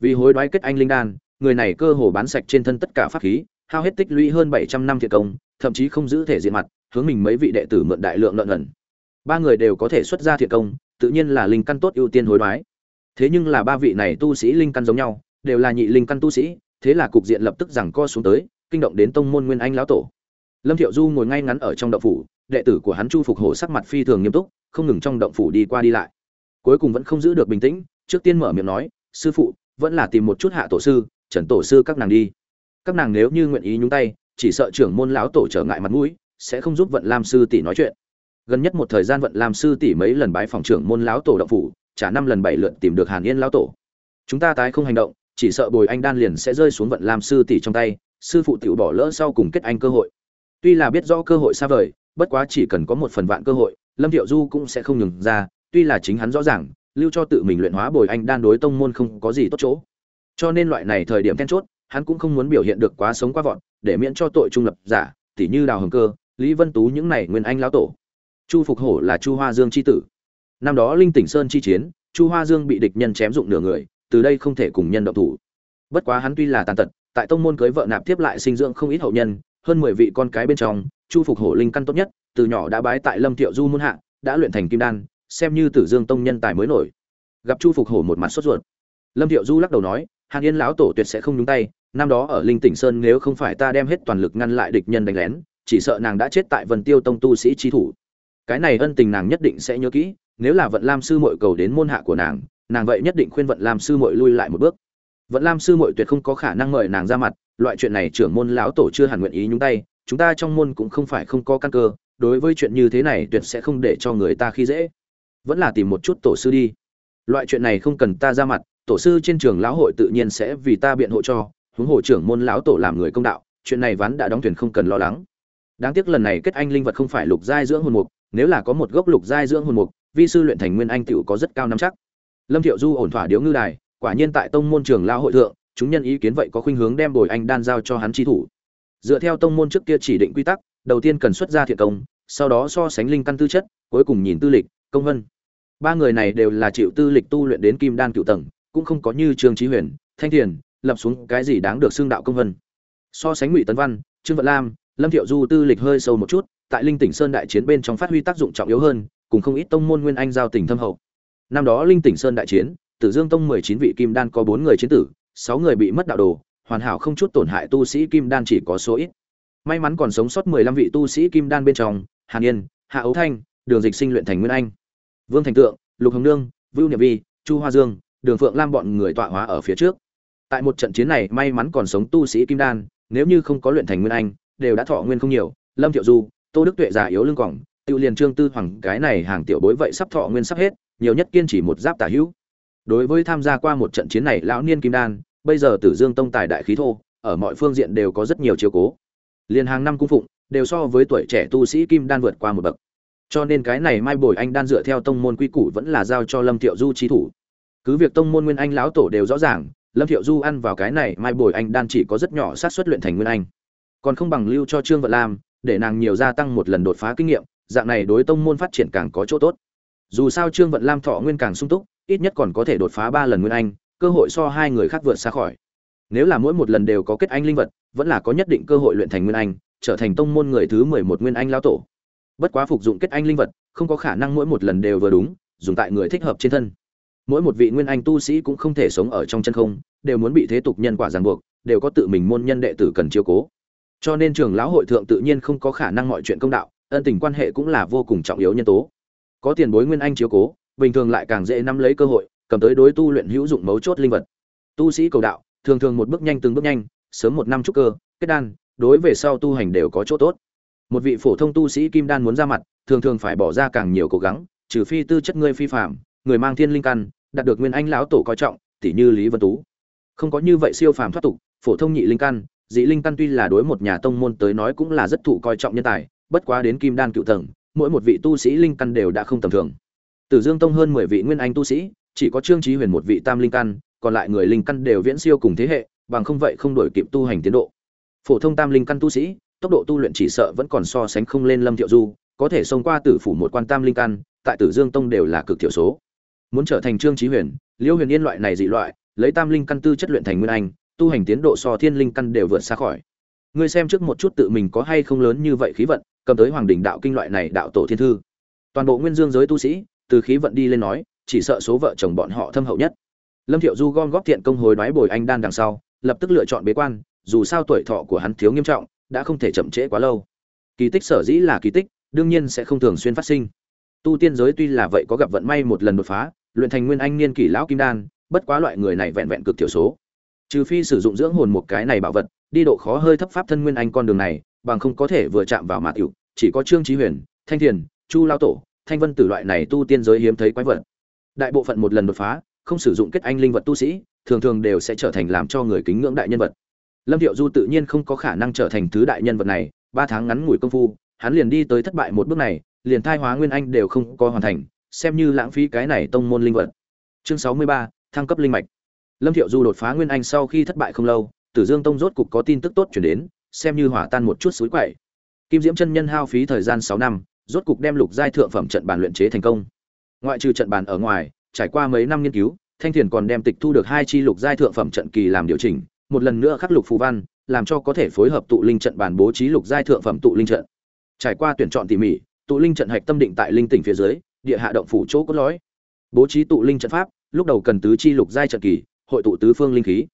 Vì hối đoái kết anh linh đan người này cơ hồ bán sạch trên thân tất cả pháp khí, hao hết tích lũy hơn bảy trăm năm thiệt công, thậm chí không giữ thể diện mặt, hướng mình mấy vị đệ tử mượn đại lượng lợn ẩn ba người đều có thể xuất ra thiệt công, tự nhiên là linh căn tốt ưu tiên hối đoái. Thế nhưng là ba vị này tu sĩ linh căn giống nhau, đều là nhị linh căn tu sĩ, thế là cục diện lập tức giằng co xuống tới, kinh động đến tông môn nguyên anh lão tổ. Lâm thiệu du ngồi ngay ngắn ở trong động phủ, đệ tử của hắn chu phục hổ sắc mặt phi thường nghiêm túc, không ngừng trong động phủ đi qua đi lại. Cuối cùng vẫn không giữ được bình tĩnh, trước tiên mở miệng nói, sư phụ, vẫn là tìm một chút hạ tổ sư trần tổ sư các nàng đi. Các nàng nếu như nguyện ý nhúng tay, chỉ sợ trưởng môn lão tổ trở ngại mặt mũi, sẽ không giúp vận lam sư tỷ nói chuyện. Gần nhất một thời gian vận lam sư tỷ mấy lần bái phòng trưởng môn lão tổ động phủ trả năm lần bảy lượt tìm được hàn yên lão tổ. Chúng ta tái không hành động, chỉ sợ bồi anh đan liền sẽ rơi xuống vận lam sư tỷ trong tay, sư phụ tiểu bỏ lỡ sau cùng kết anh cơ hội. Tuy là biết rõ cơ hội xa vời, bất quá chỉ cần có một phần vạn cơ hội, lâm thiệu du cũng sẽ không nhường ra, tuy là chính hắn rõ ràng, lưu cho tự mình luyện hóa bồi anh đan đối tông môn không có gì tốt chỗ cho nên loại này thời điểm then chốt, hắn cũng không muốn biểu hiện được quá sống quá vọn để miễn cho tội trung lập giả, tỉ như đào hồng cơ, lý vân tú những này nguyên anh lão tổ. Chu phục hổ là chu hoa dương c h i tử. Năm đó linh tỉnh sơn chi chiến, chu hoa dương bị địch nhân chém dụng nửa người, từ đây không thể cùng nhân động thủ. Bất quá hắn tuy là tàn tật, tại tông môn cưới vợ nạp tiếp lại sinh dưỡng không ít hậu nhân, hơn mười vị con cái bên trong, chu phục hổ linh căn tốt nhất, từ nhỏ đã bái tại lâm thiệu du muôn hạ, đã luyện thành kim đan, xem như tử dương tông nhân tài mới nổi. Gặp chu phục hổ một mặt sốt ruột. Lâm thiệu du lắc đầu nói hàn yên lão tổ tuyệt sẽ không nhúng tay, năm đó ở linh tỉnh sơn nếu không phải ta đem hết toàn lực ngăn lại địch nhân đánh lén, chỉ sợ nàng đã chết tại vân tiêu tông tu sĩ trí thủ. Cái này ân tình nàng nhất định sẽ nhớ kỹ, nếu là vận lam sư mội cầu đến môn hạ của nàng nàng vậy nhất định khuyên vận lam sư mội lui lại một bước. Vận lam sư mội tuyệt không có khả năng mời nàng ra mặt, loại chuyện này trưởng môn lão tổ chưa hẳn nguyện ý nhúng tay, chúng ta trong môn cũng không phải không có căn cơ, đối với chuyện như thế này tuyệt sẽ không để cho người ta khi dễ. Vẫn là tìm một chút tổ sư đi. Loại chuyện này không cần ta ra mặt tổ sư trên trường lão hội tự nhiên sẽ vì ta biện hộ cho, huống hồ trưởng môn lão tổ làm người công đạo, chuyện này ván đã đóng thuyền không cần lo lắng. Đáng tiếc lần này kết anh linh vật không phải lục giai dưỡng hồn mục, nếu là có một gốc lục giai dưỡng hồn mục, vi sư luyện thành nguyên anh tựu có rất cao nắm chắc. Lâm thiệu du ổn thỏa điếu ngư đài, quả nhiên tại tông môn trường lão hội thượng, chúng nhân ý kiến vậy có khuynh hướng đem bồi anh đan giao cho hắn chi thủ. Dựa theo tông môn trước kia chỉ định quy tắc, đầu tiên cần xuất ra thiện công, sau đó so sánh linh căn tư chất, cuối cùng nhìn tư lịch, công vân. Ba người này đều là chịu tư lịch tu luyện đến kim đan cựu tầng cũng không có như trương trí huyền, thanh thiền, lập xuống cái gì đáng được xưng đạo công vân. So sánh ngụy tấn văn, trương vận lam, lâm thiệu du tư lịch hơi sâu một chút, tại linh tỉnh sơn đại chiến bên trong phát huy tác dụng trọng yếu hơn, cùng không ít tông môn nguyên anh giao tình thâm hậu. Năm đó linh tỉnh sơn đại chiến, tử dương tông mười chín vị kim đan có bốn người chiến tử, sáu người bị mất đạo đồ, hoàn hảo không chút tổn hại tu sĩ kim đan chỉ có số ít. May mắn còn sống sót mười lăm vị tu sĩ kim đan bên trong, hàn yên, hạ ấu thanh, đường dịch sinh luyện thành nguyên anh. Vương thành tượng, lục hồng nương vưu niệm vi, chu hoa dương đường phượng lam bọn người tọa hóa ở phía trước. Tại một trận chiến này, may mắn còn sống tu sĩ kim đan, nếu như không có luyện thành nguyên anh, đều đã thọ nguyên không nhiều. Lâm thiệu du, tô đức tuệ già yếu lưng cỏng tự liền trương tư hoàng, cái này hàng tiểu bối vậy sắp thọ nguyên sắp hết, nhiều nhất kiên chỉ một giáp tả hữu. Đối với tham gia qua một trận chiến này, lão niên kim đan, bây giờ tử dương tông tài đại khí thô, ở mọi phương diện đều có rất nhiều chiều cố. Liền hàng năm cung phụng, đều so với tuổi trẻ tu sĩ kim đan vượt qua một bậc. Cho nên cái này mai bồi anh đan dựa theo tông môn quy củ vẫn là giao cho lâm thiệu du trí thủ cứ việc tông môn nguyên anh lão tổ đều rõ ràng, lâm thiệu du ăn vào cái này, mai bồi anh đan chỉ có rất nhỏ sát xuất luyện thành nguyên anh. Còn không bằng lưu cho trương vận lam, để nàng nhiều gia tăng một lần đột phá kinh nghiệm, dạng này đối tông môn phát triển càng có chỗ tốt. Dù sao trương vận lam thọ nguyên càng sung túc, ít nhất còn có thể đột phá ba lần nguyên anh, cơ hội so hai người khác vượt xa khỏi. Nếu là mỗi một lần đều có kết anh linh vật, vẫn là có nhất định cơ hội luyện thành nguyên anh, trở thành tông môn người thứ mười một nguyên anh lão tổ. Bất quá phục dụng kết anh linh vật, không có khả năng mỗi một lần đều vừa đúng, dùng tại người thích hợp trên thân mỗi một vị nguyên anh tu sĩ cũng không thể sống ở trong chân không, đều muốn bị thế tục nhân quả ràng buộc, đều có tự mình môn nhân đệ tử cần chiếu cố. Cho nên trường lão hội thượng tự nhiên không có khả năng mọi chuyện công đạo, ân tình quan hệ cũng là vô cùng trọng yếu nhân tố. Có tiền bối nguyên anh chiếu cố, bình thường lại càng dễ nắm lấy cơ hội, cầm tới đối tu luyện hữu dụng mấu chốt linh vật. Tu sĩ cầu đạo, thường thường một bước nhanh từng bước nhanh, sớm một năm trúc cơ, kết đan, đối về sau tu hành đều có chỗ tốt. Một vị phổ thông tu sĩ kim đan muốn ra mặt, thường thường phải bỏ ra càng nhiều cố gắng, trừ phi tư chất ngươi phi phạm người mang thiên linh căn, đạt được nguyên anh lão tổ coi trọng tỷ như lý vân tú. Không có như vậy siêu phàm thoát tục, phổ thông nhị linh căn, dị linh căn tuy là đối một nhà tông môn tới nói cũng là rất thụ coi trọng nhân tài, bất quá đến kim đan cựu tầng, mỗi một vị tu sĩ linh căn đều đã không tầm thường. Tử dương tông hơn mười vị nguyên anh tu sĩ, chỉ có trương trí huyền một vị tam linh căn, còn lại người linh căn đều viễn siêu cùng thế hệ, bằng không vậy không đổi kịp tu hành tiến độ. Phổ thông tam linh căn tu sĩ, tốc độ tu luyện chỉ sợ vẫn còn so sánh không lên lâm thiệu du, có thể xông qua tử phủ một quan tam linh căn, tại tử dương tông đều là cực thiểu số muốn trở thành trương trí huyền, liêu huyền yên loại này dị loại, lấy tam linh căn tư chất luyện thành nguyên anh, tu hành tiến độ so thiên linh căn đều vượt xa khỏi. Ngươi xem trước một chút tự mình có hay không lớn như vậy khí vận, cầm tới hoàng đỉnh đạo kinh loại này đạo tổ thiên thư. Toàn bộ nguyên dương giới tu sĩ, từ khí vận đi lên nói, chỉ sợ số vợ chồng bọn họ thâm hậu nhất. Lâm thiệu du gom góp thiện công hồi đoái bồi anh đan đằng sau, lập tức lựa chọn bế quan, dù sao tuổi thọ của hắn thiếu nghiêm trọng, đã không thể chậm trễ quá lâu. Kỳ tích sở dĩ là kỳ tích, đương nhiên sẽ không thường xuyên phát sinh. Tu tiên giới tuy là vậy có gặp vận may một lần đột phá luyện thành nguyên anh niên kỷ lão kim đan, bất quá loại người này vẹn vẹn cực thiểu số. Trừ phi sử dụng dưỡng hồn một cái này bảo vật, đi độ khó hơi thấp pháp thân nguyên anh con đường này, bằng không có thể vừa chạm vào mã tiểu, chỉ có trương trí huyền, thanh thiền, chu lao tổ, thanh vân tử loại này tu tiên giới hiếm thấy quái vật. Đại bộ phận một lần đột phá, không sử dụng kết anh linh vật tu sĩ, thường thường đều sẽ trở thành làm cho người kính ngưỡng đại nhân vật. Lâm thiệu du tự nhiên không có khả năng trở thành thứ đại nhân vật này, ba tháng ngắn ngủi công phu, hắn liền đi tới thất bại một bước này, liền thai hóa nguyên anh đều không có hoàn thành xem như lãng phí cái này tông môn linh vật. Chương sáu mươi ba, thăng cấp linh mạch. Lâm thiệu du đột phá nguyên anh sau khi thất bại không lâu, tử dương tông rốt cục có tin tức tốt chuyển đến, xem như hỏa tan một chút suối quậy. Kim diễm chân nhân hao phí thời gian sáu năm, rốt cục đem lục giai thượng phẩm trận bàn luyện chế thành công. Ngoại trừ trận bàn ở ngoài, trải qua mấy năm nghiên cứu, thanh thiền còn đem tịch thu được hai chi lục giai thượng phẩm trận kỳ làm điều chỉnh, một lần nữa khắc lục phù văn, làm cho có thể phối hợp tụ linh trận bàn bố trí lục giai thượng phẩm tụ linh trận. Trải qua tuyển chọn tỉ mỉ, tụ linh trận hạch tâm định tại linh tỉnh phía dưới địa hạ động phủ chỗ cốt lõi. Bố trí tụ linh trận pháp, lúc đầu cần tứ chi lục giai trận kỳ, hội tụ tứ phương linh khí.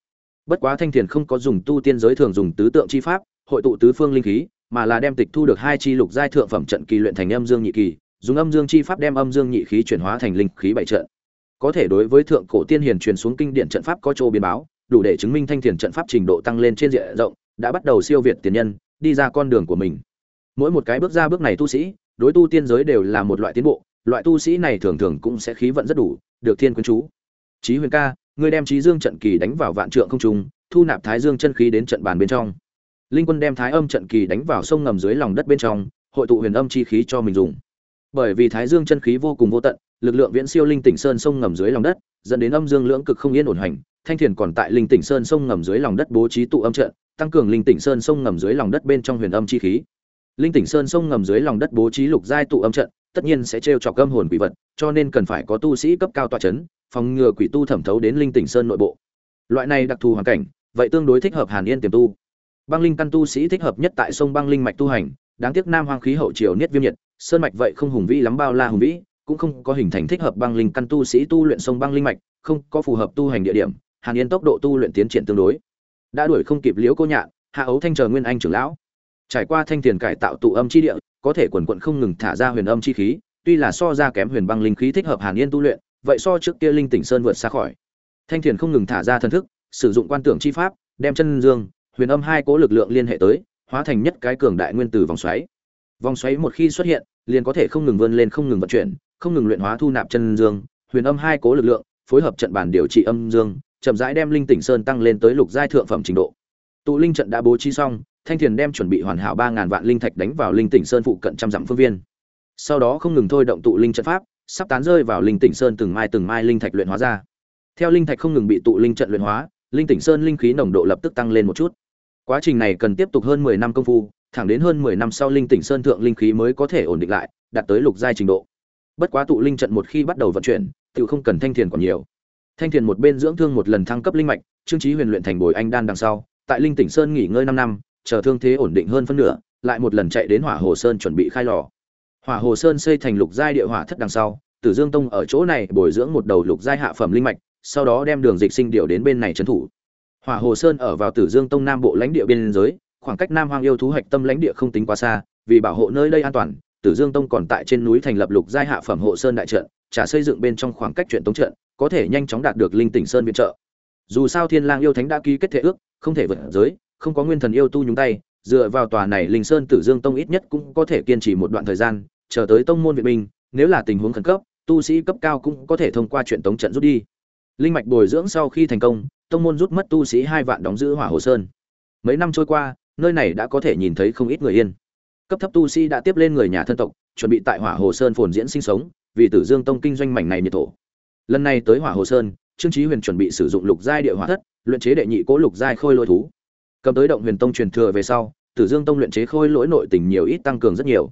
Bất quá thanh thiền không có dùng tu tiên giới thường dùng tứ tượng chi pháp, hội tụ tứ phương linh khí, mà là đem tịch thu được hai chi lục giai thượng phẩm trận kỳ luyện thành âm dương nhị kỳ, dùng âm dương chi pháp đem âm dương nhị khí chuyển hóa thành linh khí bảy trận. Có thể đối với thượng cổ tiên hiền truyền xuống kinh điển trận pháp có chỗ biến báo, đủ để chứng minh thanh thiền trận pháp trình độ tăng lên trên diện rộng, đã bắt đầu siêu việt tiền nhân, đi ra con đường của mình. Mỗi một cái bước ra bước này tu sĩ, đối tu tiên giới đều là một loại tiến bộ loại tu sĩ này thường thường cũng sẽ khí vận rất đủ, được thiên quyến chú. Chí huyền ca, ngươi đem chí dương trận kỳ đánh vào vạn trượng không trung, thu nạp thái dương chân khí đến trận bàn bên trong. Linh quân đem thái âm trận kỳ đánh vào sông ngầm dưới lòng đất bên trong, hội tụ huyền âm chi khí cho mình dùng. Bởi vì thái dương chân khí vô cùng vô tận, lực lượng viễn siêu linh tỉnh sơn sông ngầm dưới lòng đất, dẫn đến âm dương lưỡng cực không yên ổn hành, thanh thiền còn tại linh tỉnh sơn sông ngầm dưới lòng đất bố trí tụ âm trận, tăng cường linh tỉnh sơn sông ngầm dưới lòng đất bên trong huyền âm chi khí. Linh tỉnh sơn sông ngầm dưới lòng đất bố trí lục giai tụ âm trận tất nhiên sẽ trêu chọc gâm hồn quỷ vật, cho nên cần phải có tu sĩ cấp cao tọa chấn, phòng ngừa quỷ tu thẩm thấu đến linh tỉnh sơn nội bộ. Loại này đặc thù hoàn cảnh, vậy tương đối thích hợp hàn yên tiềm tu. Băng linh căn tu sĩ thích hợp nhất tại sông băng linh mạch tu hành, đáng tiếc nam hoang khí hậu triều niết viêm nhiệt, sơn mạch vậy không hùng vĩ lắm bao la hùng vĩ, cũng không có hình thành thích hợp băng linh căn tu sĩ tu luyện sông băng linh mạch, không có phù hợp tu hành địa điểm, hàn yên tốc độ tu luyện tiến triển tương đối. Đã đuổi không kịp liễu cô nhạn, hạ ấu thanh chờ nguyên anh trưởng lão. Trải qua thanh tiền cải tạo tụ âm chi địa có thể quần quận không ngừng thả ra huyền âm chi khí, tuy là so ra kém huyền băng linh khí thích hợp hàn yên tu luyện, vậy so trước kia linh tỉnh sơn vượt xa khỏi. Thanh thiền không ngừng thả ra thần thức, sử dụng quan tưởng chi pháp, đem chân dương, huyền âm hai cố lực lượng liên hệ tới, hóa thành nhất cái cường đại nguyên tử vòng xoáy. Vòng xoáy một khi xuất hiện, liền có thể không ngừng vươn lên, không ngừng vận chuyển, không ngừng luyện hóa thu nạp chân dương, huyền âm hai cố lực lượng, phối hợp trận bản điều trị âm dương, chậm rãi đem linh tỉnh sơn tăng lên tới lục giai thượng phẩm trình độ. Tụ linh trận đã bố trí xong thanh thiền đem chuẩn bị hoàn hảo ba ngàn vạn linh thạch đánh vào linh tỉnh sơn phụ cận trăm dặm phương viên. Sau đó không ngừng thôi động tụ linh trận pháp, sắp tán rơi vào linh tỉnh sơn từng mai từng mai linh thạch luyện hóa ra. Theo linh thạch không ngừng bị tụ linh trận luyện hóa, linh tỉnh sơn linh khí nồng độ lập tức tăng lên một chút. Quá trình này cần tiếp tục hơn mười năm công phu, thẳng đến hơn mười năm sau linh tỉnh sơn thượng linh khí mới có thể ổn định lại, đạt tới lục giai trình độ. Bất quá tụ linh trận một khi bắt đầu vận chuyển, tự không cần thanh thiền còn nhiều. Thanh thiền một bên dưỡng thương một lần thăng cấp linh mạch, trương trí huyền luyện thành bồi anh đan đằng sau, tại linh tỉnh sơn nghỉ ngơi năm năm chờ thương thế ổn định hơn phân nửa, lại một lần chạy đến hỏa hồ sơn chuẩn bị khai lò. Hỏa hồ sơn xây thành lục giai địa hỏa thất đằng sau, tử dương tông ở chỗ này bồi dưỡng một đầu lục giai hạ phẩm linh mạch, sau đó đem đường dịch sinh điều đến bên này trấn thủ. Hỏa hồ sơn ở vào tử dương tông nam bộ lãnh địa biên giới, khoảng cách nam hoang yêu thú hạch tâm lãnh địa không tính quá xa, vì bảo hộ nơi đây an toàn, tử dương tông còn tại trên núi thành lập lục giai hạ phẩm hộ sơn đại trận trả xây dựng bên trong khoảng cách chuyện tống trận, có thể nhanh chóng đạt được linh tỉnh sơn viện trợ. Dù sao thiên lang yêu thánh đã ký kết thể ước, không thể vượt giới không có nguyên thần yêu tu nhúng tay, dựa vào tòa này linh sơn tử dương tông ít nhất cũng có thể kiên trì một đoạn thời gian, chờ tới tông môn viện binh, nếu là tình huống khẩn cấp, tu sĩ cấp cao cũng có thể thông qua chuyện tống trận rút đi. Linh mạch bồi dưỡng sau khi thành công, tông môn rút mất tu sĩ hai vạn đóng giữ hỏa hồ sơn. Mấy năm trôi qua, nơi này đã có thể nhìn thấy không ít người yên. Cấp thấp tu sĩ đã tiếp lên người nhà thân tộc, chuẩn bị tại hỏa hồ sơn phồn diễn sinh sống, vì tử dương tông kinh doanh mảnh này nhiệt thổ. Lần này tới hỏa hồ sơn, trương trí huyền chuẩn bị sử dụng lục giai địa hỏa thất, luyện chế đệ nhị cố lục giai khôi lôi thú cầm tới động huyền tông truyền thừa về sau, tử dương tông luyện chế khôi lỗi nội tình nhiều ít tăng cường rất nhiều.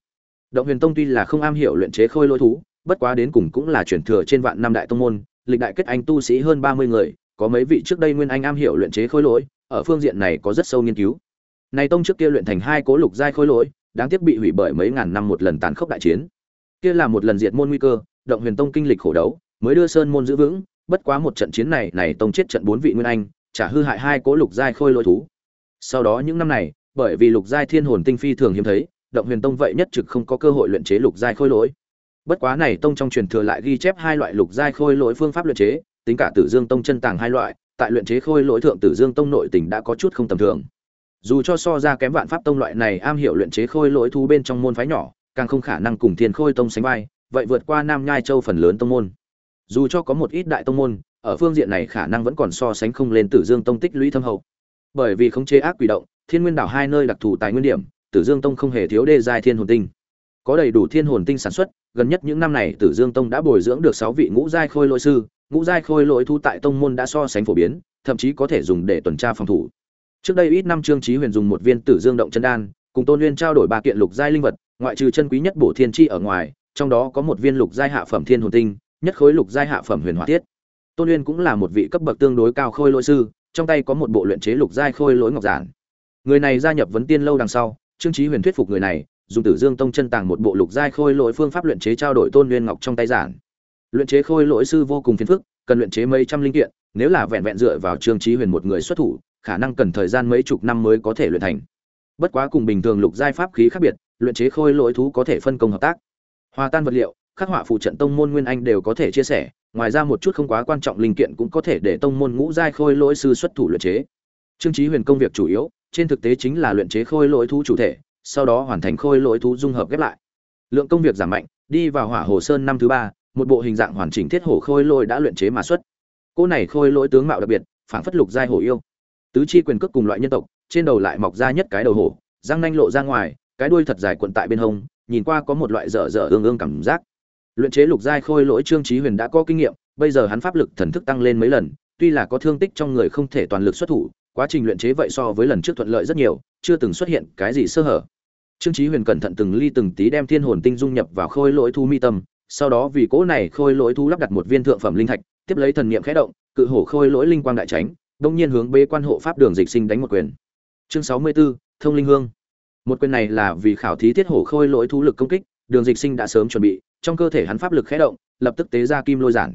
Động huyền tông tuy là không am hiểu luyện chế khôi lỗi thú, bất quá đến cùng cũng là truyền thừa trên vạn năm đại tông môn, lịch đại kết anh tu sĩ hơn ba mươi người, có mấy vị trước đây nguyên anh am hiểu luyện chế khôi lỗi, ở phương diện này có rất sâu nghiên cứu. Này tông trước kia luyện thành hai cố lục giai khôi lỗi, đáng tiếc bị hủy bởi mấy ngàn năm một lần tàn khốc đại chiến. Kia là một lần diệt môn nguy cơ, động huyền tông kinh lịch khổ đấu, mới đưa sơn môn giữ vững, bất quá một trận chiến này này tông chết trận bốn vị nguyên anh trả hư hại hai cố lục giai khôi lỗi thú sau đó những năm này, bởi vì lục giai thiên hồn tinh phi thường hiếm thấy, động huyền tông vậy nhất trực không có cơ hội luyện chế lục giai khôi lỗi. Bất quá này tông trong truyền thừa lại ghi chép hai loại lục giai khôi lỗi phương pháp luyện chế, tính cả tử dương tông chân tàng hai loại, tại luyện chế khôi lỗi thượng tử dương tông nội tình đã có chút không tầm thường. Dù cho so ra kém vạn pháp tông loại này am hiểu luyện chế khôi lỗi thu bên trong môn phái nhỏ, càng không khả năng cùng thiên khôi tông sánh vai, vậy vượt qua nam nhai châu phần lớn tông môn. Dù cho có một ít đại tông môn, ở phương diện này khả năng vẫn còn so sánh không lên tử dương tông tích lũy thâm hậu bởi vì khống chế ác quỷ động, thiên nguyên đảo hai nơi đặc thù tài nguyên điểm, tử dương tông không hề thiếu đê giai thiên hồn tinh. Có đầy đủ thiên hồn tinh sản xuất, gần nhất những năm này tử dương tông đã bồi dưỡng được sáu vị ngũ giai khôi lỗi sư, ngũ giai khôi lỗi thu tại tông môn đã so sánh phổ biến, thậm chí có thể dùng để tuần tra phòng thủ. Trước đây ít năm trương trí huyền dùng một viên tử dương động chân đan, cùng tôn nguyên trao đổi ba kiện lục giai linh vật, ngoại trừ chân quý nhất bổ thiên chi ở ngoài, trong đó có một viên lục giai hạ phẩm thiên hồn tinh, nhất khối lục giai hạ phẩm huyền hỏa tiết tôn nguyên cũng là một vị cấp bậc tương đối cao khôi lỗi sư trong tay có một bộ luyện chế lục giai khôi lỗi ngọc giản. Người này gia nhập vấn tiên lâu đằng sau, trương chí huyền thuyết phục người này, dùng tử dương tông chân tàng một bộ lục giai khôi lỗi phương pháp luyện chế trao đổi tôn nguyên ngọc trong tay giản. Luyện chế khôi lỗi sư vô cùng phiền phức, cần luyện chế mấy trăm linh kiện, nếu là vẹn vẹn dựa vào trương chí huyền một người xuất thủ, khả năng cần thời gian mấy chục năm mới có thể luyện thành. Bất quá cùng bình thường lục giai pháp khí khác biệt, luyện chế khôi lỗi thú có thể phân công hợp tác. Hòa tan vật liệu khắc họa phụ trận tông môn nguyên anh đều có thể chia sẻ, ngoài ra một chút không quá quan trọng linh kiện cũng có thể để tông môn ngũ giai khôi lỗi sư xuất thủ luyện chế. Trương trí huyền công việc chủ yếu, trên thực tế chính là luyện chế khôi lỗi thú chủ thể, sau đó hoàn thành khôi lỗi thú dung hợp ghép lại. Lượng công việc giảm mạnh, đi vào hỏa hồ sơn năm thứ ba, một bộ hình dạng hoàn chỉnh thiết hổ khôi lỗi đã luyện chế mà xuất. Cô này khôi lỗi tướng mạo đặc biệt, phảng phất lục giai hổ yêu. Tứ chi quyền cước cùng loại nhân tộc, trên đầu lại mọc ra nhất cái đầu hổ, răng nanh lộ ra ngoài, cái đuôi thật dài cuộn tại bên hông, nhìn qua có một loại dở dở ương ương cảm giác luyện chế lục giai khôi lỗi trương trí huyền đã có kinh nghiệm bây giờ hắn pháp lực thần thức tăng lên mấy lần tuy là có thương tích trong người không thể toàn lực xuất thủ quá trình luyện chế vậy so với lần trước thuận lợi rất nhiều chưa từng xuất hiện cái gì sơ hở. Trương trí huyền cẩn thận từng ly từng tí đem thiên hồn tinh dung nhập vào khôi lỗi thu mi tâm sau đó vì cỗ này khôi lỗi thu lắp đặt một viên thượng phẩm linh thạch tiếp lấy thần niệm khẽ động cự hổ khôi lỗi linh quang đại tránh đông nhiên hướng bế quan hộ pháp đường dịch sinh đánh một quyền. Chương sáu mươi 64, thông linh hương. Một quyền này là vì khảo thí thiết hổ khôi lỗi thú lực công kích đường dịch sinh đã sớm chuẩn bị trong cơ thể hắn pháp lực khẽ động, lập tức tế ra kim lôi giản.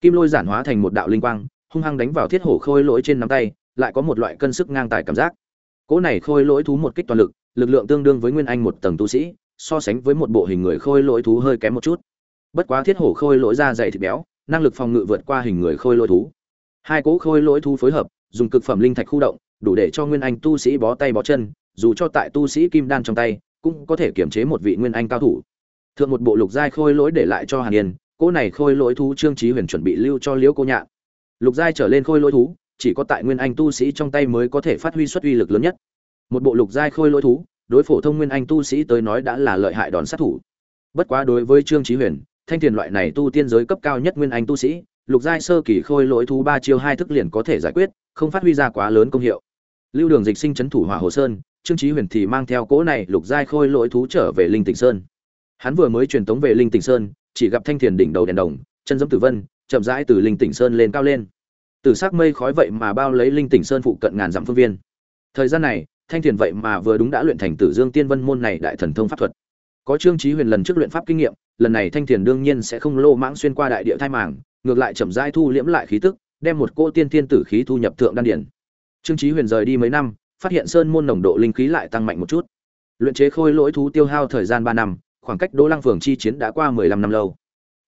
Kim lôi giản hóa thành một đạo linh quang, hung hăng đánh vào thiết hổ khôi lỗi trên nắm tay, lại có một loại cân sức ngang tài cảm giác. Cỗ này khôi lỗi thú một kích toàn lực lực lượng tương đương với nguyên anh một tầng tu sĩ, so sánh với một bộ hình người khôi lỗi thú hơi kém một chút. Bất quá thiết hổ khôi lỗi da dày thịt béo, năng lực phòng ngự vượt qua hình người khôi lỗi thú. Hai cỗ khôi lỗi thú phối hợp, dùng cực phẩm linh thạch khu động, đủ để cho nguyên anh tu sĩ bó tay bó chân, dù cho tại tu sĩ kim đan trong tay, cũng có thể kiểm chế một vị nguyên anh cao thủ thượng một bộ lục giai khôi lỗi để lại cho hàn yên, cỗ này khôi lỗi thú trương trí huyền chuẩn bị lưu cho liễu cô nhạn. Lục giai trở lên khôi lỗi thú, chỉ có tại nguyên anh tu sĩ trong tay mới có thể phát huy xuất uy lực lớn nhất. Một bộ lục giai khôi lỗi thú, đối phổ thông nguyên anh tu sĩ tới nói đã là lợi hại đòn sát thủ. Bất quá đối với trương trí huyền, thanh tiền loại này tu tiên giới cấp cao nhất nguyên anh tu sĩ, lục giai sơ kỳ khôi lỗi thú ba chiêu hai thức liền có thể giải quyết, không phát huy ra quá lớn công hiệu. Lưu đường dịch sinh chấn thủ hỏa hồ sơn, trương trí huyền thì mang theo cỗ này lục giai khôi lỗi thú trở về linh tịnh sơn hắn vừa mới truyền tống về linh tỉnh sơn, chỉ gặp thanh thiền đỉnh đầu đèn đồng, chân giống tử vân, chậm rãi từ linh tỉnh sơn lên cao lên. Từ sắc mây khói vậy mà bao lấy linh tỉnh sơn phụ cận ngàn dặm phương viên. Thời gian này, thanh thiền vậy mà vừa đúng đã luyện thành tử dương tiên vân môn này đại thần thông pháp thuật. Có trương trí huyền lần trước luyện pháp kinh nghiệm, lần này thanh thiền đương nhiên sẽ không lô mãng xuyên qua đại địa thai màng, ngược lại chậm rãi thu liễm lại khí tức, đem một cô tiên tiên tử khí thu nhập thượng đan điển trương trí huyền rời đi mấy năm, phát hiện sơn môn nồng độ linh khí lại tăng mạnh một chút. Luyện chế khôi lỗi thú tiêu hao thời gian ba năm khoảng cách đỗ lăng phường chi chiến đã qua mười lăm năm lâu.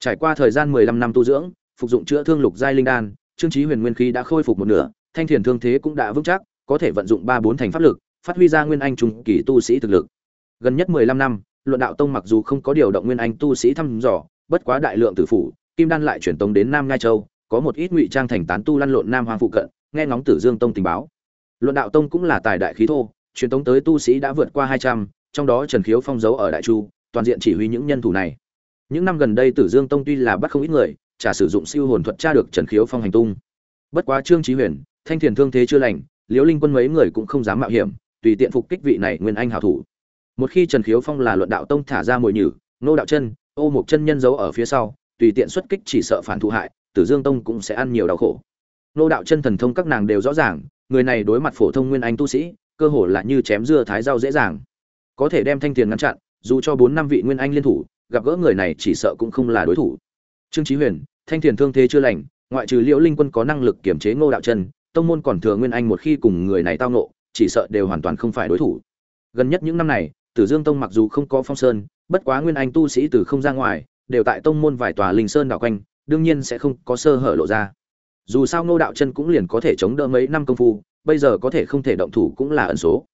Trải qua thời gian mười lăm năm tu dưỡng, phục dụng chữa thương lục giai linh đan, trương chí huyền nguyên khí đã khôi phục một nửa, thanh thiền thương thế cũng đã vững chắc, có thể vận dụng ba bốn thành pháp lực, phát huy ra nguyên anh trùng kỳ tu sĩ thực lực. Gần nhất mười lăm năm, luận đạo tông mặc dù không có điều động nguyên anh tu sĩ thăm dò, bất quá đại lượng tử phủ, kim đan lại chuyển tông đến nam ngai châu, có một ít ngụy trang thành tán tu lăn lộn nam hoàng phụ cận, nghe ngóng tử dương tông tình báo. Luận đạo tông cũng là tài đại khí thô, truyền tống tới tu sĩ đã vượt qua hai trăm, trong đó trần khiếu phong giấu ở đại chu toàn diện chỉ huy những nhân thủ này. Những năm gần đây tử dương tông tuy là bắt không ít người trả sử dụng siêu hồn thuật tra được trần khiếu phong hành tung. Bất quá trương trí huyền, thanh thiền thương thế chưa lành, liễu linh quân mấy người cũng không dám mạo hiểm, tùy tiện phục kích vị này nguyên anh hảo thủ. Một khi trần khiếu phong là luận đạo tông thả ra mồi nhử, nô đạo chân, ô một chân nhân giấu ở phía sau, tùy tiện xuất kích chỉ sợ phản thụ hại, tử dương tông cũng sẽ ăn nhiều đau khổ. Nô đạo chân thần thông các nàng đều rõ ràng, người này đối mặt phổ thông nguyên anh tu sĩ, cơ hồ là như chém dưa thái rau dễ dàng. Có thể đem thanh tiền ngăn chặn dù cho bốn năm vị nguyên anh liên thủ, gặp gỡ người này chỉ sợ cũng không là đối thủ. Trương chí huyền, thanh Thiền thương thế chưa lành, ngoại trừ liễu linh quân có năng lực kiểm chế ngô đạo chân, tông môn còn thừa nguyên anh một khi cùng người này tao nộ chỉ sợ đều hoàn toàn không phải đối thủ. Gần nhất những năm này, tử dương tông mặc dù không có phong sơn, bất quá nguyên anh tu sĩ từ không ra ngoài, đều tại tông môn vài tòa linh sơn đảo quanh, đương nhiên sẽ không có sơ hở lộ ra. Dù sao ngô đạo chân cũng liền có thể chống đỡ mấy năm công phu, bây giờ có thể không thể động thủ cũng là ẩn số.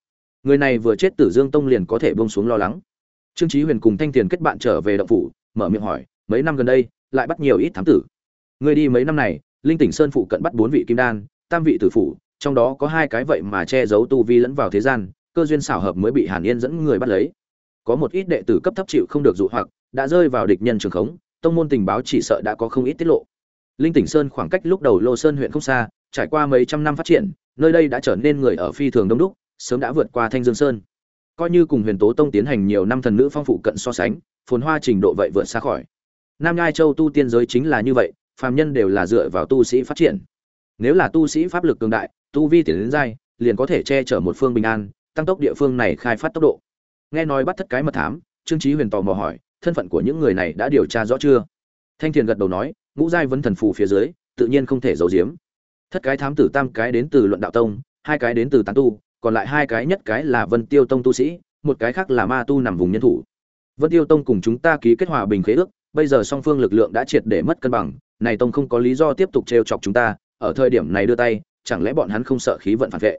Người này vừa chết tử dương tông liền có thể bông xuống lo lắng trương Chí huyền cùng thanh tiền kết bạn trở về động phủ, mở miệng hỏi, mấy năm gần đây, lại bắt nhiều ít thám tử? Người đi mấy năm này, linh tỉnh sơn phụ cận bắt bốn vị kim đan, tam vị tử phủ, trong đó có hai cái vậy mà che giấu tu vi lẫn vào thế gian, cơ duyên xảo hợp mới bị hàn yên dẫn người bắt lấy. Có một ít đệ tử cấp thấp chịu không được dụ hoặc, đã rơi vào địch nhân trường khống, tông môn tình báo chỉ sợ đã có không ít tiết lộ. Linh tỉnh sơn khoảng cách lúc đầu lô sơn huyện không xa, trải qua mấy trăm năm phát triển, nơi đây đã trở nên người ở phi thường đông đúc, sớm đã vượt qua thanh dương sơn coi như cùng huyền tố tông tiến hành nhiều năm thần nữ phong phụ cận so sánh, phồn hoa trình độ vậy vượt xa khỏi. Nam nhai châu tu tiên giới chính là như vậy, phàm nhân đều là dựa vào tu sĩ phát triển. Nếu là tu sĩ pháp lực cường đại, tu vi tiến đến giai, liền có thể che chở một phương bình an, tăng tốc địa phương này khai phát tốc độ. Nghe nói bắt thất cái mật thám, trương trí huyền tò mò hỏi, thân phận của những người này đã điều tra rõ chưa? Thanh thiền gật đầu nói, ngũ giai vấn thần phù phía dưới, tự nhiên không thể giấu giếm. Thất cái thám tử tam cái đến từ luận đạo tông, hai cái đến từ tán tu còn lại hai cái nhất cái là vân tiêu tông tu sĩ, một cái khác là ma tu nằm vùng nhân thủ. Vân tiêu tông cùng chúng ta ký kết hòa bình khế ước, bây giờ song phương lực lượng đã triệt để mất cân bằng, này tông không có lý do tiếp tục trêu chọc chúng ta, ở thời điểm này đưa tay, chẳng lẽ bọn hắn không sợ khí vận phản vệ?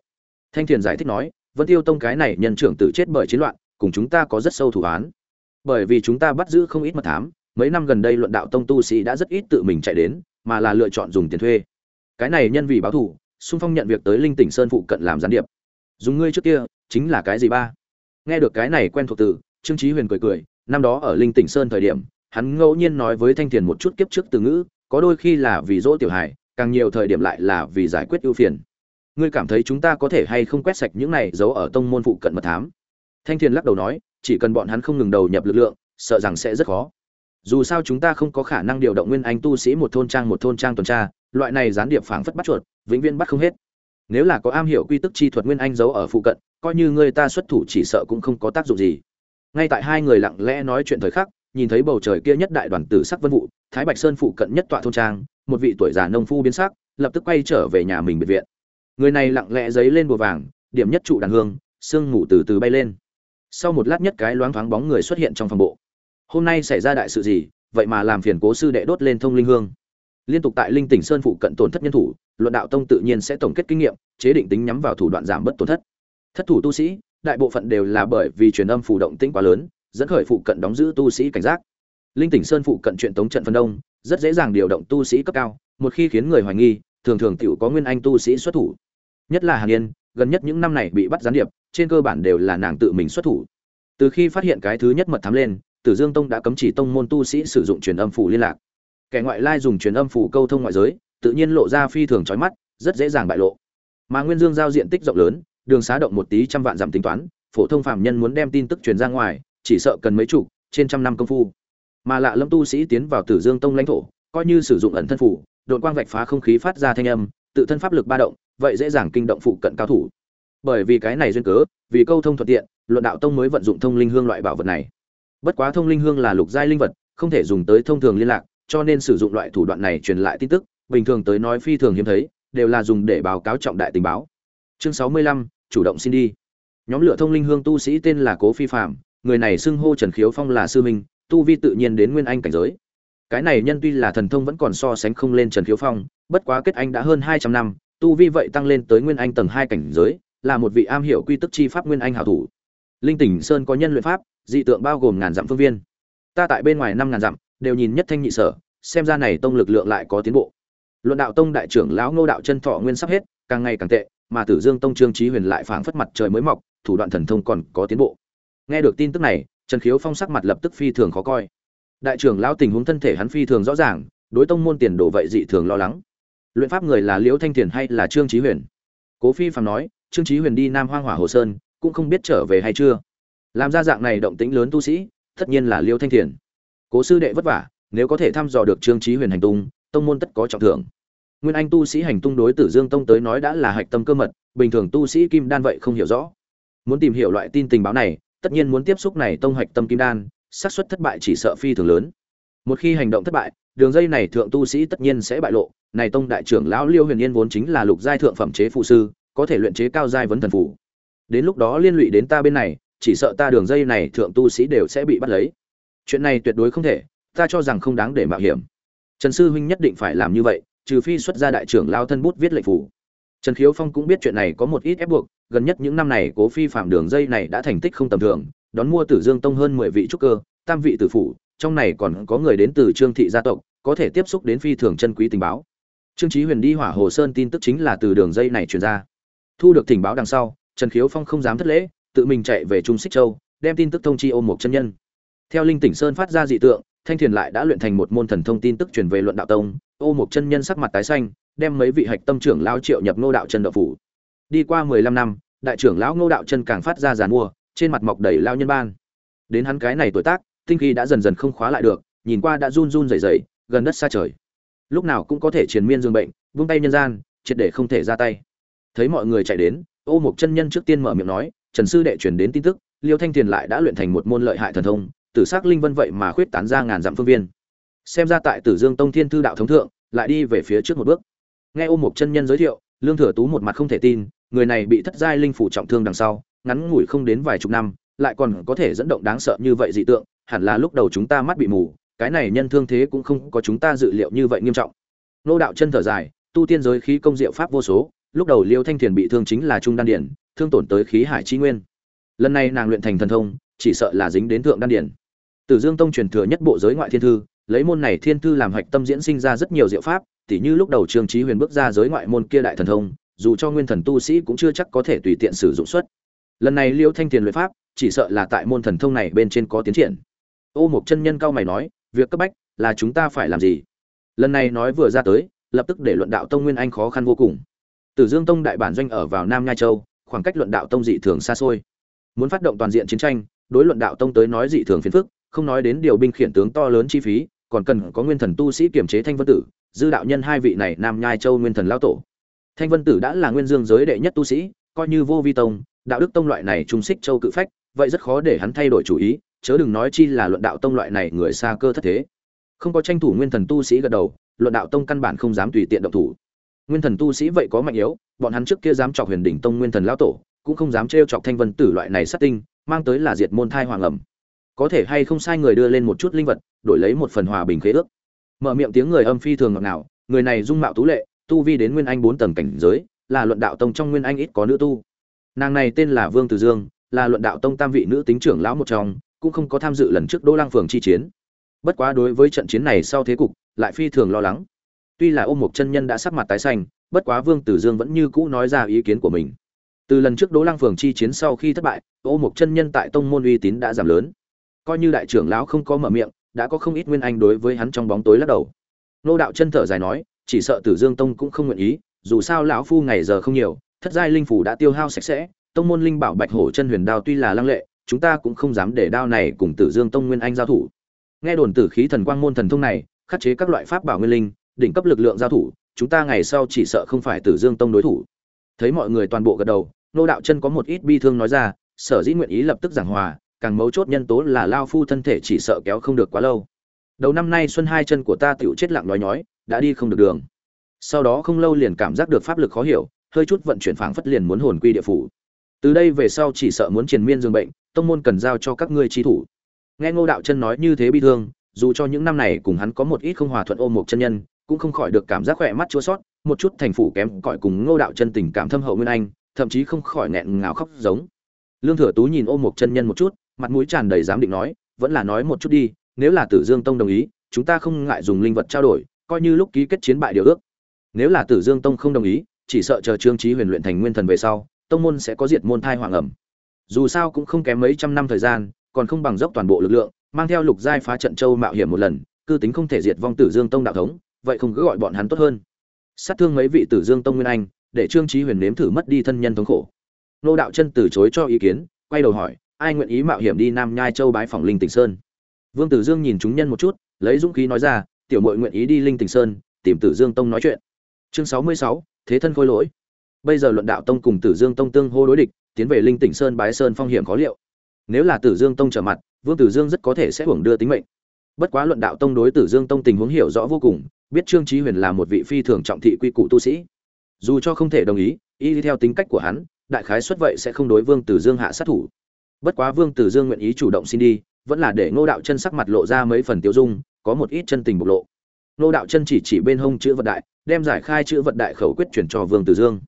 Thanh thiền giải thích nói, vân tiêu tông cái này nhân trưởng tự chết bởi chiến loạn, cùng chúng ta có rất sâu thủ án bởi vì chúng ta bắt giữ không ít mật thám, mấy năm gần đây luận đạo tông tu sĩ đã rất ít tự mình chạy đến, mà là lựa chọn dùng tiền thuê. Cái này nhân vì báo thù xung phong nhận việc tới linh tỉnh sơn phụ cận làm gián điệp dùng ngươi trước kia, chính là cái gì ba? Nghe được cái này quen thuộc từ, trương trí huyền cười cười, năm đó ở linh tỉnh sơn thời điểm, hắn ngẫu nhiên nói với thanh thiền một chút kiếp trước từ ngữ, có đôi khi là vì dỗ tiểu hài, càng nhiều thời điểm lại là vì giải quyết ưu phiền. Ngươi cảm thấy chúng ta có thể hay không quét sạch những này giấu ở tông môn phụ cận mật thám? Thanh thiền lắc đầu nói, chỉ cần bọn hắn không ngừng đầu nhập lực lượng, sợ rằng sẽ rất khó. Dù sao chúng ta không có khả năng điều động nguyên anh tu sĩ một thôn trang một thôn trang tuần tra, loại này gián điệp phảng phất bắt chuột, vĩnh viễn bắt không hết nếu là có am hiểu quy tức chi thuật nguyên anh giấu ở phụ cận, coi như người ta xuất thủ chỉ sợ cũng không có tác dụng gì. Ngay tại hai người lặng lẽ nói chuyện thời khắc, nhìn thấy bầu trời kia nhất đại đoàn tử sắc vân vụ, thái bạch sơn phụ cận nhất tọa thôn trang, một vị tuổi già nông phu biến sắc, lập tức quay trở về nhà mình biệt viện. Người này lặng lẽ giấy lên bùa vàng, điểm nhất trụ đàn hương, sương mù từ từ bay lên. Sau một lát nhất cái loáng thoáng bóng người xuất hiện trong phòng bộ. Hôm nay xảy ra đại sự gì, vậy mà làm phiền cố sư đệ đốt lên thông linh hương liên tục tại linh tỉnh sơn phụ cận tổn thất nhân thủ, luận đạo tông tự nhiên sẽ tổng kết kinh nghiệm, chế định tính nhắm vào thủ đoạn giảm bớt tổn thất. Thất thủ tu sĩ, đại bộ phận đều là bởi vì truyền âm phủ động tĩnh quá lớn, dẫn khởi phụ cận đóng giữ tu sĩ cảnh giác. Linh tỉnh sơn phụ cận chuyện tống trận phân đông, rất dễ dàng điều động tu sĩ cấp cao, một khi khiến người hoài nghi, thường thường tiểu có nguyên anh tu sĩ xuất thủ. Nhất là hàn yên, gần nhất những năm này bị bắt gián điệp, trên cơ bản đều là nàng tự mình xuất thủ. Từ khi phát hiện cái thứ nhất mật thám lên, tử dương tông đã cấm chỉ tông môn tu sĩ sử dụng truyền âm phủ liên lạc kẻ ngoại lai dùng truyền âm phủ câu thông ngoại giới, tự nhiên lộ ra phi thường chói mắt, rất dễ dàng bại lộ. Mà nguyên dương giao diện tích rộng lớn, đường xá động một tí trăm vạn giảm tính toán, phổ thông phạm nhân muốn đem tin tức truyền ra ngoài, chỉ sợ cần mấy chục, trên trăm năm công phu. Mà lạ lâm tu sĩ tiến vào tử dương tông lãnh thổ, coi như sử dụng ẩn thân phủ đội quang vạch phá không khí phát ra thanh âm, tự thân pháp lực ba động, vậy dễ dàng kinh động phụ cận cao thủ. Bởi vì cái này duyên cớ, vì câu thông thuận tiện, luận đạo tông mới vận dụng thông linh hương loại bảo vật này. Bất quá thông linh hương là lục giai linh vật, không thể dùng tới thông thường liên lạc cho nên sử dụng loại thủ đoạn này truyền lại tin tức, bình thường tới nói phi thường hiếm thấy, đều là dùng để báo cáo trọng đại tình báo. Chương sáu mươi lăm, chủ động xin đi. Nhóm lửa thông linh hương tu sĩ tên là cố phi phạm người này xưng hô trần khiếu phong là sư minh, tu vi tự nhiên đến nguyên anh cảnh giới. Cái này nhân tuy là thần thông vẫn còn so sánh không lên trần khiếu phong, bất quá kết anh đã hơn hai trăm năm, tu vi vậy tăng lên tới nguyên anh tầng hai cảnh giới, là một vị am hiểu quy tắc chi pháp nguyên anh hảo thủ. Linh tỉnh sơn có nhân luyện pháp, dị tượng bao gồm ngàn dặm phương viên. Ta tại bên ngoài năm ngàn dặm đều nhìn nhất thanh nhị sở, xem ra này tông lực lượng lại có tiến bộ. Luận đạo tông đại trưởng lão ngô đạo chân thọ nguyên sắp hết, càng ngày càng tệ, mà tử dương tông trương trí huyền lại phảng phất mặt trời mới mọc, thủ đoạn thần thông còn có tiến bộ. Nghe được tin tức này, trần khiếu phong sắc mặt lập tức phi thường khó coi. Đại trưởng lão tình huống thân thể hắn phi thường rõ ràng, đối tông môn tiền đồ vậy dị thường lo lắng. Luyện pháp người là liễu thanh thiền hay là trương trí huyền? Cố phi phàm nói, trương trí huyền đi nam hoang hỏa hồ sơn, cũng không biết trở về hay chưa. Làm ra dạng này động tĩnh lớn tu sĩ, tất nhiên là liêu thanh thiền cố sư đệ vất vả, nếu có thể thăm dò được trương trí huyền hành tung, tông môn tất có trọng thưởng. Nguyên anh tu sĩ hành tung đối tử dương tông tới nói đã là hạch tâm cơ mật, bình thường tu sĩ kim đan vậy không hiểu rõ. Muốn tìm hiểu loại tin tình báo này, tất nhiên muốn tiếp xúc này tông hạch tâm kim đan, xác suất thất bại chỉ sợ phi thường lớn. Một khi hành động thất bại, đường dây này thượng tu sĩ tất nhiên sẽ bại lộ, này tông đại trưởng lão liêu huyền yên vốn chính là lục giai thượng phẩm chế phụ sư, có thể luyện chế cao giai vấn thần phủ đến lúc đó liên lụy đến ta bên này, chỉ sợ ta đường dây này thượng tu sĩ đều sẽ bị bắt lấy chuyện này tuyệt đối không thể, ta cho rằng không đáng để mạo hiểm. Trần sư huynh nhất định phải làm như vậy, trừ phi xuất ra đại trưởng lao thân bút viết lệnh phủ. Trần khiếu phong cũng biết chuyện này có một ít ép buộc, gần nhất những năm này cố phi phạm đường dây này đã thành tích không tầm thường, đón mua tử dương tông hơn mười vị trúc cơ, tam vị tử phủ, trong này còn có người đến từ trương thị gia tộc, có thể tiếp xúc đến phi thường chân quý tình báo. Trương trí huyền đi hỏa hồ sơn tin tức chính là từ đường dây này truyền ra. Thu được tình báo đằng sau, trần khiếu phong không dám thất lễ, tự mình chạy về trung xích châu, đem tin tức thông chi ôm một chân nhân theo linh tỉnh sơn phát ra dị tượng, thanh thiền lại đã luyện thành một môn thần thông tin tức truyền về luận đạo tông. Ô mục chân nhân sắc mặt tái xanh, đem mấy vị hạch tâm trưởng lao triệu nhập ngô đạo chân đạo phủ. Đi qua mười lăm năm, đại trưởng lão ngô đạo chân càng phát ra giàn mua, trên mặt mọc đầy lao nhân ban. Đến hắn cái này tuổi tác, tinh khí đã dần dần không khóa lại được, nhìn qua đã run run rẩy rẩy, gần đất xa trời. Lúc nào cũng có thể triền miên dương bệnh, vung tay nhân gian, triệt để không thể ra tay. Thấy mọi người chạy đến, ô mục chân nhân trước tiên mở miệng nói, trần sư đệ chuyển đến tin tức, liêu thanh thiền lại đã luyện thành một môn lợi hại thần thông tử sắc linh vân vậy mà khuyết tán ra ngàn dặm phương viên. Xem ra tại tử dương tông thiên thư đạo thống thượng, lại đi về phía trước một bước. Nghe ô một chân nhân giới thiệu, lương thừa tú một mặt không thể tin, người này bị thất giai linh phủ trọng thương đằng sau, ngắn ngủi không đến vài chục năm, lại còn có thể dẫn động đáng sợ như vậy dị tượng, hẳn là lúc đầu chúng ta mắt bị mù, cái này nhân thương thế cũng không có chúng ta dự liệu như vậy nghiêm trọng. Nô đạo chân thở dài, tu tiên giới khí công diệu pháp vô số, lúc đầu liêu thanh thiền bị thương chính là trung đan điển, thương tổn tới khí hải chi nguyên. Lần này nàng luyện thành thần thông, chỉ sợ là dính đến thượng đan điển tử dương tông truyền thừa nhất bộ giới ngoại thiên thư, lấy môn này thiên thư làm hạch tâm diễn sinh ra rất nhiều diệu pháp, tỉ như lúc đầu trương trí huyền bước ra giới ngoại môn kia đại thần thông, dù cho nguyên thần tu sĩ cũng chưa chắc có thể tùy tiện sử dụng xuất. Lần này liêu thanh Tiền luyện pháp, chỉ sợ là tại môn thần thông này bên trên có tiến triển. Ô một chân nhân cao mày nói, việc cấp bách là chúng ta phải làm gì? Lần này nói vừa ra tới, lập tức để luận đạo tông nguyên anh khó khăn vô cùng. Tử dương tông đại bản doanh ở vào nam Nha châu, khoảng cách luận đạo tông dị thường xa xôi. Muốn phát động toàn diện chiến tranh, đối luận đạo tông tới nói dị thường phiền phức không nói đến điều binh khiển tướng to lớn chi phí, còn cần có nguyên thần tu sĩ kiểm chế thanh vân tử, dư đạo nhân hai vị này nam nhai châu nguyên thần lao tổ. Thanh vân tử đã là nguyên dương giới đệ nhất tu sĩ, coi như vô vi tông, đạo đức tông loại này trung xích châu cự phách, vậy rất khó để hắn thay đổi chủ ý, chớ đừng nói chi là luận đạo tông loại này người xa cơ thất thế. Không có tranh thủ nguyên thần tu sĩ gật đầu, luận đạo tông căn bản không dám tùy tiện động thủ. Nguyên thần tu sĩ vậy có mạnh yếu, bọn hắn trước kia dám chọc huyền đỉnh tông nguyên thần lão tổ, cũng không dám trêu chọc thanh vân tử loại này sát tinh, mang tới là diệt môn thai hoàng ẩm có thể hay không sai người đưa lên một chút linh vật, đổi lấy một phần hòa bình khế ước. Mở miệng tiếng người âm phi thường ngọt nào người này dung mạo tú lệ, tu vi đến nguyên anh bốn tầng cảnh giới, là luận đạo tông trong nguyên anh ít có nữ tu. Nàng này tên là vương từ dương, là luận đạo tông tam vị nữ tính trưởng lão một trong, cũng không có tham dự lần trước đỗ lang phường chi chiến. Bất quá đối với trận chiến này sau thế cục, lại phi thường lo lắng. Tuy là ôm một chân nhân đã sắc mặt tái xanh, bất quá vương tử dương vẫn như cũ nói ra ý kiến của mình. Từ lần trước đỗ lang phường chi chiến sau khi thất bại ô một chân nhân tại tông môn uy tín đã giảm lớn coi như đại trưởng lão không có mở miệng, đã có không ít nguyên anh đối với hắn trong bóng tối lắc đầu. Nô đạo chân thở dài nói, chỉ sợ tử dương tông cũng không nguyện ý, dù sao lão phu ngày giờ không nhiều, thất giai linh phủ đã tiêu hao sạch sẽ, tông môn linh bảo bạch hổ chân huyền đao tuy là lăng lệ, chúng ta cũng không dám để đao này cùng tử dương tông nguyên anh giao thủ. Nghe đồn tử khí thần quang môn thần thông này, khắc chế các loại pháp bảo nguyên linh, đỉnh cấp lực lượng giao thủ, chúng ta ngày sau chỉ sợ không phải tử dương tông đối thủ. Thấy mọi người toàn bộ gật đầu, nô đạo chân có một ít bi thương nói ra, sở dĩ nguyện ý lập tức giảng hòa càng mấu chốt nhân tố là lao phu thân thể chỉ sợ kéo không được quá lâu. Đầu năm nay xuân hai chân của ta tựu chết lặng nói nhói, đã đi không được đường. Sau đó không lâu liền cảm giác được pháp lực khó hiểu, hơi chút vận chuyển phảng phất liền muốn hồn quy địa phủ. Từ đây về sau chỉ sợ muốn triền miên dương bệnh, tông môn cần giao cho các ngươi trí thủ. Nghe ngô đạo chân nói như thế bi thương, dù cho những năm này cùng hắn có một ít không hòa thuận ôm một chân nhân, cũng không khỏi được cảm giác khỏe mắt chua sót một chút thành phủ kém cỏi cùng ngô đạo chân tình cảm thâm hậu nguyên anh, thậm chí không khỏi nghẹn ngào khóc giống. Lương thừa tú nhìn ôm một chân nhân một chút mặt mũi tràn đầy dám định nói, vẫn là nói một chút đi, nếu là tử dương tông đồng ý, chúng ta không ngại dùng linh vật trao đổi, coi như lúc ký kết chiến bại điều ước. Nếu là tử dương tông không đồng ý, chỉ sợ chờ trương trí huyền luyện thành nguyên thần về sau, tông môn sẽ có diệt môn thai hoàng ẩm. Dù sao cũng không kém mấy trăm năm thời gian, còn không bằng dốc toàn bộ lực lượng, mang theo lục giai phá trận châu mạo hiểm một lần, cư tính không thể diệt vong tử dương tông đạo thống, vậy không cứ gọi bọn hắn tốt hơn. Sát thương mấy vị tử dương tông nguyên anh, để trương trí huyền nếm thử mất đi thân nhân thống khổ. Nô đạo chân từ chối cho ý kiến, quay đầu hỏi ai nguyện ý mạo hiểm đi nam nhai châu bái phòng linh tỉnh sơn? Vương tử dương nhìn chúng nhân một chút, lấy dũng khí nói ra, tiểu mội nguyện ý đi linh tỉnh sơn, tìm tử dương tông nói chuyện. Chương sáu mươi sáu, thế thân khôi lỗi. Bây giờ luận đạo tông cùng tử dương tông tương hô đối địch, tiến về linh tỉnh sơn bái sơn phong hiểm khó liệu. Nếu là tử dương tông trở mặt, vương tử dương rất có thể sẽ hưởng đưa tính mệnh. Bất quá luận đạo tông đối tử dương tông tình huống hiểu rõ vô cùng, biết trương trí huyền là một vị phi thường trọng thị quy củ tu sĩ. Dù cho không thể đồng ý, y theo tính cách của hắn, đại khái xuất vậy sẽ không đối vương tử dương hạ sát thủ bất quá vương tử dương nguyện ý chủ động xin đi, vẫn là để ngô đạo chân sắc mặt lộ ra mấy phần tiêu dung, có một ít chân tình bộc lộ. Ngô đạo chân chỉ chỉ bên hông chữ vật đại, đem giải khai chữ vật đại khẩu quyết chuyển cho vương tử dương.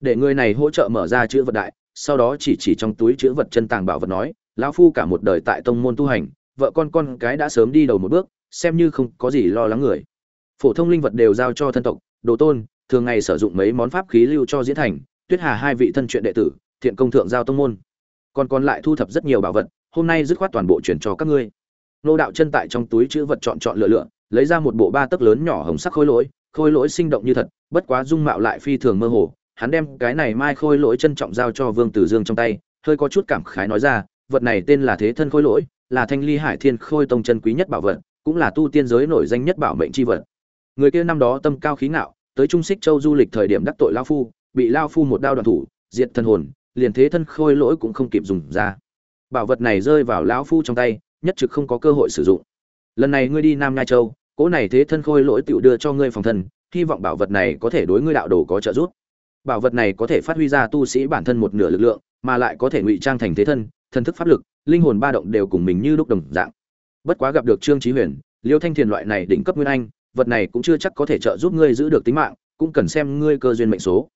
Để người này hỗ trợ mở ra chữ vật đại, sau đó chỉ chỉ trong túi chữ vật chân tàng bảo vật nói, lão phu cả một đời tại tông môn tu hành, vợ con con cái đã sớm đi đầu một bước, xem như không có gì lo lắng người. Phổ thông linh vật đều giao cho thân tộc, đồ tôn, thường ngày sử dụng mấy món pháp khí lưu cho diễn thành, tuyết hà hai vị thân truyện đệ tử, thiện công thượng giao tông môn còn còn lại thu thập rất nhiều bảo vật, hôm nay dứt khoát toàn bộ chuyển cho các ngươi. Nô đạo chân tại trong túi chữ vật chọn chọn lựa lựa, lấy ra một bộ ba tấc lớn nhỏ hồng sắc khôi lỗi khôi lỗi sinh động như thật, bất quá dung mạo lại phi thường mơ hồ. Hắn đem cái này mai khôi lỗi trân trọng giao cho vương tử dương trong tay, hơi có chút cảm khái nói ra, vật này tên là thế thân khôi lỗi, là thanh ly hải thiên khôi tông chân quý nhất bảo vật, cũng là tu tiên giới nổi danh nhất bảo mệnh chi vật. Người kia năm đó tâm cao khí ngạo, tới trung xích châu du lịch thời điểm đắc tội lao phu, bị lao phu một đao đoạn thủ, diệt thân hồn liền thế thân khôi lỗi cũng không kịp dùng ra. Bảo vật này rơi vào lão phu trong tay, nhất trực không có cơ hội sử dụng. Lần này ngươi đi nam nhai châu cỗ này thế thân khôi lỗi tựu đưa cho ngươi phòng thân, hy vọng bảo vật này có thể đối ngươi đạo đồ có trợ giúp. Bảo vật này có thể phát huy ra tu sĩ bản thân một nửa lực lượng, mà lại có thể ngụy trang thành thế thân thân thức pháp lực, linh hồn ba động đều cùng mình như lúc đồng dạng. Bất quá gặp được trương trí huyền, liêu thanh thiền loại này đỉnh cấp nguyên anh, vật này cũng chưa chắc có thể trợ giúp ngươi giữ được tính mạng, cũng cần xem ngươi cơ duyên mệnh số.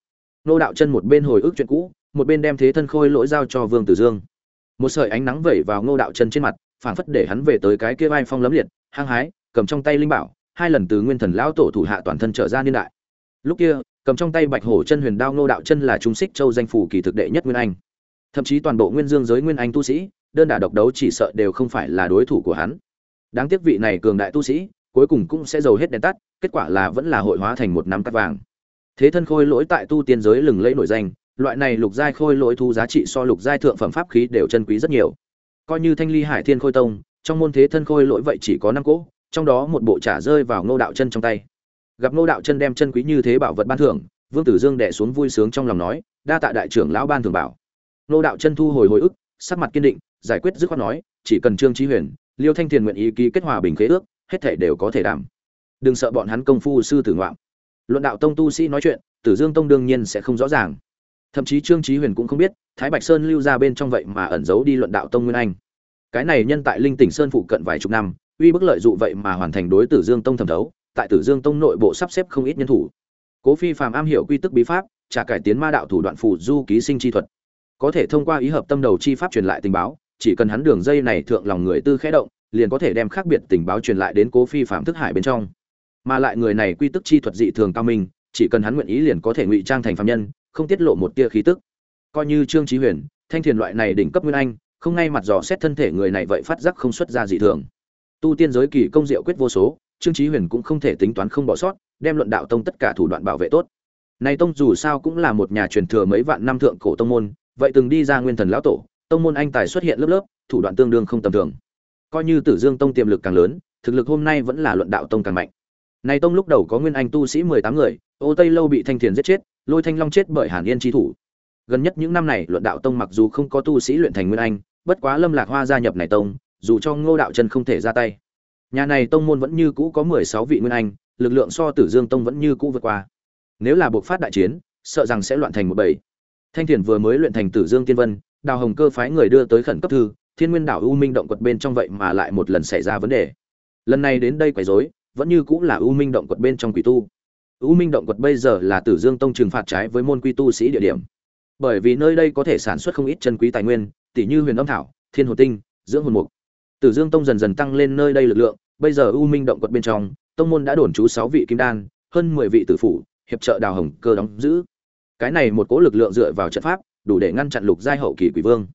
Nô đạo chân một bên hồi ức chuyện cũ một bên đem thế thân khôi lỗi giao cho vương tử dương. Một sợi ánh nắng vẩy vào ngô đạo chân trên mặt, phảng phất để hắn về tới cái kia vai phong lấm liệt, hăng hái, cầm trong tay linh bảo, hai lần từ nguyên thần lão tổ thủ hạ toàn thân trở ra niên đại. Lúc kia, cầm trong tay bạch hổ chân huyền đao ngô đạo chân là trung xích châu danh phủ kỳ thực đệ nhất nguyên anh. Thậm chí toàn bộ nguyên dương giới nguyên anh tu sĩ, đơn đả độc đấu chỉ sợ đều không phải là đối thủ của hắn. Đáng tiếc vị này cường đại tu sĩ, cuối cùng cũng sẽ giàu hết đèn tắt, kết quả là vẫn là hội hóa thành một năm cắt vàng. Thế thân khôi lỗi tại tu tiên giới lừng lẫy nổi danh loại này lục giai khôi lỗi thu giá trị so lục giai thượng phẩm pháp khí đều chân quý rất nhiều. Coi như thanh ly hải thiên khôi tông, trong môn thế thân khôi lỗi vậy chỉ có năm cỗ, trong đó một bộ trả rơi vào ngô đạo chân trong tay. Gặp ngô đạo chân đem chân quý như thế bảo vật ban thưởng, vương tử dương đẻ xuống vui sướng trong lòng nói, đa tạ đại trưởng lão ban thường bảo. Nô đạo chân thu hồi hồi ức, sắc mặt kiên định, giải quyết dứt khoát nói, chỉ cần trương trí huyền, liêu thanh thiền nguyện ý ký kết hòa bình khế ước, hết thể đều có thể đảm. Đừng sợ bọn hắn công phu sư tử ngoạm. Luận đạo tông tu sĩ nói chuyện, tử dương tông đương nhiên sẽ không rõ ràng thậm chí trương trí huyền cũng không biết thái bạch sơn lưu ra bên trong vậy mà ẩn giấu đi luận đạo tông nguyên anh cái này nhân tại linh tỉnh sơn phụ cận vài chục năm uy bức lợi dụ vậy mà hoàn thành đối tử dương tông thẩm thấu tại tử dương tông nội bộ sắp xếp không ít nhân thủ cố phi phàm am hiểu quy tức bí pháp trả cải tiến ma đạo thủ đoạn phù du ký sinh chi thuật có thể thông qua ý hợp tâm đầu chi pháp truyền lại tình báo chỉ cần hắn đường dây này thượng lòng người tư khẽ động liền có thể đem khác biệt tình báo truyền lại đến cố phi phàm thức hải bên trong mà lại người này quy tức chi thuật dị thường cao minh chỉ cần hắn nguyện ý liền có thể ngụy trang thành phạm nhân không tiết lộ một tia khí tức. Coi như trương trí huyền, thanh thiền loại này đỉnh cấp nguyên anh, không ngay mặt dò xét thân thể người này vậy phát giác không xuất ra dị thường. Tu tiên giới kỳ công diệu quyết vô số, trương trí huyền cũng không thể tính toán không bỏ sót, đem luận đạo tông tất cả thủ đoạn bảo vệ tốt. Này tông dù sao cũng là một nhà truyền thừa mấy vạn năm thượng cổ tông môn, vậy từng đi ra nguyên thần lão tổ, tông môn anh tài xuất hiện lớp lớp, thủ đoạn tương đương không tầm thường. Coi như tử dương tông tiềm lực càng lớn, thực lực hôm nay vẫn là luận đạo tông càng mạnh. Này tông lúc đầu có nguyên anh tu sĩ mười tám người, ô tây lâu bị thanh thiền giết chết lôi thanh long chết bởi hàn yên chi thủ. Gần nhất những năm này, luận đạo tông mặc dù không có tu sĩ luyện thành nguyên anh, bất quá lâm lạc hoa gia nhập này tông, dù cho ngô đạo chân không thể ra tay. Nhà này tông môn vẫn như cũ có mười sáu vị nguyên anh, lực lượng so tử dương tông vẫn như cũ vượt qua. Nếu là buộc phát đại chiến, sợ rằng sẽ loạn thành một bầy. Thanh thiền vừa mới luyện thành tử dương tiên vân, đào hồng cơ phái người đưa tới khẩn cấp thư, thiên nguyên đảo u minh động quật bên trong vậy mà lại một lần xảy ra vấn đề. Lần này đến đây quấy rối, vẫn như cũng là u minh động quật bên trong quỷ tu u minh động quật bây giờ là tử dương tông trừng phạt trái với môn quy tu sĩ địa điểm. Bởi vì nơi đây có thể sản xuất không ít chân quý tài nguyên tỷ như huyền âm thảo, thiên hồ tinh, dưỡng hồn mục. Tử dương tông dần dần tăng lên nơi đây lực lượng, bây giờ u minh động quật bên trong, tông môn đã đồn trú sáu vị kim đan, hơn mười vị tử phủ, hiệp trợ đào hồng cơ đóng giữ. Cái này một cỗ lực lượng dựa vào trận pháp, đủ để ngăn chặn lục giai hậu kỳ quỷ vương.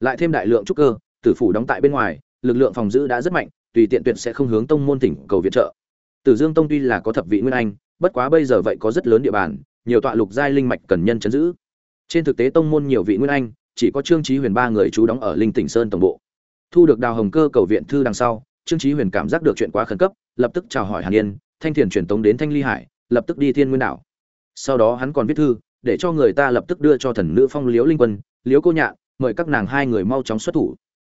Lại thêm đại lượng trúc cơ, tử phủ đóng tại bên ngoài, lực lượng phòng giữ đã rất mạnh, tùy tiện tuyệt sẽ không hướng tông môn tỉnh cầu viện trợ. Tử dương tông tuy là có thập vị nguyên anh bất quá bây giờ vậy có rất lớn địa bàn, nhiều tọa lục giai linh mạch cần nhân chấn giữ. Trên thực tế tông môn nhiều vị nguyên anh, chỉ có trương trí huyền ba người trú đóng ở linh tỉnh sơn tổng bộ. Thu được đào hồng cơ cầu viện thư đằng sau, trương trí huyền cảm giác được chuyện quá khẩn cấp, lập tức chào hỏi hàn yên, thanh thiền truyền tống đến thanh ly hải, lập tức đi thiên nguyên đảo. Sau đó hắn còn viết thư, để cho người ta lập tức đưa cho thần nữ phong liễu linh quân, liễu cô nhạn, mời các nàng hai người mau chóng xuất thủ.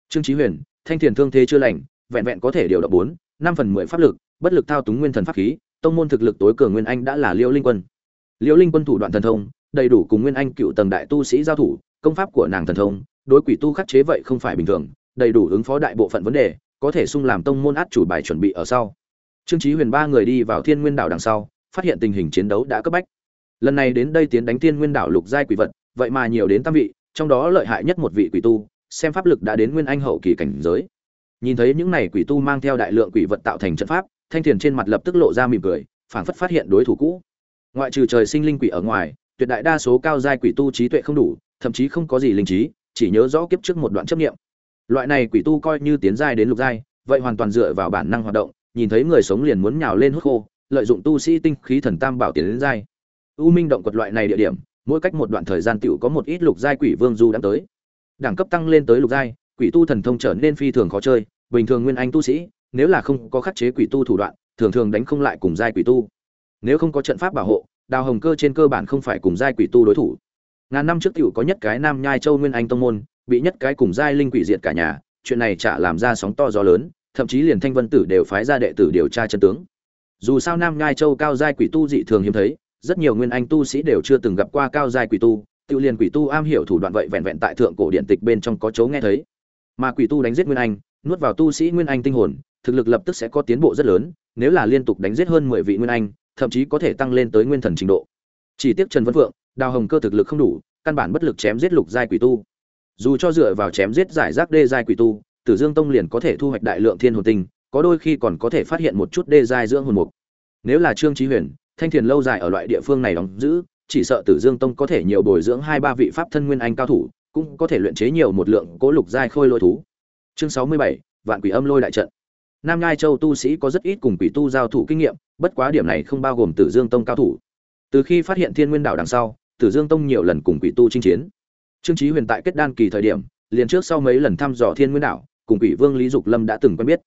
Trương trí huyền, thanh thiền thương thế chưa lành, vẹn vẹn có thể điều động bốn, năm phần mười pháp lực, bất lực thao túng nguyên thần pháp khí tông môn thực lực tối cường nguyên anh đã là liễu linh quân. Liễu linh quân thủ đoạn thần thông, đầy đủ cùng nguyên anh cựu tầng đại tu sĩ giao thủ, công pháp của nàng thần thông, đối quỷ tu khắc chế vậy không phải bình thường, đầy đủ ứng phó đại bộ phận vấn đề, có thể sung làm tông môn át chủ bài chuẩn bị ở sau. Trương chí huyền ba người đi vào thiên nguyên đảo đằng sau, phát hiện tình hình chiến đấu đã cấp bách. Lần này đến đây tiến đánh thiên nguyên đảo lục giai quỷ vật, vậy mà nhiều đến tam vị, trong đó lợi hại nhất một vị quỷ tu, xem pháp lực đã đến nguyên anh hậu kỳ cảnh giới. Nhìn thấy những này quỷ tu mang theo đại lượng quỷ vật tạo thành trận pháp thanh thiền trên mặt lập tức lộ ra mỉm cười, phảng phất phát hiện đối thủ cũ. Ngoại trừ trời sinh linh quỷ ở ngoài, tuyệt đại đa số cao giai quỷ tu trí tuệ không đủ, thậm chí không có gì linh trí, chỉ nhớ rõ kiếp trước một đoạn chấp niệm. Loại này quỷ tu coi như tiến giai đến lục giai, vậy hoàn toàn dựa vào bản năng hoạt động, nhìn thấy người sống liền muốn nhào lên hút khô, lợi dụng tu sĩ tinh khí thần tam bảo tiến đến giai. U minh động quật loại này địa điểm, mỗi cách một đoạn thời gian tựu có một ít lục giai quỷ vương du đã tới. Đẳng cấp tăng lên tới lục giai, quỷ tu thần thông trở nên phi thường khó chơi, bình thường nguyên anh tu sĩ nếu là không có khắc chế quỷ tu thủ đoạn, thường thường đánh không lại cùng giai quỷ tu. Nếu không có trận pháp bảo hộ, đào hồng cơ trên cơ bản không phải cùng giai quỷ tu đối thủ. Ngàn năm trước tiểu có nhất cái nam nhai châu nguyên anh tông môn, bị nhất cái cùng giai linh quỷ diệt cả nhà, chuyện này chả làm ra sóng to gió lớn, thậm chí liền thanh vân tử đều phái ra đệ tử điều tra chân tướng. Dù sao nam nhai châu cao giai quỷ tu dị thường hiếm thấy, rất nhiều nguyên anh tu sĩ đều chưa từng gặp qua cao giai quỷ tu tự liền quỷ tu am hiểu thủ đoạn vậy vẹn vẹn tại thượng cổ điện tịch bên trong có chấu nghe thấy. Mà quỷ tu đánh giết nguyên anh, nuốt vào tu sĩ nguyên anh tinh hồn thực lực lập tức sẽ có tiến bộ rất lớn nếu là liên tục đánh giết hơn mười vị nguyên anh thậm chí có thể tăng lên tới nguyên thần trình độ. Chỉ tiếc trần vân Vượng, đào hồng cơ thực lực không đủ căn bản bất lực chém giết lục giai quỷ tu. Dù cho dựa vào chém giết giải rác đê giai quỷ tu tử dương tông liền có thể thu hoạch đại lượng thiên hồn tinh có đôi khi còn có thể phát hiện một chút đê giai dưỡng hồn mục. Nếu là trương Chí huyền thanh thiền lâu dài ở loại địa phương này đóng giữ chỉ sợ tử dương tông có thể nhiều bồi dưỡng hai ba vị pháp thân nguyên anh cao thủ cũng có thể luyện chế nhiều một lượng cố lục giai khôi lôi thú. Chương sáu mươi bảy vạn quỷ âm lôi đại trận nam ngai châu tu sĩ có rất ít cùng quỷ tu giao thủ kinh nghiệm, bất quá điểm này không bao gồm tử dương tông cao thủ. Từ khi phát hiện thiên nguyên đảo đằng sau, tử dương tông nhiều lần cùng quỷ tu chinh chiến. Trương trí huyền tại kết đan kỳ thời điểm, liền trước sau mấy lần thăm dò thiên nguyên đảo, cùng quỷ vương lý dục lâm đã từng quen biết.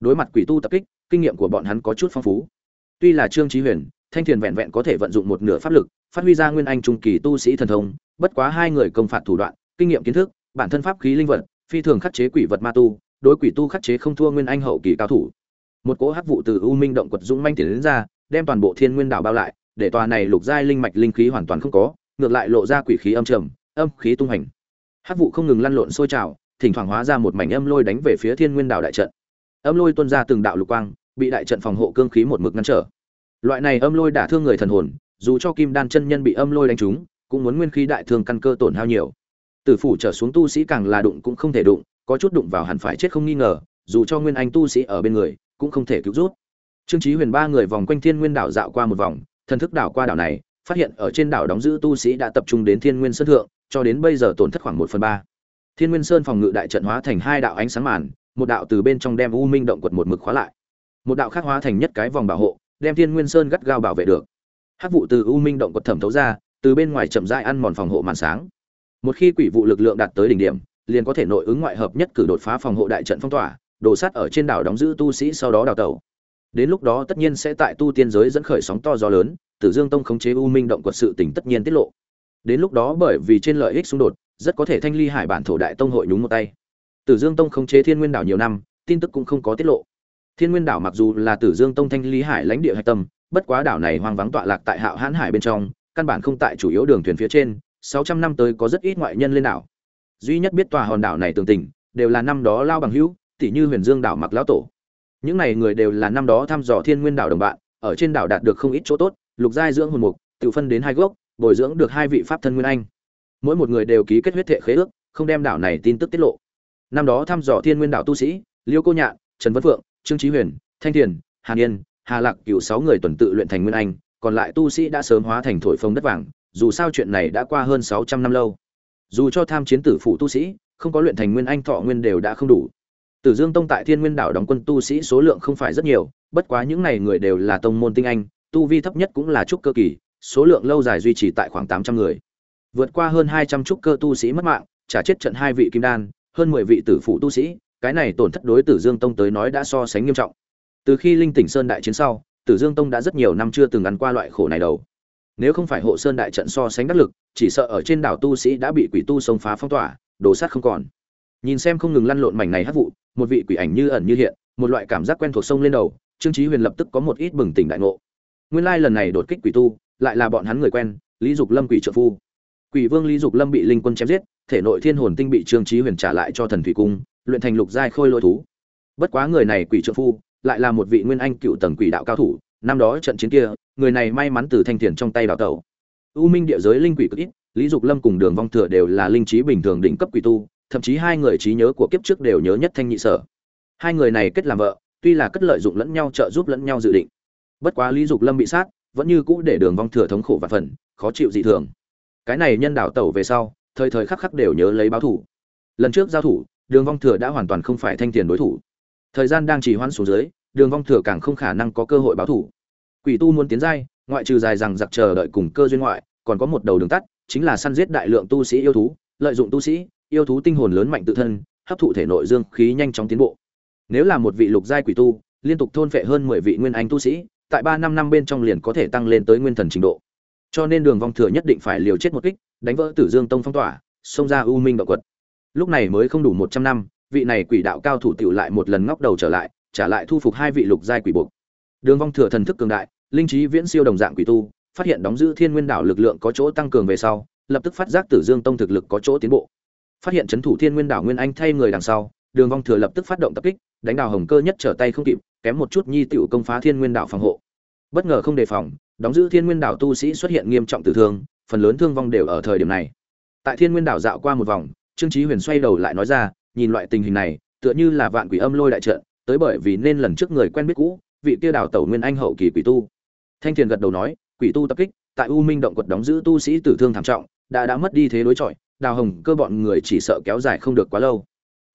Đối mặt quỷ tu tập kích, kinh nghiệm của bọn hắn có chút phong phú. Tuy là trương trí huyền, thanh thiền vẹn vẹn có thể vận dụng một nửa pháp lực, phát huy ra nguyên anh trung kỳ tu sĩ thần thông, bất quá hai người công phạt thủ đoạn, kinh nghiệm kiến thức, bản thân pháp khí linh vật, phi thường khắc chế quỷ vật ma tu đối quỷ tu khắc chế không thua nguyên anh hậu kỳ cao thủ. Một cỗ hắc vụ từ u minh động quật dũng manh tiến đến ra, đem toàn bộ thiên nguyên đảo bao lại, để tòa này lục giai linh mạch linh khí hoàn toàn không có, ngược lại lộ ra quỷ khí âm trầm, âm khí tung hành. Hắc vụ không ngừng lăn lộn sôi trào, thỉnh thoảng hóa ra một mảnh âm lôi đánh về phía thiên nguyên đảo đại trận. Âm lôi tuôn ra từng đạo lục quang, bị đại trận phòng hộ cương khí một mực ngăn trở. Loại này âm lôi đả thương người thần hồn, dù cho kim đan chân nhân bị âm lôi đánh trúng, cũng muốn nguyên khí đại thương căn cơ tổn hao nhiều. Tử phủ trở xuống tu sĩ càng là đụng cũng không thể đụng có chút đụng vào hẳn phải chết không nghi ngờ, dù cho nguyên anh tu sĩ ở bên người, cũng không thể cứu rút. Trương chí huyền ba người vòng quanh thiên nguyên đảo dạo qua một vòng, thần thức đảo qua đảo này, phát hiện ở trên đảo đóng giữ tu sĩ đã tập trung đến thiên nguyên sơn thượng, cho đến bây giờ tổn thất khoảng một phần ba. Thiên nguyên sơn phòng ngự đại trận hóa thành hai đạo ánh sáng màn, một đạo từ bên trong đem u minh động quật một mực khóa lại. Một đạo khác hóa thành nhất cái vòng bảo hộ, đem thiên nguyên sơn gắt gao bảo vệ được. Hắc vụ từ u minh động quật thẩm thấu ra, từ bên ngoài chậm rãi ăn mòn phòng hộ màn sáng. Một khi quỷ vụ lực lượng đạt tới đỉnh điểm liền có thể nội ứng ngoại hợp nhất cử đột phá phòng hộ đại trận phong tỏa đổ sát ở trên đảo đóng giữ tu sĩ sau đó đào tẩu. Đến lúc đó tất nhiên sẽ tại tu tiên giới dẫn khởi sóng to gió lớn, tử dương tông khống chế u minh động quật sự tình tất nhiên tiết lộ. Đến lúc đó bởi vì trên lợi ích xung đột, rất có thể thanh ly hải bản thổ đại tông hội nhúng một tay. Tử dương tông khống chế thiên nguyên đảo nhiều năm, tin tức cũng không có tiết lộ. Thiên nguyên đảo mặc dù là tử dương tông thanh ly hải lãnh địa hạch tâm, bất quá đảo này hoang vắng tọa lạc tại hạo hãn hải bên trong, căn bản không tại chủ yếu đường thuyền phía trên, sáu trăm năm tới có rất ít ngoại nhân lên đảo duy nhất biết tòa hòn đảo này tường tình, đều là năm đó lao bằng hữu tỷ như huyền dương đảo mặc lão tổ. Những này người đều là năm đó thăm dò thiên nguyên đảo đồng bạn, ở trên đảo đạt được không ít chỗ tốt, lục giai dưỡng hồn mục, tự phân đến hai gốc, bồi dưỡng được hai vị pháp thân nguyên anh. Mỗi một người đều ký kết huyết thệ khế ước, không đem đảo này tin tức tiết lộ. Năm đó thăm dò thiên nguyên đảo tu sĩ, liêu cô nhạn, trần văn phượng, trương trí huyền, thanh thiền, hàn yên, hà lạc cựu sáu người tuần tự luyện thành nguyên anh, còn lại tu sĩ đã sớm hóa thành thổi phồng đất vàng, dù sao chuyện này đã qua hơn sáu trăm năm lâu dù cho tham chiến tử phụ tu sĩ, không có luyện thành nguyên anh thọ nguyên đều đã không đủ. Tử dương tông tại thiên nguyên đảo đóng quân tu sĩ số lượng không phải rất nhiều, bất quá những này người đều là tông môn tinh anh, tu vi thấp nhất cũng là trúc cơ kỳ, số lượng lâu dài duy trì tại khoảng tám trăm người. Vượt qua hơn hai trăm trúc cơ tu sĩ mất mạng, trả chết trận hai vị kim đan, hơn mười vị tử phụ tu sĩ, cái này tổn thất đối tử dương tông tới nói đã so sánh nghiêm trọng. Từ khi linh tỉnh sơn đại chiến sau, tử dương tông đã rất nhiều năm chưa từng ăn qua loại khổ này đâu nếu không phải hộ sơn đại trận so sánh đắc lực, chỉ sợ ở trên đảo tu sĩ đã bị quỷ tu xông phá phong tỏa, đồ sát không còn. Nhìn xem không ngừng lăn lộn mảnh này hát vụ, một vị quỷ ảnh như ẩn như hiện, một loại cảm giác quen thuộc sông lên đầu, trương chí huyền lập tức có một ít bừng tỉnh đại ngộ. Nguyên lai lần này đột kích quỷ tu, lại là bọn hắn người quen, lý dục lâm quỷ trợ phu. Quỷ vương lý dục lâm bị linh quân chém giết, thể nội thiên hồn tinh bị trương chí huyền trả lại cho thần thủy cung, luyện thành lục giai khôi lôi thú. Bất quá người này quỷ trợ phu, lại là một vị nguyên anh cựu tầng quỷ đạo cao thủ, năm đó trận chiến kia người này may mắn từ thanh tiền trong tay đào tẩu. U minh địa giới linh quỷ cực ít, lý dục lâm cùng đường vong thừa đều là linh trí bình thường đỉnh cấp quỷ tu, thậm chí hai người trí nhớ của kiếp trước đều nhớ nhất thanh nhị sở. Hai người này kết làm vợ, tuy là cất lợi dụng lẫn nhau trợ giúp lẫn nhau dự định. Bất quá lý dục lâm bị sát, vẫn như cũ để đường vong thừa thống khổ và phần khó chịu dị thường. Cái này nhân đảo tẩu về sau, thời thời khắc khắc đều nhớ lấy báo thủ. Lần trước giao thủ, đường vong thừa đã hoàn toàn không phải thanh tiền đối thủ. Thời gian đang trì hoãn xuống dưới, đường vong thừa càng không khả năng có cơ hội báo thủ quỷ tu muốn tiến giai, ngoại trừ dài rằng giặc chờ đợi cùng cơ duyên ngoại, còn có một đầu đường tắt, chính là săn giết đại lượng tu sĩ yêu thú, lợi dụng tu sĩ, yêu thú tinh hồn lớn mạnh tự thân, hấp thụ thể nội dương khí nhanh chóng tiến bộ. Nếu là một vị lục giai quỷ tu, liên tục thôn phệ hơn mười vị nguyên anh tu sĩ, tại ba năm năm bên trong liền có thể tăng lên tới nguyên thần trình độ. Cho nên đường vong thừa nhất định phải liều chết một kích, đánh vỡ tử dương tông phong tỏa, xông ra u minh động quật. Lúc này mới không đủ một trăm năm, vị này quỷ đạo cao thủ tiểu lại một lần ngóc đầu trở lại, trả lại thu phục hai vị lục giai quỷ buộc. Đường vong thừa thần thức cường đại linh trí viễn siêu đồng dạng quỷ tu, phát hiện đóng giữ thiên nguyên đảo lực lượng có chỗ tăng cường về sau, lập tức phát giác tử dương tông thực lực có chỗ tiến bộ. Phát hiện c thủ thiên nguyên đảo nguyên anh thay người đằng sau, đường vong thừa lập tức phát động tập kích, đánh đảo hồng cơ nhất trở tay không kịp, kém một chút nhi Tiểu công phá thiên nguyên đảo phòng hộ. Bất ngờ không đề phòng, đóng giữ thiên nguyên đảo tu sĩ xuất hiện nghiêm trọng tử thương, phần lớn thương vong đều ở thời điểm này. Tại thiên nguyên đảo dạo qua một vòng, trương trí huyền xoay đầu lại nói ra, nhìn loại tình hình này, tựa như là vạn quỷ âm lôi đại trận, tới bởi vì nên lần trước người quen biết cũ, vị kia đảo tẩu nguyên anh hậu kỳ quỷ tu thanh thiền gật đầu nói, quỷ tu tập kích, tại u minh động quật đóng giữ tu sĩ tử thương thảm trọng, đã đã mất đi thế đối chọi, đào hồng cơ bọn người chỉ sợ kéo dài không được quá lâu.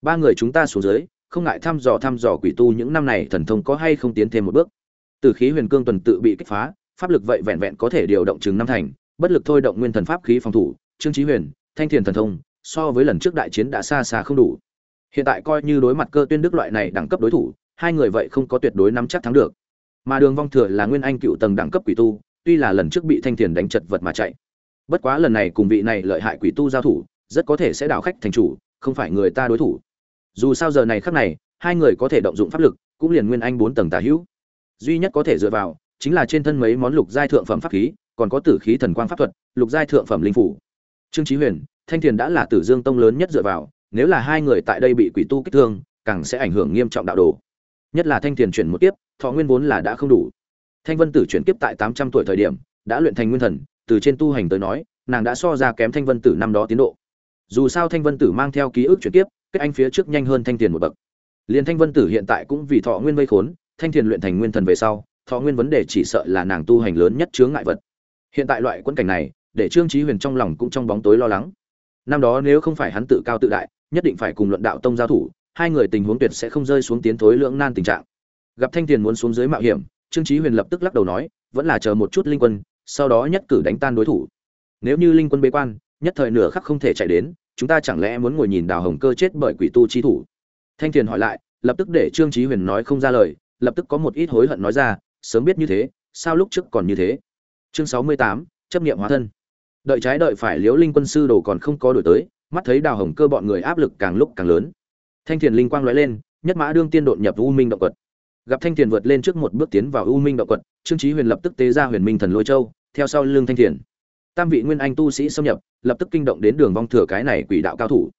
Ba người chúng ta xuống dưới, không ngại thăm dò thăm dò quỷ tu những năm này thần thông có hay không tiến thêm một bước. Từ khí huyền cương tuần tự bị kích phá, pháp lực vậy vẹn vẹn có thể điều động chừng năm thành, bất lực thôi động nguyên thần pháp khí phòng thủ, trương trí huyền, thanh thiền thần thông, so với lần trước đại chiến đã xa xa không đủ. Hiện tại coi như đối mặt cơ tuyên đức loại này đẳng cấp đối thủ, hai người vậy không có tuyệt đối nắm chắc thắng được mà đường vong thừa là nguyên anh cựu tầng đẳng cấp quỷ tu, tuy là lần trước bị thanh thiền đánh chật vật mà chạy. Bất quá lần này cùng vị này lợi hại quỷ tu giao thủ, rất có thể sẽ đảo khách thành chủ, không phải người ta đối thủ. Dù sao giờ này khắc này, hai người có thể động dụng pháp lực, cũng liền nguyên anh bốn tầng tà hữu. Duy nhất có thể dựa vào, chính là trên thân mấy món lục giai thượng phẩm pháp khí, còn có tử khí thần quang pháp thuật, lục giai thượng phẩm linh phủ. Trương chí huyền, thanh thiền đã là tử dương tông lớn nhất dựa vào, nếu là hai người tại đây bị quỷ tu kích thương, càng sẽ ảnh hưởng nghiêm trọng đạo đồ. Nhất là thanh thiền chuyển một tiếp thọ nguyên vốn là đã không đủ. Thanh vân tử chuyển kiếp tại tám trăm tuổi thời điểm, đã luyện thành nguyên thần, từ trên tu hành tới nói, nàng đã so ra kém thanh vân tử năm đó tiến độ. Dù sao thanh vân tử mang theo ký ức chuyển kiếp, kết anh phía trước nhanh hơn thanh Tiền một bậc. Liên thanh vân tử hiện tại cũng vì thọ nguyên vây khốn, thanh Tiền luyện thành nguyên thần về sau, thọ nguyên vấn đề chỉ sợ là nàng tu hành lớn nhất chướng ngại vật. Hiện tại loại quẫn cảnh này, để trương Chí huyền trong lòng cũng trong bóng tối lo lắng. Năm đó nếu không phải hắn tự cao tự đại, nhất định phải cùng luận đạo tông giao thủ, hai người tình huống tuyệt sẽ không rơi xuống tiến thối lưỡng nan tình trạng gặp thanh tiền muốn xuống dưới mạo hiểm, trương trí huyền lập tức lắc đầu nói, vẫn là chờ một chút linh quân, sau đó nhất cử đánh tan đối thủ. Nếu như linh quân bế quan, nhất thời nửa khắc không thể chạy đến, chúng ta chẳng lẽ muốn ngồi nhìn đào hồng cơ chết bởi quỷ tu chi thủ? Thanh tiền hỏi lại, lập tức để trương trí huyền nói không ra lời, lập tức có một ít hối hận nói ra, sớm biết như thế, sao lúc trước còn như thế? Chương sáu mươi tám, chấp niệm hóa thân. Đợi trái đợi phải liễu linh quân sư đồ còn không có đổi tới, mắt thấy đào hồng cơ bọn người áp lực càng lúc càng lớn. Thanh thiền linh quang lóe lên, nhất mã đương tiên đột nhập u minh động quật gặp thanh thiền vượt lên trước một bước tiến vào u minh Đạo quật, trương trí huyền lập tức tế ra huyền minh thần lôi châu, theo sau Lương thanh thiền. Tam vị nguyên anh tu sĩ xâm nhập, lập tức kinh động đến đường vong thừa cái này quỷ đạo cao thủ.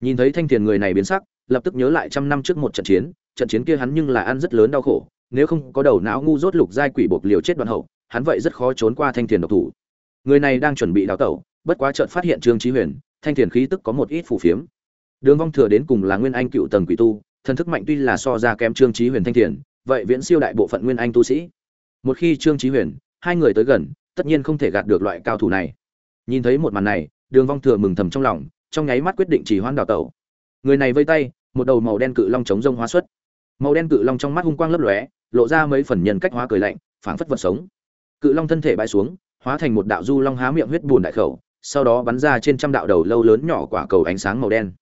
Nhìn thấy thanh thiền người này biến sắc, lập tức nhớ lại trăm năm trước một trận chiến trận chiến kia hắn nhưng là ăn rất lớn đau khổ, nếu không có đầu não ngu dốt lục giai quỷ buộc liều chết đoạn hậu, hắn vậy rất khó trốn qua thanh thiền độc thủ. Người này đang chuẩn bị đào tẩu, bất quá chợt phát hiện trương trí huyền, thanh thiền khí tức có một ít phù phiếm. Đường vong thừa đến cùng là nguyên anh cựu tầng quỷ tu thần thức mạnh tuy là so ra kém trương trí huyền thanh thiền, vậy viễn siêu đại bộ phận nguyên anh tu sĩ. Một khi trương trí huyền, hai người tới gần, tất nhiên không thể gạt được loại cao thủ này. Nhìn thấy một màn này, đường vong thừa mừng thầm trong lòng, trong nháy mắt quyết định chỉ hoan đào tẩu. Người này vây tay, một đầu màu đen cự long chống rông hóa xuất. Màu đen cự long trong mắt hung quang lấp lóe, lộ ra mấy phần nhân cách hóa cười lạnh, phảng phất vật sống. Cự long thân thể bãi xuống, hóa thành một đạo du long há miệng huyết bùn đại khẩu, sau đó bắn ra trên trăm đạo đầu lâu lớn nhỏ quả cầu ánh sáng màu đen.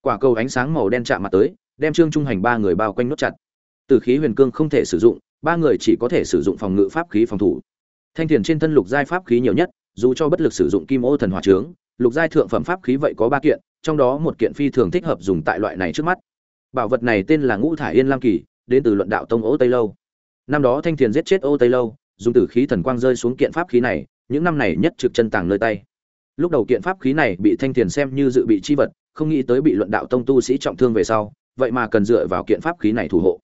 Quả cầu ánh sáng màu đen chạm mặt tới đem trương trung hành ba người bao quanh nốt chặt. Từ khí huyền cương không thể sử dụng, ba người chỉ có thể sử dụng phòng ngự pháp khí phòng thủ. Thanh thiền trên thân lục giai pháp khí nhiều nhất, dù cho bất lực sử dụng kim ô thần hỏa trướng, lục giai thượng phẩm pháp khí vậy có ba kiện, trong đó một kiện phi thường thích hợp dùng tại loại này trước mắt. Bảo vật này tên là ngũ thải yên lam kỳ, đến từ luận đạo tông ô tây lâu. Năm đó thanh thiền giết chết ô tây lâu, dùng tử khí thần quang rơi xuống kiện pháp khí này, những năm này nhất trực chân tàng nơi tay. Lúc đầu kiện pháp khí này bị thanh thiền xem như dự bị chi vật, không nghĩ tới bị luận đạo tông tu sĩ trọng thương về sau vậy mà cần dựa vào kiện pháp khí này thủ hộ.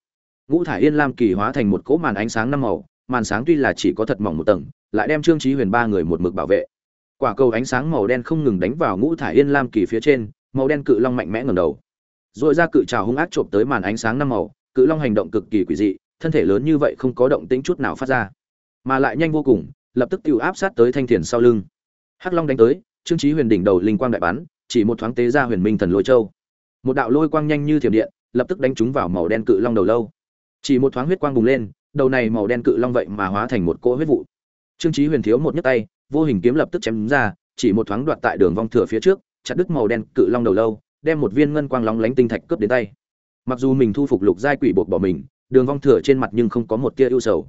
Ngũ thải yên lam kỳ hóa thành một cỗ màn ánh sáng năm màu, màn sáng tuy là chỉ có thật mỏng một tầng, lại đem trương trí huyền ba người một mực bảo vệ. Quả cầu ánh sáng màu đen không ngừng đánh vào ngũ thải yên lam kỳ phía trên, màu đen cự long mạnh mẽ ngẩng đầu. Rồi ra cự trào hung ác trộm tới màn ánh sáng năm màu, cự long hành động cực kỳ quỷ dị, thân thể lớn như vậy không có động tĩnh chút nào phát ra. Mà lại nhanh vô cùng, lập tức tiêu áp sát tới thanh thiền sau lưng. Hắc long đánh tới, trương trí huyền đỉnh đầu linh quang đại bắn, chỉ một thoáng tế ra huyền minh thần lôi châu một đạo lôi quang nhanh như thiểm điện, lập tức đánh trúng vào màu đen cự long đầu lâu. Chỉ một thoáng huyết quang bùng lên, đầu này màu đen cự long vậy mà hóa thành một cỗ huyết vụ. Trương trí huyền thiếu một nhấc tay, vô hình kiếm lập tức chém ra, chỉ một thoáng đoạt tại đường vong thừa phía trước, chặt đứt màu đen cự long đầu lâu, đem một viên ngân quang lóng lánh tinh thạch cướp đến tay. Mặc dù mình thu phục lục giai quỷ bột bỏ mình, đường vong thừa trên mặt nhưng không có một tia ưu sầu.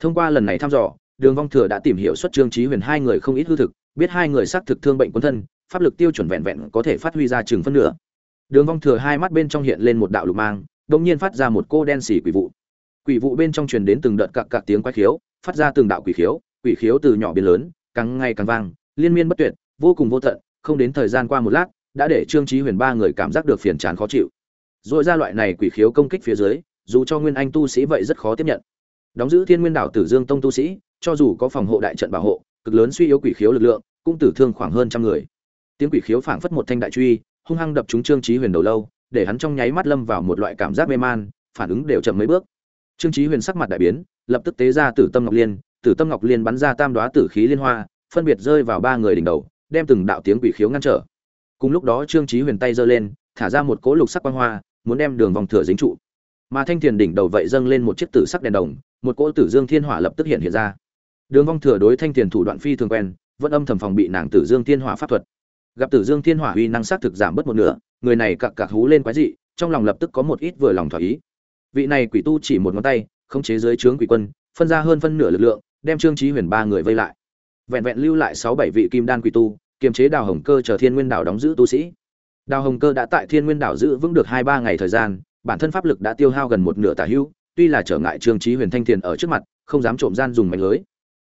Thông qua lần này thăm dò, đường vong thừa đã tìm hiểu xuất trương trí huyền hai người không ít hư thực, biết hai người xác thực thương bệnh quân thân, pháp lực tiêu chuẩn vẹn vẹn có thể phát huy ra chừng phân nửa đường vong thừa hai mắt bên trong hiện lên một đạo lục mang, đột nhiên phát ra một cô đen xỉ quỷ vụ. Quỷ vụ bên trong truyền đến từng đợt cặc cặc tiếng quái khiếu, phát ra từng đạo quỷ khiếu quỷ khiếu từ nhỏ biến lớn, càng ngày càng vang, liên miên bất tuyệt, vô cùng vô tận, không đến thời gian qua một lát, đã để trương trí huyền ba người cảm giác được phiền chán khó chịu. Rồi ra loại này quỷ khiếu công kích phía dưới, dù cho nguyên anh tu sĩ vậy rất khó tiếp nhận. Đóng giữ thiên nguyên đảo tử dương tông tu sĩ, cho dù có phòng hộ đại trận bảo hộ, cực lớn suy yếu quỷ khiếu lực lượng, cũng tử thương khoảng hơn trăm người. Tiếng quỷ khiếu phảng phất một thanh đại truy hung hăng đập trúng trương trí huyền đầu lâu, để hắn trong nháy mắt lâm vào một loại cảm giác mê man, phản ứng đều chậm mấy bước. Trương trí huyền sắc mặt đại biến, lập tức tế ra tử tâm ngọc liên, tử tâm ngọc liên bắn ra tam đoá tử khí liên hoa, phân biệt rơi vào ba người đỉnh đầu, đem từng đạo tiếng quỷ khiếu ngăn trở. Cùng lúc đó trương trí huyền tay giơ lên, thả ra một cỗ lục sắc quang hoa, muốn đem đường vòng thừa dính trụ. Mà thanh thiền đỉnh đầu vậy dâng lên một chiếc tử sắc đèn đồng, một cỗ tử dương thiên hỏa lập tức hiện hiện ra. Đường vong thừa đối thanh thiền thủ đoạn phi thường quen, vẫn âm thầm phòng bị nàng tử dương thiên hỏa pháp thuật gặp tử dương thiên hỏa uy năng sát thực giảm bớt một nửa, người này cặc cặc hú lên quái dị, trong lòng lập tức có một ít vừa lòng thỏa ý. Vị này quỷ tu chỉ một ngón tay, khống chế dưới trướng quỷ quân, phân ra hơn phân nửa lực lượng, đem trương chí huyền ba người vây lại. Vẹn vẹn lưu lại sáu bảy vị kim đan quỷ tu, kiềm chế đào hồng cơ chờ thiên nguyên đảo đóng giữ tu sĩ. Đào hồng cơ đã tại thiên nguyên đảo giữ vững được hai ba ngày thời gian, bản thân pháp lực đã tiêu hao gần một nửa tả hữu tuy là trở ngại trương chí huyền thanh thiền ở trước mặt, không dám trộm gian dùng mạnh lưới.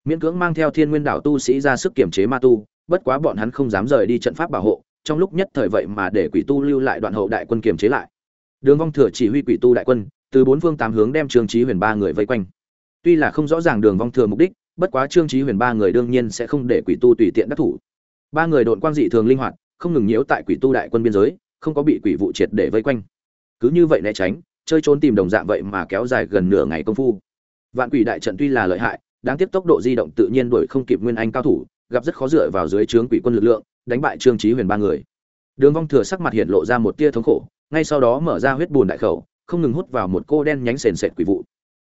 Miễn cưỡng mang theo thiên nguyên đảo tu sĩ ra sức kiểm chế ma tu bất quá bọn hắn không dám rời đi trận pháp bảo hộ, trong lúc nhất thời vậy mà để quỷ tu lưu lại đoạn hậu đại quân kiểm chế lại. Đường vong thừa chỉ huy quỷ tu đại quân, từ bốn phương tám hướng đem trương chí huyền ba người vây quanh. Tuy là không rõ ràng đường vong thừa mục đích, bất quá trương chí huyền ba người đương nhiên sẽ không để quỷ tu tùy tiện đắc thủ. Ba người độn quang dị thường linh hoạt, không ngừng nhiễu tại quỷ tu đại quân biên giới, không có bị quỷ vụ triệt để vây quanh. Cứ như vậy né tránh, chơi trốn tìm đồng dạng vậy mà kéo dài gần nửa ngày công phu. Vạn quỷ đại trận tuy là lợi hại, đáng tiếc tốc độ di động tự nhiên đuổi không kịp nguyên anh cao thủ gặp rất khó dựa vào dưới trướng quỷ quân lực lượng, đánh bại trương chí huyền ba người. Đường vong thừa sắc mặt hiện lộ ra một tia thống khổ, ngay sau đó mở ra huyết bùn đại khẩu, không ngừng hút vào một cô đen nhánh sền sệt quỷ vụ.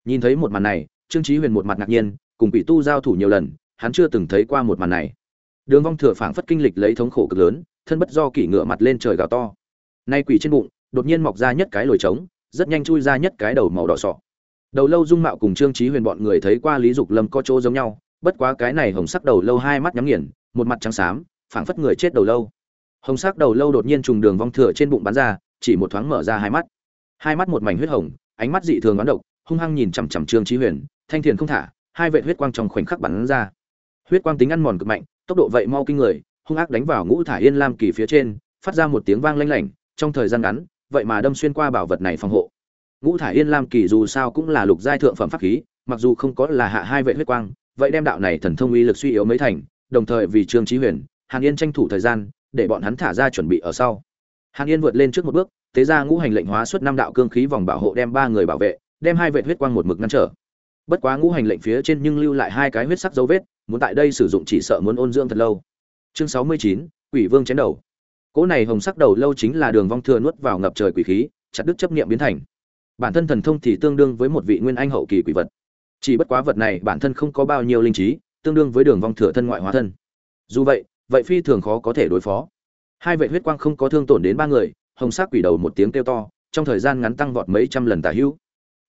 Nhìn thấy một màn này, trương chí huyền một mặt ngạc nhiên, cùng quỷ tu giao thủ nhiều lần, hắn chưa từng thấy qua một màn này. Đường vong thừa phảng phất kinh lịch lấy thống khổ cực lớn, thân bất do kỷ ngựa mặt lên trời gào to. Nay quỷ trên bụng, đột nhiên mọc ra nhất cái lồi trống, rất nhanh chui ra nhất cái đầu màu đỏ sọ. Đầu lâu dung mạo cùng trương trí huyền bọn người thấy qua lý dục lâm có chỗ giống nhau bất quá cái này hồng sắc đầu lâu hai mắt nhắm nghiền, một mặt trắng xám, phảng phất người chết đầu lâu. Hồng sắc đầu lâu đột nhiên trùng đường vong thừa trên bụng bắn ra, chỉ một thoáng mở ra hai mắt. Hai mắt một mảnh huyết hồng, ánh mắt dị thường đoán độc, hung hăng nhìn chằm chằm trương trí huyền, thanh thiền không thả, hai vệ huyết quang trong khoảnh khắc bắn ra. Huyết quang tính ăn mòn cực mạnh, tốc độ vậy mau kinh người, hung ác đánh vào ngũ thả yên lam kỳ phía trên, phát ra một tiếng vang lanh lảnh, trong thời gian ngắn, vậy mà đâm xuyên qua bảo vật này phòng hộ. Ngũ thải yên lam kỳ dù sao cũng là lục giai thượng phẩm pháp khí, mặc dù không có là hạ hai vệ huyết quang vậy đem đạo này thần thông uy lực suy yếu mấy thành, đồng thời vì trương trí huyền, hàn yên tranh thủ thời gian, để bọn hắn thả ra chuẩn bị ở sau. Hàn yên vượt lên trước một bước tế ra ngũ hành lệnh hóa xuất năm đạo cương khí vòng bảo hộ đem ba người bảo vệ, đem hai vệ huyết quang một mực ngăn trở. Bất quá ngũ hành lệnh phía trên nhưng lưu lại hai cái huyết sắc dấu vết, muốn tại đây sử dụng chỉ sợ muốn ôn dưỡng thật lâu. Chương sáu mươi chín, quỷ vương chém đầu. Cỗ này hồng sắc đầu lâu chính là đường vong thừa nuốt vào ngập trời quỷ khí, chặt đứt chấp niệm biến thành. Bản thân thần thông thì tương đương với một vị nguyên anh hậu kỳ quỷ vật chỉ bất quá vật này bản thân không có bao nhiêu linh trí, tương đương với đường vong thừa thân ngoại hóa thân. Dù vậy vậy phi thường khó có thể đối phó. Hai vệ huyết quang không có thương tổn đến ba người, hồng sắc quỷ đầu một tiếng kêu to, trong thời gian ngắn tăng vọt mấy trăm lần tả hữu.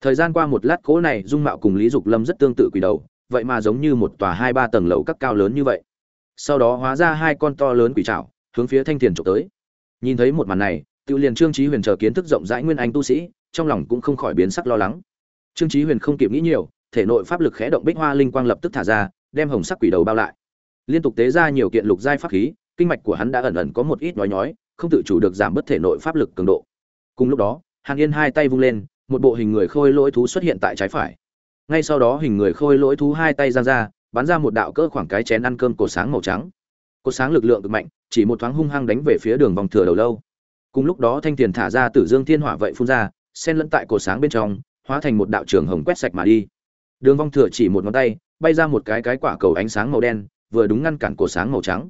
Thời gian qua một lát cỗ này, dung mạo cùng lý dục lâm rất tương tự quỷ đầu, vậy mà giống như một tòa hai ba tầng lầu các cao lớn như vậy. Sau đó hóa ra hai con to lớn quỷ trảo, hướng phía thanh thiền trộm tới. Nhìn thấy một màn này tự liền trương trí huyền chờ kiến thức rộng rãi nguyên anh tu sĩ, trong lòng cũng không khỏi biến sắc lo lắng. Trương trí huyền không kịp nghĩ nhiều thể nội pháp lực khẽ động bích hoa linh quang lập tức thả ra, đem hồng sắc quỷ đầu bao lại. Liên tục tế ra nhiều kiện lục giai pháp khí, kinh mạch của hắn đã ẩn ẩn có một ít nhói nhói, không tự chủ được giảm bớt thể nội pháp lực cường độ. Cùng lúc đó, hàn yên hai tay vung lên, một bộ hình người khôi lỗi thú xuất hiện tại trái phải. Ngay sau đó hình người khôi lỗi thú hai tay giang ra, bắn ra một đạo cỡ khoảng cái chén ăn cơm cổ sáng màu trắng. Cổ sáng lực lượng cực mạnh, chỉ một thoáng hung hăng đánh về phía đường vòng thừa đầu lâu. Cùng lúc đó thanh tiền thả ra tử dương thiên hỏa vậy phun ra, xen lẫn tại cổ sáng bên trong, hóa thành một đạo trường hồng quét sạch mà đi đường vong thừa chỉ một ngón tay, bay ra một cái cái quả cầu ánh sáng màu đen, vừa đúng ngăn cản cổ sáng màu trắng.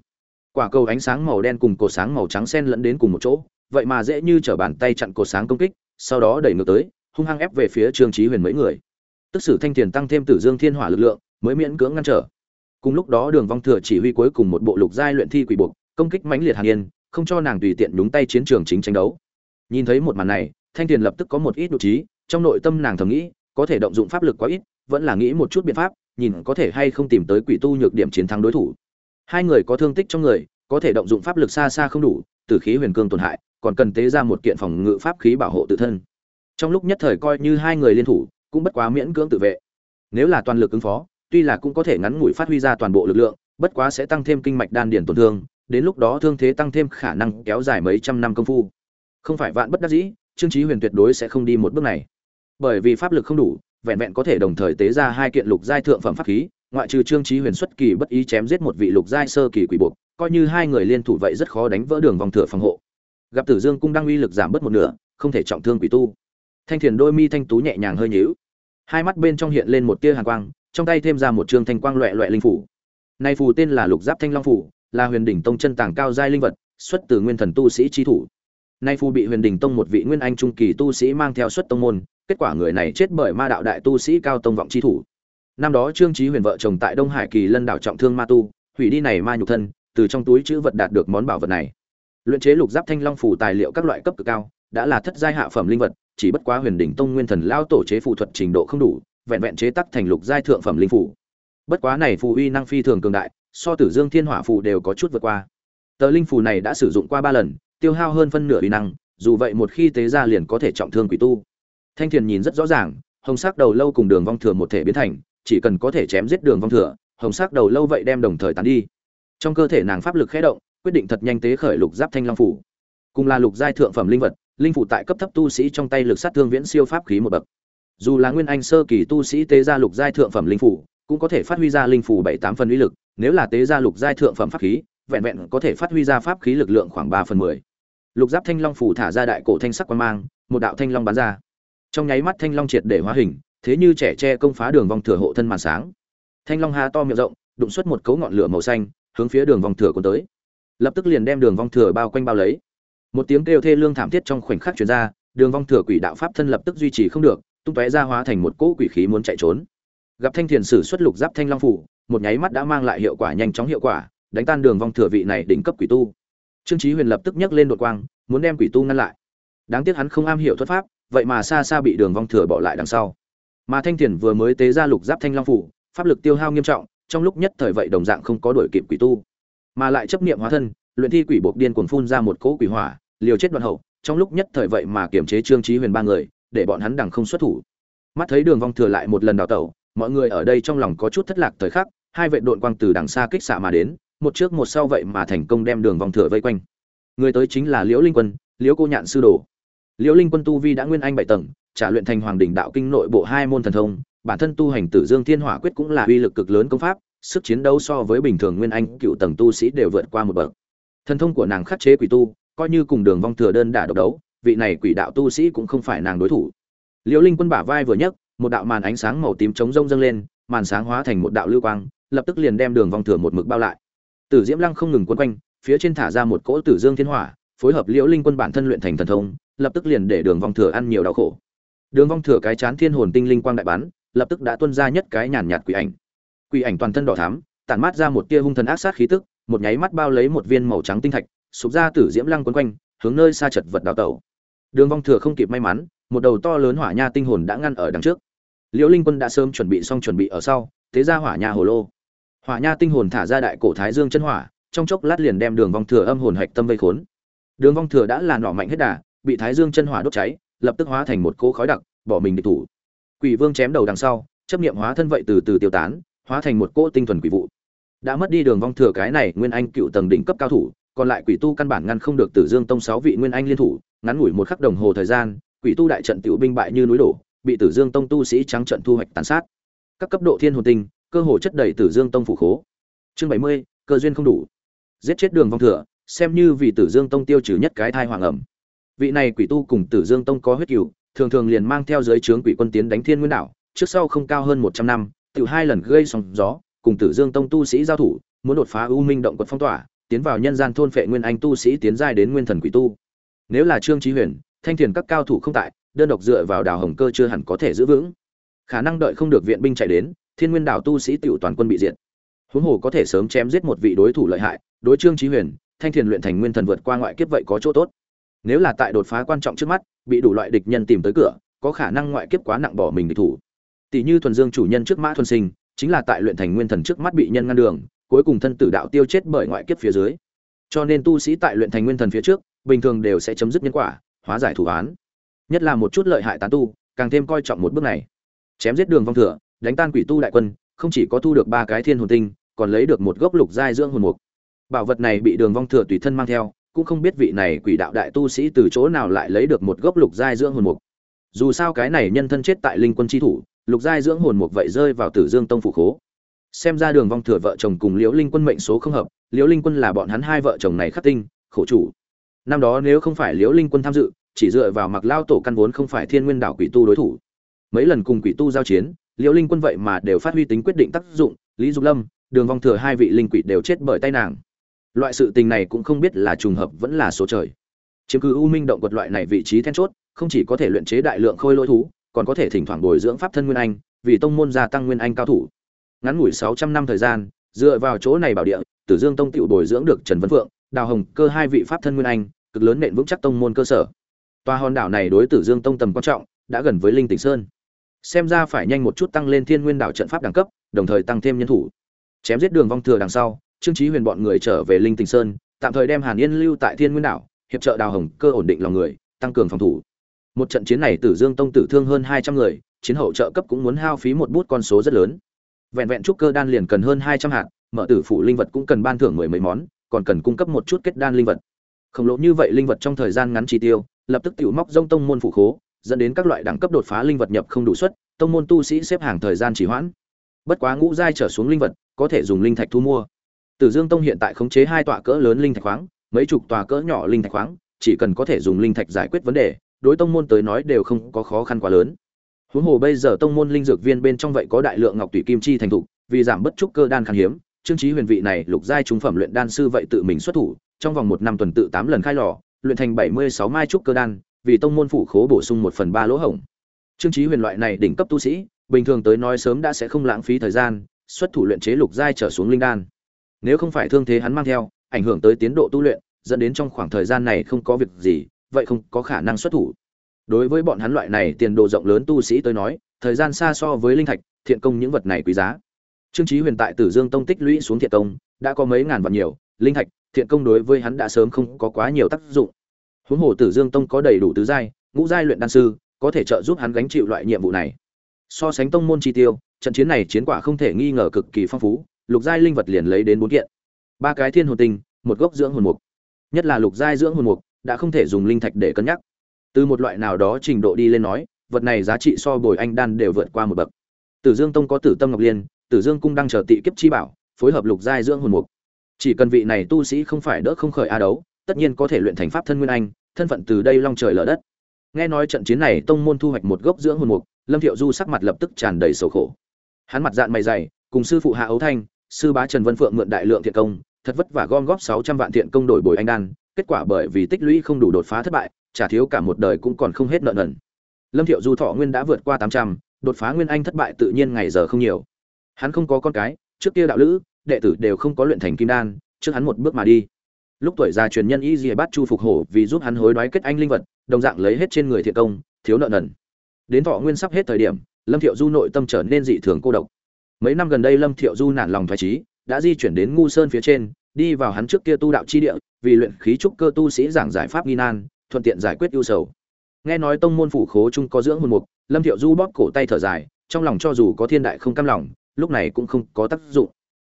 Quả cầu ánh sáng màu đen cùng cổ sáng màu trắng xen lẫn đến cùng một chỗ, vậy mà dễ như trở bàn tay chặn cổ sáng công kích, sau đó đẩy ngược tới, hung hăng ép về phía trương trí huyền mấy người. Tức sử thanh tiền tăng thêm tử dương thiên hỏa lực lượng, mới miễn cưỡng ngăn trở. Cùng lúc đó đường vong thừa chỉ huy cuối cùng một bộ lục giai luyện thi quỷ buộc, công kích mãnh liệt hàn yên, không cho nàng tùy tiện đúng tay chiến trường chính tranh đấu. Nhìn thấy một màn này, thanh tiền lập tức có một ít độ trí, trong nội tâm nàng thầm nghĩ, có thể động dụng pháp lực quá ít vẫn là nghĩ một chút biện pháp, nhìn có thể hay không tìm tới quỷ tu nhược điểm chiến thắng đối thủ. Hai người có thương tích trong người, có thể động dụng pháp lực xa xa không đủ, tử khí huyền cương tổn hại, còn cần tế ra một kiện phòng ngự pháp khí bảo hộ tự thân. Trong lúc nhất thời coi như hai người liên thủ, cũng bất quá miễn cưỡng tự vệ. Nếu là toàn lực ứng phó, tuy là cũng có thể ngắn ngủi phát huy ra toàn bộ lực lượng, bất quá sẽ tăng thêm kinh mạch đan điển tổn thương, đến lúc đó thương thế tăng thêm khả năng kéo dài mấy trăm năm công phu. Không phải vạn bất đắc dĩ, trương chí huyền tuyệt đối sẽ không đi một bước này. Bởi vì pháp lực không đủ vẹn vẹn có thể đồng thời tế ra hai kiện lục giai thượng phẩm pháp khí, ngoại trừ trương chí huyền xuất kỳ bất ý chém giết một vị lục giai sơ kỳ quỷ buộc, coi như hai người liên thủ vậy rất khó đánh vỡ đường vòng thừa phòng hộ. Gặp tử dương cung đang uy lực giảm bớt một nửa, không thể trọng thương quỷ tu. Thanh thiền đôi mi thanh tú nhẹ nhàng hơi nhíu. Hai mắt bên trong hiện lên một tia hàn quang, trong tay thêm ra một trương thanh quang loẹt loẹt linh phủ. Nay phù tên là lục giáp thanh long phủ, là huyền đỉnh tông chân tàng cao giai linh vật, xuất từ nguyên thần tu sĩ chi thủ nay phù bị huyền đỉnh tông một vị nguyên anh trung kỳ tu sĩ mang theo xuất tông môn, kết quả người này chết bởi ma đạo đại tu sĩ cao tông vọng chi thủ. Năm đó trương trí huyền vợ chồng tại đông hải kỳ lân đảo trọng thương ma tu, hủy đi này ma nhục thân, từ trong túi chữ vật đạt được món bảo vật này. Luyện chế lục giáp thanh long phủ tài liệu các loại cấp cực cao, đã là thất giai hạ phẩm linh vật, chỉ bất quá huyền đỉnh tông nguyên thần lao tổ chế phụ thuật trình độ không đủ, vẹn vẹn chế tắc thành lục giai thượng phẩm linh phủ bất quá này phù uy năng phi thường cường đại, so tử dương thiên hỏa phù đều có chút vượt qua. Tờ linh phù này đã sử dụng qua ba lần tiêu hao hơn phân nửa uy năng, dù vậy một khi tế ra liền có thể trọng thương quỷ tu. Thanh thiền nhìn rất rõ ràng, hồng sắc đầu lâu cùng đường vong thừa một thể biến thành, chỉ cần có thể chém giết đường vong thừa, hồng sắc đầu lâu vậy đem đồng thời tán đi. Trong cơ thể nàng pháp lực khẽ động, quyết định thật nhanh tế khởi lục giáp thanh long phủ. Cùng là lục giai thượng phẩm linh vật, linh phủ tại cấp thấp tu sĩ trong tay lực sát thương viễn siêu pháp khí một bậc. Dù là nguyên anh sơ kỳ tu sĩ tế ra lục giai thượng phẩm linh phủ, cũng có thể phát huy ra linh phủ bảy tám phần uy lực, nếu là tế ra lục giai thượng phẩm pháp khí, vẹn vẹn có thể phát huy ra pháp khí lực lượng khoảng ba phần mười lục giáp thanh long phủ thả ra đại cổ thanh sắc quan mang, một đạo thanh long bắn ra. Trong nháy mắt thanh long triệt để hóa hình, thế như trẻ tre công phá đường vòng thừa hộ thân màn sáng. Thanh long hà to miệng rộng, đụng xuất một cấu ngọn lửa màu xanh, hướng phía đường vòng thừa cuốn tới. Lập tức liền đem đường vòng thừa bao quanh bao lấy. Một tiếng kêu thê lương thảm thiết trong khoảnh khắc chuyển ra, đường vong thừa quỷ đạo pháp thân lập tức duy trì không được, tung tóe ra hóa thành một cỗ quỷ khí muốn chạy trốn. Gặp thanh thiền sử xuất lục giáp thanh long phủ, một nháy mắt đã mang lại hiệu quả nhanh chóng hiệu quả, đánh tan đường vong thừa vị này đỉnh cấp quỷ tu trương chí huyền lập tức nhấc lên đột quang, muốn đem quỷ tu ngăn lại. Đáng tiếc hắn không am hiểu thuật pháp, vậy mà xa xa bị đường vong thừa bỏ lại đằng sau. Mà thanh thiền vừa mới tế ra lục giáp thanh long phủ, pháp lực tiêu hao nghiêm trọng, trong lúc nhất thời vậy đồng dạng không có đuổi kịp quỷ tu. Mà lại chấp niệm hóa thân, luyện thi quỷ buộc điên cuồng phun ra một cỗ quỷ hỏa, liều chết đoạn hậu, trong lúc nhất thời vậy mà kiểm chế trương chí huyền ba người, để bọn hắn đằng không xuất thủ. Mắt thấy đường vong thừa lại một lần đào tẩu, mọi người ở đây trong lòng có chút thất lạc thời khắc, hai vệ đội quang từ đằng xa kích xạ mà đến một trước một sau vậy mà thành công đem đường vòng thừa vây quanh. Người tới chính là liễu linh quân, liễu cô nhạn sư đồ. Liễu linh quân tu vi đã nguyên anh bảy tầng, trả luyện thành hoàng đỉnh đạo kinh nội bộ hai môn thần thông, bản thân tu hành tử dương thiên hỏa quyết cũng là uy lực cực lớn công pháp, sức chiến đấu so với bình thường nguyên anh cựu tầng tu sĩ đều vượt qua một bậc. Thần thông của nàng khắc chế quỷ tu, coi như cùng đường vong thừa đơn đả độc đấu, vị này quỷ đạo tu sĩ cũng không phải nàng đối thủ. Liễu linh quân bả vai vừa nhấc, một đạo màn ánh sáng màu tím chống rông dâng lên, màn sáng hóa thành một đạo lưu quang, lập tức liền đem đường vong thừa một mực bao lại tử diễm lăng không ngừng quấn quanh, phía trên thả ra một cỗ tử dương thiên hỏa, phối hợp liễu linh quân bản thân luyện thành thần thông, lập tức liền để đường vong thừa ăn nhiều đau khổ. Đường vong thừa cái chán thiên hồn tinh linh quang đại bắn, lập tức đã tuôn ra nhất cái nhàn nhạt quỷ ảnh. Quỷ ảnh toàn thân đỏ thắm, tản mát ra một tia hung thần ác sát khí tức, một nháy mắt bao lấy một viên màu trắng tinh thạch, sụp ra tử diễm lăng quấn quanh, hướng nơi xa chật vật đào tẩu. Đường vong thừa không kịp may mắn, một đầu to lớn hỏa nha tinh hồn đã ngăn ở đằng trước. Liễu linh quân đã sớm chuẩn bị xong chuẩn bị ở sau, thế ra hỏa nha hồ lô hỏa nha tinh hồn thả ra đại cổ thái dương chân hỏa, trong chốc lát liền đem đường vong thừa âm hồn hạch tâm vây khốn. Đường vong thừa đã là nỏ mạnh hết đà, bị thái dương chân hỏa đốt cháy, lập tức hóa thành một cỗ khói đặc, bỏ mình địch thủ. Quỷ vương chém đầu đằng sau, chấp niệm hóa thân vậy từ từ tiêu tán, hóa thành một cỗ tinh thuần quỷ vụ. Đã mất đi đường vong thừa cái này nguyên anh cựu tầng đỉnh cấp cao thủ, còn lại quỷ tu căn bản ngăn không được tử dương tông sáu vị nguyên anh liên thủ, ngắn ngủi một khắc đồng hồ thời gian, quỷ tu đại trận tiểu binh bại như núi đổ, bị tử dương tông tu sĩ trắng trận thu hoạch tàn sát. Các cấp độ thiên hồn tinh cơ hồ chất đầy tử dương tông phủ khố. Chương bảy mươi cơ duyên không đủ. Giết chết đường vong thừa xem như vì tử dương tông tiêu trừ nhất cái thai hoàng ẩm. Vị này quỷ tu cùng tử dương tông có huyết kỷ, thường thường liền mang theo giới trướng quỷ quân tiến đánh thiên nguyên đảo trước sau không cao hơn một trăm năm tự hai lần gây sóng gió cùng tử dương tông tu sĩ giao thủ muốn đột phá u minh động quật phong tỏa tiến vào nhân gian thôn phệ nguyên anh tu sĩ tiến giai đến nguyên thần quỷ tu. Nếu là trương trí huyền thanh thiền các cao thủ không tại đơn độc dựa vào đào hồng cơ chưa hẳn có thể giữ vững. Khả năng đợi không được viện binh chạy đến thiên nguyên đảo tu sĩ tiểu toàn quân bị diệt. Huống hồ có thể sớm chém giết một vị đối thủ lợi hại, đối trương trí huyền, thanh thiền luyện thành nguyên thần vượt qua ngoại kiếp vậy có chỗ tốt. Nếu là tại đột phá quan trọng trước mắt, bị đủ loại địch nhân tìm tới cửa, có khả năng ngoại kiếp quá nặng bỏ mình địch thủ. Tỷ như thuần dương chủ nhân trước mã thuần sinh, chính là tại luyện thành nguyên thần trước mắt bị nhân ngăn đường, cuối cùng thân tử đạo tiêu chết bởi ngoại kiếp phía dưới. Cho nên tu sĩ tại luyện thành nguyên thần phía trước, bình thường đều sẽ chấm dứt nhân quả, hóa giải thủ án. Nhất là một chút lợi hại tán tu, càng thêm coi trọng một bước này. Chém giết đường vong thừa đánh tan quỷ tu đại quân, không chỉ có thu được ba cái thiên hồn tinh, còn lấy được một gốc lục giai dưỡng hồn mục. Bảo vật này bị đường vong thừa tùy thân mang theo, cũng không biết vị này quỷ đạo đại tu sĩ từ chỗ nào lại lấy được một gốc lục giai dưỡng hồn mục. Dù sao cái này nhân thân chết tại linh quân chi thủ, lục giai dưỡng hồn mục vậy rơi vào tử dương tông phủ khố. Xem ra đường vong thừa vợ chồng cùng liễu linh quân mệnh số không hợp, liễu linh quân là bọn hắn hai vợ chồng này khắc tinh, khổ chủ. Năm đó nếu không phải liễu linh quân tham dự, chỉ dựa vào mặc lao tổ căn vốn không phải thiên nguyên đảo quỷ tu đối thủ. Mấy lần cùng quỷ tu giao chiến liễu linh quân vậy mà đều phát huy tính quyết định tác dụng, lý dục lâm, đường vong thừa hai vị linh quỷ đều chết bởi tay nàng. Loại sự tình này cũng không biết là trùng hợp vẫn là số trời. Chiếm cứ u minh động vật loại này vị trí then chốt, không chỉ có thể luyện chế đại lượng khôi lỗi thú, còn có thể thỉnh thoảng bồi dưỡng pháp thân nguyên anh, vì tông môn gia tăng nguyên anh cao thủ. Ngắn ngủi sáu trăm năm thời gian, dựa vào chỗ này bảo địa, tử dương tông tựu bồi dưỡng được trần Văn phượng, đào hồng cơ hai vị pháp thân nguyên anh, cực lớn nện vững chắc tông môn cơ sở. Tòa hòn đảo này đối tử dương tông tầm quan trọng, đã gần với linh tỉnh sơn xem ra phải nhanh một chút tăng lên thiên nguyên đảo trận pháp đẳng cấp, đồng thời tăng thêm nhân thủ. Chém giết đường vong thừa đằng sau, trương trí huyền bọn người trở về linh tình sơn, tạm thời đem hàn yên lưu tại thiên nguyên đảo, hiệp trợ đào hồng cơ ổn định lòng người, tăng cường phòng thủ. Một trận chiến này tử dương tông tử thương hơn hai trăm người, chiến hậu trợ cấp cũng muốn hao phí một bút con số rất lớn. Vẹn vẹn trúc cơ đan liền cần hơn hai trăm hạt, mở tử phủ linh vật cũng cần ban thưởng mười mấy món, còn cần cung cấp một chút kết đan linh vật. Khổng lồ như vậy linh vật trong thời gian ngắn chi tiêu, lập tức tiểu móc dông tông môn phủ khố dẫn đến các loại đẳng cấp đột phá linh vật nhập không đủ suất, tông môn tu sĩ xếp hàng thời gian trì hoãn. Bất quá ngũ giai trở xuống linh vật, có thể dùng linh thạch thu mua. Tử dương tông hiện tại khống chế hai tọa cỡ lớn linh thạch khoáng, mấy chục tòa cỡ nhỏ linh thạch khoáng, chỉ cần có thể dùng linh thạch giải quyết vấn đề, đối tông môn tới nói đều không có khó khăn quá lớn. Huống hồ bây giờ tông môn linh dược viên bên trong vậy có đại lượng ngọc tùy kim chi thành thục vì giảm bất trúc cơ đan khan hiếm, trương trí huyền vị này lục giai trung phẩm luyện đan sư vậy tự mình xuất thủ, trong vòng một năm tuần tự tám lần khai lò, luyện thành bảy mươi sáu mai trúc cơ đan vì tông môn phủ khố bổ sung một phần ba lỗ hổng. Trương trí huyền loại này đỉnh cấp tu sĩ, bình thường tới nói sớm đã sẽ không lãng phí thời gian, xuất thủ luyện chế lục giai trở xuống linh đan. Nếu không phải thương thế hắn mang theo, ảnh hưởng tới tiến độ tu luyện, dẫn đến trong khoảng thời gian này không có việc gì, vậy không có khả năng xuất thủ. Đối với bọn hắn loại này tiền đồ rộng lớn tu sĩ tới nói, thời gian xa so với linh thạch, thiện công những vật này quý giá. Trương trí huyền tại tử dương tông tích lũy xuống thiện công, đã có mấy ngàn vật nhiều, linh thạch, thiện công đối với hắn đã sớm không có quá nhiều tác dụng huống hồ tử dương tông có đầy đủ tứ giai, ngũ giai luyện đan sư, có thể trợ giúp hắn gánh chịu loại nhiệm vụ này. So sánh tông môn chi tiêu, trận chiến này chiến quả không thể nghi ngờ cực kỳ phong phú, lục giai linh vật liền lấy đến bốn kiện. Ba cái thiên hồn tinh, một gốc dưỡng hồn mục. Nhất là lục giai dưỡng hồn mục, đã không thể dùng linh thạch để cân nhắc. Từ một loại nào đó trình độ đi lên nói, vật này giá trị so bồi anh đan đều vượt qua một bậc. Tử dương tông có tử tâm ngọc liên, tử dương cung đang chờ tị kiếp chi bảo, phối hợp lục giai dưỡng hồn mục. Chỉ cần vị này tu sĩ không phải đỡ không khởi a đấu, tất nhiên có thể luyện thành pháp thân nguyên anh thân phận từ đây long trời lở đất. Nghe nói trận chiến này tông môn thu hoạch một gốc dưỡng hồn mục, lâm thiệu du sắc mặt lập tức tràn đầy sầu khổ. Hắn mặt dạng mày dày, cùng sư phụ hạ ấu thanh, sư bá trần vân phượng mượn đại lượng thiện công, thật vất vả gom góp sáu trăm vạn thiện công đổi bồi anh đan, kết quả bởi vì tích lũy không đủ đột phá thất bại trả thiếu cả một đời cũng còn không hết nợ nần. Lâm thiệu du thọ nguyên đã vượt qua tám trăm, đột phá nguyên anh thất bại tự nhiên ngày giờ không nhiều. Hắn không có con cái, trước kia đạo lữ, đệ tử đều không có luyện thành kim đan, trước hắn một bước mà đi lúc tuổi già truyền nhân y dìa bắt chu phục hổ vì giúp hắn hối đoái kết anh linh vật, đồng dạng lấy hết trên người thiện công, thiếu nợ nần. Đến thọ nguyên sắp hết thời điểm, lâm thiệu du nội tâm trở nên dị thường cô độc. Mấy năm gần đây lâm thiệu du nản lòng thoải trí đã di chuyển đến ngu sơn phía trên, đi vào hắn trước kia tu đạo chi địa, vì luyện khí trúc cơ tu sĩ giảng giải pháp nghi nan, thuận tiện giải quyết ưu sầu. Nghe nói tông môn phủ khố trung có dưỡng hồn mục, lâm thiệu du bóp cổ tay thở dài, trong lòng cho dù có thiên đại không cam lòng, lúc này cũng không có tác dụng.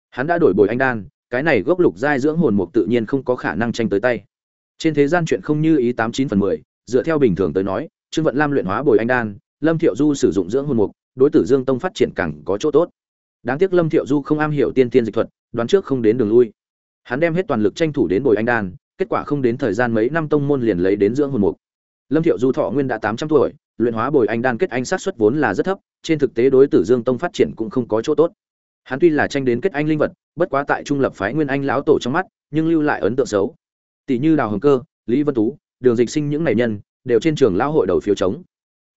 Hắn đã đổi bồi anh đan cái này gốc lục giai dưỡng hồn mục tự nhiên không có khả năng tranh tới tay. Trên thế gian chuyện không như ý tám chín phần mười, dựa theo bình thường tới nói, trương vận lam luyện hóa bồi anh đan, lâm thiệu du sử dụng dưỡng hồn mục, đối tử dương tông phát triển càng có chỗ tốt. Đáng tiếc lâm thiệu du không am hiểu tiên tiên dịch thuật, đoán trước không đến đường lui. Hắn đem hết toàn lực tranh thủ đến bồi anh đan, kết quả không đến thời gian mấy năm tông môn liền lấy đến dưỡng hồn mục. Lâm thiệu du thọ nguyên đã tám trăm tuổi, luyện hóa bồi anh đan kết anh sát suất vốn là rất thấp, trên thực tế đối tử dương tông phát triển cũng không có chỗ tốt hắn tuy là tranh đến kết anh linh vật, bất quá tại trung lập phái nguyên anh lão tổ trong mắt, nhưng lưu lại ấn tượng xấu. Tỷ như đào hồng cơ, lý vân tú, đường dịch sinh những này nhân, đều trên trường lão hội đầu phiếu chống.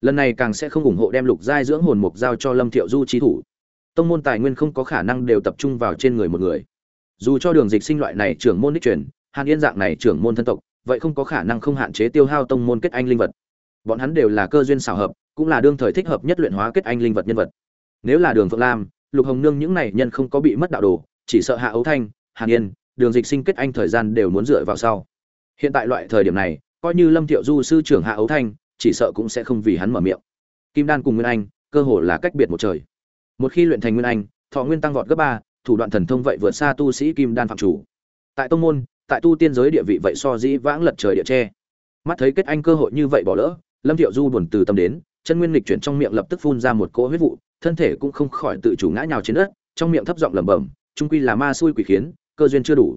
Lần này càng sẽ không ủng hộ đem lục giai dưỡng hồn mục giao cho lâm thiệu du trí thủ. Tông môn tài nguyên không có khả năng đều tập trung vào trên người một người. Dù cho đường dịch sinh loại này trưởng môn đích truyền, hàn yên dạng này trưởng môn thân tộc, vậy không có khả năng không hạn chế tiêu hao tông môn kết anh linh vật. Bọn hắn đều là cơ duyên xảo hợp, cũng là đương thời thích hợp nhất luyện hóa kết anh linh vật nhân vật. Nếu là đường phượng lam lục hồng nương những này nhân không có bị mất đạo đồ, chỉ sợ hạ ấu thanh hàn yên đường dịch sinh kết anh thời gian đều muốn dựa vào sau. Hiện tại loại thời điểm này, coi như lâm thiệu du sư trưởng hạ ấu thanh, chỉ sợ cũng sẽ không vì hắn mở miệng. Kim đan cùng nguyên anh, cơ hồ là cách biệt một trời. Một khi luyện thành nguyên anh, thọ nguyên tăng vọt gấp ba, thủ đoạn thần thông vậy vượt xa tu sĩ kim đan phạm chủ. Tại tông môn, tại tu tiên giới địa vị vậy so dĩ vãng lật trời địa tre mắt thấy kết anh cơ hội như vậy bỏ lỡ, lâm thiệu du buồn từ tâm đến chân nguyên lịch chuyển trong miệng lập tức phun ra một cỗ huyết vụ thân thể cũng không khỏi tự chủ ngã nhào trên đất trong miệng thấp giọng lẩm bẩm trung quy là ma xui quỷ khiến cơ duyên chưa đủ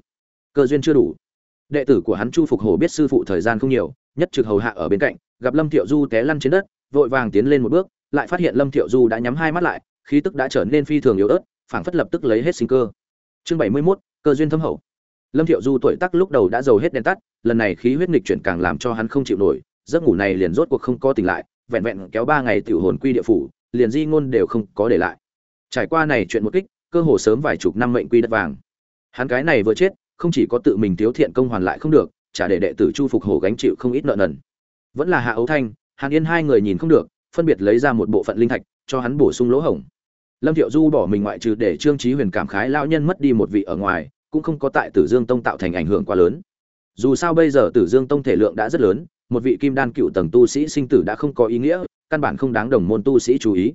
cơ duyên chưa đủ. Đệ tử của hắn chu phục hổ biết sư phụ thời gian không nhiều nhất trực hầu hạ ở bên cạnh gặp lâm thiệu du té lăn trên đất vội vàng tiến lên một bước lại phát hiện lâm thiệu du đã nhắm hai mắt lại khí tức đã trở nên phi thường yếu ớt phảng phất lập tức lấy hết sinh cơ. Chương bảy mươi 71, cơ duyên thâm hậu. Lâm thiệu du tuổi tác lúc đầu đã giàu hết đèn tắt lần này khí huyết nghịch chuyển càng làm cho hắn không chịu nổi giấc ngủ này liền rốt cuộc không có tỉnh lại vẹn vẹn kéo ba ngày tiểu hồn quy địa phủ, liền di ngôn đều không có để lại. Trải qua này chuyện một kích, cơ hồ sớm vài chục năm mệnh quy đất vàng. Hắn cái này vừa chết, không chỉ có tự mình thiếu thiện công hoàn lại không được trả để đệ tử chu phục hổ gánh chịu không ít nợ nần. Vẫn là hạ ấu thanh, hàn yên hai người nhìn không được, phân biệt lấy ra một bộ phận linh thạch, cho hắn bổ sung lỗ hổng. Lâm thiệu du bỏ mình ngoại trừ để trương trí huyền cảm khái lão nhân mất đi một vị ở ngoài, cũng không có tại tử dương tông tạo thành ảnh hưởng quá lớn. Dù sao bây giờ tử dương tông thể lượng đã rất lớn một vị kim đan cựu tầng tu sĩ sinh tử đã không có ý nghĩa, căn bản không đáng đồng môn tu sĩ chú ý.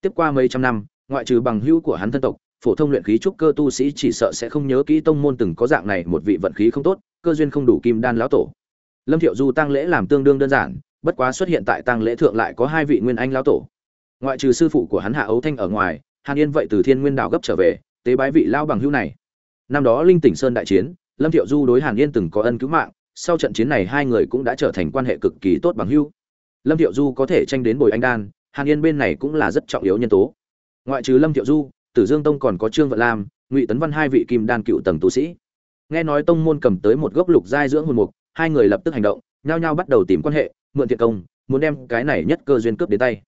Tiếp qua mấy trăm năm, ngoại trừ bằng hữu của hắn thân tộc, phổ thông luyện khí trúc cơ tu sĩ chỉ sợ sẽ không nhớ kỹ tông môn từng có dạng này một vị vận khí không tốt, cơ duyên không đủ kim đan lão tổ. Lâm thiệu du tăng lễ làm tương đương đơn giản, bất quá xuất hiện tại tăng lễ thượng lại có hai vị nguyên anh lão tổ. Ngoại trừ sư phụ của hắn hạ ấu thanh ở ngoài, hàn yên vậy từ thiên nguyên đảo gấp trở về, tế bái vị lao bằng hữu này. Năm đó linh tỉnh sơn đại chiến, lâm thiệu du đối hàn yên từng có ân cứu mạng sau trận chiến này hai người cũng đã trở thành quan hệ cực kỳ tốt bằng hữu. Lâm thiệu du có thể tranh đến bồi anh đan, hàn yên bên này cũng là rất trọng yếu nhân tố. Ngoại trừ lâm thiệu du, tử dương tông còn có trương vận lam, ngụy tấn văn hai vị kim đan cựu tầng tu sĩ. Nghe nói tông môn cầm tới một gốc lục giai dưỡng hồn mục, hai người lập tức hành động, nhao nhao bắt đầu tìm quan hệ, mượn thiện công, muốn đem cái này nhất cơ duyên cướp đến tay.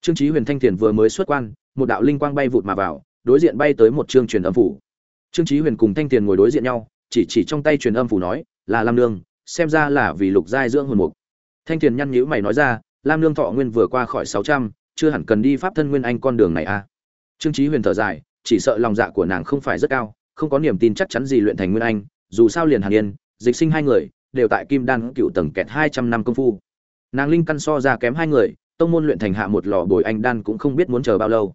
Trương chí huyền thanh Tiền vừa mới xuất quan, một đạo linh quang bay vụt mà vào, đối diện bay tới một trương truyền âm phủ. Trương chí huyền cùng thanh Tiền ngồi đối diện nhau, chỉ chỉ trong tay truyền âm phủ nói là lam nương, xem ra là vì lục giai dưỡng hồn mục. Thanh thiền nhăn nhữ mày nói ra, lam nương thọ nguyên vừa qua khỏi sáu trăm, chưa hẳn cần đi pháp thân nguyên anh con đường này à. trương chí huyền thở dài, chỉ sợ lòng dạ của nàng không phải rất cao, không có niềm tin chắc chắn gì luyện thành nguyên anh, dù sao liền hàn yên, dịch sinh hai người, đều tại kim đan cựu tầng kẹt hai trăm năm công phu. Nàng linh căn so ra kém hai người, tông môn luyện thành hạ một lò bồi anh đan cũng không biết muốn chờ bao lâu.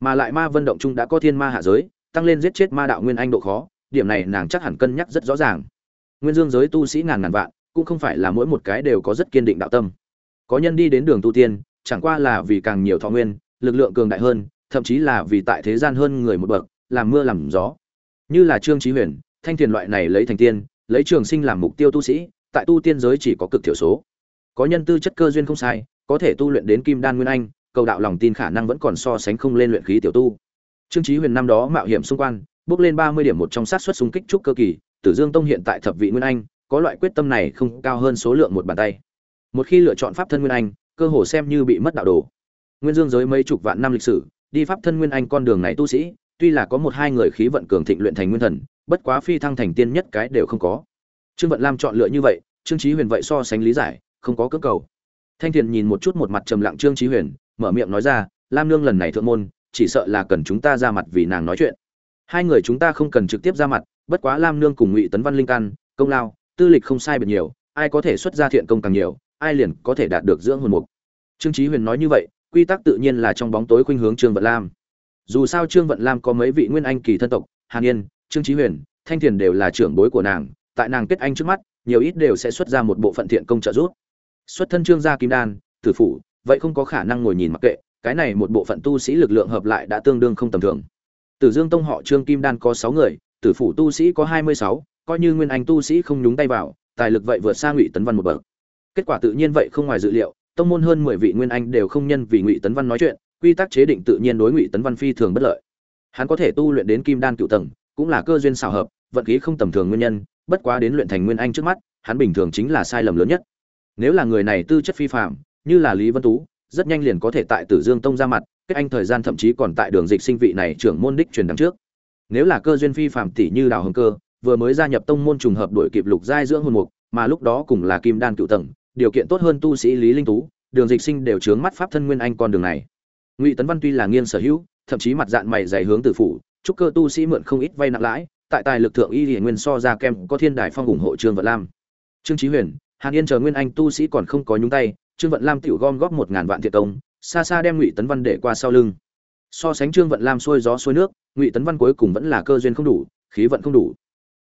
Mà lại ma vân động trung đã có thiên ma hạ giới, tăng lên giết chết ma đạo nguyên anh độ khó, điểm này nàng chắc hẳn cân nhắc rất rõ ràng nguyên dương giới tu sĩ ngàn ngàn vạn, cũng không phải là mỗi một cái đều có rất kiên định đạo tâm. Có nhân đi đến đường tu tiên, chẳng qua là vì càng nhiều thọ nguyên, lực lượng cường đại hơn, thậm chí là vì tại thế gian hơn người một bậc, làm mưa làm gió. Như là trương trí huyền, thanh thiền loại này lấy thành tiên, lấy trường sinh làm mục tiêu tu sĩ, tại tu tiên giới chỉ có cực thiểu số. Có nhân tư chất cơ duyên không sai, có thể tu luyện đến kim đan nguyên anh, cầu đạo lòng tin khả năng vẫn còn so sánh không lên luyện khí tiểu tu. Trương trí huyền năm đó mạo hiểm xung quanh, bước lên ba mươi điểm một trong sát xuất xung kích trúc cơ kỳ tử dương tông hiện tại thập vị nguyên anh, có loại quyết tâm này không cao hơn số lượng một bàn tay. Một khi lựa chọn pháp thân nguyên anh, cơ hồ xem như bị mất đạo đồ. Nguyên dương giới mấy chục vạn năm lịch sử, đi pháp thân nguyên anh con đường này tu sĩ, tuy là có một hai người khí vận cường thịnh luyện thành nguyên thần, bất quá phi thăng thành tiên nhất cái đều không có. Trương vận lam chọn lựa như vậy, trương Chí huyền vậy so sánh lý giải, không có cơ cầu. Thanh thiền nhìn một chút một mặt trầm lặng trương Chí huyền, mở miệng nói ra, lam nương lần này thượng môn, chỉ sợ là cần chúng ta ra mặt vì nàng nói chuyện hai người chúng ta không cần trực tiếp ra mặt, bất quá lam nương cùng ngụy tấn văn linh căn công lao, tư lịch không sai biệt nhiều, ai có thể xuất ra thiện công càng nhiều, ai liền có thể đạt được dưỡng hồn mục. Trương trí huyền nói như vậy, quy tắc tự nhiên là trong bóng tối khuynh hướng trương vận lam. Dù sao trương vận lam có mấy vị nguyên anh kỳ thân tộc, hàn yên, trương trí huyền, thanh thiền đều là trưởng bối của nàng, tại nàng kết anh trước mắt, nhiều ít đều sẽ xuất ra một bộ phận thiện công trợ giúp. Xuất thân trương gia kim đan, tử phủ, vậy không có khả năng ngồi nhìn mặc kệ, cái này một bộ phận tu sĩ lực lượng hợp lại đã tương đương không tầm thường tử dương tông họ trương kim đan có sáu người, tử phủ tu sĩ có hai mươi sáu, coi như nguyên anh tu sĩ không nhúng tay vào, tài lực vậy vượt xa ngụy tấn văn một bậc. Kết quả tự nhiên vậy không ngoài dự liệu, tông môn hơn mười vị nguyên anh đều không nhân vì ngụy tấn văn nói chuyện, quy tắc chế định tự nhiên đối ngụy tấn văn phi thường bất lợi. Hắn có thể tu luyện đến kim đan cựu tầng, cũng là cơ duyên xảo hợp, vận khí không tầm thường nguyên nhân, bất quá đến luyện thành nguyên anh trước mắt, hắn bình thường chính là sai lầm lớn nhất. Nếu là người này tư chất phi phạm như là lý vân tú, rất nhanh liền có thể tại tử dương tông ra mặt kết anh thời gian thậm chí còn tại đường dịch sinh vị này trưởng môn đích truyền đằng trước. Nếu là cơ duyên phi phạm tỷ như đào hồng cơ, vừa mới gia nhập tông môn trùng hợp đổi kịp lục giai dưỡng hồn mục, mà lúc đó cùng là kim đan cựu tầng, điều kiện tốt hơn tu sĩ lý linh tú, đường dịch sinh đều chướng mắt pháp thân nguyên anh con đường này. Ngụy tấn văn tuy là nghiên sở hữu, thậm chí mặt dạng mày dày hướng tử phủ, chúc cơ tu sĩ mượn không ít vay nặng lãi, tại tài lực thượng y hiển nguyên so ra kem có thiên đài phong ủng hộ trương vận lam. Trương chí huyền, hàn yên chờ nguyên anh tu sĩ còn không có nhúng tay, trương vận lam tiểu gom góp một ngàn vạn thiệt công xa xa đem ngụy tấn văn để qua sau lưng so sánh trương vận lam xuôi gió xuôi nước ngụy tấn văn cuối cùng vẫn là cơ duyên không đủ khí vận không đủ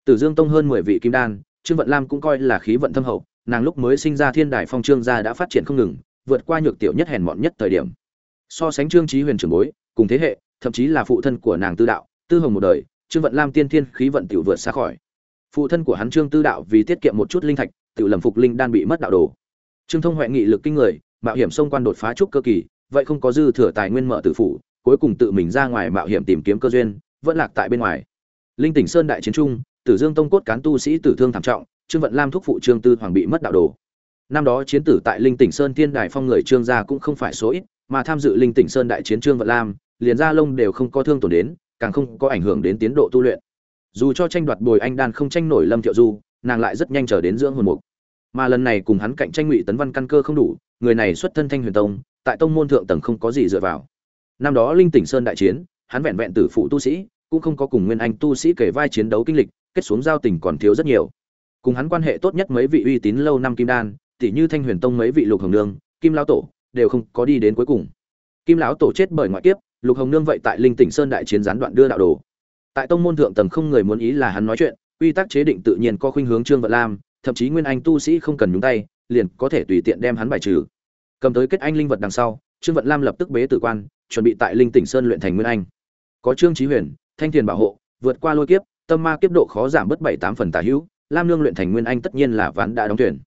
tử dương tông hơn mười vị kim đan trương vận lam cũng coi là khí vận thâm hậu nàng lúc mới sinh ra thiên đài phong trương gia đã phát triển không ngừng vượt qua nhược tiểu nhất hèn mọn nhất thời điểm so sánh trương trí huyền trưởng bối cùng thế hệ thậm chí là phụ thân của nàng tư đạo tư hồng một đời trương vận lam tiên thiên khí vận tiểu vượt xa khỏi phụ thân của hắn trương tư đạo vì tiết kiệm một chút linh thạch tiểu lầm phục linh đan bị mất đạo đồ trương thông huệ nghị lực kinh người mạo hiểm xông quan đột phá trúc cơ kỳ, vậy không có dư thừa tài nguyên mở tử phủ, cuối cùng tự mình ra ngoài mạo hiểm tìm kiếm cơ duyên, vẫn lạc tại bên ngoài. Linh tỉnh sơn đại chiến trung, tử dương tông cốt cán tu sĩ tử thương thảm trọng, trương vận lam thúc phụ trương tư hoàng bị mất đạo đồ. Năm đó chiến tử tại linh tỉnh sơn thiên đài phong người trương gia cũng không phải số ít, mà tham dự linh tỉnh sơn đại chiến trương vận lam, liền gia lông đều không có thương tổn đến, càng không có ảnh hưởng đến tiến độ tu luyện. Dù cho tranh đoạt bồi anh đan không tranh nổi lâm thiệu du, nàng lại rất nhanh trở đến dưỡng hồn mục. Mà lần này cùng hắn cạnh tranh ngụy tấn văn căn cơ không đủ người này xuất thân thanh huyền tông, tại tông môn thượng tầng không có gì dựa vào. Năm đó linh tỉnh sơn đại chiến, hắn vẹn vẹn tử phụ tu sĩ, cũng không có cùng nguyên anh tu sĩ kể vai chiến đấu kinh lịch, kết xuống giao tình còn thiếu rất nhiều. Cùng hắn quan hệ tốt nhất mấy vị uy tín lâu năm kim đan tỷ như thanh huyền tông mấy vị lục hồng nương, kim lão tổ, đều không có đi đến cuối cùng. Kim lão tổ chết bởi ngoại kiếp, lục hồng nương vậy tại linh tỉnh sơn đại chiến gián đoạn đưa đạo đồ. Tại tông môn thượng tầng không người muốn ý là hắn nói chuyện, quy tắc chế định tự nhiên có khuynh hướng trương vận lam, thậm chí nguyên anh tu sĩ không cần nhúng tay liền có thể tùy tiện đem hắn bài trừ. Cầm tới kết anh linh vật đằng sau, trương vận lam lập tức bế tử quan, chuẩn bị tại linh tỉnh sơn luyện thành nguyên anh. Có trương trí huyền, thanh thiền bảo hộ, vượt qua lôi kiếp, tâm ma kiếp độ khó giảm bớt bảy tám phần tả hữu, lam lương luyện thành nguyên anh tất nhiên là ván đã đóng tuyển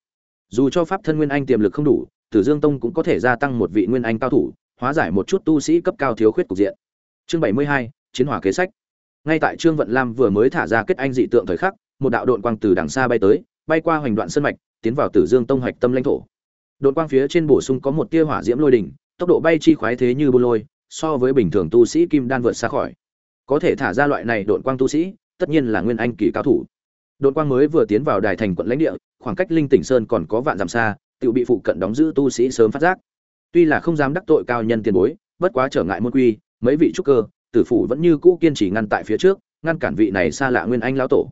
dù cho pháp thân nguyên anh tiềm lực không đủ, tử dương tông cũng có thể gia tăng một vị nguyên anh cao thủ, hóa giải một chút tu sĩ cấp cao thiếu khuyết cục diện. Chương bảy mươi hai, chiến hỏa kế sách. Ngay tại trương vận lam vừa mới thả ra kết anh dị tượng thời khắc, một đạo đội quang từ đằng xa bay tới bay qua hoành đoạn sân mạch, tiến vào tử dương tông hoạch tâm lãnh thổ. Đột quang phía trên bổ sung có một tia hỏa diễm lôi đỉnh, tốc độ bay chi khoái thế như bồ lôi, so với bình thường tu sĩ kim đan vượt xa khỏi. Có thể thả ra loại này đột quang tu sĩ, tất nhiên là nguyên anh kỳ cao thủ. Đột quang mới vừa tiến vào đài thành quận lãnh địa, khoảng cách linh tỉnh sơn còn có vạn dặm xa, tiểu bị phụ cận đóng giữ tu sĩ sớm phát giác. Tuy là không dám đắc tội cao nhân tiền bối, bất quá trở ngại môn quy, mấy vị trúc cơ, tử phủ vẫn như cũ kiên trì ngăn tại phía trước, ngăn cản vị này xa lạ nguyên anh lão tổ.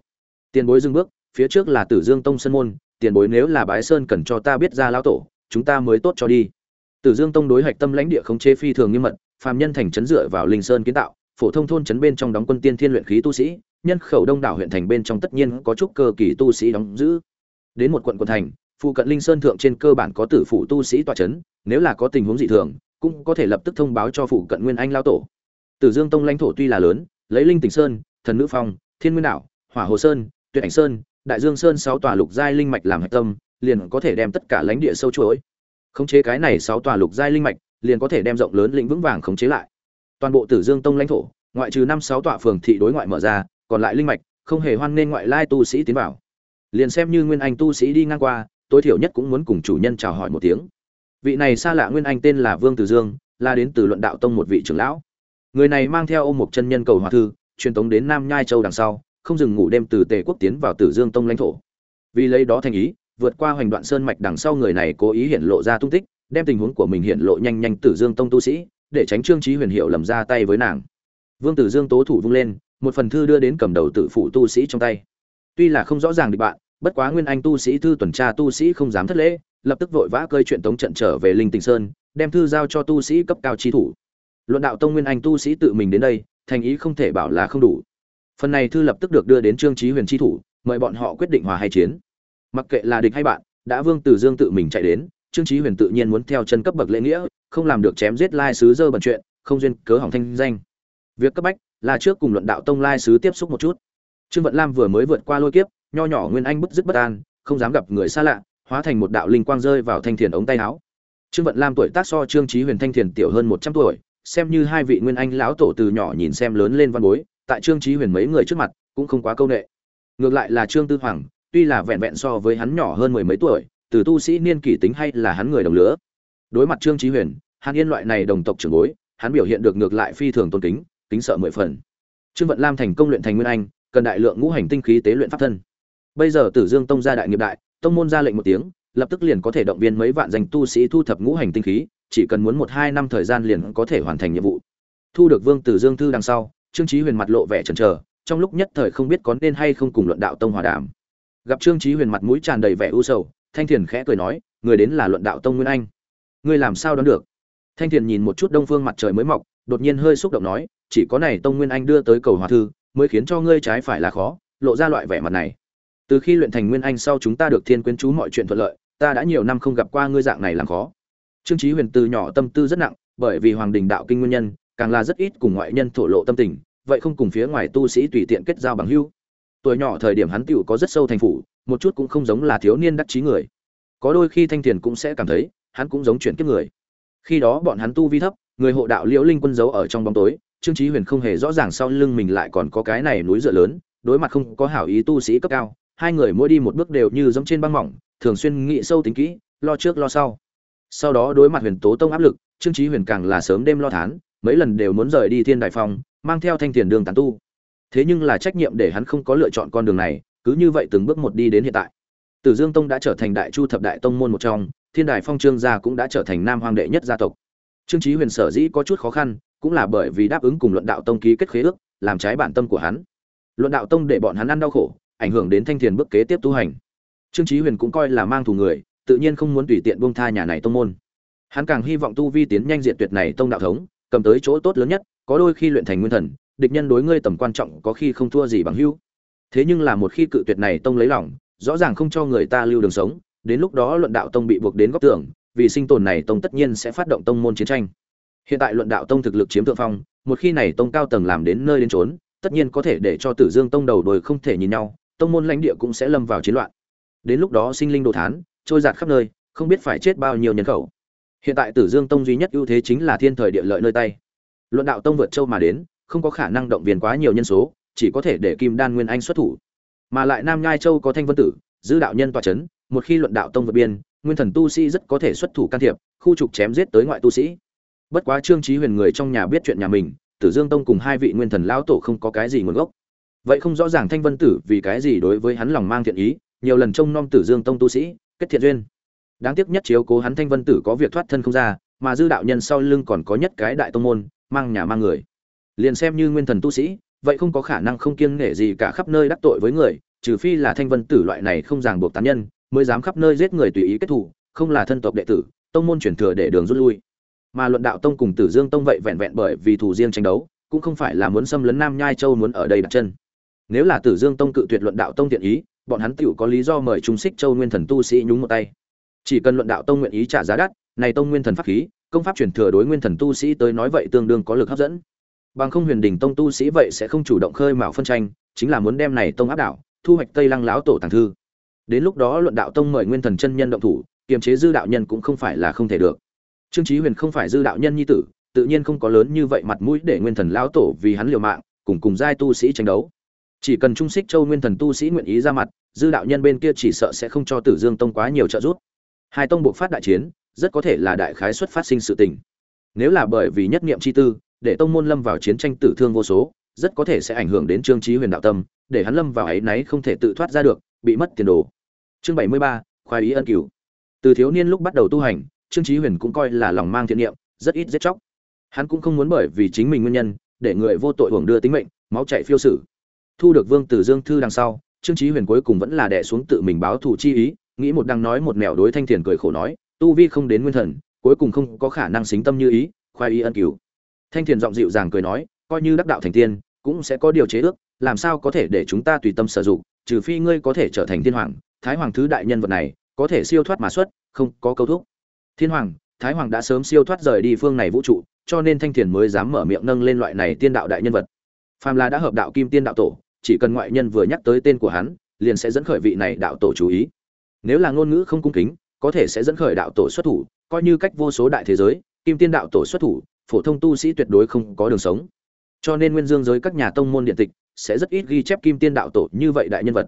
Tiền bối dừng bước phía trước là tử dương tông sân môn, tiền bối nếu là bái sơn cần cho ta biết ra lão tổ, chúng ta mới tốt cho đi. Tử dương tông đối hạch tâm lãnh địa không chế phi thường nghiêm mật, phàm nhân thành trấn dựa vào linh sơn kiến tạo, phổ thông thôn trấn bên trong đóng quân tiên thiên luyện khí tu sĩ, nhân khẩu đông đảo huyện thành bên trong tất nhiên có chút cơ kỳ tu sĩ đóng giữ. Đến một quận quận thành, phụ cận linh sơn thượng trên cơ bản có tử phụ tu sĩ tọa trấn, nếu là có tình huống dị thường, cũng có thể lập tức thông báo cho phụ cận nguyên anh lão tổ. Tử dương tông lãnh thổ tuy là lớn, lấy linh tỉnh sơn, thần nữ phong, thiên nguyên đảo, hỏa hồ sơn, tuyệt ảnh sơn đại dương sơn sáu tòa lục giai linh mạch làm hạch tâm, liền có thể đem tất cả lãnh địa sâu chuỗi. Khống chế cái này sáu tòa lục giai linh mạch, liền có thể đem rộng lớn lĩnh vững vàng khống chế lại. Toàn bộ tử dương tông lãnh thổ, ngoại trừ năm sáu tòa phường thị đối ngoại mở ra, còn lại linh mạch, không hề hoan nên ngoại lai tu sĩ tiến vào. Liền xem như nguyên anh tu sĩ đi ngang qua, tối thiểu nhất cũng muốn cùng chủ nhân chào hỏi một tiếng. Vị này xa lạ nguyên anh tên là vương tử dương, là đến từ luận đạo tông một vị trưởng lão. Người này mang theo ôm một chân nhân cầu hòa thư, truyền tống đến nam nhai châu đằng sau không dừng ngủ đêm từ tề quốc tiến vào tử dương tông lãnh thổ. Vì lấy đó thành ý, vượt qua hoành đoạn sơn mạch đằng sau người này cố ý hiện lộ ra tung tích, đem tình huống của mình hiện lộ nhanh nhanh tử dương tông tu sĩ, để tránh trương trí huyền hiệu lầm ra tay với nàng. Vương tử dương tố thủ vung lên, một phần thư đưa đến cầm đầu tử phụ tu sĩ trong tay. Tuy là không rõ ràng được bạn, bất quá nguyên anh tu sĩ, thư tuần tra tu sĩ không dám thất lễ, lập tức vội vã cơi chuyện tống trận trở về linh tình sơn, đem thư giao cho tu sĩ cấp cao chi thủ. Luận đạo tông nguyên anh tu sĩ tự mình đến đây, thành ý không thể bảo là không đủ phần này thư lập tức được đưa đến trương trí huyền chi thủ, mời bọn họ quyết định hòa hay chiến. Mặc kệ là địch hay bạn, đã vương tử dương tự mình chạy đến, trương trí huyền tự nhiên muốn theo chân cấp bậc lễ nghĩa, không làm được chém giết lai sứ dơ bẩn chuyện, không duyên cớ hỏng thanh danh. Việc cấp bách là trước cùng luận đạo tông lai sứ tiếp xúc một chút. Trương vận lam vừa mới vượt qua lôi kiếp, nho nhỏ nguyên anh bức dứt bất an, không dám gặp người xa lạ, hóa thành một đạo linh quang rơi vào thanh thiền ống tay áo. Trương vận lam tuổi tác so trương trí huyền thanh thiền tiểu hơn một trăm tuổi, xem như hai vị nguyên anh lão tổ từ nhỏ nhìn xem lớn lên văn bối tại trương trí huyền mấy người trước mặt cũng không quá câu nệ. Ngược lại là trương tư hoàng, tuy là vẹn vẹn so với hắn nhỏ hơn mười mấy tuổi, từ tu sĩ niên kỷ tính hay là hắn người đồng lứa. Đối mặt trương trí huyền, hàn yên loại này đồng tộc trưởng bối, hắn biểu hiện được ngược lại phi thường tôn kính kính sợ mười phần. Trương vận lam thành công luyện thành nguyên anh, cần đại lượng ngũ hành tinh khí tế luyện pháp thân. Bây giờ tử dương tông gia đại nghiệp đại, tông môn ra lệnh một tiếng, lập tức liền có thể động viên mấy vạn danh tu sĩ thu thập ngũ hành tinh khí, chỉ cần muốn một hai năm thời gian liền có thể hoàn thành nhiệm vụ. Thu được vương tử dương thư đằng sau trương Chí huyền mặt lộ vẻ chần chờ, trong lúc nhất thời không biết có nên hay không cùng luận đạo tông hòa đàm. Gặp trương Chí huyền mặt mũi tràn đầy vẻ u sầu, thanh thiền khẽ cười nói, người đến là luận đạo tông nguyên anh. Ngươi làm sao đoán được? Thanh thiền nhìn một chút đông phương mặt trời mới mọc, đột nhiên hơi xúc động nói, chỉ có này tông nguyên anh đưa tới cầu hòa thư, mới khiến cho ngươi trái phải là khó, lộ ra loại vẻ mặt này. Từ khi luyện thành nguyên anh sau chúng ta được thiên quyến chú mọi chuyện thuận lợi, ta đã nhiều năm không gặp qua ngươi dạng này làm khó. Trương Chí huyền từ nhỏ tâm tư rất nặng, bởi vì hoàng đình đạo kinh nguyên nhân càng là rất ít cùng ngoại nhân thổ lộ tâm tình, vậy không cùng phía ngoài tu sĩ tùy tiện kết giao bằng hữu. Tuổi nhỏ thời điểm hắn tiểu có rất sâu thành phủ, một chút cũng không giống là thiếu niên đắc chí người. Có đôi khi thanh tiền cũng sẽ cảm thấy, hắn cũng giống chuyển kiếp người. Khi đó bọn hắn tu vi thấp, người hộ đạo liễu linh quân giấu ở trong bóng tối, trương trí huyền không hề rõ ràng sau lưng mình lại còn có cái này núi dựa lớn, đối mặt không có hảo ý tu sĩ cấp cao, hai người mỗi đi một bước đều như giống trên băng mỏng, thường xuyên nghĩ sâu tính kỹ, lo trước lo sau. Sau đó đối mặt huyền tố tông áp lực, trương trí huyền càng là sớm đêm lo thán mấy lần đều muốn rời đi thiên đại phong, mang theo thanh tiền đường tán tu. Thế nhưng là trách nhiệm để hắn không có lựa chọn con đường này, cứ như vậy từng bước một đi đến hiện tại. Tử dương tông đã trở thành đại chu thập đại tông môn một trong, thiên đài phong trương gia cũng đã trở thành nam hoàng đệ nhất gia tộc. Trương trí huyền sở dĩ có chút khó khăn, cũng là bởi vì đáp ứng cùng luận đạo tông ký kết khế ước, làm trái bản tâm của hắn. Luận đạo tông để bọn hắn ăn đau khổ, ảnh hưởng đến thanh thiền bước kế tiếp tu hành. Trương chí huyền cũng coi là mang thù người, tự nhiên không muốn tùy tiện buông tha nhà này tông môn. Hắn càng hy vọng tu vi tiến nhanh diện tuyệt này tông đạo thống cầm tới chỗ tốt lớn nhất, có đôi khi luyện thành nguyên thần, địch nhân đối ngươi tầm quan trọng có khi không thua gì bằng hữu. Thế nhưng là một khi cự tuyệt này tông lấy lòng, rõ ràng không cho người ta lưu đường sống, đến lúc đó luận đạo tông bị buộc đến góc tường, vì sinh tồn này tông tất nhiên sẽ phát động tông môn chiến tranh. Hiện tại luận đạo tông thực lực chiếm thượng phong, một khi này tông cao tầng làm đến nơi đến trốn tất nhiên có thể để cho tử dương tông đầu đồi không thể nhìn nhau, tông môn lãnh địa cũng sẽ lâm vào chiến loạn. Đến lúc đó sinh linh đồ thán, trôi giạt khắp nơi, không biết phải chết bao nhiêu nhân khẩu hiện tại tử dương tông duy nhất ưu thế chính là thiên thời địa lợi nơi tay. Luận đạo tông vượt châu mà đến, không có khả năng động viên quá nhiều nhân số, chỉ có thể để kim đan nguyên anh xuất thủ. Mà lại nam nhai châu có thanh vân tử dư đạo nhân tọa chấn, một khi luận đạo tông vượt biên, nguyên thần tu sĩ rất có thể xuất thủ can thiệp, khu trục chém giết tới ngoại tu sĩ. Bất quá trương trí huyền người trong nhà biết chuyện nhà mình, tử dương tông cùng hai vị nguyên thần lão tổ không có cái gì nguồn gốc. Vậy không rõ ràng thanh vân tử vì cái gì đối với hắn lòng mang thiện ý, nhiều lần trông nom tử dương tông tu sĩ, kết thiện duyên đáng tiếc nhất chiếu cố hắn thanh vân tử có việc thoát thân không ra, mà dư đạo nhân sau lưng còn có nhất cái đại tông môn, mang nhà mang người. Liền xem như nguyên thần tu sĩ, vậy không có khả năng không kiêng nể gì cả khắp nơi đắc tội với người, trừ phi là thanh vân tử loại này không ràng buộc tán nhân, mới dám khắp nơi giết người tùy ý kết thủ không là thân tộc đệ tử, tông môn chuyển thừa để đường rút lui. Mà luận đạo tông cùng tử dương tông vậy vẹn vẹn bởi vì thủ riêng tranh đấu, cũng không phải là muốn xâm lấn nam nhai châu muốn ở đây đặt chân. Nếu là tử dương tông cự tuyệt luận đạo tông tiện ý, bọn hắn tựu có lý do mời trung xích châu nguyên thần tu sĩ nhúng một tay chỉ cần luận đạo tông nguyện ý trả giá đắt, này tông nguyên thần pháp khí, công pháp truyền thừa đối nguyên thần tu sĩ tới nói vậy tương đương có lực hấp dẫn. Bằng không huyền đình tông tu sĩ vậy sẽ không chủ động khơi mào phân tranh, chính là muốn đem này tông áp đảo, thu hoạch tây lăng láo tổ tàng thư. Đến lúc đó luận đạo tông mời nguyên thần chân nhân động thủ, kiềm chế dư đạo nhân cũng không phải là không thể được. Trương chí huyền không phải dư đạo nhân nhi tử, tự nhiên không có lớn như vậy mặt mũi để nguyên thần lão tổ vì hắn liều mạng, cùng cùng giai tu sĩ tranh đấu. Chỉ cần trung xích châu nguyên thần tu sĩ nguyện ý ra mặt, dư đạo nhân bên kia chỉ sợ sẽ không cho tử dương tông quá nhiều trợ giúp hai tông buộc phát đại chiến, rất có thể là đại khái xuất phát sinh sự tình. Nếu là bởi vì nhất niệm chi tư, để tông môn lâm vào chiến tranh tử thương vô số, rất có thể sẽ ảnh hưởng đến trương chí huyền đạo tâm, để hắn lâm vào ấy náy không thể tự thoát ra được, bị mất tiền đồ. Chương bảy mươi ba, khoái ý ân cửu. Từ thiếu niên lúc bắt đầu tu hành, trương chí huyền cũng coi là lòng mang thiện niệm, rất ít giết chóc. Hắn cũng không muốn bởi vì chính mình nguyên nhân, để người vô tội hưởng đưa tính mệnh, máu chảy phiêu sử. Thu được vương tử dương thư đằng sau, trương chí huyền cuối cùng vẫn là đẻ xuống tự mình báo thù chi ý nghĩ một đang nói một mèo đối thanh thiền cười khổ nói, tu vi không đến nguyên thần, cuối cùng không có khả năng xính tâm như ý, khoai y ân cửu. Thanh thiền giọng dịu dàng cười nói, coi như đắc đạo thành tiên, cũng sẽ có điều chế ước, làm sao có thể để chúng ta tùy tâm sử dụng, trừ phi ngươi có thể trở thành thiên hoàng, thái hoàng thứ đại nhân vật này, có thể siêu thoát mà xuất, không có câu thúc. Thiên hoàng, thái hoàng đã sớm siêu thoát rời đi phương này vũ trụ, cho nên thanh thiền mới dám mở miệng nâng lên loại này tiên đạo đại nhân vật. Phàm là đã hợp đạo kim tiên đạo tổ, chỉ cần ngoại nhân vừa nhắc tới tên của hắn, liền sẽ dẫn khởi vị này đạo tổ chú ý nếu là ngôn ngữ không cung kính, có thể sẽ dẫn khởi đạo tổ xuất thủ, coi như cách vô số đại thế giới, kim tiên đạo tổ xuất thủ, phổ thông tu sĩ tuyệt đối không có đường sống. Cho nên nguyên dương giới các nhà tông môn điện tịch sẽ rất ít ghi chép kim tiên đạo tổ như vậy đại nhân vật.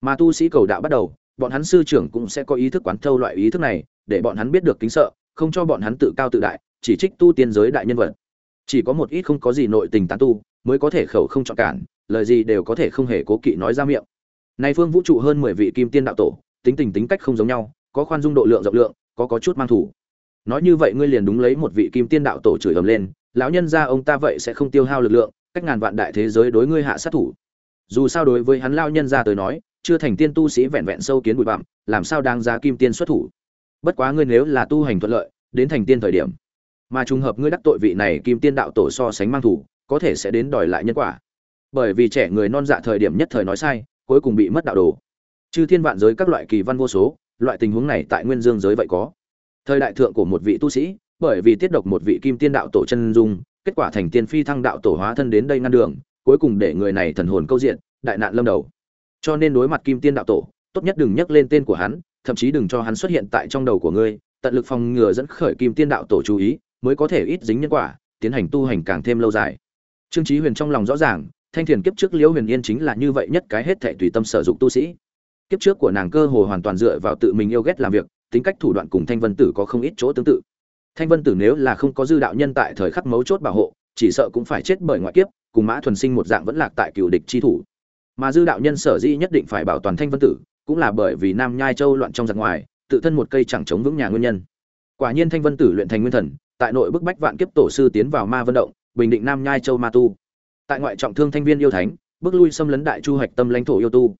Mà tu sĩ cầu đạo bắt đầu, bọn hắn sư trưởng cũng sẽ có ý thức quán thâu loại ý thức này, để bọn hắn biết được kính sợ, không cho bọn hắn tự cao tự đại, chỉ trích tu tiên giới đại nhân vật. Chỉ có một ít không có gì nội tình tán tu mới có thể khẩu không chọn cản, lời gì đều có thể không hề cố kỵ nói ra miệng. Nay phương vũ trụ hơn mười vị kim tiên đạo tổ tính tình tính cách không giống nhau, có khoan dung độ lượng rộng lượng, có có chút mang thủ. Nói như vậy ngươi liền đúng lấy một vị kim tiên đạo tổ chửi ầm lên, lão nhân gia ông ta vậy sẽ không tiêu hao lực lượng, cách ngàn vạn đại thế giới đối ngươi hạ sát thủ. Dù sao đối với hắn lao nhân gia tới nói, chưa thành tiên tu sĩ vẹn vẹn sâu kiến bụi bặm, làm sao đáng giá kim tiên xuất thủ? Bất quá ngươi nếu là tu hành thuận lợi, đến thành tiên thời điểm, mà trùng hợp ngươi đắc tội vị này kim tiên đạo tổ so sánh mang thủ, có thể sẽ đến đòi lại nhân quả. Bởi vì trẻ người non dạ thời điểm nhất thời nói sai, cuối cùng bị mất đạo đồ chư thiên vạn giới các loại kỳ văn vô số, loại tình huống này tại nguyên dương giới vậy có. Thời đại thượng của một vị tu sĩ, bởi vì tiết độc một vị kim tiên đạo tổ chân dung, kết quả thành tiên phi thăng đạo tổ hóa thân đến đây ngăn đường, cuối cùng để người này thần hồn câu diện, đại nạn lâm đầu. Cho nên đối mặt kim tiên đạo tổ, tốt nhất đừng nhắc lên tên của hắn, thậm chí đừng cho hắn xuất hiện tại trong đầu của ngươi, tận lực phòng ngừa dẫn khởi kim tiên đạo tổ chú ý, mới có thể ít dính nhân quả, tiến hành tu hành càng thêm lâu dài. Trương chí huyền trong lòng rõ ràng, thanh thiền kiếp trước liễu huyền yên chính là như vậy nhất cái hết thảy tùy tâm sử dụng tu sĩ kiếp trước của nàng cơ hồ hoàn toàn dựa vào tự mình yêu ghét làm việc, tính cách thủ đoạn cùng thanh vân tử có không ít chỗ tương tự. Thanh vân tử nếu là không có dư đạo nhân tại thời khắc mấu chốt bảo hộ, chỉ sợ cũng phải chết bởi ngoại kiếp, cùng mã thuần sinh một dạng vẫn lạc tại cựu địch chi thủ. Mà dư đạo nhân sở dĩ nhất định phải bảo toàn thanh vân tử, cũng là bởi vì nam nhai châu loạn trong giặc ngoài, tự thân một cây chẳng chống vững nhà nguyên nhân. Quả nhiên thanh vân tử luyện thành nguyên thần, tại nội bức bách vạn kiếp tổ sư tiến vào ma vân động, bình định nam nhai châu ma tu. Tại ngoại trọng thương thanh viên yêu thánh, bước lui xâm lấn đại chu hoạch tâm lãnh thổ yêu tu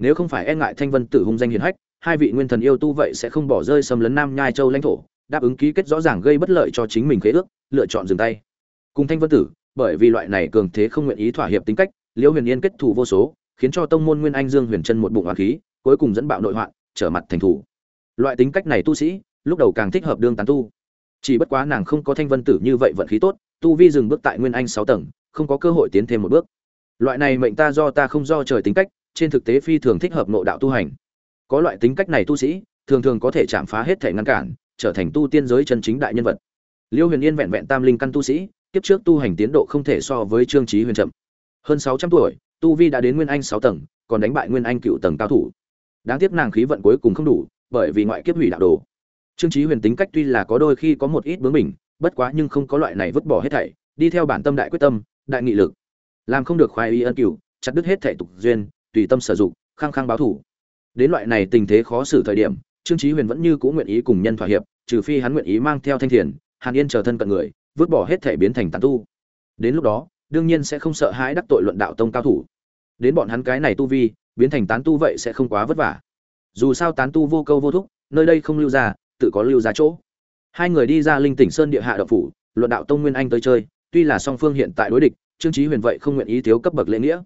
nếu không phải e ngại thanh vân tử hung danh hiền hách, hai vị nguyên thần yêu tu vậy sẽ không bỏ rơi xâm lấn nam nhai châu lãnh thổ, đáp ứng ký kết rõ ràng gây bất lợi cho chính mình khế ước, lựa chọn dừng tay. Cùng thanh vân tử, bởi vì loại này cường thế không nguyện ý thỏa hiệp tính cách, liễu huyền yên kết thù vô số, khiến cho tông môn nguyên anh dương huyền chân một bụng oán khí, cuối cùng dẫn bạo nội hoạn, trở mặt thành thủ. Loại tính cách này tu sĩ, lúc đầu càng thích hợp đương tán tu. Chỉ bất quá nàng không có thanh vân tử như vậy vận khí tốt, tu vi dừng bước tại nguyên anh sáu tầng, không có cơ hội tiến thêm một bước. Loại này mệnh ta do ta không do trời tính cách trên thực tế phi thường thích hợp nội đạo tu hành. Có loại tính cách này tu sĩ, thường thường có thể chạm phá hết thể ngăn cản, trở thành tu tiên giới chân chính đại nhân vật. Liêu huyền yên vẹn vẹn tam linh căn tu sĩ, kiếp trước tu hành tiến độ không thể so với trương chí huyền chậm. Hơn sáu trăm tuổi, tu vi đã đến nguyên anh sáu tầng, còn đánh bại nguyên anh cựu tầng cao thủ. Đáng tiếc nàng khí vận cuối cùng không đủ, bởi vì ngoại kiếp hủy đạo đồ. Trương chí huyền tính cách tuy là có đôi khi có một ít bướng bỉnh, bất quá nhưng không có loại này vứt bỏ hết thảy, đi theo bản tâm đại quyết tâm, đại nghị lực. Làm không được khoái y ân cửu, chặt đứt hết thảy tục duyên tùy tâm sử dụng, khăng khăng báo thủ. Đến loại này tình thế khó xử thời điểm, trương chí huyền vẫn như cũ nguyện ý cùng nhân thỏa hiệp, trừ phi hắn nguyện ý mang theo thanh thiền, hàn yên chờ thân cận người, vứt bỏ hết thể biến thành tán tu. Đến lúc đó, đương nhiên sẽ không sợ hãi đắc tội luận đạo tông cao thủ. Đến bọn hắn cái này tu vi, biến thành tán tu vậy sẽ không quá vất vả. Dù sao tán tu vô câu vô thúc, nơi đây không lưu ra, tự có lưu ra chỗ. Hai người đi ra linh tỉnh sơn địa hạ đạo phủ, luận đạo tông nguyên anh tới chơi, tuy là song phương hiện tại đối địch, trương chí huyền vậy không nguyện ý thiếu cấp bậc lễ nghĩa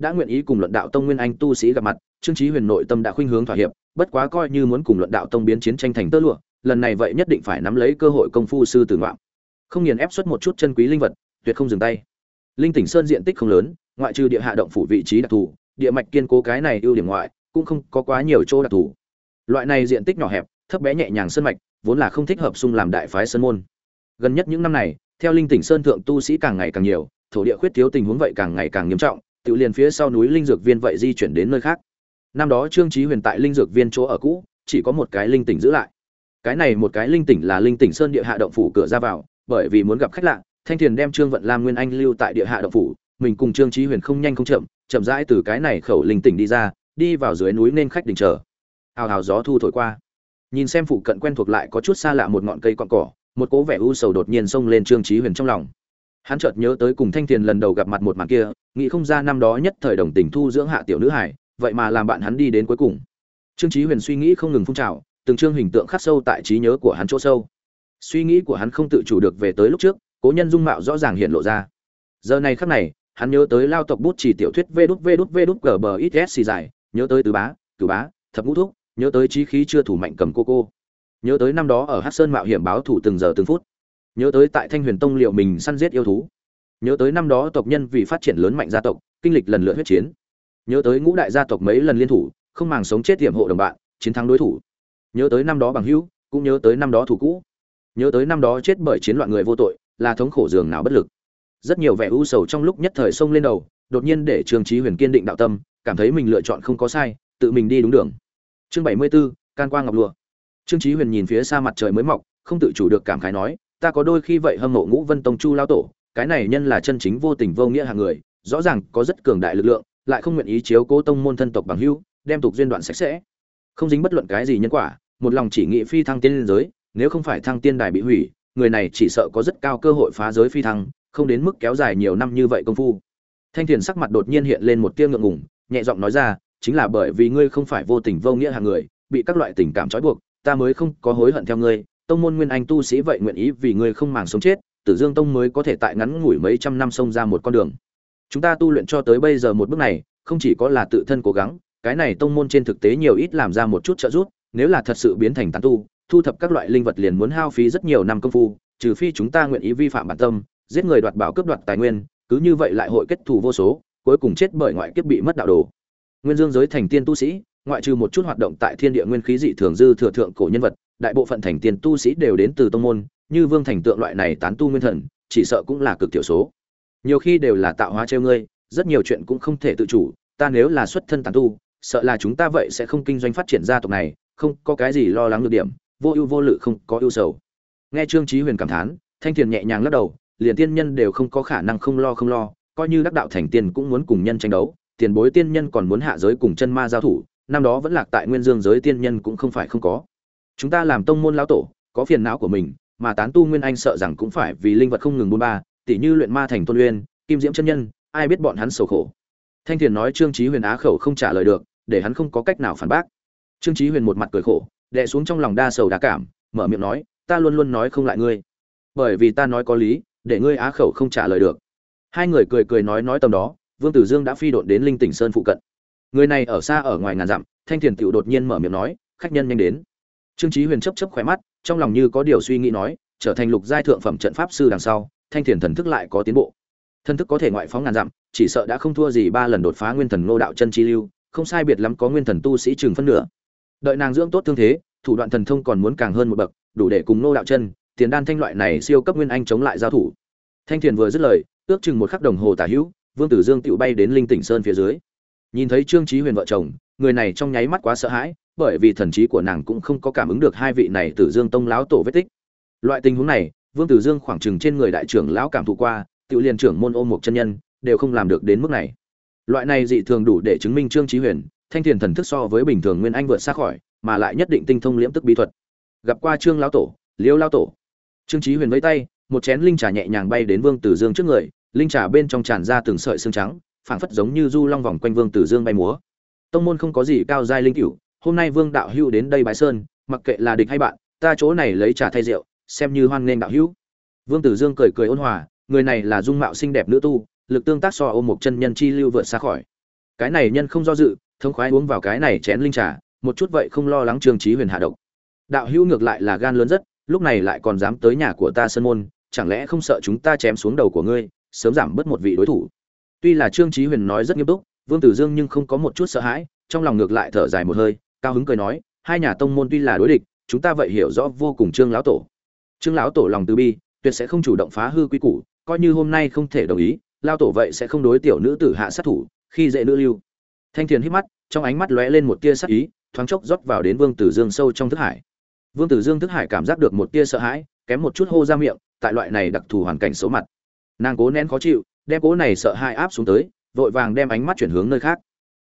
đã nguyện ý cùng luận đạo tông nguyên anh tu sĩ gặp mặt, trương trí huyền nội tâm đã khuynh hướng thỏa hiệp, bất quá coi như muốn cùng luận đạo tông biến chiến tranh thành tơ lụa, lần này vậy nhất định phải nắm lấy cơ hội công phu sư tử ngoạm. Không nghiền ép xuất một chút chân quý linh vật, tuyệt không dừng tay. Linh tỉnh sơn diện tích không lớn, ngoại trừ địa hạ động phủ vị trí đặc thù, địa mạch kiên cố cái này ưu điểm ngoại, cũng không có quá nhiều chỗ đặc thù. Loại này diện tích nhỏ hẹp, thấp bé nhẹ nhàng sơn mạch, vốn là không thích hợp xung làm đại phái sơn môn. Gần nhất những năm này, theo linh tỉnh sơn thượng tu sĩ càng ngày càng nhiều, thổ địa khuyết thiếu tình huống vậy càng ngày càng nghiêm trọng tự liền phía sau núi linh dược viên vậy di chuyển đến nơi khác. Năm đó trương trí huyền tại linh dược viên chỗ ở cũ, chỉ có một cái linh tỉnh giữ lại. Cái này một cái linh tỉnh là linh tỉnh sơn địa hạ động phủ cửa ra vào, bởi vì muốn gặp khách lạ, thanh thiền đem trương vận lam nguyên anh lưu tại địa hạ động phủ, mình cùng trương trí huyền không nhanh không chậm chậm rãi từ cái này khẩu linh tỉnh đi ra, đi vào dưới núi nên khách đình chờ. Hào hào gió thu thổi qua. Nhìn xem phụ cận quen thuộc lại có chút xa lạ một ngọn cây con cỏ, một cố vẻ u sầu đột nhiên xông lên trương trí huyền trong lòng hắn chợt nhớ tới cùng thanh thiền lần đầu gặp mặt một màn kia, nghĩ không ra năm đó nhất thời đồng tình thu dưỡng hạ tiểu nữ hải vậy mà làm bạn hắn đi đến cuối cùng. Trương trí huyền suy nghĩ không ngừng phun trào, từng chương hình tượng khắc sâu tại trí nhớ của hắn chỗ sâu. Suy nghĩ của hắn không tự chủ được về tới lúc trước, cố nhân dung mạo rõ ràng hiện lộ ra. Giờ này khắc này, hắn nhớ tới lao tộc bút chỉ tiểu thuyết vê đút vê đút vê đút cờ bờ ít s xì dài, nhớ tới tứ bá cử bá, thập ngũ thúc, nhớ tới trí khí chưa thủ mạnh cầm cô cô. Nhớ tới năm đó ở hát sơn mạo hiểm báo thủ từng giờ từng phút nhớ tới tại thanh huyền tông liệu mình săn giết yêu thú. Nhớ tới năm đó tộc nhân vì phát triển lớn mạnh gia tộc kinh lịch lần lượt huyết chiến. Nhớ tới ngũ đại gia tộc mấy lần liên thủ không màng sống chết tiềm hộ đồng bạn chiến thắng đối thủ. Nhớ tới năm đó bằng hữu cũng nhớ tới năm đó thủ cũ. Nhớ tới năm đó chết bởi chiến loạn người vô tội là thống khổ giường nào bất lực. Rất nhiều vẻ u sầu trong lúc nhất thời sông lên đầu đột nhiên để trường trí huyền kiên định đạo tâm cảm thấy mình lựa chọn không có sai tự mình đi đúng đường. Chương bảy mươi 74, can quang ngọc lụa. Trương trí huyền nhìn phía xa mặt trời mới mọc không tự chủ được cảm khái nói ta có đôi khi vậy hâm mộ ngũ vân tông chu lao tổ, cái này nhân là chân chính vô tình vô nghĩa hàng người, rõ ràng có rất cường đại lực lượng, lại không nguyện ý chiếu cố tông môn thân tộc bằng hữu, đem tục duyên đoạn sạch sẽ. Không dính bất luận cái gì nhân quả, một lòng chỉ nghị phi thăng tiên liên giới, nếu không phải thăng tiên đài bị hủy, người này chỉ sợ có rất cao cơ hội phá giới phi thăng, không đến mức kéo dài nhiều năm như vậy công phu. Thanh thiền sắc mặt đột nhiên hiện lên một tia ngượng ngùng, nhẹ giọng nói ra, chính là bởi vì ngươi không phải vô tình vô nghĩa hàng người, bị các loại tình cảm trói buộc, ta mới không có hối hận theo ngươi tông môn nguyên anh tu sĩ vậy nguyện ý vì ngươi không màng sống chết, tử dương tông mới có thể tại ngắn ngủi mấy trăm năm xông ra một con đường. Chúng ta tu luyện cho tới bây giờ một bước này, không chỉ có là tự thân cố gắng, cái này tông môn trên thực tế nhiều ít làm ra một chút trợ giúp, nếu là thật sự biến thành tán tu, thu thập các loại linh vật liền muốn hao phí rất nhiều năm công phu, trừ phi chúng ta nguyện ý vi phạm bản tâm, giết người đoạt bảo cướp đoạt tài nguyên, cứ như vậy lại hội kết thù vô số, cuối cùng chết bởi ngoại kiếp bị mất đạo đồ. Nguyên dương giới thành tiên tu sĩ, ngoại trừ một chút hoạt động tại thiên địa nguyên khí dị thường dư thừa thượng cổ nhân vật đại bộ phận thành tiền tu sĩ đều đến từ tông môn, như vương thành tượng loại này tán tu nguyên thần, chỉ sợ cũng là cực thiểu số. Nhiều khi đều là tạo hóa trêu ngươi, rất nhiều chuyện cũng không thể tự chủ, ta nếu là xuất thân tán tu, sợ là chúng ta vậy sẽ không kinh doanh phát triển gia tộc này, không có cái gì lo lắng được điểm, vô ưu vô lự không có ưu sầu. Nghe trương chí huyền cảm thán, thanh tiền nhẹ nhàng lắc đầu, liền tiên nhân đều không có khả năng không lo không lo, coi như đắc đạo thành tiên cũng muốn cùng nhân tranh đấu, tiền bối tiên nhân còn muốn hạ giới cùng chân ma giao thủ, năm đó vẫn lạc tại nguyên dương giới tiên nhân cũng không phải không có chúng ta làm tông môn lão tổ, có phiền não của mình, mà tán tu nguyên anh sợ rằng cũng phải vì linh vật không ngừng buôn ba, tỉ như luyện ma thành tôn uyên, kim diễm chân nhân, ai biết bọn hắn sầu khổ. Thanh thiền nói trương chí huyền á khẩu không trả lời được, để hắn không có cách nào phản bác. Trương chí huyền một mặt cười khổ, đè xuống trong lòng đa sầu đa cảm, mở miệng nói, ta luôn luôn nói không lại ngươi, bởi vì ta nói có lý, để ngươi á khẩu không trả lời được. Hai người cười cười nói nói tầm đó, vương tử dương đã phi độn đến linh tỉnh sơn phụ cận. Người này ở xa ở ngoài ngàn dặm, thanh thiền tiểu đột nhiên mở miệng nói, khách nhân nhanh đến trương chí huyền chấp chấp khỏe mắt, trong lòng như có điều suy nghĩ nói, trở thành lục giai thượng phẩm trận pháp sư đằng sau, thanh thiền thần thức lại có tiến bộ. Thần thức có thể ngoại phóng ngàn dặm, chỉ sợ đã không thua gì ba lần đột phá nguyên thần ngô đạo chân chi lưu, không sai biệt lắm có nguyên thần tu sĩ trường phân nửa. Đợi nàng dưỡng tốt thương thế, thủ đoạn thần thông còn muốn càng hơn một bậc, đủ để cùng ngô đạo chân, tiền đan thanh loại này siêu cấp nguyên anh chống lại giao thủ. Thanh thiền vừa dứt lời, ước chừng một khắc đồng hồ tả hữu, vương tử dương tựu bay đến linh tỉnh sơn phía dưới. Nhìn thấy trương Chí huyền vợ chồng, người này trong nháy mắt quá sợ hãi bởi vì thần trí của nàng cũng không có cảm ứng được hai vị này tử dương tông lão tổ vết tích. Loại tình huống này, vương tử dương khoảng chừng trên người đại trưởng lão cảm thụ qua tự liền trưởng môn ôm một chân nhân, đều không làm được đến mức này. Loại này dị thường đủ để chứng minh trương chí huyền, thanh thiền thần thức so với bình thường nguyên anh vượt xa khỏi, mà lại nhất định tinh thông liễm tức bí thuật. Gặp qua trương lão tổ, liêu lão tổ. Trương chí huyền vẫy tay, một chén linh trà nhẹ nhàng bay đến vương tử dương trước người, linh trà bên trong tràn ra từng sợi xương trắng, phảng phất giống như du long vòng quanh vương tử dương bay múa. Tông môn không có gì cao giai linh cửu hôm nay vương đạo hữu đến đây bái sơn, mặc kệ là địch hay bạn, ta chỗ này lấy trà thay rượu, xem như hoan nghênh đạo hữu. Vương tử dương cười cười ôn hòa, người này là dung mạo xinh đẹp nữ tu, lực tương tác so ôm một chân nhân chi lưu vượt xa khỏi. Cái này nhân không do dự thông khoái uống vào cái này chén linh trà, một chút vậy không lo lắng trường trí huyền hạ độc. Đạo hữu ngược lại là gan lớn rất, lúc này lại còn dám tới nhà của ta sơn môn, chẳng lẽ không sợ chúng ta chém xuống đầu của ngươi, sớm giảm bớt một vị đối thủ. Tuy là trương trí huyền nói rất nghiêm túc, vương tử dương nhưng không có một chút sợ hãi, trong lòng ngược lại thở dài một hơi cao hứng cười nói, hai nhà tông môn tuy là đối địch, chúng ta vậy hiểu rõ vô cùng trương lão tổ. Trương lão tổ lòng từ bi, tuyệt sẽ không chủ động phá hư quy củ, coi như hôm nay không thể đồng ý lao tổ vậy sẽ không đối tiểu nữ tử hạ sát thủ, khi dễ nữ lưu. Thanh thiền hít mắt, trong ánh mắt lóe lên một tia sát ý, thoáng chốc rót vào đến vương tử dương sâu trong thức hải. Vương tử dương thức hải cảm giác được một tia sợ hãi, kém một chút hô ra miệng, tại loại này đặc thù hoàn cảnh xấu mặt. Nàng cố nén khó chịu, đem cố này sợ hãi áp xuống tới, vội vàng đem ánh mắt chuyển hướng nơi khác.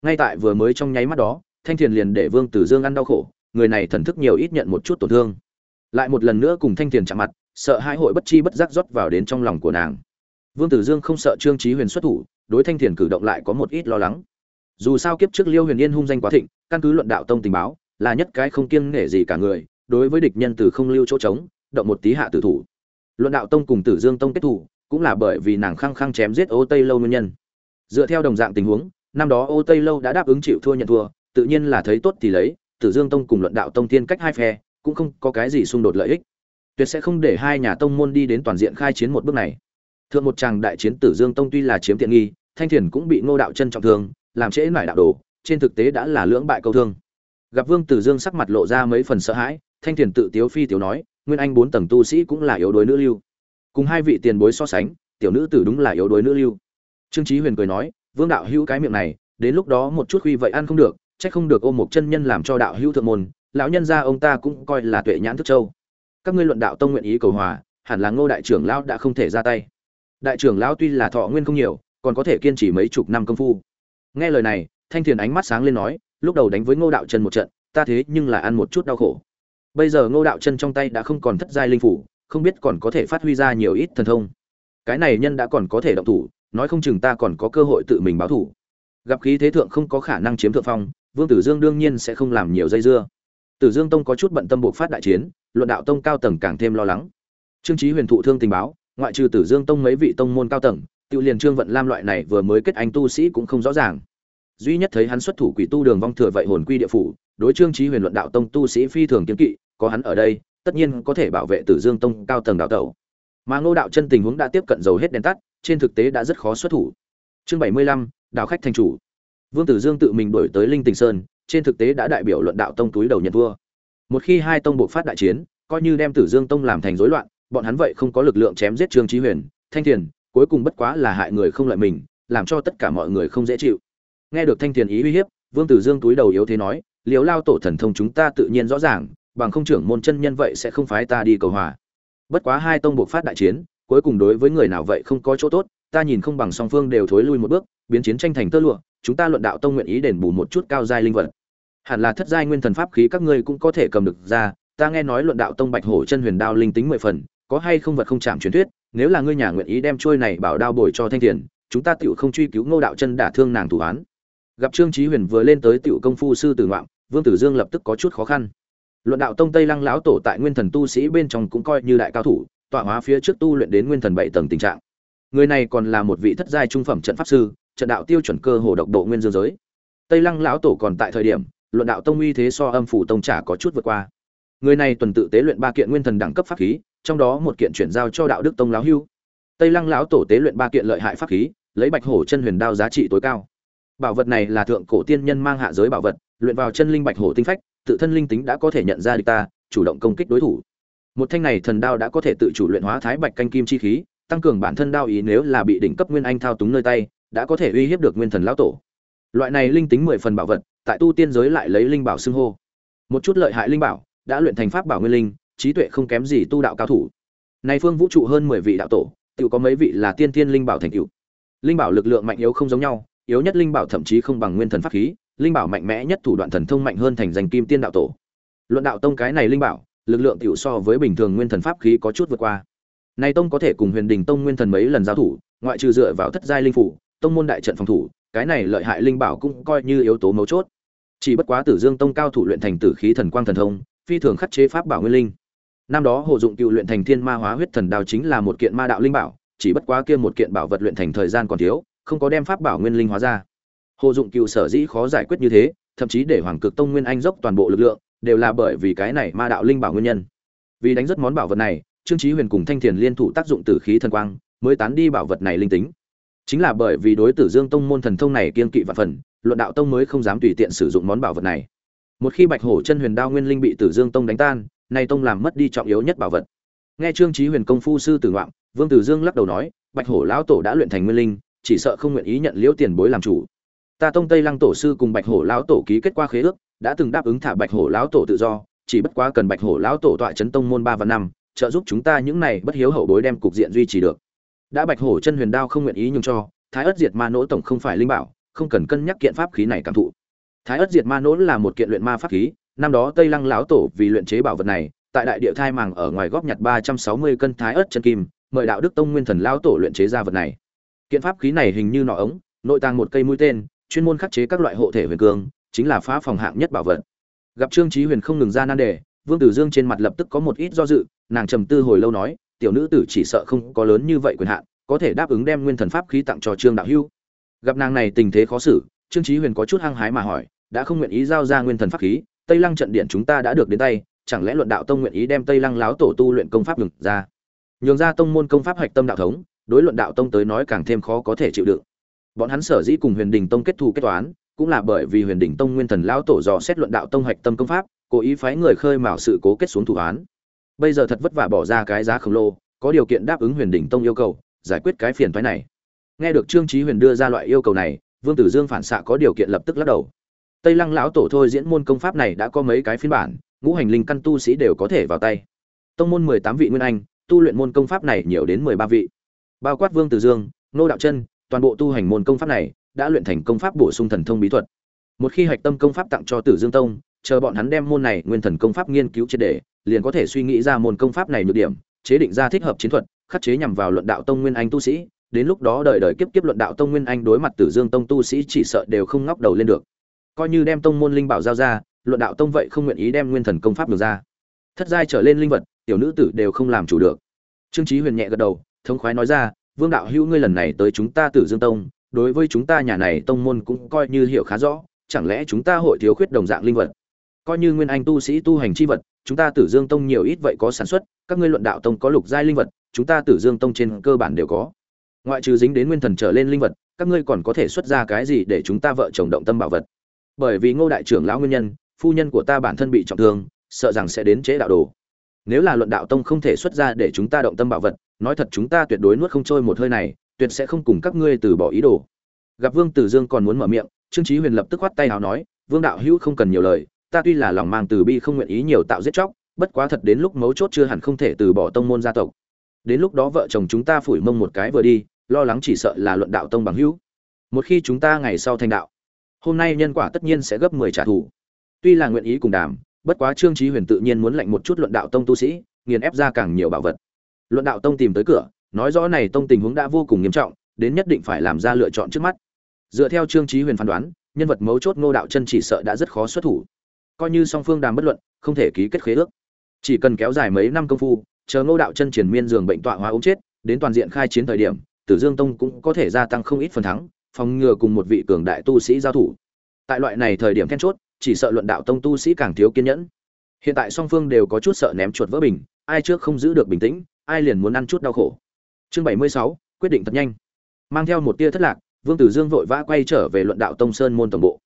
Ngay tại vừa mới trong nháy mắt đó thanh thiền liền để vương tử dương ăn đau khổ, người này thần thức nhiều ít nhận một chút tổn thương. Lại một lần nữa cùng thanh thiền chạm mặt, sợ hai hội bất chi bất giác rót vào đến trong lòng của nàng. Vương tử dương không sợ trương trí huyền xuất thủ, đối thanh thiền cử động lại có một ít lo lắng. Dù sao kiếp trước liêu huyền yên hung danh quá thịnh, căn cứ luận đạo tông tình báo, là nhất cái không kiêng nể gì cả người, đối với địch nhân từ không lưu chỗ trống, động một tí hạ tử thủ. Luận đạo tông cùng tử dương tông kết thủ, cũng là bởi vì nàng khăng khăng chém giết ô tây lâu nguyên nhân. Dựa theo đồng dạng tình huống, năm đó ô tây lâu đã đáp ứng chịu thua nhận thua tự nhiên là thấy tốt thì lấy, tử dương tông cùng luận đạo tông thiên cách hai phe, cũng không có cái gì xung đột lợi ích. Tuyệt sẽ không để hai nhà tông môn đi đến toàn diện khai chiến một bước này. Thượng một tràng đại chiến tử dương tông tuy là chiếm tiện nghi, thanh thiền cũng bị ngô đạo chân trọng thương, làm trễ nải đạo đồ, trên thực tế đã là lưỡng bại câu thương. Gặp vương tử dương sắc mặt lộ ra mấy phần sợ hãi, thanh thiền tự tiếu phi tiểu nói, nguyên anh bốn tầng tu sĩ cũng là yếu đuối nữ lưu. Cùng hai vị tiền bối so sánh, tiểu nữ tử đúng là yếu đuối nữ lưu. Trương trí huyền cười nói, vương đạo hữu cái miệng này, đến lúc đó một chút huy vậy ăn không được trách không được ôm một chân nhân làm cho đạo hữu thượng môn, lão nhân gia ông ta cũng coi là tuệ nhãn thức châu. Các ngươi luận đạo tông nguyện ý cầu hòa, hẳn là ngô đại trưởng lão đã không thể ra tay. Đại trưởng lão tuy là thọ nguyên không nhiều, còn có thể kiên trì mấy chục năm công phu. Nghe lời này, thanh thiền ánh mắt sáng lên nói, lúc đầu đánh với ngô đạo chân một trận, ta thế nhưng là ăn một chút đau khổ. Bây giờ ngô đạo chân trong tay đã không còn thất giai linh phủ, không biết còn có thể phát huy ra nhiều ít thần thông. Cái này nhân đã còn có thể động thủ, nói không chừng ta còn có cơ hội tự mình báo thủ. Gặp khí thế thượng không có khả năng chiếm thượng phong vương tử dương đương nhiên sẽ không làm nhiều dây dưa. Tử dương tông có chút bận tâm buộc phát đại chiến, luận đạo tông cao tầng càng thêm lo lắng. Trương Chí huyền thụ thương tình báo, ngoại trừ tử dương tông mấy vị tông môn cao tầng, tiêu liền trương vận lam loại này vừa mới kết anh tu sĩ cũng không rõ ràng. Duy nhất thấy hắn xuất thủ quỷ tu đường vong thừa vậy hồn quy địa phủ, đối trương Chí huyền luận đạo tông tu sĩ phi thường kiếm kỵ, có hắn ở đây, tất nhiên có thể bảo vệ tử dương tông cao tầng đạo tẩu. Mà ngô đạo chân tình huống đã tiếp cận dầu hết đèn tắt, trên thực tế đã rất khó xuất thủ. Chương bảy mươi lăm đạo khách thành chủ vương tử dương tự mình đổi tới linh tình sơn, trên thực tế đã đại biểu luận đạo tông túi đầu nhận vua. Một khi hai tông buộc phát đại chiến, coi như đem tử dương tông làm thành rối loạn, bọn hắn vậy không có lực lượng chém giết trương trí huyền, thanh thiền, cuối cùng bất quá là hại người không lợi mình, làm cho tất cả mọi người không dễ chịu. Nghe được thanh thiền ý uy hiếp, vương tử dương túi đầu yếu thế nói, liều lao tổ thần thông chúng ta tự nhiên rõ ràng, bằng không trưởng môn chân nhân vậy sẽ không phái ta đi cầu hòa. Bất quá hai tông buộc phát đại chiến, cuối cùng đối với người nào vậy không có chỗ tốt ta nhìn không bằng song phương đều thối lui một bước, biến chiến tranh thành tơ lụa, chúng ta luận đạo tông nguyện ý đền bù một chút cao giai linh vật. Hẳn là thất giai nguyên thần pháp khí các ngươi cũng có thể cầm được ra, ta nghe nói luận đạo tông bạch hổ chân huyền đao linh tính mười phần, có hay không vật không chạm truyền thuyết, nếu là ngươi nhà nguyện ý đem trôi này bảo đao bồi cho thanh thiền, chúng ta tựu không truy cứu ngô đạo chân đả thương nàng thủ án. Gặp trương trí huyền vừa lên tới tựu công phu sư tử ngoạm, vương tử dương lập tức có chút khó khăn. Luận đạo tông tây lăng lão tổ tại nguyên thần tu sĩ bên trong cũng coi như đại cao thủ, tọa hóa phía trước tu luyện đến nguyên thần bảy tầng tình trạng người này còn là một vị thất giai trung phẩm trận pháp sư, trận đạo tiêu chuẩn cơ hồ độc độ nguyên dương giới. Tây lăng lão tổ còn tại thời điểm, luận đạo tông uy thế so âm phủ tông trả có chút vượt qua. Người này tuần tự tế luyện ba kiện nguyên thần đẳng cấp pháp khí, trong đó một kiện chuyển giao cho đạo đức tông lão hưu. Tây lăng lão tổ tế luyện ba kiện lợi hại pháp khí, lấy bạch hổ chân huyền đao giá trị tối cao. Bảo vật này là thượng cổ tiên nhân mang hạ giới bảo vật, luyện vào chân linh bạch hổ tinh phách, tự thân linh tính đã có thể nhận ra địch ta, chủ động công kích đối thủ. Một thanh này thần đao đã có thể tự chủ luyện hóa thái bạch canh kim chi khí tăng cường bản thân đao ý nếu là bị đỉnh cấp nguyên anh thao túng nơi tay, đã có thể uy hiếp được nguyên thần lão tổ. Loại này linh tính mười phần bảo vật, tại tu tiên giới lại lấy linh bảo xưng hô. Một chút lợi hại linh bảo, đã luyện thành pháp bảo nguyên linh, trí tuệ không kém gì tu đạo cao thủ. Này phương vũ trụ hơn mười vị đạo tổ, tự có mấy vị là tiên tiên linh bảo thành cựu linh bảo lực lượng mạnh yếu không giống nhau, yếu nhất linh bảo thậm chí không bằng nguyên thần pháp khí, linh bảo mạnh mẽ nhất thủ đoạn thần thông mạnh hơn thành danh kim tiên đạo tổ. Luận đạo tông cái này linh bảo, lực lượng tiểu so với bình thường nguyên thần pháp khí có chút vượt qua này tông có thể cùng huyền đình tông nguyên thần mấy lần giao thủ, ngoại trừ dựa vào thất giai linh phủ, tông môn đại trận phòng thủ, cái này lợi hại linh bảo cũng coi như yếu tố mấu chốt. Chỉ bất quá tử dương tông cao thủ luyện thành tử khí thần quang thần thông, phi thường khắc chế pháp bảo nguyên linh. Năm đó hồ dụng cựu luyện thành thiên ma hóa huyết thần đao chính là một kiện ma đạo linh bảo, chỉ bất quá kia một kiện bảo vật luyện thành thời gian còn thiếu, không có đem pháp bảo nguyên linh hóa ra. Hồ dụng cựu sở dĩ khó giải quyết như thế, thậm chí để hoàng cực tông nguyên anh dốc toàn bộ lực lượng, đều là bởi vì cái này ma đạo linh bảo nguyên nhân. Vì đánh rất món bảo vật này trương chí huyền cùng thanh thiền liên thủ tác dụng tử khí thần quang, mới tán đi bảo vật này linh tính. Chính là bởi vì đối tử dương tông môn thần thông này kiên kỵ và phần, luận đạo tông mới không dám tùy tiện sử dụng món bảo vật này. Một khi bạch hổ chân huyền đao nguyên linh bị tử dương tông đánh tan, nay tông làm mất đi trọng yếu nhất bảo vật. Nghe trương chí huyền công phu sư tử ngoạn vương tử dương lắc đầu nói, bạch hổ lão tổ đã luyện thành nguyên linh, chỉ sợ không nguyện ý nhận liễu tiền bối làm chủ. Ta tông tây lăng tổ sư cùng bạch hổ lão tổ ký kết qua khế ước, đã từng đáp ứng thả bạch hổ lão tổ tự do, chỉ bất quá cần bạch hổ lão tổ tọa chấn tông môn ba và năm trợ giúp chúng ta những này bất hiếu hậu bối đem cục diện duy trì được. Đã bạch hổ chân huyền đao không nguyện ý nhường cho, thái ất diệt ma nỗ tổng không phải linh bảo, không cần cân nhắc kiện pháp khí này cảm thụ. Thái ất diệt ma nỗ là một kiện luyện ma pháp khí, năm đó tây lăng lão tổ vì luyện chế bảo vật này, tại đại địa thai màng ở ngoài góp nhặt ba trăm sáu mươi cân thái ất chân kim, mời đạo đức tông nguyên thần lão tổ luyện chế ra vật này. Kiện pháp khí này hình như nọ ống, nội tàng một cây mũi tên, chuyên môn khắc chế các loại hộ thể huyền cương, chính là phá phòng hạng nhất bảo vật. Gặp trương chí huyền không ngừng ra nan đề vương tử dương trên mặt lập tức có một ít do dự, nàng trầm tư hồi lâu nói, tiểu nữ tử chỉ sợ không có lớn như vậy quyền hạn, có thể đáp ứng đem nguyên thần pháp khí tặng cho trương đạo hưu. Gặp nàng này tình thế khó xử, trương chí huyền có chút hăng hái mà hỏi, đã không nguyện ý giao ra nguyên thần pháp khí, tây lăng trận điện chúng ta đã được đến tay, chẳng lẽ luận đạo tông nguyện ý đem tây lăng láo tổ tu luyện công pháp nhường ra? Nhường ra tông môn công pháp hạch tâm đạo thống, đối luận đạo tông tới nói càng thêm khó có thể chịu đựng. Bọn hắn sở dĩ cùng huyền đình tông kết thù kết toán cũng là bởi vì huyền Đỉnh tông nguyên thần lão tổ dò xét luận đạo tông hạch tâm công pháp, cố ý phái người khơi mào sự cố kết xuống thủ án. Bây giờ thật vất vả bỏ ra cái giá khổng lồ, có điều kiện đáp ứng huyền Đỉnh tông yêu cầu, giải quyết cái phiền phái này. Nghe được trương trí huyền đưa ra loại yêu cầu này, vương tử dương phản xạ có điều kiện lập tức lắc đầu. Tây lăng lão tổ thôi diễn môn công pháp này đã có mấy cái phiên bản, ngũ hành linh căn tu sĩ đều có thể vào tay. Tông môn mười tám vị nguyên anh, tu luyện môn công pháp này nhiều đến mười ba vị. Bao quát vương tử dương, nô đạo chân, toàn bộ tu hành môn công pháp này đã luyện thành công pháp bổ sung thần thông bí thuật. Một khi hạch tâm công pháp tặng cho tử dương tông chờ bọn hắn đem môn này nguyên thần công pháp nghiên cứu triệt để, liền có thể suy nghĩ ra môn công pháp này nhược điểm chế định ra thích hợp chiến thuật khắc chế nhằm vào luận đạo tông nguyên anh tu sĩ. Đến lúc đó đợi đợi kiếp kiếp luận đạo tông nguyên anh đối mặt tử dương tông tu sĩ chỉ sợ đều không ngóc đầu lên được. Coi như đem tông môn linh bảo giao ra luận đạo tông vậy không nguyện ý đem nguyên thần công pháp được ra. Thất giai trở lên linh vật tiểu nữ tử đều không làm chủ được. Trương Chí huyền nhẹ gật đầu thống khoái nói ra vương đạo hữu ngươi lần này tới chúng ta tử dương tông đối với chúng ta nhà này tông môn cũng coi như hiểu khá rõ, chẳng lẽ chúng ta hội thiếu khuyết đồng dạng linh vật? Coi như nguyên anh tu sĩ tu hành chi vật, chúng ta tử dương tông nhiều ít vậy có sản xuất, các ngươi luận đạo tông có lục giai linh vật, chúng ta tử dương tông trên cơ bản đều có. Ngoại trừ dính đến nguyên thần trở lên linh vật, các ngươi còn có thể xuất ra cái gì để chúng ta vợ chồng động tâm bảo vật? Bởi vì ngô đại trưởng lão nguyên nhân, phu nhân của ta bản thân bị trọng thương, sợ rằng sẽ đến chế đạo đồ. Nếu là luận đạo tông không thể xuất ra để chúng ta động tâm bảo vật, nói thật chúng ta tuyệt đối nuốt không trôi một hơi này tuyệt sẽ không cùng các ngươi từ bỏ ý đồ. Gặp vương tử dương còn muốn mở miệng, trương chí huyền lập tức quát tay hào nói, vương đạo hữu không cần nhiều lời, ta tuy là lòng mang từ bi không nguyện ý nhiều tạo giết chóc, bất quá thật đến lúc mấu chốt chưa hẳn không thể từ bỏ tông môn gia tộc. Đến lúc đó vợ chồng chúng ta phủi mông một cái vừa đi, lo lắng chỉ sợ là luận đạo tông bằng hữu. Một khi chúng ta ngày sau thành đạo, hôm nay nhân quả tất nhiên sẽ gấp mười trả thù. Tuy là nguyện ý cùng đàm, bất quá trương chí huyền tự nhiên muốn lệnh một chút luận đạo tông tu sĩ, nghiền ép ra càng nhiều bảo vật. Luận đạo tông tìm tới cửa nói rõ này tông tình huống đã vô cùng nghiêm trọng, đến nhất định phải làm ra lựa chọn trước mắt. Dựa theo trương trí huyền phán đoán, nhân vật mấu chốt ngô đạo chân chỉ sợ đã rất khó xuất thủ. Coi như song phương đàm bất luận, không thể ký kết khế ước. Chỉ cần kéo dài mấy năm công phu, chờ ngô đạo chân triển miên giường bệnh tọa hóa ốm chết, đến toàn diện khai chiến thời điểm, tử dương tông cũng có thể gia tăng không ít phần thắng, phòng ngừa cùng một vị cường đại tu sĩ giao thủ. Tại loại này thời điểm then chốt, chỉ sợ luận đạo tông tu sĩ càng thiếu kiên nhẫn. Hiện tại song phương đều có chút sợ ném chuột vỡ bình, ai trước không giữ được bình tĩnh, ai liền muốn ăn chút đau khổ chương bảy mươi sáu, quyết định thật nhanh. Mang theo một tia thất lạc, vương tử dương vội vã quay trở về luận đạo tông sơn môn tổng bộ.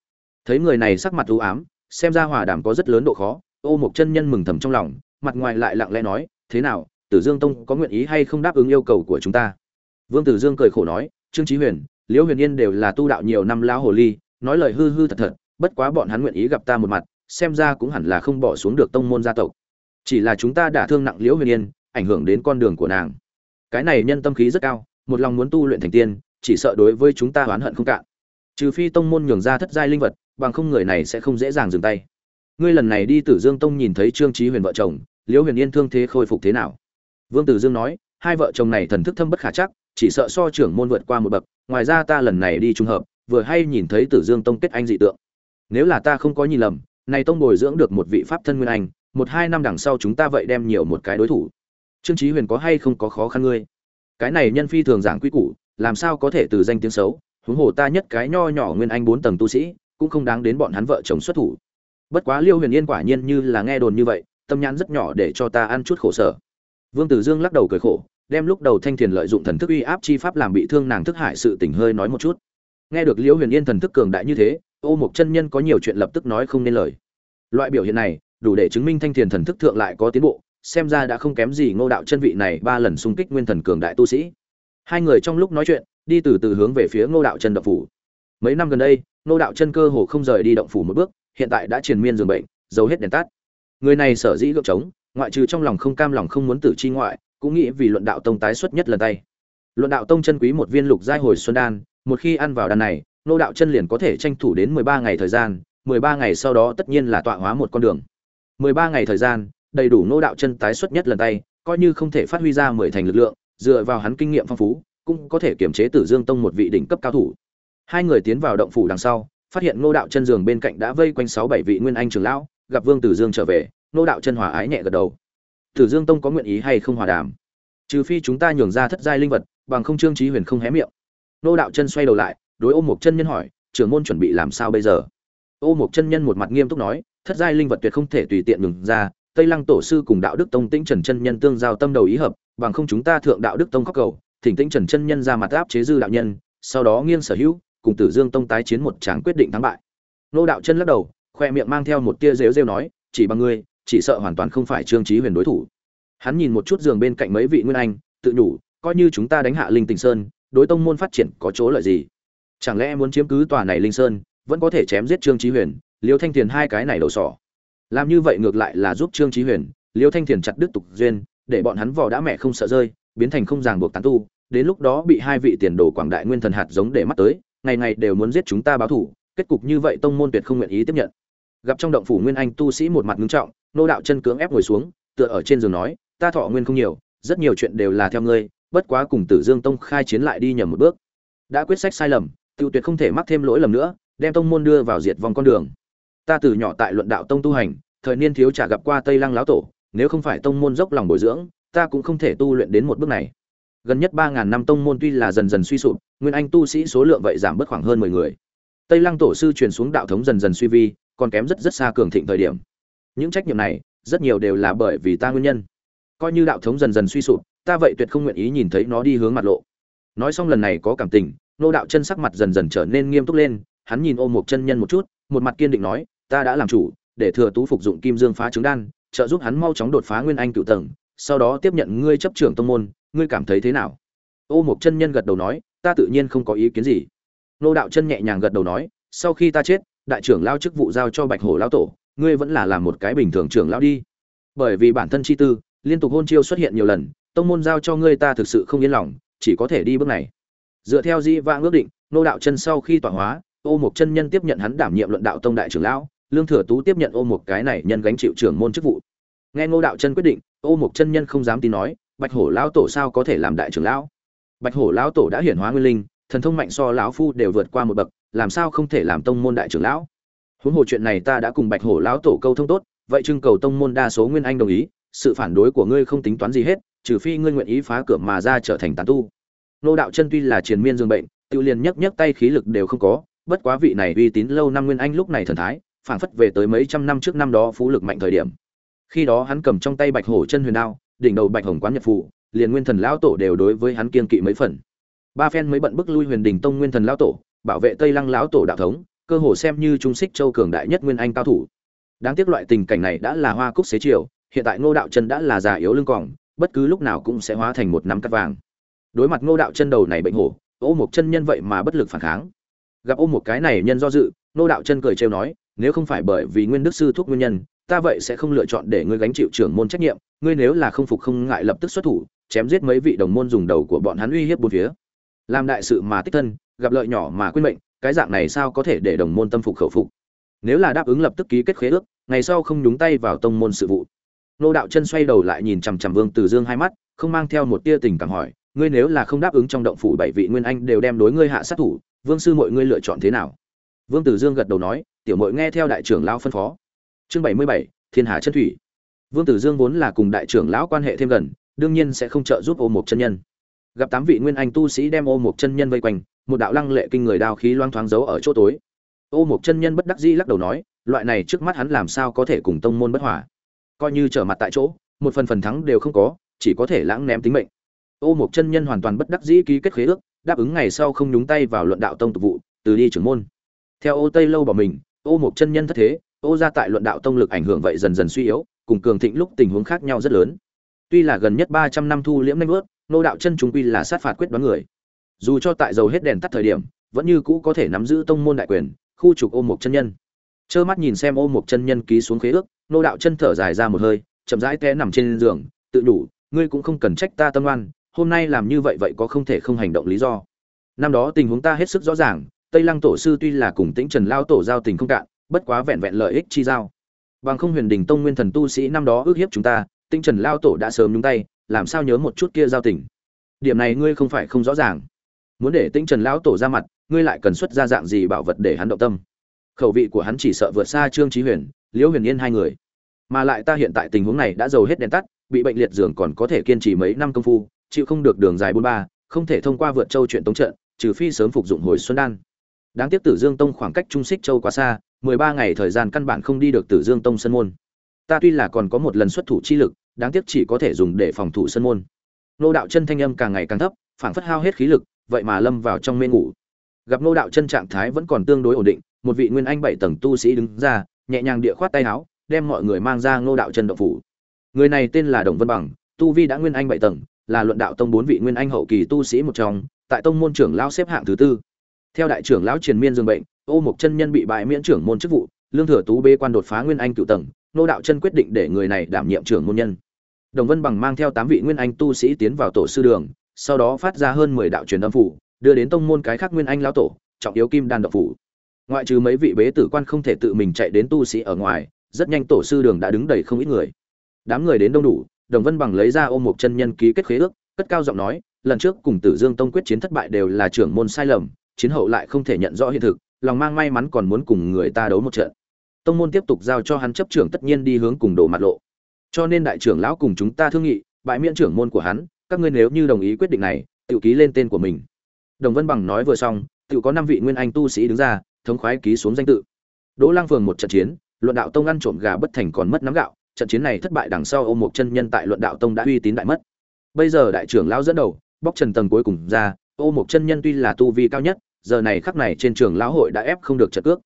Thấy người này sắc mặt u ám, xem ra hòa đàm có rất lớn độ khó, ô một chân nhân mừng thầm trong lòng, mặt ngoài lại lặng lẽ nói, thế nào, tử dương tông có nguyện ý hay không đáp ứng yêu cầu của chúng ta? Vương tử dương cười khổ nói, trương trí huyền, liễu huyền yên đều là tu đạo nhiều năm lão hồ ly, nói lời hư hư thật thật, bất quá bọn hắn nguyện ý gặp ta một mặt, xem ra cũng hẳn là không bỏ xuống được tông môn gia tộc. Chỉ là chúng ta đã thương nặng liễu huyền yên, ảnh hưởng đến con đường của nàng cái này nhân tâm khí rất cao, một lòng muốn tu luyện thành tiên, chỉ sợ đối với chúng ta oán hận không cạn. Trừ phi tông môn nhường ra thất giai linh vật, bằng không người này sẽ không dễ dàng dừng tay. Ngươi lần này đi tử dương tông nhìn thấy trương trí huyền vợ chồng, liễu huyền yên thương thế khôi phục thế nào? Vương tử dương nói, hai vợ chồng này thần thức thâm bất khả chắc, chỉ sợ so trưởng môn vượt qua một bậc, ngoài ra ta lần này đi trùng hợp, vừa hay nhìn thấy tử dương tông kết anh dị tượng. Nếu là ta không có nhìn lầm, này tông bồi dưỡng được một vị pháp thân nguyên anh, một hai năm đằng sau chúng ta vậy đem nhiều một cái đối thủ trương Chí huyền có hay không có khó khăn ngươi? Cái này nhân phi thường giảng quy củ, làm sao có thể từ danh tiếng xấu? Huống hồ ta nhất cái nho nhỏ nguyên anh bốn tầng tu sĩ, cũng không đáng đến bọn hắn vợ chồng xuất thủ. Bất quá liêu huyền yên quả nhiên như là nghe đồn như vậy, tâm nhãn rất nhỏ để cho ta ăn chút khổ sở. Vương tử dương lắc đầu cười khổ, đem lúc đầu thanh thiền lợi dụng thần thức uy áp chi pháp làm bị thương nàng thức hại sự tỉnh hơi nói một chút. Nghe được liễu huyền yên thần thức cường đại như thế, ô mục chân nhân có nhiều chuyện lập tức nói không nên lời. Loại biểu hiện này, đủ để chứng minh thanh thiền thần thức thượng lại có tiến bộ xem ra đã không kém gì ngô đạo chân vị này ba lần xung kích nguyên thần cường đại tu sĩ. Hai người trong lúc nói chuyện, đi từ từ hướng về phía ngô đạo chân động phủ. Mấy năm gần đây, ngô đạo chân cơ hồ không rời đi động phủ một bước, hiện tại đã triền miên giường bệnh giấu hết đèn tắt. Người này sở dĩ gượng trống, ngoại trừ trong lòng không cam lòng không muốn tử chi ngoại, cũng nghĩ vì luận đạo tông tái xuất nhất lần tay. Luận đạo tông chân quý một viên lục giai hồi xuân đan, một khi ăn vào đan này nô đạo chân liền có thể tranh thủ đến mười ba ngày thời gian, mười ba ngày sau đó tất nhiên là tọa hóa một con đường. Mười ba ngày thời gian đầy đủ nô đạo chân tái xuất nhất lần tay, coi như không thể phát huy ra mười thành lực lượng, dựa vào hắn kinh nghiệm phong phú, cũng có thể kiểm chế tử dương tông một vị đỉnh cấp cao thủ. Hai người tiến vào động phủ đằng sau, phát hiện nô đạo chân giường bên cạnh đã vây quanh sáu bảy vị nguyên anh trưởng lão, gặp vương tử dương trở về nô đạo chân hòa ái nhẹ gật đầu. Tử dương tông có nguyện ý hay không hòa đàm? Trừ phi chúng ta nhường ra thất giai linh vật, bằng không trương chí huyền không hé miệng. Nô đạo chân xoay đầu lại, đối Ôm Mộc chân nhân hỏi, trưởng môn chuẩn bị làm sao bây giờ? Ô Mộc chân nhân một mặt nghiêm túc nói, thất giai linh vật tuyệt không thể tùy tiện nhường ra tây lăng tổ sư cùng đạo đức tông tĩnh trần chân nhân tương giao tâm đầu ý hợp, bằng không chúng ta thượng đạo đức tông khóc cầu, thỉnh tĩnh trần chân nhân ra mặt áp chế dư đạo nhân, sau đó nghiêng sở hữu, cùng tử dương tông tái chiến một tràng quyết định thắng bại. Nô đạo chân lắc đầu, khoe miệng mang theo một tia rêu rêu nói, chỉ bằng ngươi, chỉ sợ hoàn toàn không phải trương trí huyền đối thủ. Hắn nhìn một chút giường bên cạnh mấy vị nguyên anh, tự nhủ, coi như chúng ta đánh hạ linh tình sơn, đối tông môn phát triển có chỗ lợi gì? Chẳng lẽ muốn chiếm cứ tòa này linh sơn, vẫn có thể chém giết trương trí huyền, liêu thanh tiền hai cái này đầu sỏ? Làm như vậy ngược lại là giúp trương trí huyền, liêu thanh thiền chặt đứt tục duyên, để bọn hắn vò đã mẹ không sợ rơi, biến thành không ràng buộc tán tu, đến lúc đó bị hai vị tiền đồ quảng đại nguyên thần hạt giống để mắt tới, ngày ngày đều muốn giết chúng ta báo thủ, kết cục như vậy tông môn tuyệt không nguyện ý tiếp nhận. Gặp trong động phủ nguyên anh tu sĩ một mặt ngưng trọng, nô đạo chân cưỡng ép ngồi xuống, tựa ở trên giường nói, ta thọ nguyên không nhiều, rất nhiều chuyện đều là theo ngươi, bất quá cùng tử dương tông khai chiến lại đi nhầm một bước. Đã quyết sách sai lầm, tiêu tuyệt không thể mắc thêm lỗi lầm nữa, đem tông môn đưa vào diệt vòng con đường ta từ nhỏ tại luận đạo tông tu hành, thời niên thiếu trả gặp qua tây lăng lão tổ, nếu không phải tông môn dốc lòng bồi dưỡng, ta cũng không thể tu luyện đến một bước này. Gần nhất ba ngàn năm tông môn tuy là dần dần suy sụp, nguyên anh tu sĩ số lượng vậy giảm bớt khoảng hơn mười người. Tây lăng tổ sư truyền xuống đạo thống dần dần suy vi, còn kém rất rất xa cường thịnh thời điểm. Những trách nhiệm này, rất nhiều đều là bởi vì ta nguyên nhân. Coi như đạo thống dần dần suy sụp, ta vậy tuyệt không nguyện ý nhìn thấy nó đi hướng mặt lộ. Nói xong lần này có cảm tình, nô đạo chân sắc mặt dần dần trở nên nghiêm túc lên, hắn nhìn ôm một chân nhân một chút, một mặt kiên định nói ta đã làm chủ, để thừa tú phục dụng kim dương phá trứng đan, trợ giúp hắn mau chóng đột phá nguyên anh cựu tầng, sau đó tiếp nhận ngươi chấp trưởng tông môn, ngươi cảm thấy thế nào? Ô mộc chân nhân gật đầu nói, ta tự nhiên không có ý kiến gì. Nô đạo chân nhẹ nhàng gật đầu nói, sau khi ta chết, đại trưởng lao chức vụ giao cho bạch hổ lao tổ, ngươi vẫn là làm một cái bình thường trưởng lao đi. Bởi vì bản thân chi tư, liên tục hôn chiêu xuất hiện nhiều lần, tông môn giao cho ngươi ta thực sự không yên lòng, chỉ có thể đi bước này. Dựa theo di vãng ước định, nô đạo chân sau khi tọa hóa, ô mộc chân nhân tiếp nhận hắn đảm nhiệm luận đạo tông đại trưởng lão lương thừa tú tiếp nhận ô một cái này nhân gánh chịu trưởng môn chức vụ. Nghe ngô đạo chân quyết định, ô một chân nhân không dám tin nói, bạch hổ lão tổ sao có thể làm đại trưởng lão? Bạch hổ lão tổ đã hiển hóa nguyên linh, thần thông mạnh so lão phu đều vượt qua một bậc, làm sao không thể làm tông môn đại trưởng lão? Huống hồ chuyện này ta đã cùng bạch hổ lão tổ câu thông tốt, vậy trưng cầu tông môn đa số nguyên anh đồng ý, sự phản đối của ngươi không tính toán gì hết, trừ phi ngươi nguyện ý phá cửa mà ra trở thành tán tu. Nô đạo chân tuy là triền miên dương bệnh tiêu liền nhấc nhấc tay khí lực đều không có, bất quá vị này uy tín lâu năm nguyên anh lúc này thần thái phảng phất về tới mấy trăm năm trước năm đó phú lực mạnh thời điểm. Khi đó hắn cầm trong tay bạch hổ chân huyền đao đỉnh đầu bạch hồng quán nhật phụ, liền nguyên thần lão tổ đều đối với hắn kiên kỵ mấy phần. Ba phen mới bận bức lui huyền đình tông nguyên thần lão tổ bảo vệ tây lăng lão tổ đạo thống cơ hồ xem như trung xích châu cường đại nhất nguyên anh cao thủ. Đáng tiếc loại tình cảnh này đã là hoa cúc xế chiều hiện tại ngô đạo chân đã là già yếu lưng còng bất cứ lúc nào cũng sẽ hóa thành một nắm cắt vàng. Đối mặt ngô đạo chân đầu này bệnh hổ ô một chân nhân vậy mà bất lực phản kháng. Gặp ô một cái này nhân do dự ngô đạo chân cười trêu nói nếu không phải bởi vì nguyên đức sư thuốc nguyên nhân, ta vậy sẽ không lựa chọn để ngươi gánh chịu trưởng môn trách nhiệm. Ngươi nếu là không phục không ngại lập tức xuất thủ, chém giết mấy vị đồng môn dùng đầu của bọn hắn uy hiếp bốn phía. Làm đại sự mà tích thân, gặp lợi nhỏ mà quyết mệnh, cái dạng này sao có thể để đồng môn tâm phục khẩu phục? Nếu là đáp ứng lập tức ký kết khế ước, ngày sau không nhúng tay vào tông môn sự vụ. Nô đạo chân xoay đầu lại nhìn chằm chằm vương từ dương hai mắt, không mang theo một tia tình cảm hỏi, ngươi nếu là không đáp ứng trong động phủ bảy vị nguyên anh đều đem đối ngươi hạ sát thủ, vương sư mọi ngươi lựa chọn thế nào? Vương Tử dương gật đầu nói, tiểu muội nghe theo đại trưởng lão phân phó. Chương bảy mươi bảy, thiên hà chân thủy. Vương tử dương vốn là cùng đại trưởng lão quan hệ thêm gần, đương nhiên sẽ không trợ giúp ô một chân nhân. Gặp tám vị nguyên anh tu sĩ đem ô một chân nhân vây quanh, một đạo lăng lệ kinh người đao khí loang thoáng giấu ở chỗ tối. Ô một chân nhân bất đắc dĩ lắc đầu nói, loại này trước mắt hắn làm sao có thể cùng tông môn bất hòa? Coi như trở mặt tại chỗ, một phần phần thắng đều không có, chỉ có thể lãng ném tính mệnh. Ô một chân nhân hoàn toàn bất đắc dĩ ký kết khế ước, đáp ứng ngày sau không nhúng tay vào luận đạo tông tục vụ, từ đi trưởng môn theo ô tây lâu bỏ mình, ô một chân nhân thất thế, ô ra tại luận đạo tông lực ảnh hưởng vậy dần dần suy yếu, cùng cường thịnh lúc tình huống khác nhau rất lớn. Tuy là gần nhất ba trăm năm thu liễm nanh vớt, nô đạo chân chúng quy là sát phạt quyết đoán người. Dù cho tại dầu hết đèn tắt thời điểm, vẫn như cũ có thể nắm giữ tông môn đại quyền, khu trục ô một chân nhân. Trơ mắt nhìn xem ô một chân nhân ký xuống khế ước, nô đạo chân thở dài ra một hơi, chậm rãi té nằm trên giường, tự đủ ngươi cũng không cần trách ta tâm oan, hôm nay làm như vậy vậy có không thể không hành động lý do. Năm đó tình huống ta hết sức rõ ràng tây lăng tổ sư tuy là cùng tĩnh trần lao tổ giao tình không cạn, bất quá vẹn vẹn lợi ích chi giao. Bằng không huyền đình tông nguyên thần tu sĩ năm đó ước hiếp chúng ta, tĩnh trần lao tổ đã sớm nhúng tay, làm sao nhớ một chút kia giao tình? Điểm này ngươi không phải không rõ ràng. Muốn để tĩnh trần lão tổ ra mặt, ngươi lại cần xuất ra dạng gì bảo vật để hắn động tâm? Khẩu vị của hắn chỉ sợ vượt xa trương trí huyền, liễu huyền yên hai người. Mà lại ta hiện tại tình huống này đã giàu hết đèn tắt, bị bệnh liệt giường còn có thể kiên trì mấy năm công phu, chịu không được đường dài bốn ba, không thể thông qua vượt châu chuyện tống trận, trừ phi sớm phục dụng hồi xuân đan đáng tiếc tử dương tông khoảng cách trung xích châu quá xa, mười ba ngày thời gian căn bản không đi được tử dương tông sân môn. Ta tuy là còn có một lần xuất thủ chi lực, đáng tiếc chỉ có thể dùng để phòng thủ sân môn. Nô đạo chân thanh âm càng ngày càng thấp, phảng phất hao hết khí lực, vậy mà lâm vào trong mê ngủ. Gặp nô đạo chân trạng thái vẫn còn tương đối ổn định, một vị nguyên anh bảy tầng tu sĩ đứng ra, nhẹ nhàng địa khoát tay áo, đem mọi người mang ra nô đạo chân động phủ. Người này tên là đồng vân bằng, tu vi đã nguyên anh bảy tầng, là luận đạo tông bốn vị nguyên anh hậu kỳ tu sĩ một trong, tại tông môn trưởng lão xếp hạng thứ tư theo đại trưởng lão triền miên dương bệnh, ô mục chân nhân bị bại miễn trưởng môn chức vụ, lương thừa tú bê quan đột phá nguyên anh cựu tầng, nô đạo chân quyết định để người này đảm nhiệm trưởng môn nhân. Đồng vân bằng mang theo tám vị nguyên anh tu sĩ tiến vào tổ sư đường, sau đó phát ra hơn mười đạo truyền âm phủ, đưa đến tông môn cái khác nguyên anh lão tổ, trọng yếu kim đan độc phủ. Ngoại trừ mấy vị bế tử quan không thể tự mình chạy đến tu sĩ ở ngoài, rất nhanh tổ sư đường đã đứng đầy không ít người. Đám người đến đông đủ, đồng vân bằng lấy ra ôm một chân nhân ký kết khế ước, cất cao giọng nói, lần trước cùng tử dương tông quyết chiến thất bại đều là trưởng môn sai lầm chiến hậu lại không thể nhận rõ hiện thực, lòng mang may mắn còn muốn cùng người ta đấu một trận. Tông môn tiếp tục giao cho hắn chấp trưởng tất nhiên đi hướng cùng đổ mặt lộ. Cho nên đại trưởng lão cùng chúng ta thương nghị, bãi miễn trưởng môn của hắn, các ngươi nếu như đồng ý quyết định này, tự ký lên tên của mình. Đồng vân bằng nói vừa xong, tự có năm vị nguyên anh tu sĩ đứng ra, thống khoái ký xuống danh tự. Đỗ lang phường một trận chiến, luận đạo tông ăn trộm gà bất thành còn mất nắm gạo, trận chiến này thất bại đằng sau ôm một chân nhân tại luận đạo tông đã uy tín đại mất. Bây giờ đại trưởng lão dẫn đầu, bóc trần tầng cuối cùng ra ô một chân nhân tuy là tu vi cao nhất, giờ này khắc này trên trường lão hội đã ép không được trật cước.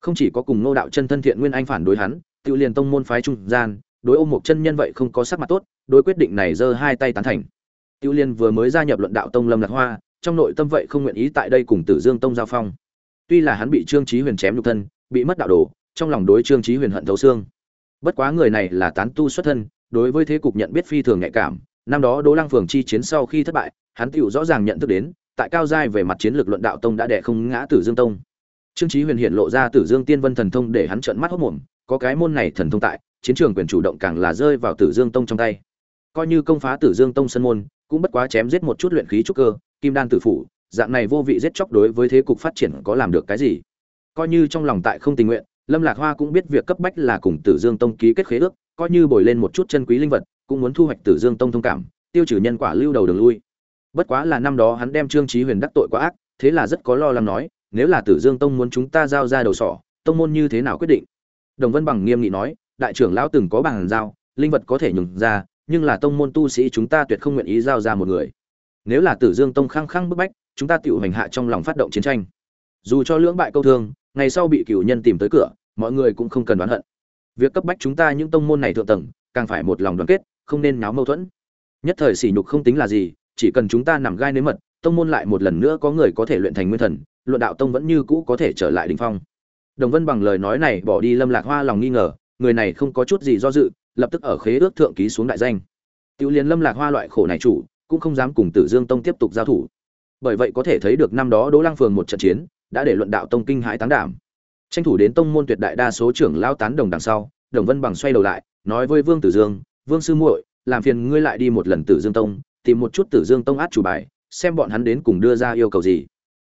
Không chỉ có cùng nô đạo chân thân thiện nguyên anh phản đối hắn tự liền tông môn phái trung gian, đối ô một chân nhân vậy không có sắc mặt tốt, đối quyết định này giơ hai tay tán thành. Tiêu liên vừa mới gia nhập luận đạo tông lâm lạc hoa, trong nội tâm vậy không nguyện ý tại đây cùng tử dương tông giao phong. Tuy là hắn bị trương trí huyền chém nhục thân, bị mất đạo đồ, trong lòng đối trương trí huyền hận thấu xương. Bất quá người này là tán tu xuất thân, đối với thế cục nhận biết phi thường nhạy cảm, năm đó đỗ lăng phường chi chiến sau khi thất bại hắn tựu rõ ràng nhận thức đến, tại cao giai về mặt chiến lược luận đạo tông đã đè không ngã tử dương tông. Trương chí huyền hiện lộ ra tử dương tiên vân thần thông để hắn trợn mắt hốt mồm, có cái môn này thần thông tại, chiến trường quyền chủ động càng là rơi vào tử dương tông trong tay. Coi như công phá tử dương tông sân môn, cũng bất quá chém giết một chút luyện khí trúc cơ, kim đan tử phủ, dạng này vô vị giết chóc đối với thế cục phát triển có làm được cái gì? Coi như trong lòng tại không tình nguyện, lâm lạc hoa cũng biết việc cấp bách là cùng tử dương tông ký kết khế ước, coi như bồi lên một chút chân quý linh vật, cũng muốn thu hoạch tử dương tông thông cảm, tiêu trừ nhân quả lưu đầu đường lui bất quá là năm đó hắn đem trương trí huyền đắc tội quá ác, thế là rất có lo lắng nói, nếu là tử dương tông muốn chúng ta giao ra đầu sỏ, tông môn như thế nào quyết định? Đồng vân bằng nghiêm nghị nói, đại trưởng lão từng có bằng giao, linh vật có thể nhường ra, nhưng là tông môn tu sĩ chúng ta tuyệt không nguyện ý giao ra một người. Nếu là tử dương tông khăng khăng bức bách, chúng ta tự hành hạ trong lòng phát động chiến tranh. Dù cho lưỡng bại câu thương, ngày sau bị cửu nhân tìm tới cửa, mọi người cũng không cần đoán hận. Việc cấp bách chúng ta những tông môn này thượng tầng, càng phải một lòng đoàn kết, không nên náo mâu thuẫn. Nhất thời sỉ nhục không tính là gì chỉ cần chúng ta nằm gai nếm mật, tông môn lại một lần nữa có người có thể luyện thành nguyên thần, luận đạo tông vẫn như cũ có thể trở lại đỉnh phong. Đồng vân bằng lời nói này bỏ đi lâm lạc hoa lòng nghi ngờ, người này không có chút gì do dự, lập tức ở khế ước thượng ký xuống đại danh. Tiểu liên lâm lạc hoa loại khổ này chủ, cũng không dám cùng tử dương tông tiếp tục giao thủ. Bởi vậy có thể thấy được năm đó đỗ lăng phường một trận chiến, đã để luận đạo tông kinh hãi tán đảm. Tranh thủ đến tông môn tuyệt đại đa số trưởng lao tán đồng đằng sau, đồng vân bằng xoay đầu lại, nói với vương tử dương, vương sư muội, làm phiền ngươi lại đi một lần tử dương tông tìm một chút tử dương tông át chủ bài, xem bọn hắn đến cùng đưa ra yêu cầu gì.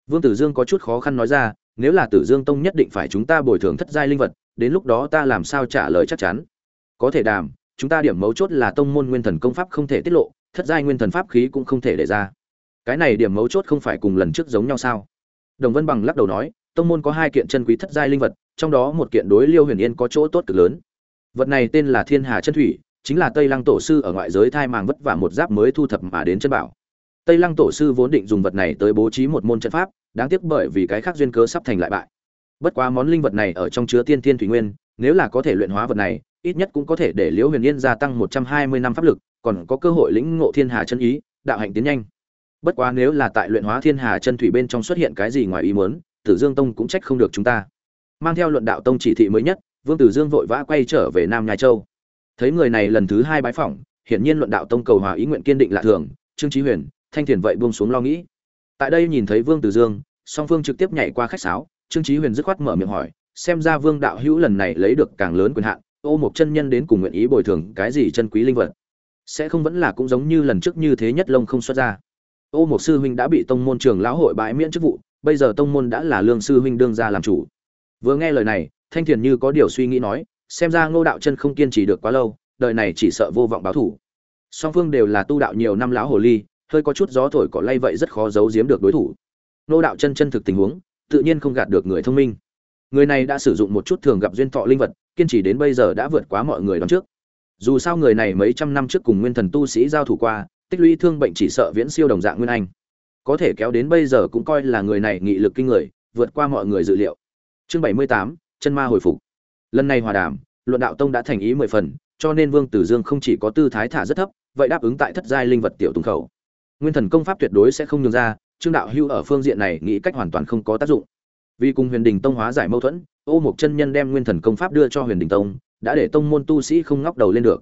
Vương tử dương có chút khó khăn nói ra, nếu là tử dương tông nhất định phải chúng ta bồi thường thất giai linh vật, đến lúc đó ta làm sao trả lời chắc chắn. Có thể đàm, chúng ta điểm mấu chốt là tông môn nguyên thần công pháp không thể tiết lộ, thất giai nguyên thần pháp khí cũng không thể để ra. Cái này điểm mấu chốt không phải cùng lần trước giống nhau sao? Đồng vân bằng lắc đầu nói, tông môn có hai kiện chân quý thất giai linh vật, trong đó một kiện đối liêu huyền yên có chỗ tốt cực lớn. Vật này tên là thiên hà chân thủy chính là tây lăng tổ sư ở ngoại giới thai màng vất vả một giáp mới thu thập mà đến chân bảo. Tây lăng tổ sư vốn định dùng vật này tới bố trí một môn trận pháp, đáng tiếc bởi vì cái khác duyên cớ sắp thành lại bại. Bất quá món linh vật này ở trong chứa tiên thiên thủy nguyên, nếu là có thể luyện hóa vật này, ít nhất cũng có thể để liễu huyền yên gia tăng một trăm hai mươi năm pháp lực, còn có cơ hội lĩnh ngộ thiên hà chân ý, đạo hạnh tiến nhanh. Bất quá nếu là tại luyện hóa thiên hà chân thủy bên trong xuất hiện cái gì ngoài ý muốn, tử dương tông cũng trách không được chúng ta. Mang theo luận đạo tông chỉ thị mới nhất, vương tử dương vội vã quay trở về nam nhai châu thấy người này lần thứ hai bái phỏng, hiển nhiên luận đạo tông cầu hòa ý nguyện kiên định lạ thường, trương trí huyền, thanh thiền vậy buông xuống lo nghĩ. Tại đây nhìn thấy vương tử dương, song phương trực tiếp nhảy qua khách sáo, trương trí huyền dứt khoát mở miệng hỏi, xem ra vương đạo hữu lần này lấy được càng lớn quyền hạn, ô một chân nhân đến cùng nguyện ý bồi thường cái gì chân quý linh vật? Sẽ không vẫn là cũng giống như lần trước như thế nhất lông không xuất ra. Ô một sư huynh đã bị tông môn trường lão hội bãi miễn chức vụ, bây giờ tông môn đã là lương sư huynh đương ra làm chủ. Vừa nghe lời này, thanh thiền như có điều suy nghĩ nói xem ra ngô đạo chân không kiên trì được quá lâu, đời này chỉ sợ vô vọng báo thủ. Song phương đều là tu đạo nhiều năm lão hồ ly, hơi có chút gió thổi cỏ lay vậy rất khó giấu giếm được đối thủ. Ngô đạo chân chân thực tình huống, tự nhiên không gạt được người thông minh. Người này đã sử dụng một chút thường gặp duyên thọ linh vật, kiên trì đến bây giờ đã vượt quá mọi người đón trước. Dù sao người này mấy trăm năm trước cùng nguyên thần tu sĩ giao thủ qua, tích lũy thương bệnh chỉ sợ viễn siêu đồng dạng nguyên anh. Có thể kéo đến bây giờ cũng coi là người này nghị lực kinh người, vượt qua mọi người dự liệu. Chương bảy mươi tám, chân ma hồi phục lần này hòa đàm, luận đạo tông đã thành ý mười phần, cho nên vương tử dương không chỉ có tư thái thả rất thấp, vậy đáp ứng tại thất giai linh vật tiểu tùng khẩu. Nguyên thần công pháp tuyệt đối sẽ không nhường ra, trương đạo hưu ở phương diện này nghĩ cách hoàn toàn không có tác dụng. Vì cùng huyền đình tông hóa giải mâu thuẫn, ô mục chân nhân đem nguyên thần công pháp đưa cho huyền đình tông, đã để tông môn tu sĩ không ngóc đầu lên được.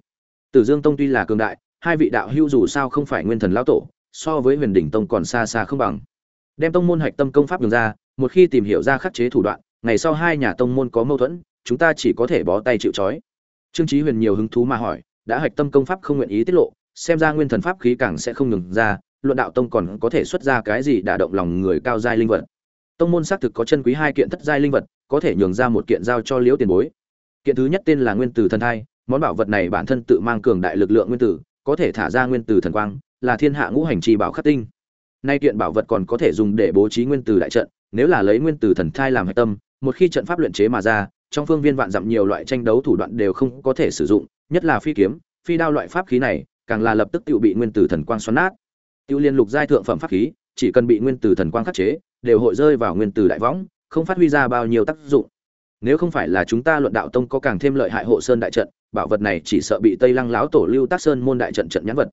Tử dương tông tuy là cường đại, hai vị đạo hưu dù sao không phải nguyên thần lão tổ, so với huyền đình tông còn xa xa không bằng. Đem tông môn hạch tâm công pháp đường ra, một khi tìm hiểu ra khắc chế thủ đoạn, ngày sau hai nhà tông môn có mâu thuẫn chúng ta chỉ có thể bó tay chịu trói. Trương chí huyền nhiều hứng thú mà hỏi, đã hạch tâm công pháp không nguyện ý tiết lộ, xem ra nguyên thần pháp khí càng sẽ không ngừng ra, luận đạo tông còn có thể xuất ra cái gì đả động lòng người cao giai linh vật. Tông môn xác thực có chân quý hai kiện thất giai linh vật, có thể nhường ra một kiện giao cho liễu tiền bối. Kiện thứ nhất tên là nguyên tử thần thai, món bảo vật này bản thân tự mang cường đại lực lượng nguyên tử, có thể thả ra nguyên tử thần quang, là thiên hạ ngũ hành trì bảo khắc tinh. Nay kiện bảo vật còn có thể dùng để bố trí nguyên tử đại trận, nếu là lấy nguyên tử thần thai làm hạch tâm, một khi trận pháp luyện chế mà ra trong phương viên vạn dặm nhiều loại tranh đấu thủ đoạn đều không có thể sử dụng, nhất là phi kiếm, phi đao loại pháp khí này, càng là lập tức tiêu bị nguyên tử thần quang xoắn nát. Tiêu liên lục giai thượng phẩm pháp khí, chỉ cần bị nguyên tử thần quang khắc chế, đều hội rơi vào nguyên tử đại võng, không phát huy ra bao nhiêu tác dụng. Nếu không phải là chúng ta luận đạo tông có càng thêm lợi hại hộ sơn đại trận, bảo vật này chỉ sợ bị tây lăng láo tổ lưu tác sơn môn đại trận trận nhãn vật.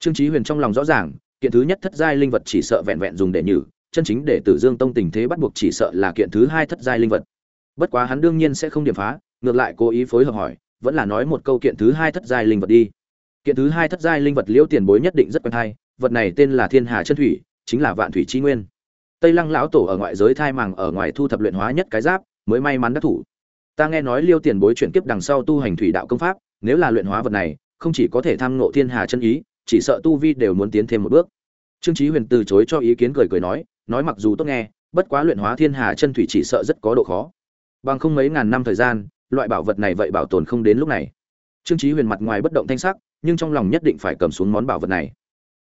Trương chí huyền trong lòng rõ ràng, kiện thứ nhất thất giai linh vật chỉ sợ vẹn vẹn dùng để nhử, chân chính để tử dương tông tình thế bắt buộc chỉ sợ là kiện thứ hai thất giai linh vật bất quá hắn đương nhiên sẽ không điểm phá, ngược lại cố ý phối hợp hỏi, vẫn là nói một câu kiện thứ hai thất giai linh vật đi. Kiện thứ hai thất giai linh vật liễu tiền bối nhất định rất quen hay, vật này tên là thiên hà chân thủy, chính là vạn thủy chi nguyên. Tây lăng lão tổ ở ngoại giới thai màng ở ngoài thu thập luyện hóa nhất cái giáp, mới may mắn đắc thủ. Ta nghe nói liêu tiền bối chuyển kiếp đằng sau tu hành thủy đạo công pháp, nếu là luyện hóa vật này, không chỉ có thể tham ngộ thiên hà chân ý, chỉ sợ tu vi đều muốn tiến thêm một bước. Trương chí huyền từ chối cho ý kiến cười cười nói nói mặc dù tốt nghe, bất quá luyện hóa thiên hà chân thủy chỉ sợ rất có độ khó bằng không mấy ngàn năm thời gian, loại bảo vật này vậy bảo tồn không đến lúc này. Trương chí huyền mặt ngoài bất động thanh sắc, nhưng trong lòng nhất định phải cầm xuống món bảo vật này.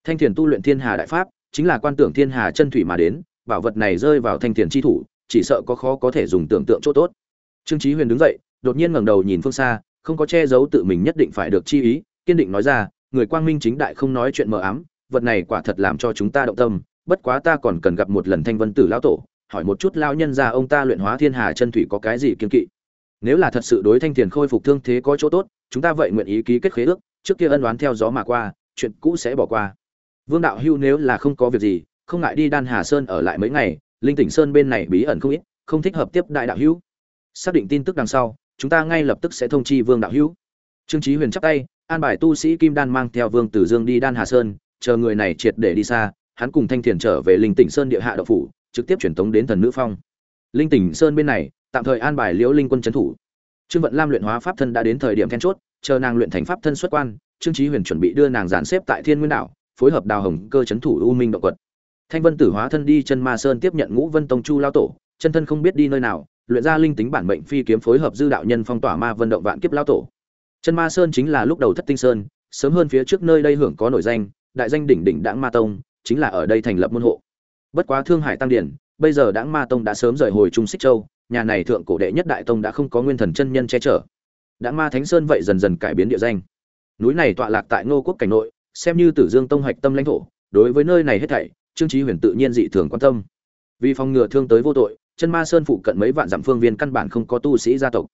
Thanh thiền tu luyện thiên hà đại pháp, chính là quan tưởng thiên hà chân thủy mà đến, bảo vật này rơi vào thanh thiền chi thủ, chỉ sợ có khó có thể dùng tưởng tượng chỗ tốt. Trương chí huyền đứng dậy, đột nhiên ngẩng đầu nhìn phương xa, không có che giấu tự mình nhất định phải được chi ý, kiên định nói ra, người quang minh chính đại không nói chuyện mờ ám, vật này quả thật làm cho chúng ta động tâm, bất quá ta còn cần gặp một lần thanh vân tử lão tổ hỏi một chút lao nhân ra ông ta luyện hóa thiên hà chân thủy có cái gì kiên kỵ? Nếu là thật sự đối thanh thiền khôi phục thương thế có chỗ tốt, chúng ta vậy nguyện ý ký kết khế ước, trước kia ân đoán theo gió mà qua, chuyện cũ sẽ bỏ qua. Vương đạo hưu nếu là không có việc gì, không ngại đi đan hà sơn ở lại mấy ngày, linh tỉnh sơn bên này bí ẩn không ít, không thích hợp tiếp đại đạo hữu. Xác định tin tức đằng sau, chúng ta ngay lập tức sẽ thông chi vương đạo hữu. Trương trí huyền chắp tay, an bài tu sĩ kim đan mang theo vương tử dương đi đan hà sơn, chờ người này triệt để đi xa, hắn cùng thanh thiền trở về linh tỉnh sơn địa hạ đậu phủ trực tiếp chuyển tống đến thần nữ phong. Linh tỉnh sơn bên này, tạm thời an bài liễu linh quân trấn thủ. Trương vận lam luyện hóa pháp thân đã đến thời điểm then chốt, chờ nàng luyện thành pháp thân xuất quan, trương trí huyền chuẩn bị đưa nàng dàn xếp tại thiên nguyên đảo, phối hợp đào hồng cơ trấn thủ u minh động quật. Thanh vân tử hóa thân đi chân ma sơn tiếp nhận ngũ vân tông chu lao tổ, chân thân không biết đi nơi nào, luyện ra linh tính bản mệnh phi kiếm phối hợp dư đạo nhân phong tỏa ma vân động vạn kiếp lao tổ. Chân ma sơn chính là lúc đầu thất tinh sơn, sớm hơn phía trước nơi đây hưởng có nổi danh, đại danh đỉnh đỉnh đãng ma tông, chính là ở đây thành lập môn hộ bất quá thương hải tăng điển bây giờ đãng ma tông đã sớm rời hồi trung xích châu, nhà này thượng cổ đệ nhất đại tông đã không có nguyên thần chân nhân che chở. Đãng ma thánh sơn vậy dần dần cải biến địa danh. Núi này tọa lạc tại ngô quốc cảnh nội, xem như tử dương tông hoạch tâm lãnh thổ, đối với nơi này hết thảy, trương trí huyền tự nhiên dị thường quan tâm. Vì phòng ngừa thương tới vô tội, chân ma sơn phụ cận mấy vạn dặm phương viên căn bản không có tu sĩ gia tộc.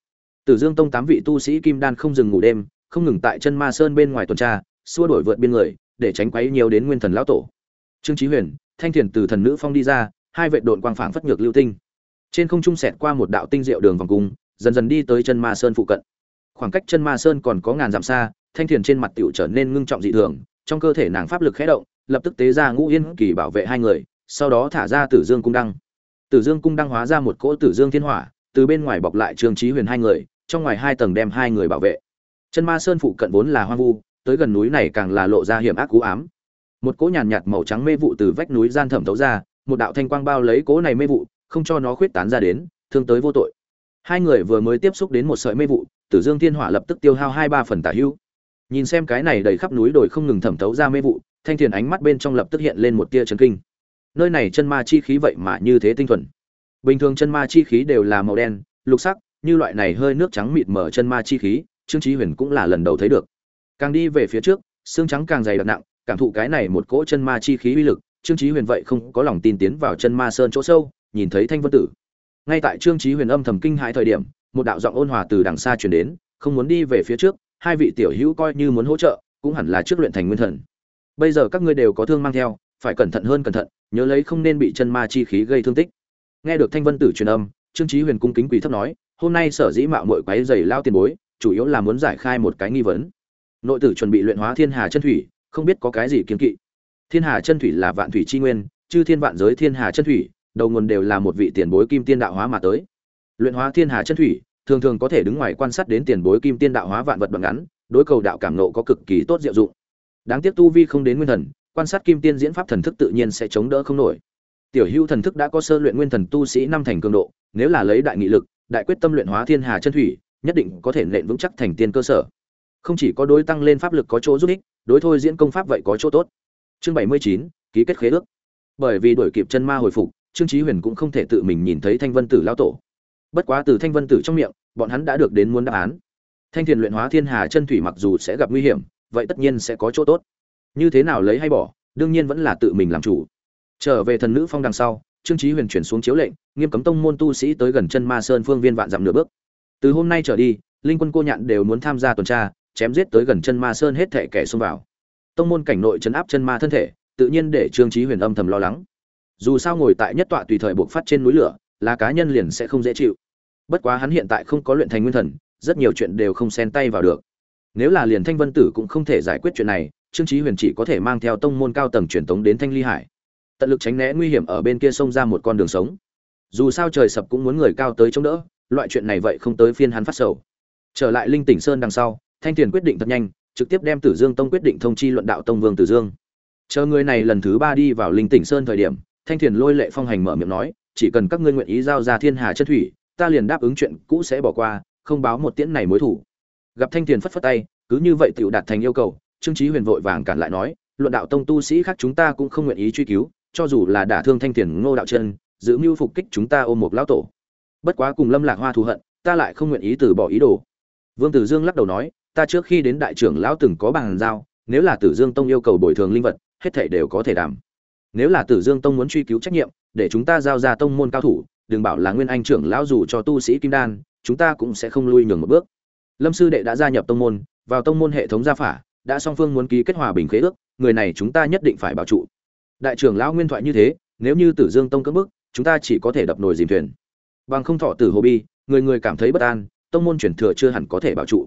Tử dương tông tám vị tu sĩ kim đan không dừng ngủ đêm, không ngừng tại chân ma sơn bên ngoài tuần tra, xua đổi vượt biên người, để tránh quấy nhiều đến nguyên thần lão tổ. Trương trí huyền thanh thiền từ thần nữ phong đi ra, hai vệ đội quang phảng phất nhược lưu tinh. Trên không trung xẹt qua một đạo tinh diệu đường vòng cung, dần dần đi tới chân ma sơn phụ cận. Khoảng cách chân ma sơn còn có ngàn dặm xa, thanh thiền trên mặt tiểu trở nên ngưng trọng dị thường, trong cơ thể nàng pháp lực khẽ động, lập tức tế ra ngũ yên kỳ bảo vệ hai người, sau đó thả ra tử dương cung đăng. Tử dương cung đăng hóa ra một cỗ tử dương thiên hỏa, từ bên ngoài bọc lại trương trí huyền hai người, trong ngoài hai tầng đem hai người bảo vệ. Chân ma sơn phụ cận vốn là hoang vu, tới gần núi này càng là lộ ra hiểm ác cú ám một cỗ nhàn nhạt, màu trắng mê vụ từ vách núi gian thẩm thấu ra một đạo thanh quang bao lấy cỗ này mê vụ không cho nó khuyết tán ra đến thương tới vô tội. Hai người vừa mới tiếp xúc đến một sợi mê vụ tử dương thiên hỏa lập tức tiêu hao hai ba phần tả hữu. Nhìn xem cái này đầy khắp núi đồi không ngừng thẩm thấu ra mê vụ thanh thiền ánh mắt bên trong lập tức hiện lên một tia chấn kinh. Nơi này chân ma chi khí vậy mà như thế tinh thuần. Bình thường chân ma chi khí đều là màu đen lục sắc như loại này hơi nước trắng mịt mở chân ma chi khí trương trí huyền cũng là lần đầu thấy được. Càng đi về phía trước xương trắng càng dày đặc nặng cảm thụ cái này một cỗ chân ma chi khí uy lực, trương chí huyền vậy không có lòng tin tiến vào chân ma sơn chỗ sâu, nhìn thấy thanh vân tử. Ngay tại trương chí huyền âm thầm kinh hãi thời điểm, một đạo giọng ôn hòa từ đằng xa truyền đến, không muốn đi về phía trước, hai vị tiểu hữu coi như muốn hỗ trợ, cũng hẳn là trước luyện thành nguyên thần. Bây giờ các ngươi đều có thương mang theo, phải cẩn thận hơn cẩn thận, nhớ lấy không nên bị chân ma chi khí gây thương tích. Nghe được thanh vân tử truyền âm, trương chí huyền cung kính quỳ thấp nói, hôm nay sở dĩ mạo muội quấy giày lao tiền bối, chủ yếu là muốn giải khai một cái nghi vấn. Nội tử chuẩn bị luyện hóa thiên hà chân thủy không biết có cái gì kiến kỵ. Thiên hà chân thủy là vạn thủy chi nguyên, chư thiên vạn giới thiên hà chân thủy, đầu nguồn đều là một vị tiền bối kim tiên đạo hóa mà tới. Luyện hóa thiên hà chân thủy, thường thường có thể đứng ngoài quan sát đến tiền bối kim tiên đạo hóa vạn vật đoạn ngắn, đối cầu đạo cảm nộ có cực kỳ tốt diệu dụng. Đáng tiếc tu vi không đến nguyên thần, quan sát kim tiên diễn pháp thần thức tự nhiên sẽ chống đỡ không nổi. Tiểu hưu thần thức đã có sơ luyện nguyên thần tu sĩ năm thành cường độ, nếu là lấy đại nghị lực, đại quyết tâm luyện hóa thiên hà chân thủy, nhất định có thể nện vững chắc thành tiên cơ sở. Không chỉ có đối tăng lên pháp lực có chỗ giúp ích đối thôi diễn công pháp vậy có chỗ tốt. Chương bảy mươi chín, ký kết khế ước. Bởi vì đuổi kịp chân ma hồi phục, trương chí huyền cũng không thể tự mình nhìn thấy thanh vân tử lão tổ. Bất quá từ thanh vân tử trong miệng, bọn hắn đã được đến muốn đáp án. Thanh thiền luyện hóa thiên hà chân thủy mặc dù sẽ gặp nguy hiểm, vậy tất nhiên sẽ có chỗ tốt. Như thế nào lấy hay bỏ, đương nhiên vẫn là tự mình làm chủ. Trở về thần nữ phong đằng sau, trương chí huyền chuyển xuống chiếu lệnh, nghiêm cấm tông môn tu sĩ tới gần chân ma sơn phương viên vạn dặm nửa bước. Từ hôm nay trở đi, linh quân cô nhạn đều muốn tham gia tuần tra chém giết tới gần chân ma sơn hết thảy kẻ xông vào. Tông môn cảnh nội chấn áp chân ma thân thể, tự nhiên để trương chí huyền âm thầm lo lắng. Dù sao ngồi tại nhất tọa tùy thời buộc phát trên núi lửa, là cá nhân liền sẽ không dễ chịu. Bất quá hắn hiện tại không có luyện thành nguyên thần, rất nhiều chuyện đều không xen tay vào được. Nếu là liền thanh vân tử cũng không thể giải quyết chuyện này, trương chí huyền chỉ có thể mang theo tông môn cao tầng truyền tống đến thanh ly hải. Tận lực tránh né nguy hiểm ở bên kia sông ra một con đường sống. Dù sao trời sập cũng muốn người cao tới chống đỡ, loại chuyện này vậy không tới phiên hắn phát sầu. Trở lại linh tỉnh sơn đằng sau thanh tiền quyết định thật nhanh trực tiếp đem Tử Dương Tông quyết định thông chi luận đạo tông vương Tử Dương. Chờ người này lần thứ ba đi vào Linh Tỉnh Sơn thời điểm, Thanh Thiền lôi lệ phong hành mở miệng nói, chỉ cần các ngươi nguyện ý giao ra Thiên Hà chân thủy, ta liền đáp ứng chuyện cũ sẽ bỏ qua, không báo một tiễn này mối thủ. Gặp Thanh Thiền phất phất tay, cứ như vậy tiểu đạt thành yêu cầu, Trương Chí Huyền vội vàng cản lại nói, luận đạo tông tu sĩ khác chúng ta cũng không nguyện ý truy cứu, cho dù là đả thương Thanh Thiền Ngô đạo chân, giữ mưu phục kích chúng ta ôm một lão tổ. Bất quá cùng Lâm Lạc Hoa thù hận, ta lại không nguyện ý từ bỏ ý đồ. Vương Tử Dương lắc đầu nói, ta trước khi đến đại trưởng lão từng có bàn giao, nếu là Tử Dương Tông yêu cầu bồi thường linh vật, hết thảy đều có thể đảm. Nếu là Tử Dương Tông muốn truy cứu trách nhiệm, để chúng ta giao ra tông môn cao thủ, đừng bảo là Nguyên Anh trưởng lão dù cho tu sĩ kim đan, chúng ta cũng sẽ không lui nhường một bước. Lâm sư đệ đã gia nhập tông môn, vào tông môn hệ thống gia phả, đã song phương muốn ký kết hòa bình khế ước, người này chúng ta nhất định phải bảo trụ. Đại trưởng lão nguyên thoại như thế, nếu như Tử Dương Tông cưỡng bức, chúng ta chỉ có thể đập nồi dìm thuyền. Bằng không thọ tử hồ bi, người người cảm thấy bất an, tông môn chuyển thừa chưa hẳn có thể bảo trụ.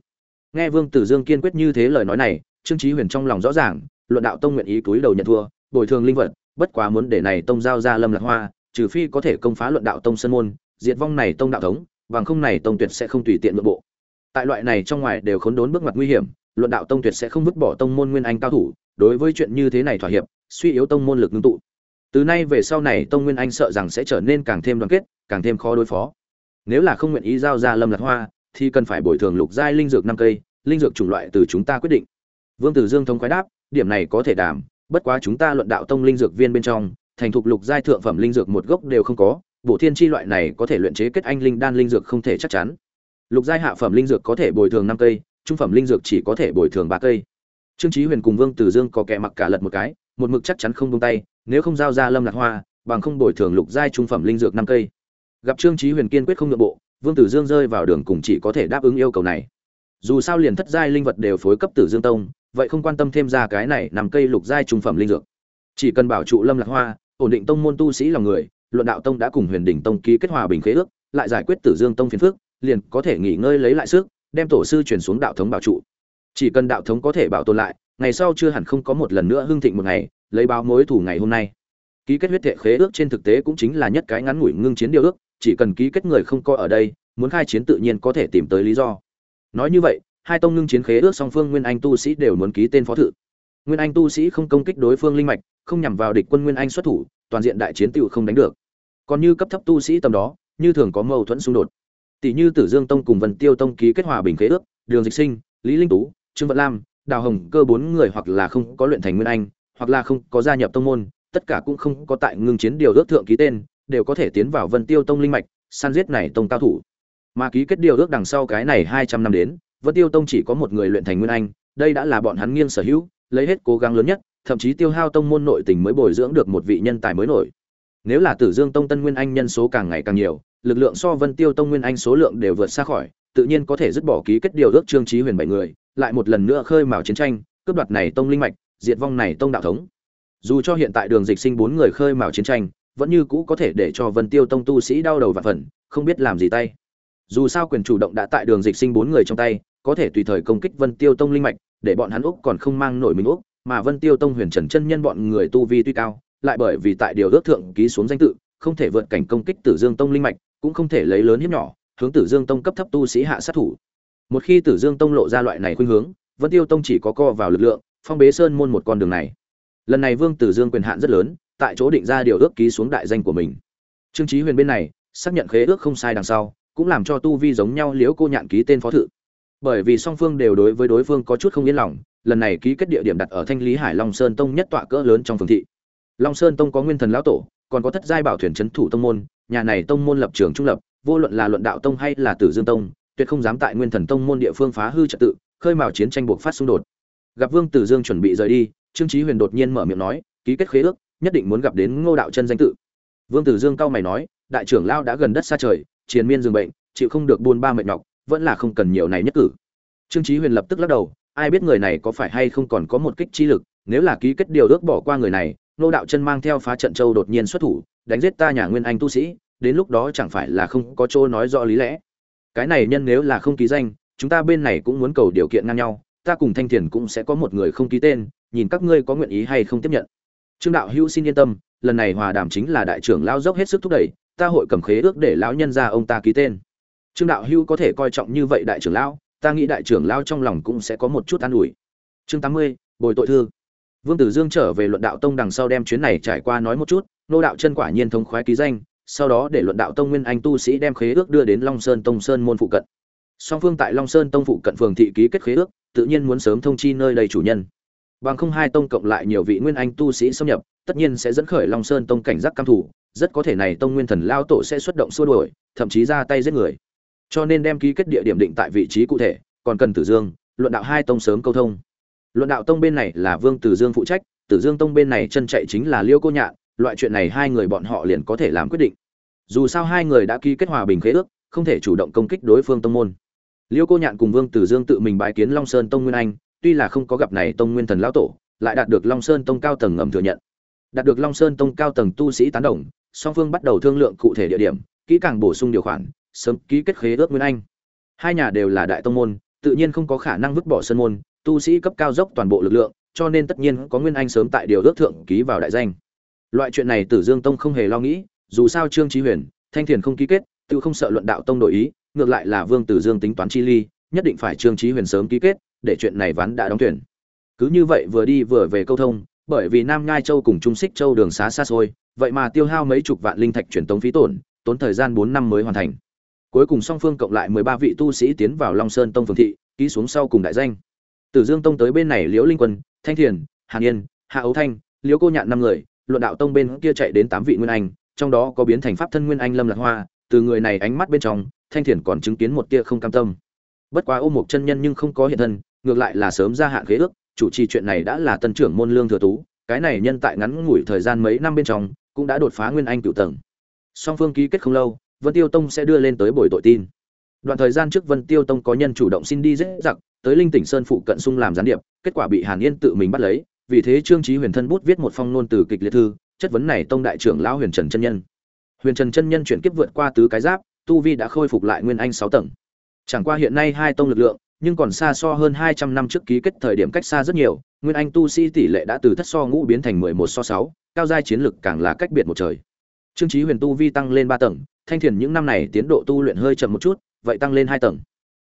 Nghe Vương Tử Dương kiên quyết như thế lời nói này, Trương Chí Huyền trong lòng rõ ràng, luận đạo tông nguyện ý túi đầu nhận thua, bồi thường linh vật, bất quá muốn để này tông giao ra Lâm Lạc Hoa, trừ phi có thể công phá luận đạo tông sân môn, diệt vong này tông đạo thống, bằng không này tông tuyệt sẽ không tùy tiện nội bộ. Tại loại này trong ngoài đều khốn đốn bước mặt nguy hiểm, luận đạo tông tuyệt sẽ không vứt bỏ tông môn nguyên anh cao thủ, đối với chuyện như thế này thỏa hiệp, suy yếu tông môn lực ngưng tụ. Từ nay về sau này tông nguyên anh sợ rằng sẽ trở nên càng thêm đoàn kết, càng thêm khó đối phó. Nếu là không nguyện ý giao ra Lâm Lạc Hoa, thì cần phải bồi thường lục giai linh dược năm cây, linh dược chủng loại từ chúng ta quyết định. Vương Tử Dương thông khoái đáp, điểm này có thể đảm, bất quá chúng ta luận đạo tông linh dược viên bên trong, thành thục lục giai thượng phẩm linh dược một gốc đều không có, bộ thiên chi loại này có thể luyện chế kết anh linh đan linh dược không thể chắc chắn. Lục giai hạ phẩm linh dược có thể bồi thường năm cây, trung phẩm linh dược chỉ có thể bồi thường ba cây. Trương Chí Huyền cùng Vương Tử Dương có kẻ mặc cả lật một cái, một mực chắc chắn không buông tay, nếu không giao ra Lâm Lạc Hoa, bằng không bồi thường lục giai trung phẩm linh dược năm cây. Gặp Trương Chí Huyền kiên quyết không nhượng bộ, Vương Tử Dương rơi vào đường cùng chỉ có thể đáp ứng yêu cầu này. Dù sao liền thất giai linh vật đều phối cấp Tử Dương Tông, vậy không quan tâm thêm ra cái này nằm cây lục giai trung phẩm linh dược. Chỉ cần bảo trụ Lâm Lạc Hoa, ổn định tông môn tu sĩ lòng người, luận đạo tông đã cùng Huyền đỉnh tông ký kết hòa bình khế ước, lại giải quyết Tử Dương tông phiền phức, liền có thể nghỉ ngơi lấy lại sức, đem tổ sư truyền xuống đạo thống bảo trụ. Chỉ cần đạo thống có thể bảo tồn lại, ngày sau chưa hẳn không có một lần nữa hưng thịnh một ngày, lấy báo mối thủ ngày hôm nay. Ký kết huyết thể khế ước trên thực tế cũng chính là nhất cái ngắn ngủi ngưng chiến điều ước, chỉ cần ký kết người không coi ở đây, muốn khai chiến tự nhiên có thể tìm tới lý do. Nói như vậy, hai tông ngưng chiến khế ước song phương nguyên anh tu sĩ đều muốn ký tên phó thự. Nguyên anh tu sĩ không công kích đối phương linh mạch, không nhằm vào địch quân nguyên anh xuất thủ, toàn diện đại chiến tựu không đánh được. Còn như cấp thấp tu sĩ tầm đó, như thường có mâu thuẫn xung đột. Tỷ như Tử Dương Tông cùng Vân Tiêu Tông ký kết hòa bình khế ước, Đường Dịch Sinh, Lý Linh Tú, Trương Vận Lam, Đào Hồng cơ bốn người hoặc là không có luyện thành nguyên anh, hoặc là không có gia nhập tông môn, tất cả cũng không có tại ngưng chiến điều ước thượng ký tên, đều có thể tiến vào Vân Tiêu Tông linh mạch, săn giết này tông cao thủ. Mà ký kết điều ước đằng sau cái này 200 năm đến, Vân Tiêu Tông chỉ có một người luyện thành nguyên anh, đây đã là bọn hắn nghiêng sở hữu, lấy hết cố gắng lớn nhất, thậm chí tiêu hao tông môn nội tình mới bồi dưỡng được một vị nhân tài mới nổi. Nếu là Tử Dương Tông Tân Nguyên Anh nhân số càng ngày càng nhiều, lực lượng so Vân Tiêu Tông Nguyên Anh số lượng đều vượt xa khỏi, tự nhiên có thể dứt bỏ ký kết điều ước Trương Chí Huyền bảy người, lại một lần nữa khơi mào chiến tranh, cướp đoạt này tông linh mạch, diệt vong này tông đạo thống. Dù cho hiện tại Đường Dịch Sinh bốn người khơi mào chiến tranh, vẫn như cũ có thể để cho Vân Tiêu Tông tu sĩ đau đầu và phần, không biết làm gì tay. Dù sao quyền chủ động đã tại Đường Dịch Sinh bốn người trong tay, có thể tùy thời công kích Vân Tiêu Tông linh mạch, để bọn hắn úc còn không mang nổi mình úc, mà Vân Tiêu Tông Huyền Trần chân nhân bọn người tu vi tuy cao, lại bởi vì tại điều ước thượng ký xuống danh tự, không thể vượt cảnh công kích Tử Dương Tông linh mạch, cũng không thể lấy lớn hiếp nhỏ, hướng Tử Dương Tông cấp thấp tu sĩ hạ sát thủ. Một khi Tử Dương Tông lộ ra loại này khuynh hướng, Vân Tiêu Tông chỉ có co vào lực lượng, phong bế sơn môn một con đường này. Lần này Vương Tử Dương quyền hạn rất lớn, tại chỗ định ra điều ước ký xuống đại danh của mình. Trương Chí Huyền bên này, xác nhận khế ước không sai đằng sau, cũng làm cho tu vi giống nhau liễu cô nhạn ký tên phó thự. Bởi vì song phương đều đối với đối phương có chút không yên lòng, lần này ký kết địa điểm đặt ở Thanh Lý Hải Long Sơn Tông nhất tọa cỡ lớn trong phường thị. Long Sơn Tông có Nguyên Thần lão tổ, còn có thất giai bảo thuyền trấn thủ tông môn, nhà này tông môn lập trường trung lập, vô luận là luận đạo tông hay là Tử Dương Tông, tuyệt không dám tại Nguyên Thần Tông môn địa phương phá hư trật tự, khơi mào chiến tranh buộc phát xung đột. Gặp Vương Tử Dương chuẩn bị rời đi, Trương Chí Huyền đột nhiên mở miệng nói, ký kết khế ước, nhất định muốn gặp đến Ngô đạo chân danh tự. Vương Tử Dương cao mày nói, đại trưởng lão đã gần đất xa trời, triền miên dừng bệnh, chịu không được buôn ba mệt nhọc, vẫn là không cần nhiều này nhất cử. Trương Chí Huyền lập tức lắc đầu, ai biết người này có phải hay không còn có một kích chi lực, nếu là ký kết điều ước bỏ qua người này, Ngô đạo chân mang theo phá trận châu đột nhiên xuất thủ, đánh giết ta nhà Nguyên Anh tu sĩ, đến lúc đó chẳng phải là không có chỗ nói rõ lý lẽ. Cái này nhân nếu là không ký danh, chúng ta bên này cũng muốn cầu điều kiện ngang nhau, ta cùng Thanh Thiền cũng sẽ có một người không ký tên, nhìn các ngươi có nguyện ý hay không tiếp nhận. Trương đạo hữu xin yên tâm, lần này hòa đàm chính là đại trưởng lao dốc hết sức thúc đẩy, ta hội cầm khế ước để lão nhân gia ông ta ký tên. Trương đạo hữu có thể coi trọng như vậy đại trưởng lão, ta nghĩ đại trưởng lão trong lòng cũng sẽ có một chút an ủi. chương tám mươi bồi tội thư vương tử dương trở về luận đạo tông đằng sau đem chuyến này trải qua nói một chút nô đạo chân quả nhiên thống khoái ký danh sau đó để luận đạo tông nguyên anh tu sĩ đem khế ước đưa đến long sơn tông sơn môn phụ cận song phương tại long sơn tông phụ cận phường thị ký kết khế ước tự nhiên muốn sớm thông chi nơi đầy chủ nhân bằng không hai tông cộng lại nhiều vị nguyên anh tu sĩ xâm nhập, tất nhiên sẽ dẫn khởi long sơn tông cảnh giác cam thủ rất có thể này tông nguyên thần lao tổ sẽ xuất động xua đuổi, thậm chí ra tay giết người. Cho nên đem ký kết địa điểm định tại vị trí cụ thể, còn cần tử dương, luận đạo hai tông sớm câu thông. Luận đạo tông bên này là vương tử dương phụ trách, tử dương tông bên này chân chạy chính là liêu cô nhạn, loại chuyện này hai người bọn họ liền có thể làm quyết định. Dù sao hai người đã ký kết hòa bình khế ước, không thể chủ động công kích đối phương tông môn. Liêu cô nhạn cùng vương tử dương tự mình bái kiến long sơn tông nguyên anh tuy là không có gặp này tông nguyên thần lão tổ, lại đạt được long sơn tông cao tầng ngầm thừa nhận. Đạt được long sơn tông cao tầng tu sĩ tán đồng, song phương bắt đầu thương lượng cụ thể địa điểm, kỹ càng bổ sung điều khoản, sớm ký kết khế ước nguyên anh. Hai nhà đều là đại tông môn, tự nhiên không có khả năng vứt bỏ sân môn, tu sĩ cấp cao dốc toàn bộ lực lượng, cho nên tất nhiên có nguyên anh sớm tại điều ước thượng ký vào đại danh. Loại chuyện này tử dương tông không hề lo nghĩ, dù sao trương trí huyền, thanh thiền không ký kết, tự không sợ luận đạo tông đổi ý, ngược lại là vương tử dương tính toán chi ly, nhất định phải trương trí huyền sớm ký kết để chuyện này ván đã đóng tuyển cứ như vậy vừa đi vừa về câu thông, bởi vì nam nhai châu cùng trung xích châu đường xá xa xôi, vậy mà tiêu hao mấy chục vạn linh thạch truyền tống phí tổn, tốn thời gian bốn năm mới hoàn thành. Cuối cùng song phương cộng lại mười ba vị tu sĩ tiến vào long sơn tông phường thị, ký xuống sau cùng đại danh. Tử dương tông tới bên này liễu linh quân, thanh thiền, hàn yên, hạ ấu thanh, liễu cô nhạn năm người, luận đạo tông bên kia chạy đến tám vị nguyên anh, trong đó có biến thành pháp thân nguyên anh lâm lạc hoa, từ người này ánh mắt bên trong, thanh thiền còn chứng kiến một tia không cam tâm. Bất quá ôm một chân nhân nhưng không có hiện thân ngược lại là sớm gia hạn khế ước, chủ trì chuyện này đã là tân trưởng môn lương thừa tú, cái này nhân tại ngắn ngủi thời gian mấy năm bên trong, cũng đã đột phá nguyên anh cựu tầng. Song phương ký kết không lâu, vân tiêu tông sẽ đưa lên tới buổi tội tin. Đoạn thời gian trước vân tiêu tông có nhân chủ động xin đi dễ giặc, tới linh tỉnh sơn phụ cận sung làm gián điệp, kết quả bị hàn yên tự mình bắt lấy, vì thế trương trí huyền thân bút viết một phong nôn từ kịch liệt thư, chất vấn này tông đại trưởng lão huyền trần chân nhân. Huyền trần chân nhân chuyển kiếp vượt qua tứ cái giáp, tu vi đã khôi phục lại nguyên anh sáu tầng. Chẳng qua hiện nay hai tông lực lượng nhưng còn xa so hơn hai trăm năm trước ký kết thời điểm cách xa rất nhiều, nguyên anh tu sĩ tỷ lệ đã từ thất so ngũ biến thành mười một so sáu, cao giai chiến lực càng là cách biệt một trời. Trương chí huyền tu vi tăng lên ba tầng, thanh thiền những năm này tiến độ tu luyện hơi chậm một chút, vậy tăng lên hai tầng.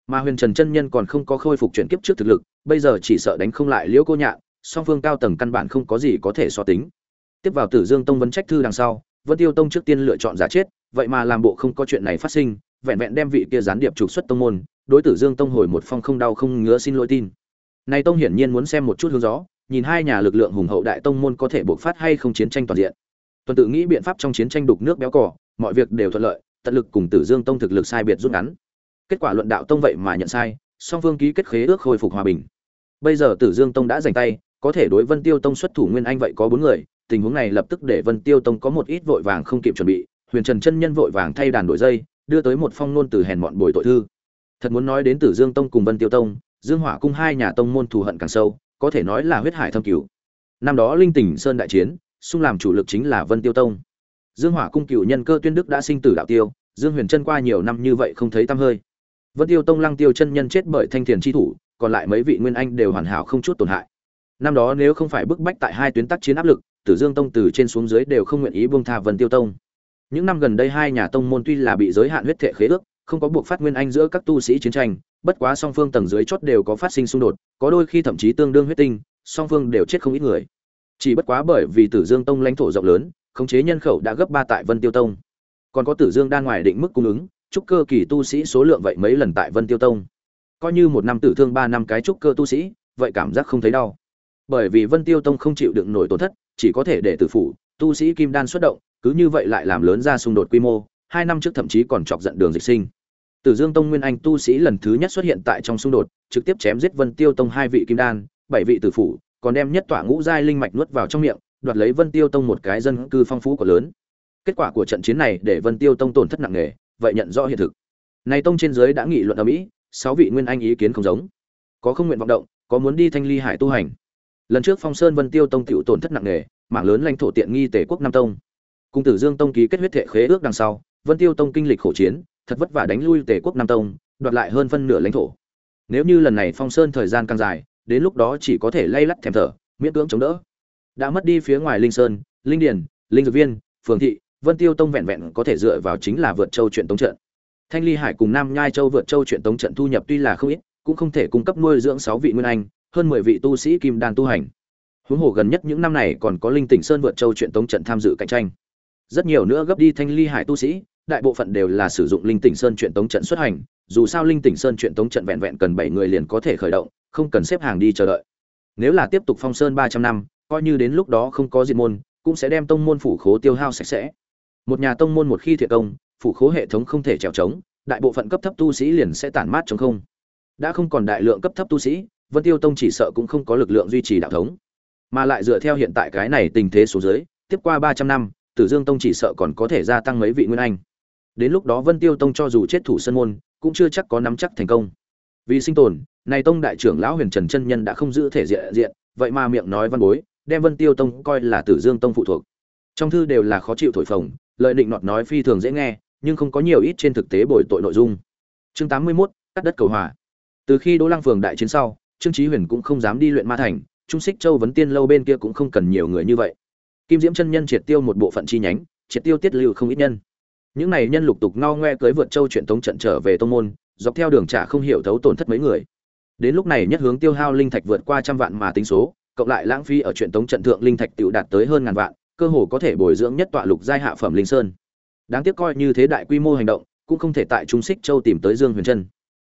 Mà huyền trần chân nhân còn không có khôi phục chuyển kiếp trước thực lực, bây giờ chỉ sợ đánh không lại liễu cô nhạn, song phương cao tầng căn bản không có gì có thể so tính. Tiếp vào tử dương tông vấn trách thư đằng sau, vân tiêu tông trước tiên lựa chọn giả chết, vậy mà làm bộ không có chuyện này phát sinh vẹn vẹn đem vị kia gián điệp trục xuất tông môn, đối tử dương tông hồi một phong không đau không ngứa xin lỗi tin. Này tông hiển nhiên muốn xem một chút hướng gió nhìn hai nhà lực lượng hùng hậu đại tông môn có thể bộc phát hay không chiến tranh toàn diện. Tuần tự nghĩ biện pháp trong chiến tranh đục nước béo cỏ mọi việc đều thuận lợi, tận lực cùng tử dương tông thực lực sai biệt rút ngắn. Kết quả luận đạo tông vậy mà nhận sai, song phương ký kết khế ước khôi phục hòa bình. Bây giờ tử dương tông đã giành tay, có thể đối vân tiêu tông xuất thủ nguyên anh vậy có bốn người, tình huống này lập tức để vân tiêu tông có một ít vội vàng không kịp chuẩn bị, huyền trần chân nhân vội vàng thay đàn đổi dây đưa tới một phong nôn từ hèn mọn bồi tội thư. Thật muốn nói đến tử dương tông cùng vân tiêu tông, dương hỏa cung hai nhà tông môn thù hận càng sâu, có thể nói là huyết hải thâm cửu năm đó linh tỉnh sơn đại chiến, xung làm chủ lực chính là vân tiêu tông. Dương hỏa cung cựu nhân cơ tuyên đức đã sinh tử đạo tiêu, dương huyền chân qua nhiều năm như vậy không thấy tăm hơi. Vân tiêu tông lăng tiêu chân nhân chết bởi thanh thiền chi thủ, còn lại mấy vị nguyên anh đều hoàn hảo không chút tổn hại. Năm đó nếu không phải bức bách tại hai tuyến tác chiến áp lực, tử dương tông từ trên xuống dưới đều không nguyện ý buông tha vân tiêu tông những năm gần đây hai nhà tông môn tuy là bị giới hạn huyết thể khế ước, không có buộc phát nguyên anh giữa các tu sĩ chiến tranh, bất quá song phương tầng dưới chót đều có phát sinh xung đột, có đôi khi thậm chí tương đương huyết tinh, song phương đều chết không ít người. Chỉ bất quá bởi vì tử dương tông lãnh thổ rộng lớn, khống chế nhân khẩu đã gấp ba tại vân tiêu tông. Còn có tử dương đang ngoài định mức cung ứng, trúc cơ kỳ tu sĩ số lượng vậy mấy lần tại vân tiêu tông. Coi như một năm tử thương ba năm cái trúc cơ tu sĩ, vậy cảm giác không thấy đau. Bởi vì vân tiêu tông không chịu đựng nổi tổn thất, chỉ có thể để tử phủ, tu sĩ kim đan xuất động cứ như vậy lại làm lớn ra xung đột quy mô, hai năm trước thậm chí còn chọc giận đường dịch sinh. Tử dương tông nguyên anh tu sĩ lần thứ nhất xuất hiện tại trong xung đột, trực tiếp chém giết vân tiêu tông hai vị kim đan, bảy vị tử phủ, còn đem nhất tỏa ngũ giai linh mạch nuốt vào trong miệng, đoạt lấy vân tiêu tông một cái dân cư phong phú của lớn. Kết quả của trận chiến này để vân tiêu tông tổn thất nặng nề, vậy nhận rõ hiện thực. Này tông trên dưới đã nghị luận ở mỹ, sáu vị nguyên anh ý kiến không giống. Có không nguyện vọng động, có muốn đi thanh ly hải tu hành. Lần trước phong sơn vân tiêu tông tiểu tổn thất nặng nề, mảng lớn lãnh thổ tiện nghi tể quốc nam tông cùng tử dương tông ký kết huyết thệ khế ước đằng sau, vân tiêu tông kinh lịch khổ chiến, thật vất vả đánh lui Tề quốc nam tông, đoạt lại hơn phân nửa lãnh thổ. Nếu như lần này phong sơn thời gian càng dài, đến lúc đó chỉ có thể lay lắt thèm thở, miễn cưỡng chống đỡ. Đã mất đi phía ngoài linh sơn, linh điền, linh dược viên, phường thị, vân tiêu tông vẹn vẹn có thể dựa vào chính là vượt châu chuyện tống trận. Thanh ly hải cùng nam nhai châu vượt châu chuyện tống trận thu nhập tuy là không ít, cũng không thể cung cấp nuôi dưỡng sáu vị nguyên anh, hơn mười vị tu sĩ kim đan tu hành. Huống hồ gần nhất những năm này còn có linh tỉnh sơn vượt châu chuyện tống trận tham dự cạnh tranh rất nhiều nữa gấp đi thanh ly hải tu sĩ, đại bộ phận đều là sử dụng linh tỉnh sơn chuyện tống trận xuất hành, dù sao linh tỉnh sơn chuyện tống trận vẹn vẹn cần bảy người liền có thể khởi động, không cần xếp hàng đi chờ đợi. Nếu là tiếp tục phong sơn ba trăm năm, coi như đến lúc đó không có diệt môn, cũng sẽ đem tông môn phủ khố tiêu hao sạch sẽ. Một nhà tông môn một khi thiện công, phủ khố hệ thống không thể trèo trống, đại bộ phận cấp thấp tu sĩ liền sẽ tản mát chống không. Đã không còn đại lượng cấp thấp tu sĩ, vân tiêu tông chỉ sợ cũng không có lực lượng duy trì đạo thống. Mà lại dựa theo hiện tại cái này tình thế số dưới, tiếp qua ba trăm năm tử dương tông chỉ sợ còn có thể gia tăng mấy vị nguyên anh. Đến lúc đó vân tiêu tông cho dù chết thủ sân môn cũng chưa chắc có nắm chắc thành công. Vì sinh tồn này tông đại trưởng lão huyền trần chân nhân đã không giữ thể diện diện vậy mà miệng nói văn bối đem vân tiêu tông coi là tử dương tông phụ thuộc. Trong thư đều là khó chịu thổi phồng lợi định nọt nói phi thường dễ nghe nhưng không có nhiều ít trên thực tế bồi tội nội dung. Chương tám mươi 81, cắt đất cầu hòa. Từ khi đỗ lăng phường đại chiến sau trương chí huyền cũng không dám đi luyện ma thành trung xích châu vấn tiên lâu bên kia cũng không cần nhiều người như vậy kim diễm chân nhân triệt tiêu một bộ phận chi nhánh, triệt tiêu tiết lưu không ít nhân. Những này nhân lục tục ngao ngoe cưới vượt châu chuyện tống trận trở về tông môn, dọc theo đường trả không hiểu thấu tổn thất mấy người. Đến lúc này nhất hướng tiêu hao linh thạch vượt qua trăm vạn mà tính số, cộng lại lãng phí ở chuyện tống trận thượng linh thạch tựu đạt tới hơn ngàn vạn, cơ hồ có thể bồi dưỡng nhất tọa lục giai hạ phẩm linh sơn. Đáng tiếc coi như thế đại quy mô hành động, cũng không thể tại trung xích châu tìm tới dương huyền trân.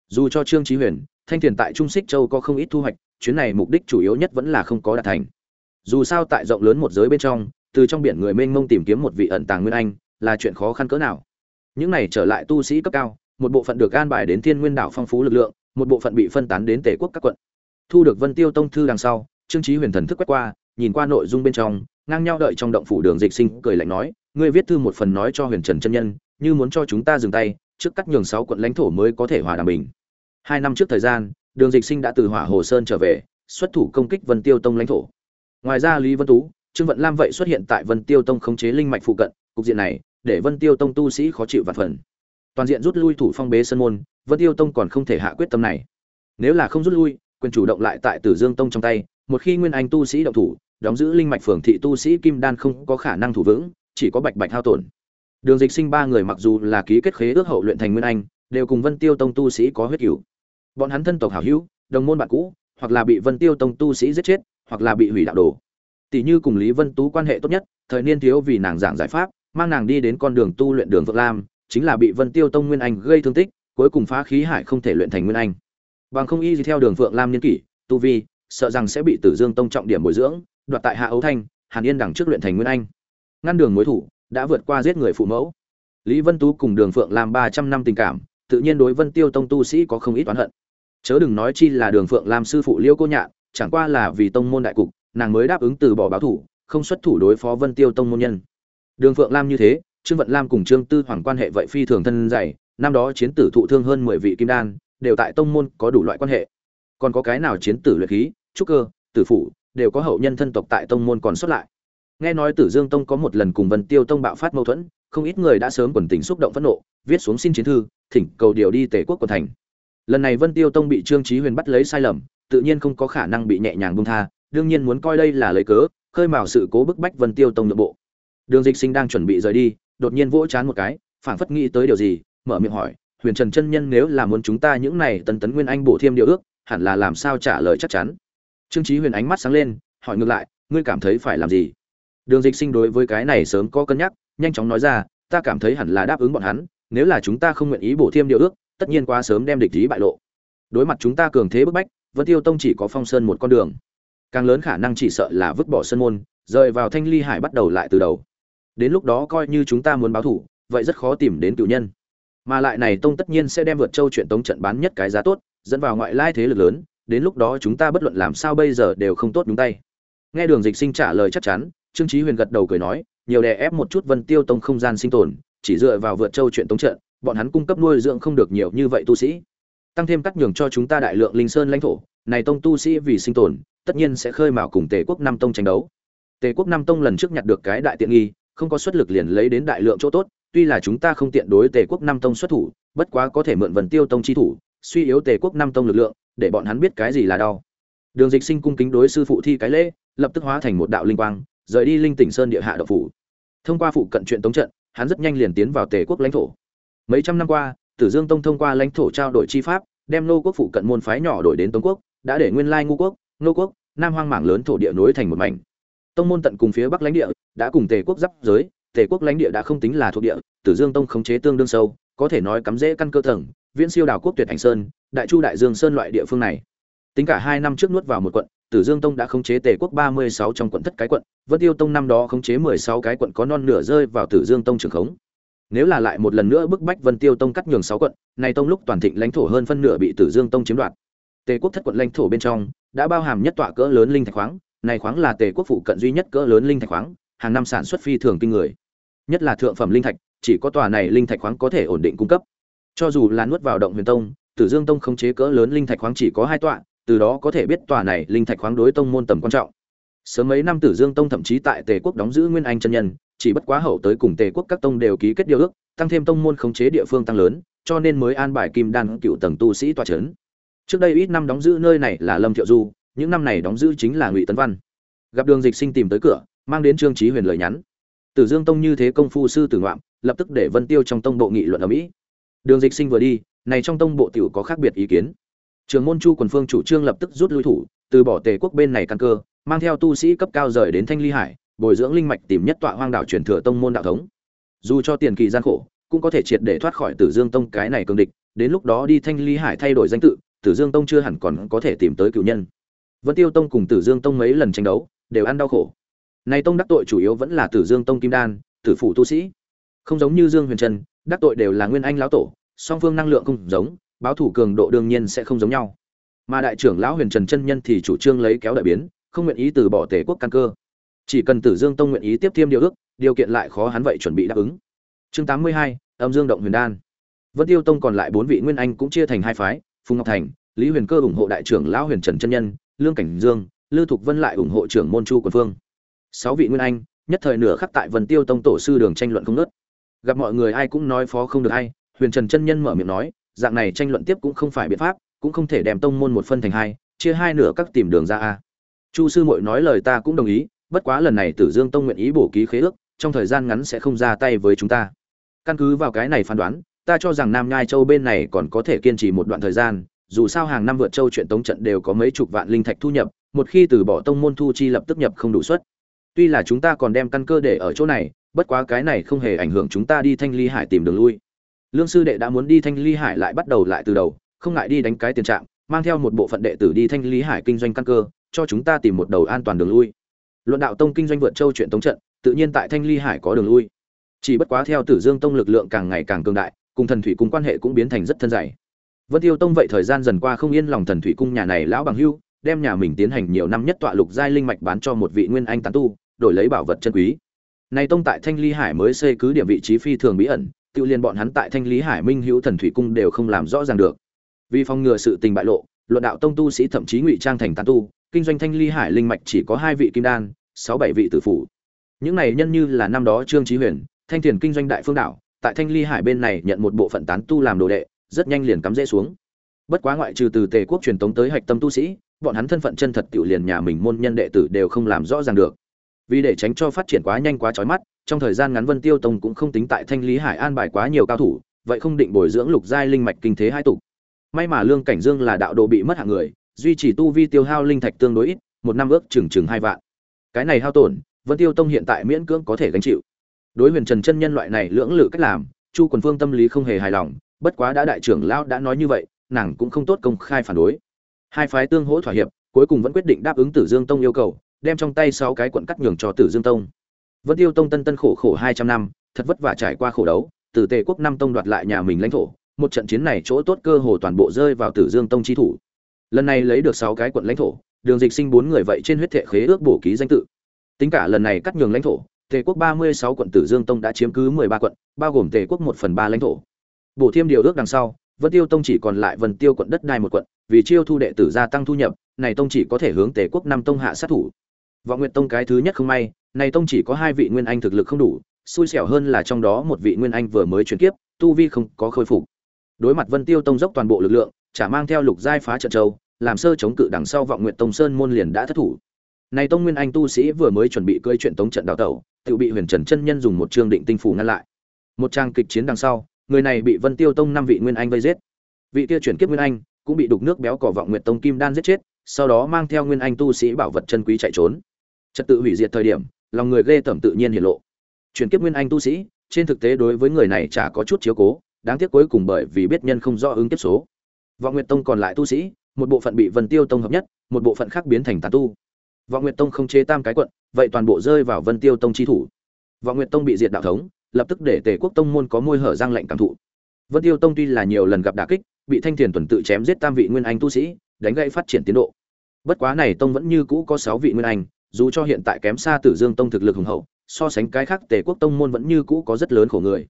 Dù cho trương trí huyền, thanh thiền tại trung xích châu có không ít thu hoạch, chuyến này mục đích chủ yếu nhất vẫn là không có đạt thành dù sao tại rộng lớn một giới bên trong, từ trong biển người mênh mông tìm kiếm một vị ẩn tàng nguyên anh, là chuyện khó khăn cỡ nào. Những này trở lại tu sĩ cấp cao, một bộ phận được an bài đến thiên nguyên đảo phong phú lực lượng, một bộ phận bị phân tán đến tề quốc các quận. Thu được vân tiêu tông thư đằng sau, trương trí huyền thần thức quét qua, nhìn qua nội dung bên trong, ngang nhau đợi trong động phủ đường dịch sinh, cười lạnh nói, ngươi viết thư một phần nói cho huyền trần chân nhân, như muốn cho chúng ta dừng tay, trước cắt nhường sáu quận lãnh thổ mới có thể hòa đàm bình. Hai năm trước thời gian, đường dịch sinh đã từ hỏa hồ sơn trở về, xuất thủ công kích vân tiêu tông lãnh thổ ngoài ra lý vân tú, trương vận lam vậy xuất hiện tại vân tiêu tông khống chế linh mạch phụ cận, cục diện này để vân tiêu tông tu sĩ khó chịu vạn phần. Toàn diện rút lui thủ phong bế sân môn, vân tiêu tông còn không thể hạ quyết tâm này. Nếu là không rút lui, quyền chủ động lại tại tử dương tông trong tay, một khi nguyên anh tu sĩ động thủ, đóng giữ linh mạch phường thị tu sĩ kim đan không có khả năng thủ vững, chỉ có bạch bạch hao tổn. Đường dịch sinh ba người mặc dù là ký kết khế ước hậu luyện thành nguyên anh, đều cùng vân tiêu tông tu sĩ có huyết cửu. Bọn hắn thân tộc hảo hữu, đồng môn bạn cũ, hoặc là bị vân tiêu tông tu sĩ giết chết hoặc là bị hủy đạo đồ. Tỷ như cùng lý vân tú quan hệ tốt nhất, thời niên thiếu vì nàng giảng giải pháp, mang nàng đi đến con đường tu luyện đường vượng lam, chính là bị vân tiêu tông nguyên anh gây thương tích, cuối cùng phá khí hải không thể luyện thành nguyên anh. Bằng không y gì theo đường vượng lam niên kỷ, tu vi, sợ rằng sẽ bị tử dương tông trọng điểm bồi dưỡng, đoạt tại hạ ấu thanh, hàn yên đằng trước luyện thành nguyên anh. Ngăn đường mối thủ, đã vượt qua giết người phụ mẫu. Lý vân tú cùng đường phượng làm ba trăm năm tình cảm, tự nhiên đối vân tiêu tông tu sĩ có không ít oán hận. Chớ đừng nói chi là đường phượng làm sư phụ liễu cô nhạn chẳng qua là vì tông môn đại cục, nàng mới đáp ứng từ bỏ báo thủ, không xuất thủ đối phó vân tiêu tông môn nhân. Đường phượng lam như thế, trương vận lam cùng trương tư hoàng quan hệ vậy phi thường thân dày, năm đó chiến tử thụ thương hơn mười vị kim đan, đều tại tông môn có đủ loại quan hệ. Còn có cái nào chiến tử luyện khí, trúc cơ, tử phụ đều có hậu nhân thân tộc tại tông môn còn xuất lại. Nghe nói tử dương tông có một lần cùng vân tiêu tông bạo phát mâu thuẫn, không ít người đã sớm quần tình xúc động phẫn nộ, viết xuống xin chiến thư, thỉnh cầu điều đi tể quốc quận thành. Lần này vân tiêu tông bị trương trí huyền bắt lấy sai lầm tự nhiên không có khả năng bị nhẹ nhàng buông tha, đương nhiên muốn coi đây là lấy cớ, khơi mào sự cố bức bách vân tiêu tông nội bộ. Đường dịch sinh đang chuẩn bị rời đi, đột nhiên vỗ chán một cái, phảng phất nghĩ tới điều gì, mở miệng hỏi, huyền trần chân nhân nếu là muốn chúng ta những này tấn tấn nguyên anh bổ thêm điều ước, hẳn là làm sao trả lời chắc chắn? Trương Chí huyền ánh mắt sáng lên, hỏi ngược lại, ngươi cảm thấy phải làm gì? Đường dịch sinh đối với cái này sớm có cân nhắc, nhanh chóng nói ra, ta cảm thấy hẳn là đáp ứng bọn hắn, nếu là chúng ta không nguyện ý bổ thêm điều ước, tất nhiên quá sớm đem địch ý bại lộ. Đối mặt chúng ta cường thế bức bách vân tiêu tông chỉ có phong sơn một con đường. Càng lớn khả năng chỉ sợ là vứt bỏ sơn môn, rời vào thanh ly hải bắt đầu lại từ đầu. Đến lúc đó coi như chúng ta muốn báo thủ, vậy rất khó tìm đến cựu nhân. Mà lại này tông tất nhiên sẽ đem vượt châu chuyện tống trận bán nhất cái giá tốt, dẫn vào ngoại lai thế lực lớn, đến lúc đó chúng ta bất luận làm sao bây giờ đều không tốt đúng tay. Nghe đường dịch sinh trả lời chắc chắn, trương chí huyền gật đầu cười nói, nhiều đè ép một chút vân tiêu tông không gian sinh tồn, chỉ dựa vào vượt châu chuyện tống trận, bọn hắn cung cấp nuôi dưỡng không được nhiều như vậy tu sĩ tăng thêm cắt nhường cho chúng ta đại lượng linh sơn lãnh thổ, này tông tu sĩ vì sinh tồn, tất nhiên sẽ khơi mào cùng tề quốc năm tông tranh đấu. Tề quốc năm tông lần trước nhặt được cái đại tiện nghi, không có xuất lực liền lấy đến đại lượng chỗ tốt, tuy là chúng ta không tiện đối tề quốc năm tông xuất thủ, bất quá có thể mượn vần tiêu tông chi thủ, suy yếu tề quốc năm tông lực lượng, để bọn hắn biết cái gì là đau. Đường dịch sinh cung kính đối sư phụ thi cái lễ, lập tức hóa thành một đạo linh quang, rời đi linh tỉnh sơn địa hạ độc phủ. Thông qua phụ cận chuyện tống trận, hắn rất nhanh liền tiến vào tề quốc lãnh thổ. Mấy trăm năm qua tử dương tông thông qua lãnh thổ trao đổi chi pháp, đem nô quốc phụ cận môn phái nhỏ đổi đến tống quốc, đã để nguyên lai ngu quốc, nô quốc, nam hoang mảng lớn thổ địa nối thành một mảnh. Tông môn tận cùng phía bắc lãnh địa, đã cùng tề quốc giáp giới, tề quốc lãnh địa đã không tính là thuộc địa, tử dương tông khống chế tương đương sâu, có thể nói cắm rễ căn cơ tầng, viễn siêu đảo quốc tuyệt Hành sơn, đại chu đại dương sơn loại địa phương này. Tính cả hai năm trước nuốt vào một quận, tử dương tông đã khống chế tề quốc ba mươi sáu trong quận thất cái quận, vân tiêu tông năm đó khống chế mười sáu cái quận có non nửa rơi vào tử dương tông trường khống nếu là lại một lần nữa bức bách vân tiêu tông cắt nhường sáu quận này tông lúc toàn thịnh lãnh thổ hơn phân nửa bị tử dương tông chiếm đoạt. Tề quốc thất quận lãnh thổ bên trong đã bao hàm nhất tọa cỡ lớn linh thạch khoáng này khoáng là tề quốc phụ cận duy nhất cỡ lớn linh thạch khoáng, hàng năm sản xuất phi thường kinh người. Nhất là thượng phẩm linh thạch, chỉ có tòa này linh thạch khoáng có thể ổn định cung cấp. Cho dù là nuốt vào động huyền tông, tử dương tông khống chế cỡ lớn linh thạch khoáng chỉ có hai tọa, từ đó có thể biết tòa này linh thạch khoáng đối tông môn tầm quan trọng. Sớm mấy năm tử dương tông thậm chí tại tề quốc đóng giữ nguyên anh chân nhân chỉ bất quá hậu tới cùng tề quốc các tông đều ký kết điều ước, tăng thêm tông môn khống chế địa phương tăng lớn, cho nên mới an bài kim đan cựu tầng tu sĩ tòa c trước đây ít năm đóng giữ nơi này là lâm thiệu du, những năm này đóng giữ chính là ngụy tấn văn. Gặp đường dịch sinh tìm tới cửa, mang đến trương trí huyền lời nhắn. Tử dương tông như thế công phu sư tử ngoạm, lập tức để vân tiêu trong tông bộ nghị luận ở mỹ. Đường dịch sinh vừa đi, này trong tông bộ tiểu có khác biệt ý kiến. Trường môn chu quần phương chủ trương lập tức rút lui thủ, từ bỏ tề quốc bên này căn cơ, mang theo tu sĩ cấp cao rời đến thanh ly hải bồi dưỡng linh mạch tìm nhất tọa hoang đảo truyền thừa tông môn đạo thống. Dù cho tiền kỳ gian khổ, cũng có thể triệt để thoát khỏi tử dương tông cái này cường địch, đến lúc đó đi thanh ly hải thay đổi danh tự, tử dương tông chưa hẳn còn có thể tìm tới cựu nhân. Vân tiêu tông cùng tử dương tông mấy lần tranh đấu, đều ăn đau khổ. Này tông đắc tội chủ yếu vẫn là tử dương tông kim đan, tử phủ tu sĩ. Không giống như dương huyền trần đắc tội đều là nguyên anh lão tổ, song phương năng lượng không giống, báo thủ cường độ đương nhiên sẽ không giống nhau. Mà đại trưởng lão huyền trần chân nhân thì chủ trương lấy kéo đại biến, không nguyện ý từ bỏ tề quốc căn cơ chỉ cần tử dương tông nguyện ý tiếp thêm điều ước, điều kiện lại khó hắn vậy chuẩn bị đáp ứng. Chương tám mươi hai, âm dương động huyền đan. Vân tiêu tông còn lại bốn vị nguyên anh cũng chia thành hai phái, phùng ngọc thành, lý huyền cơ ủng hộ đại trưởng lão huyền trần chân nhân, lương cảnh dương, lư thục vân lại ủng hộ trưởng môn chu quần phương. Sáu vị nguyên anh, nhất thời nửa khắc tại vân tiêu tông tổ sư đường tranh luận không nớt gặp mọi người ai cũng nói phó không được hay, huyền trần chân nhân mở miệng nói, dạng này tranh luận tiếp cũng không phải biện pháp, cũng không thể đem tông môn một phân thành hai, chia hai nửa các tìm đường ra a. Chu sư muội nói lời ta cũng đồng ý bất quá lần này tử dương tông nguyện ý bổ ký khế ước, trong thời gian ngắn sẽ không ra tay với chúng ta. Căn cứ vào cái này phán đoán, ta cho rằng nam nhai châu bên này còn có thể kiên trì một đoạn thời gian, dù sao hàng năm vượt châu chuyện tống trận đều có mấy chục vạn linh thạch thu nhập, một khi từ bỏ tông môn thu chi lập tức nhập không đủ suất. Tuy là chúng ta còn đem căn cơ để ở chỗ này, bất quá cái này không hề ảnh hưởng chúng ta đi thanh ly hải tìm đường lui. Lương sư đệ đã muốn đi thanh ly hải lại bắt đầu lại từ đầu, không ngại đi đánh cái tiền trạng, mang theo một bộ phận đệ tử đi thanh ly hải kinh doanh căn cơ, cho chúng ta tìm một đầu an toàn đường lui luận đạo tông kinh doanh vượt châu chuyện tống trận, tự nhiên tại thanh ly hải có đường lui. Chỉ bất quá theo tử dương tông lực lượng càng ngày càng cường đại, cùng thần thủy cung quan hệ cũng biến thành rất thân dày. Vân tiêu tông vậy thời gian dần qua không yên lòng thần thủy cung nhà này lão bằng hưu, đem nhà mình tiến hành nhiều năm nhất tọa lục giai linh mạch bán cho một vị nguyên anh tán tu, đổi lấy bảo vật chân quý. Nay tông tại thanh ly hải mới xây cứ điểm vị trí phi thường bí ẩn, tự liên bọn hắn tại thanh lý hải minh hữu thần thủy cung đều không làm rõ ràng được. Vì phòng ngừa sự tình bại lộ, luận đạo tông tu sĩ thậm chí ngụy trang thành tán tu kinh doanh thanh ly hải linh mạch chỉ có hai vị kim đan, sáu bảy vị tử phủ. Những này nhân như là năm đó trương trí huyền, thanh thiền kinh doanh đại phương đảo. tại thanh ly hải bên này nhận một bộ phận tán tu làm đồ đệ, rất nhanh liền cắm rễ xuống. Bất quá ngoại trừ từ tề quốc truyền tống tới hạch tâm tu sĩ, bọn hắn thân phận chân thật tiểu liền nhà mình môn nhân đệ tử đều không làm rõ ràng được. Vì để tránh cho phát triển quá nhanh quá chói mắt, trong thời gian ngắn vân tiêu tông cũng không tính tại thanh lý hải an bài quá nhiều cao thủ, vậy không định bồi dưỡng lục giai linh mạch kinh thế hai tục. May mà lương cảnh dương là đạo đồ bị mất hạng người duy trì tu vi tiêu hao linh thạch tương đối ít, một năm ước chừng chừng hai vạn. Cái này hao tổn, vân tiêu tông hiện tại miễn cưỡng có thể gánh chịu. Đối huyền trần chân nhân loại này lưỡng lự cách làm, chu quần phương tâm lý không hề hài lòng, bất quá đã đại trưởng lão đã nói như vậy, nàng cũng không tốt công khai phản đối. Hai phái tương hỗ thỏa hiệp, cuối cùng vẫn quyết định đáp ứng tử dương tông yêu cầu, đem trong tay sáu cái quận cắt nhường cho tử dương tông. Vân tiêu tông tân tân khổ khổ hai trăm năm, thật vất vả trải qua khổ đấu, từ tề quốc năm tông đoạt lại nhà mình lãnh thổ, một trận chiến này chỗ tốt cơ hồ toàn bộ rơi vào tử dương tông chi thủ lần này lấy được sáu cái quận lãnh thổ, đường dịch sinh bốn người vậy trên huyết thệ khế ước bổ ký danh tự. Tính cả lần này cắt nhường lãnh thổ, tề quốc ba mươi sáu quận tử dương tông đã chiếm cứ mười ba quận, bao gồm tề quốc một phần ba lãnh thổ. Bổ thêm điều ước đằng sau, vân tiêu tông chỉ còn lại vân tiêu quận đất đai một quận, vì chiêu thu đệ tử gia tăng thu nhập, này tông chỉ có thể hướng tề quốc năm tông hạ sát thủ. Vọng nguyện tông cái thứ nhất không may, này tông chỉ có hai vị nguyên anh thực lực không đủ, xui xẻo hơn là trong đó một vị nguyên anh vừa mới chuyển kiếp, tu vi không có khôi phục. Đối mặt vân tiêu tông dốc toàn bộ lực lượng chả mang theo lục giai phá trận châu, làm sơ chống cự đằng sau vọng nguyện tông sơn môn liền đã thất thủ. Này tông nguyên anh tu sĩ vừa mới chuẩn bị cưỡi chuyện tống trận đào tẩu, tự bị huyền trần chân nhân dùng một chương định tinh phủ ngăn lại. Một trang kịch chiến đằng sau, người này bị vân tiêu tông năm vị nguyên anh vây giết. Vị kia chuyển kiếp nguyên anh cũng bị đục nước béo cỏ vọng nguyện tông kim đan giết chết, sau đó mang theo nguyên anh tu sĩ bảo vật chân quý chạy trốn. Trật tự hủy diệt thời điểm, lòng người ghê tởm tự nhiên hiện lộ. Chuyển kiếp nguyên anh tu sĩ, trên thực tế đối với người này chả có chút chiếu cố, đáng tiếc cuối cùng bởi vì biết nhân không rõ ứng tiếp số vọng nguyệt tông còn lại tu sĩ, một bộ phận bị vân tiêu tông hợp nhất, một bộ phận khác biến thành tà tu. Vọng nguyệt tông không chế tam cái quận, vậy toàn bộ rơi vào vân tiêu tông chi thủ. Vọng nguyệt tông bị diệt đạo thống, lập tức để tề quốc tông môn có môi hở răng lệnh cảm thụ. Vân tiêu tông tuy là nhiều lần gặp đả kích, bị thanh Tiền tuần tự chém giết tam vị nguyên anh tu sĩ, đánh gãy phát triển tiến độ. Bất quá này tông vẫn như cũ có sáu vị nguyên anh, dù cho hiện tại kém xa tử dương tông thực lực hùng hậu, so sánh cái khác tề quốc tông môn vẫn như cũ có rất lớn khổ người.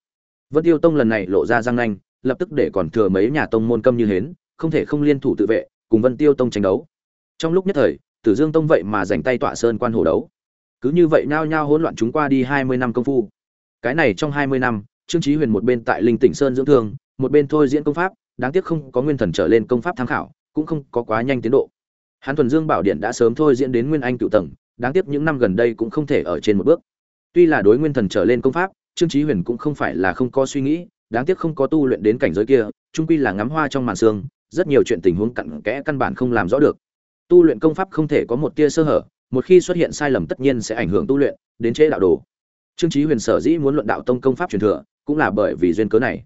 Vân tiêu tông lần này lộ ra răng nanh lập tức để còn thừa mấy nhà tông môn câm như hến, không thể không liên thủ tự vệ, cùng vân tiêu tông tranh đấu. Trong lúc nhất thời, tử dương tông vậy mà giành tay tọa sơn quan hồ đấu. Cứ như vậy nhao nhao hỗn loạn chúng qua đi hai mươi năm công phu. Cái này trong hai mươi năm, trương chí huyền một bên tại linh tỉnh sơn dưỡng thương, một bên thôi diễn công pháp, đáng tiếc không có nguyên thần trở lên công pháp tham khảo, cũng không có quá nhanh tiến độ. Hán thuần dương bảo điện đã sớm thôi diễn đến nguyên anh cựu tầng, đáng tiếc những năm gần đây cũng không thể ở trên một bước. Tuy là đối nguyên thần trở lên công pháp, trương chí huyền cũng không phải là không có suy nghĩ đáng tiếc không có tu luyện đến cảnh giới kia, trung quy là ngắm hoa trong màn sương, rất nhiều chuyện tình huống cặn kẽ căn bản không làm rõ được. Tu luyện công pháp không thể có một tia sơ hở, một khi xuất hiện sai lầm tất nhiên sẽ ảnh hưởng tu luyện, đến chế đạo đồ. Trương chí huyền sở dĩ muốn luận đạo tông công pháp truyền thừa, cũng là bởi vì duyên cớ này.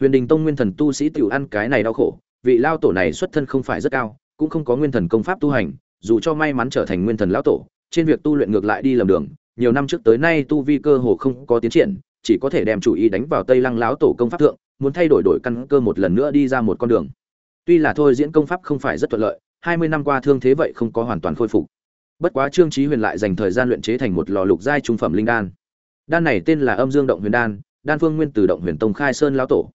Huyền đình tông nguyên thần tu sĩ tiểu ăn cái này đau khổ, vị lao tổ này xuất thân không phải rất cao, cũng không có nguyên thần công pháp tu hành, dù cho may mắn trở thành nguyên thần lão tổ, trên việc tu luyện ngược lại đi lầm đường, nhiều năm trước tới nay tu vi cơ hồ không có tiến triển chỉ có thể đem chủ ý đánh vào tây lăng lão tổ công pháp thượng, muốn thay đổi đổi căn cơ một lần nữa đi ra một con đường. Tuy là thôi diễn công pháp không phải rất thuận lợi, hai mươi năm qua thương thế vậy không có hoàn toàn khôi phục. Bất quá trương trí huyền lại dành thời gian luyện chế thành một lò lục giai trung phẩm linh đan. Đan này tên là âm dương động huyền đan đan phương nguyên từ động huyền tông khai sơn lão tổ.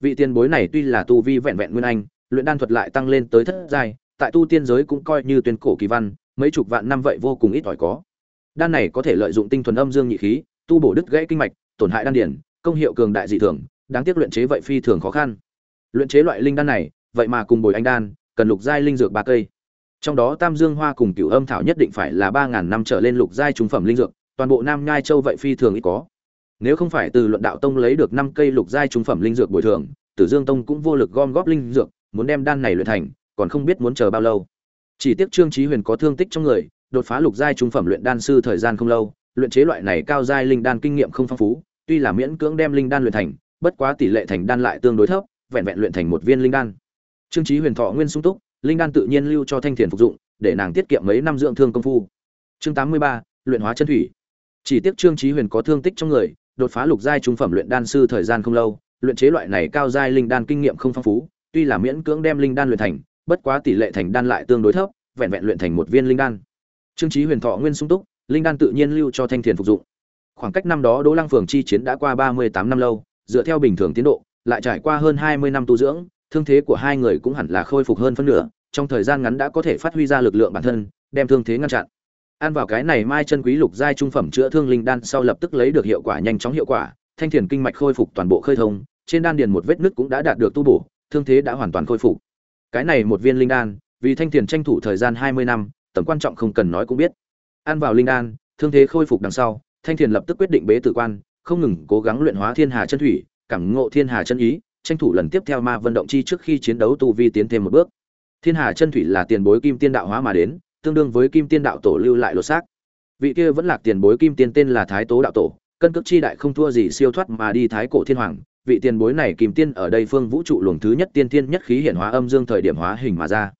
Vị tiền bối này tuy là tu vi vẹn vẹn nguyên anh, luyện đan thuật lại tăng lên tới thất giai, tại tu tiên giới cũng coi như tuyên cổ kỳ văn, mấy chục vạn năm vậy vô cùng ít ỏi có. Đan này có thể lợi dụng tinh thuần âm dương nhị khí, tu bổ đứt gãy kinh mạch tổn hại đan điển công hiệu cường đại dị thường, đáng tiếc luyện chế vậy phi thường khó khăn. Luyện chế loại linh đan này, vậy mà cùng bồi anh đan, cần lục giai linh dược ba cây. Trong đó tam dương hoa cùng cửu âm thảo nhất định phải là ba ngàn năm trở lên lục giai trung phẩm linh dược, toàn bộ nam nhai châu vậy phi thường ít có. Nếu không phải từ luận đạo tông lấy được năm cây lục giai trung phẩm linh dược bồi thường, tử dương tông cũng vô lực gom góp linh dược, muốn đem đan này luyện thành, còn không biết muốn chờ bao lâu. Chỉ tiếc trương chí huyền có thương tích trong người, đột phá lục giai trung phẩm luyện đan sư thời gian không lâu, luyện chế loại này cao giai linh đan kinh nghiệm không phong phú tuy là miễn cưỡng đem linh đan luyện thành, bất quá tỷ lệ thành đan lại tương đối thấp, vẹn vẹn luyện thành một viên linh đan. Trương chí huyền thọ nguyên sung túc, linh đan tự nhiên lưu cho thanh thiền phục dụng, để nàng tiết kiệm mấy năm dưỡng thương công phu. Chương tám mươi ba, luyện hóa chân thủy. Chỉ tiếc trương chí huyền có thương tích trong người, đột phá lục giai trung phẩm luyện đan sư thời gian không lâu, luyện chế loại này cao giai linh đan kinh nghiệm không phong phú, tuy là miễn cưỡng đem linh đan luyện thành, bất quá tỷ lệ thành đan lại tương đối thấp, vẹn vẹn luyện thành một viên linh đan. Trương chí huyền thọ nguyên sung túc, linh đan tự nhiên lưu cho thanh thiền phục dụng khoảng cách năm đó đỗ lăng phường chi chiến đã qua ba mươi tám năm lâu, dựa theo bình thường tiến độ, lại trải qua hơn hai mươi năm tu dưỡng, thương thế của hai người cũng hẳn là khôi phục hơn phân nửa, trong thời gian ngắn đã có thể phát huy ra lực lượng bản thân, đem thương thế ngăn chặn. Ăn vào cái này mai chân quý lục giai trung phẩm chữa thương linh đan sau lập tức lấy được hiệu quả nhanh chóng hiệu quả, thanh thiền kinh mạch khôi phục toàn bộ khơi thông, trên đan điền một vết nứt cũng đã đạt được tu bổ, thương thế đã hoàn toàn khôi phục. Cái này một viên linh đan, vì thanh thiền tranh thủ thời gian hai mươi năm, tầm quan trọng không cần nói cũng biết. Ăn vào linh đan, thương thế khôi phục đằng sau thanh thiền lập tức quyết định bế tử quan, không ngừng cố gắng luyện hóa thiên hà chân thủy, cảm ngộ thiên hà chân ý, tranh thủ lần tiếp theo ma vận động chi trước khi chiến đấu tu vi tiến thêm một bước. Thiên hà chân thủy là tiền bối kim tiên đạo hóa mà đến, tương đương với kim tiên đạo tổ lưu lại lột xác. Vị kia vẫn là tiền bối kim tiên tên là thái tố đạo tổ, cân cước chi đại không thua gì siêu thoát mà đi thái cổ thiên hoàng. Vị tiền bối này kim tiên ở đây phương vũ trụ luồng thứ nhất tiên tiên nhất khí hiển hóa âm dương thời điểm hóa hình mà ra.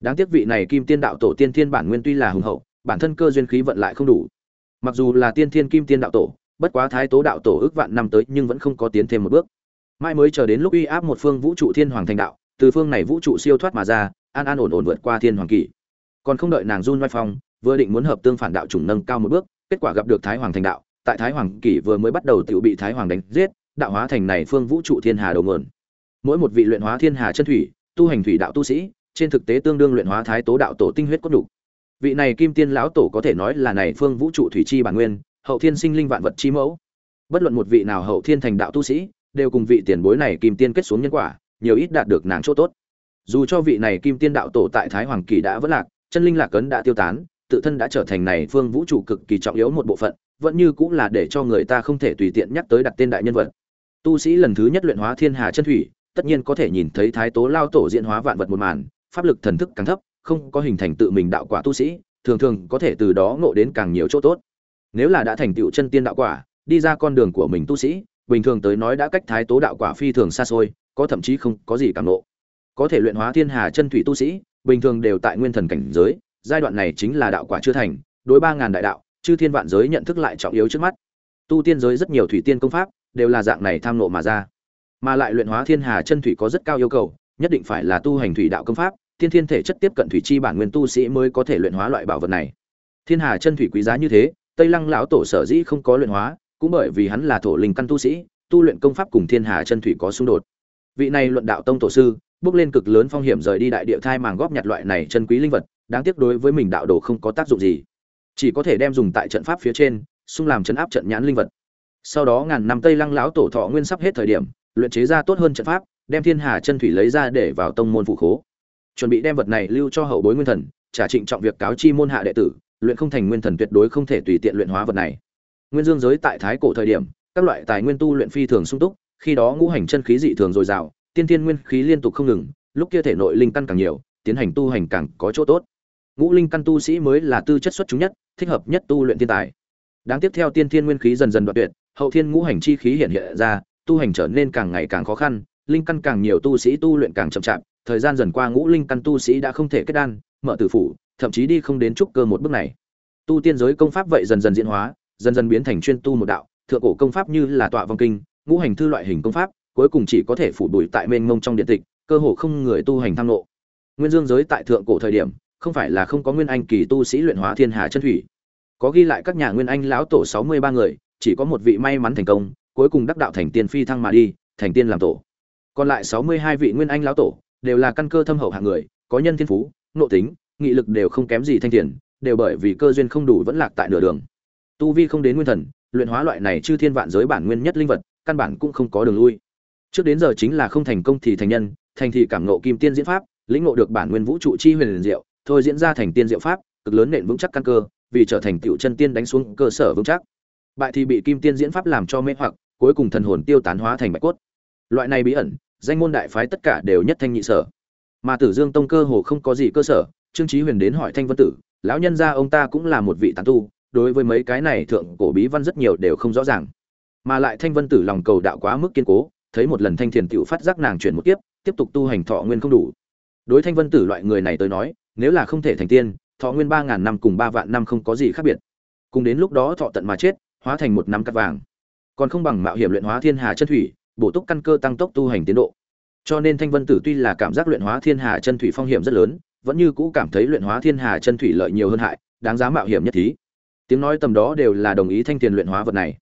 Đáng tiếc vị này kim tiên đạo tổ tiên thiên bản nguyên tuy là hùng hậu, bản thân cơ duyên khí vận lại không đủ mặc dù là tiên thiên kim tiên đạo tổ, bất quá thái tố đạo tổ ước vạn năm tới nhưng vẫn không có tiến thêm một bước. Mai mới chờ đến lúc uy áp một phương vũ trụ thiên hoàng thành đạo, từ phương này vũ trụ siêu thoát mà ra, an an ổn ổn vượt qua thiên hoàng kỷ còn không đợi nàng run vai phong, vừa định muốn hợp tương phản đạo chủng nâng cao một bước, kết quả gặp được thái hoàng thành đạo, tại thái hoàng kỷ vừa mới bắt đầu tự bị thái hoàng đánh giết, đạo hóa thành này phương vũ trụ thiên hà đầu nguồn. Mỗi một vị luyện hóa thiên hà chân thủy, tu hành thủy đạo tu sĩ, trên thực tế tương đương luyện hóa thái tố đạo tổ tinh huyết cốt đủ vị này kim tiên lão tổ có thể nói là này phương vũ trụ thủy chi bản nguyên, hậu thiên sinh linh vạn vật chi mẫu. Bất luận một vị nào hậu thiên thành đạo tu sĩ, đều cùng vị tiền bối này kim tiên kết xuống nhân quả, nhiều ít đạt được nàng chỗ tốt. Dù cho vị này kim tiên đạo tổ tại thái hoàng kỳ đã vất lạc, chân linh lạc cấn đã tiêu tán, tự thân đã trở thành này phương vũ trụ cực kỳ trọng yếu một bộ phận, vẫn như cũng là để cho người ta không thể tùy tiện nhắc tới đặt tên đại nhân vật. Tu sĩ lần thứ nhất luyện hóa thiên hà chân thủy, tất nhiên có thể nhìn thấy thái tố lao tổ diễn hóa vạn vật một màn, pháp lực thần thức càng thấp không có hình thành tự mình đạo quả tu sĩ, thường thường có thể từ đó ngộ đến càng nhiều chỗ tốt. Nếu là đã thành tựu chân tiên đạo quả, đi ra con đường của mình tu sĩ, bình thường tới nói đã cách thái tố đạo quả phi thường xa xôi, có thậm chí không có gì cảm ngộ. có thể luyện hóa thiên hà chân thủy tu sĩ, bình thường đều tại nguyên thần cảnh giới, giai đoạn này chính là đạo quả chưa thành, đối ba ngàn đại đạo, chư thiên vạn giới nhận thức lại trọng yếu trước mắt. Tu tiên giới rất nhiều thủy tiên công pháp, đều là dạng này tham ngộ mà ra. Mà lại luyện hóa thiên hà chân thủy có rất cao yêu cầu, nhất định phải là tu hành thủy đạo công pháp thiên thiên thể chất tiếp cận thủy chi bản nguyên tu sĩ mới có thể luyện hóa loại bảo vật này. Thiên hà chân thủy quý giá như thế, tây lăng lão tổ sở dĩ không có luyện hóa, cũng bởi vì hắn là thổ linh căn tu sĩ, tu luyện công pháp cùng thiên hà chân thủy có xung đột. Vị này luận đạo tông tổ sư, bước lên cực lớn phong hiểm rời đi đại địa thai màng góp nhặt loại này chân quý linh vật, đáng tiếc đối với mình đạo đồ không có tác dụng gì. Chỉ có thể đem dùng tại trận pháp phía trên, xung làm chấn áp trận nhãn linh vật. Sau đó ngàn năm tây lăng lão tổ thọ nguyên sắp hết thời điểm, luyện chế ra tốt hơn trận pháp, đem thiên hà chân thủy lấy ra để vào tông môn phụ khố chuẩn bị đem vật này lưu cho hậu bối nguyên thần, trả trịnh trọng việc cáo chi môn hạ đệ tử, luyện không thành nguyên thần tuyệt đối không thể tùy tiện luyện hóa vật này. Nguyên dương giới tại thái cổ thời điểm, các loại tài nguyên tu luyện phi thường sung túc, khi đó ngũ hành chân khí dị thường dồi dào, tiên tiên nguyên khí liên tục không ngừng, lúc kia thể nội linh căn càng nhiều, tiến hành tu hành càng có chỗ tốt. Ngũ linh căn tu sĩ mới là tư chất xuất chúng nhất, thích hợp nhất tu luyện thiên tài. Đáng tiếp theo tiên thiên nguyên khí dần dần đoạn tuyệt, hậu thiên ngũ hành chi khí hiện hiện ra, tu hành trở nên càng ngày càng khó khăn, linh căn càng nhiều tu sĩ tu luyện càng chậm chạp thời gian dần qua ngũ linh căn tu sĩ đã không thể kết đan, mở tử phủ, thậm chí đi không đến trúc cơ một bước này. Tu tiên giới công pháp vậy dần dần diễn hóa, dần dần biến thành chuyên tu một đạo, thượng cổ công pháp như là tọa vong kinh, ngũ hành thư loại hình công pháp, cuối cùng chỉ có thể phủ đuổi tại mênh mông trong điện tịch, cơ hồ không người tu hành tham lộ nguyên dương giới tại thượng cổ thời điểm, không phải là không có nguyên anh kỳ tu sĩ luyện hóa thiên hà chân thủy. Có ghi lại các nhà nguyên anh lão tổ sáu mươi ba người, chỉ có một vị may mắn thành công, cuối cùng đắc đạo thành tiên phi thăng mà đi, thành tiên làm tổ. Còn lại sáu mươi hai vị nguyên anh lão tổ đều là căn cơ thâm hậu hạng người, có nhân thiên phú, nội tính, nghị lực đều không kém gì thanh tiền đều bởi vì cơ duyên không đủ vẫn lạc tại nửa đường. Tu vi không đến nguyên thần, luyện hóa loại này chư thiên vạn giới bản nguyên nhất linh vật, căn bản cũng không có đường lui. Trước đến giờ chính là không thành công thì thành nhân, thành thì cảm ngộ kim tiên diễn pháp, lĩnh ngộ được bản nguyên vũ trụ chi huyền diệu, thôi diễn ra thành tiên diệu pháp, cực lớn nền vững chắc căn cơ, vì trở thành tiểu chân tiên đánh xuống cơ sở vững chắc. Bại thì bị kim tiên diễn pháp làm cho mê hoặc, cuối cùng thần hồn tiêu tán hóa thành bạch cốt. Loại này bí ẩn danh môn đại phái tất cả đều nhất thanh nhị sở. Mà tử dương tông cơ hồ không có gì cơ sở, trương chí huyền đến hỏi thanh vân tử, lão nhân gia ông ta cũng là một vị tán tu, đối với mấy cái này thượng cổ bí văn rất nhiều đều không rõ ràng. Mà lại thanh vân tử lòng cầu đạo quá mức kiên cố, thấy một lần thanh thiền tiểu phát giác nàng chuyển một kiếp, tiếp tục tu hành thọ nguyên không đủ. Đối thanh vân tử loại người này tới nói, nếu là không thể thành tiên, thọ nguyên ba ngàn năm cùng ba vạn năm không có gì khác biệt. Cùng đến lúc đó thọ tận mà chết, hóa thành một năm cắt vàng. Còn không bằng mạo hiểm luyện hóa thiên hà chân thủy bổ túc căn cơ tăng tốc tu hành tiến độ. Cho nên thanh vân tử tuy là cảm giác luyện hóa thiên hà chân thủy phong hiểm rất lớn, vẫn như cũ cảm thấy luyện hóa thiên hà chân thủy lợi nhiều hơn hại, đáng giá mạo hiểm nhất thí. Tiếng nói tầm đó đều là đồng ý thanh tiền luyện hóa vật này.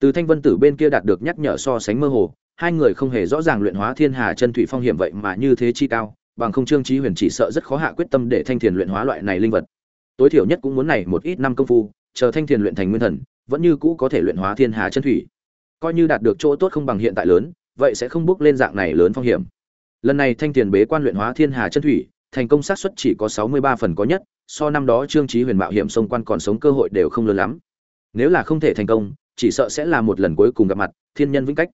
Từ thanh vân tử bên kia đạt được nhắc nhở so sánh mơ hồ, hai người không hề rõ ràng luyện hóa thiên hà chân thủy phong hiểm vậy mà như thế chi cao, bằng không trương chí huyền chỉ sợ rất khó hạ quyết tâm để thanh tiền luyện hóa loại này linh vật. Tối thiểu nhất cũng muốn này một ít năm công phu, chờ thanh tiền luyện thành nguyên thần, vẫn như cũ có thể luyện hóa thiên hà chân thủy coi như đạt được chỗ tốt không bằng hiện tại lớn, vậy sẽ không bước lên dạng này lớn phong hiểm. Lần này thanh tiền bế quan luyện hóa thiên hà chân thủy, thành công xác suất chỉ có sáu mươi ba phần có nhất, so năm đó trương trí huyền mạo hiểm xông quan còn sống cơ hội đều không lớn lắm. Nếu là không thể thành công, chỉ sợ sẽ là một lần cuối cùng gặp mặt, thiên nhân vĩnh cách.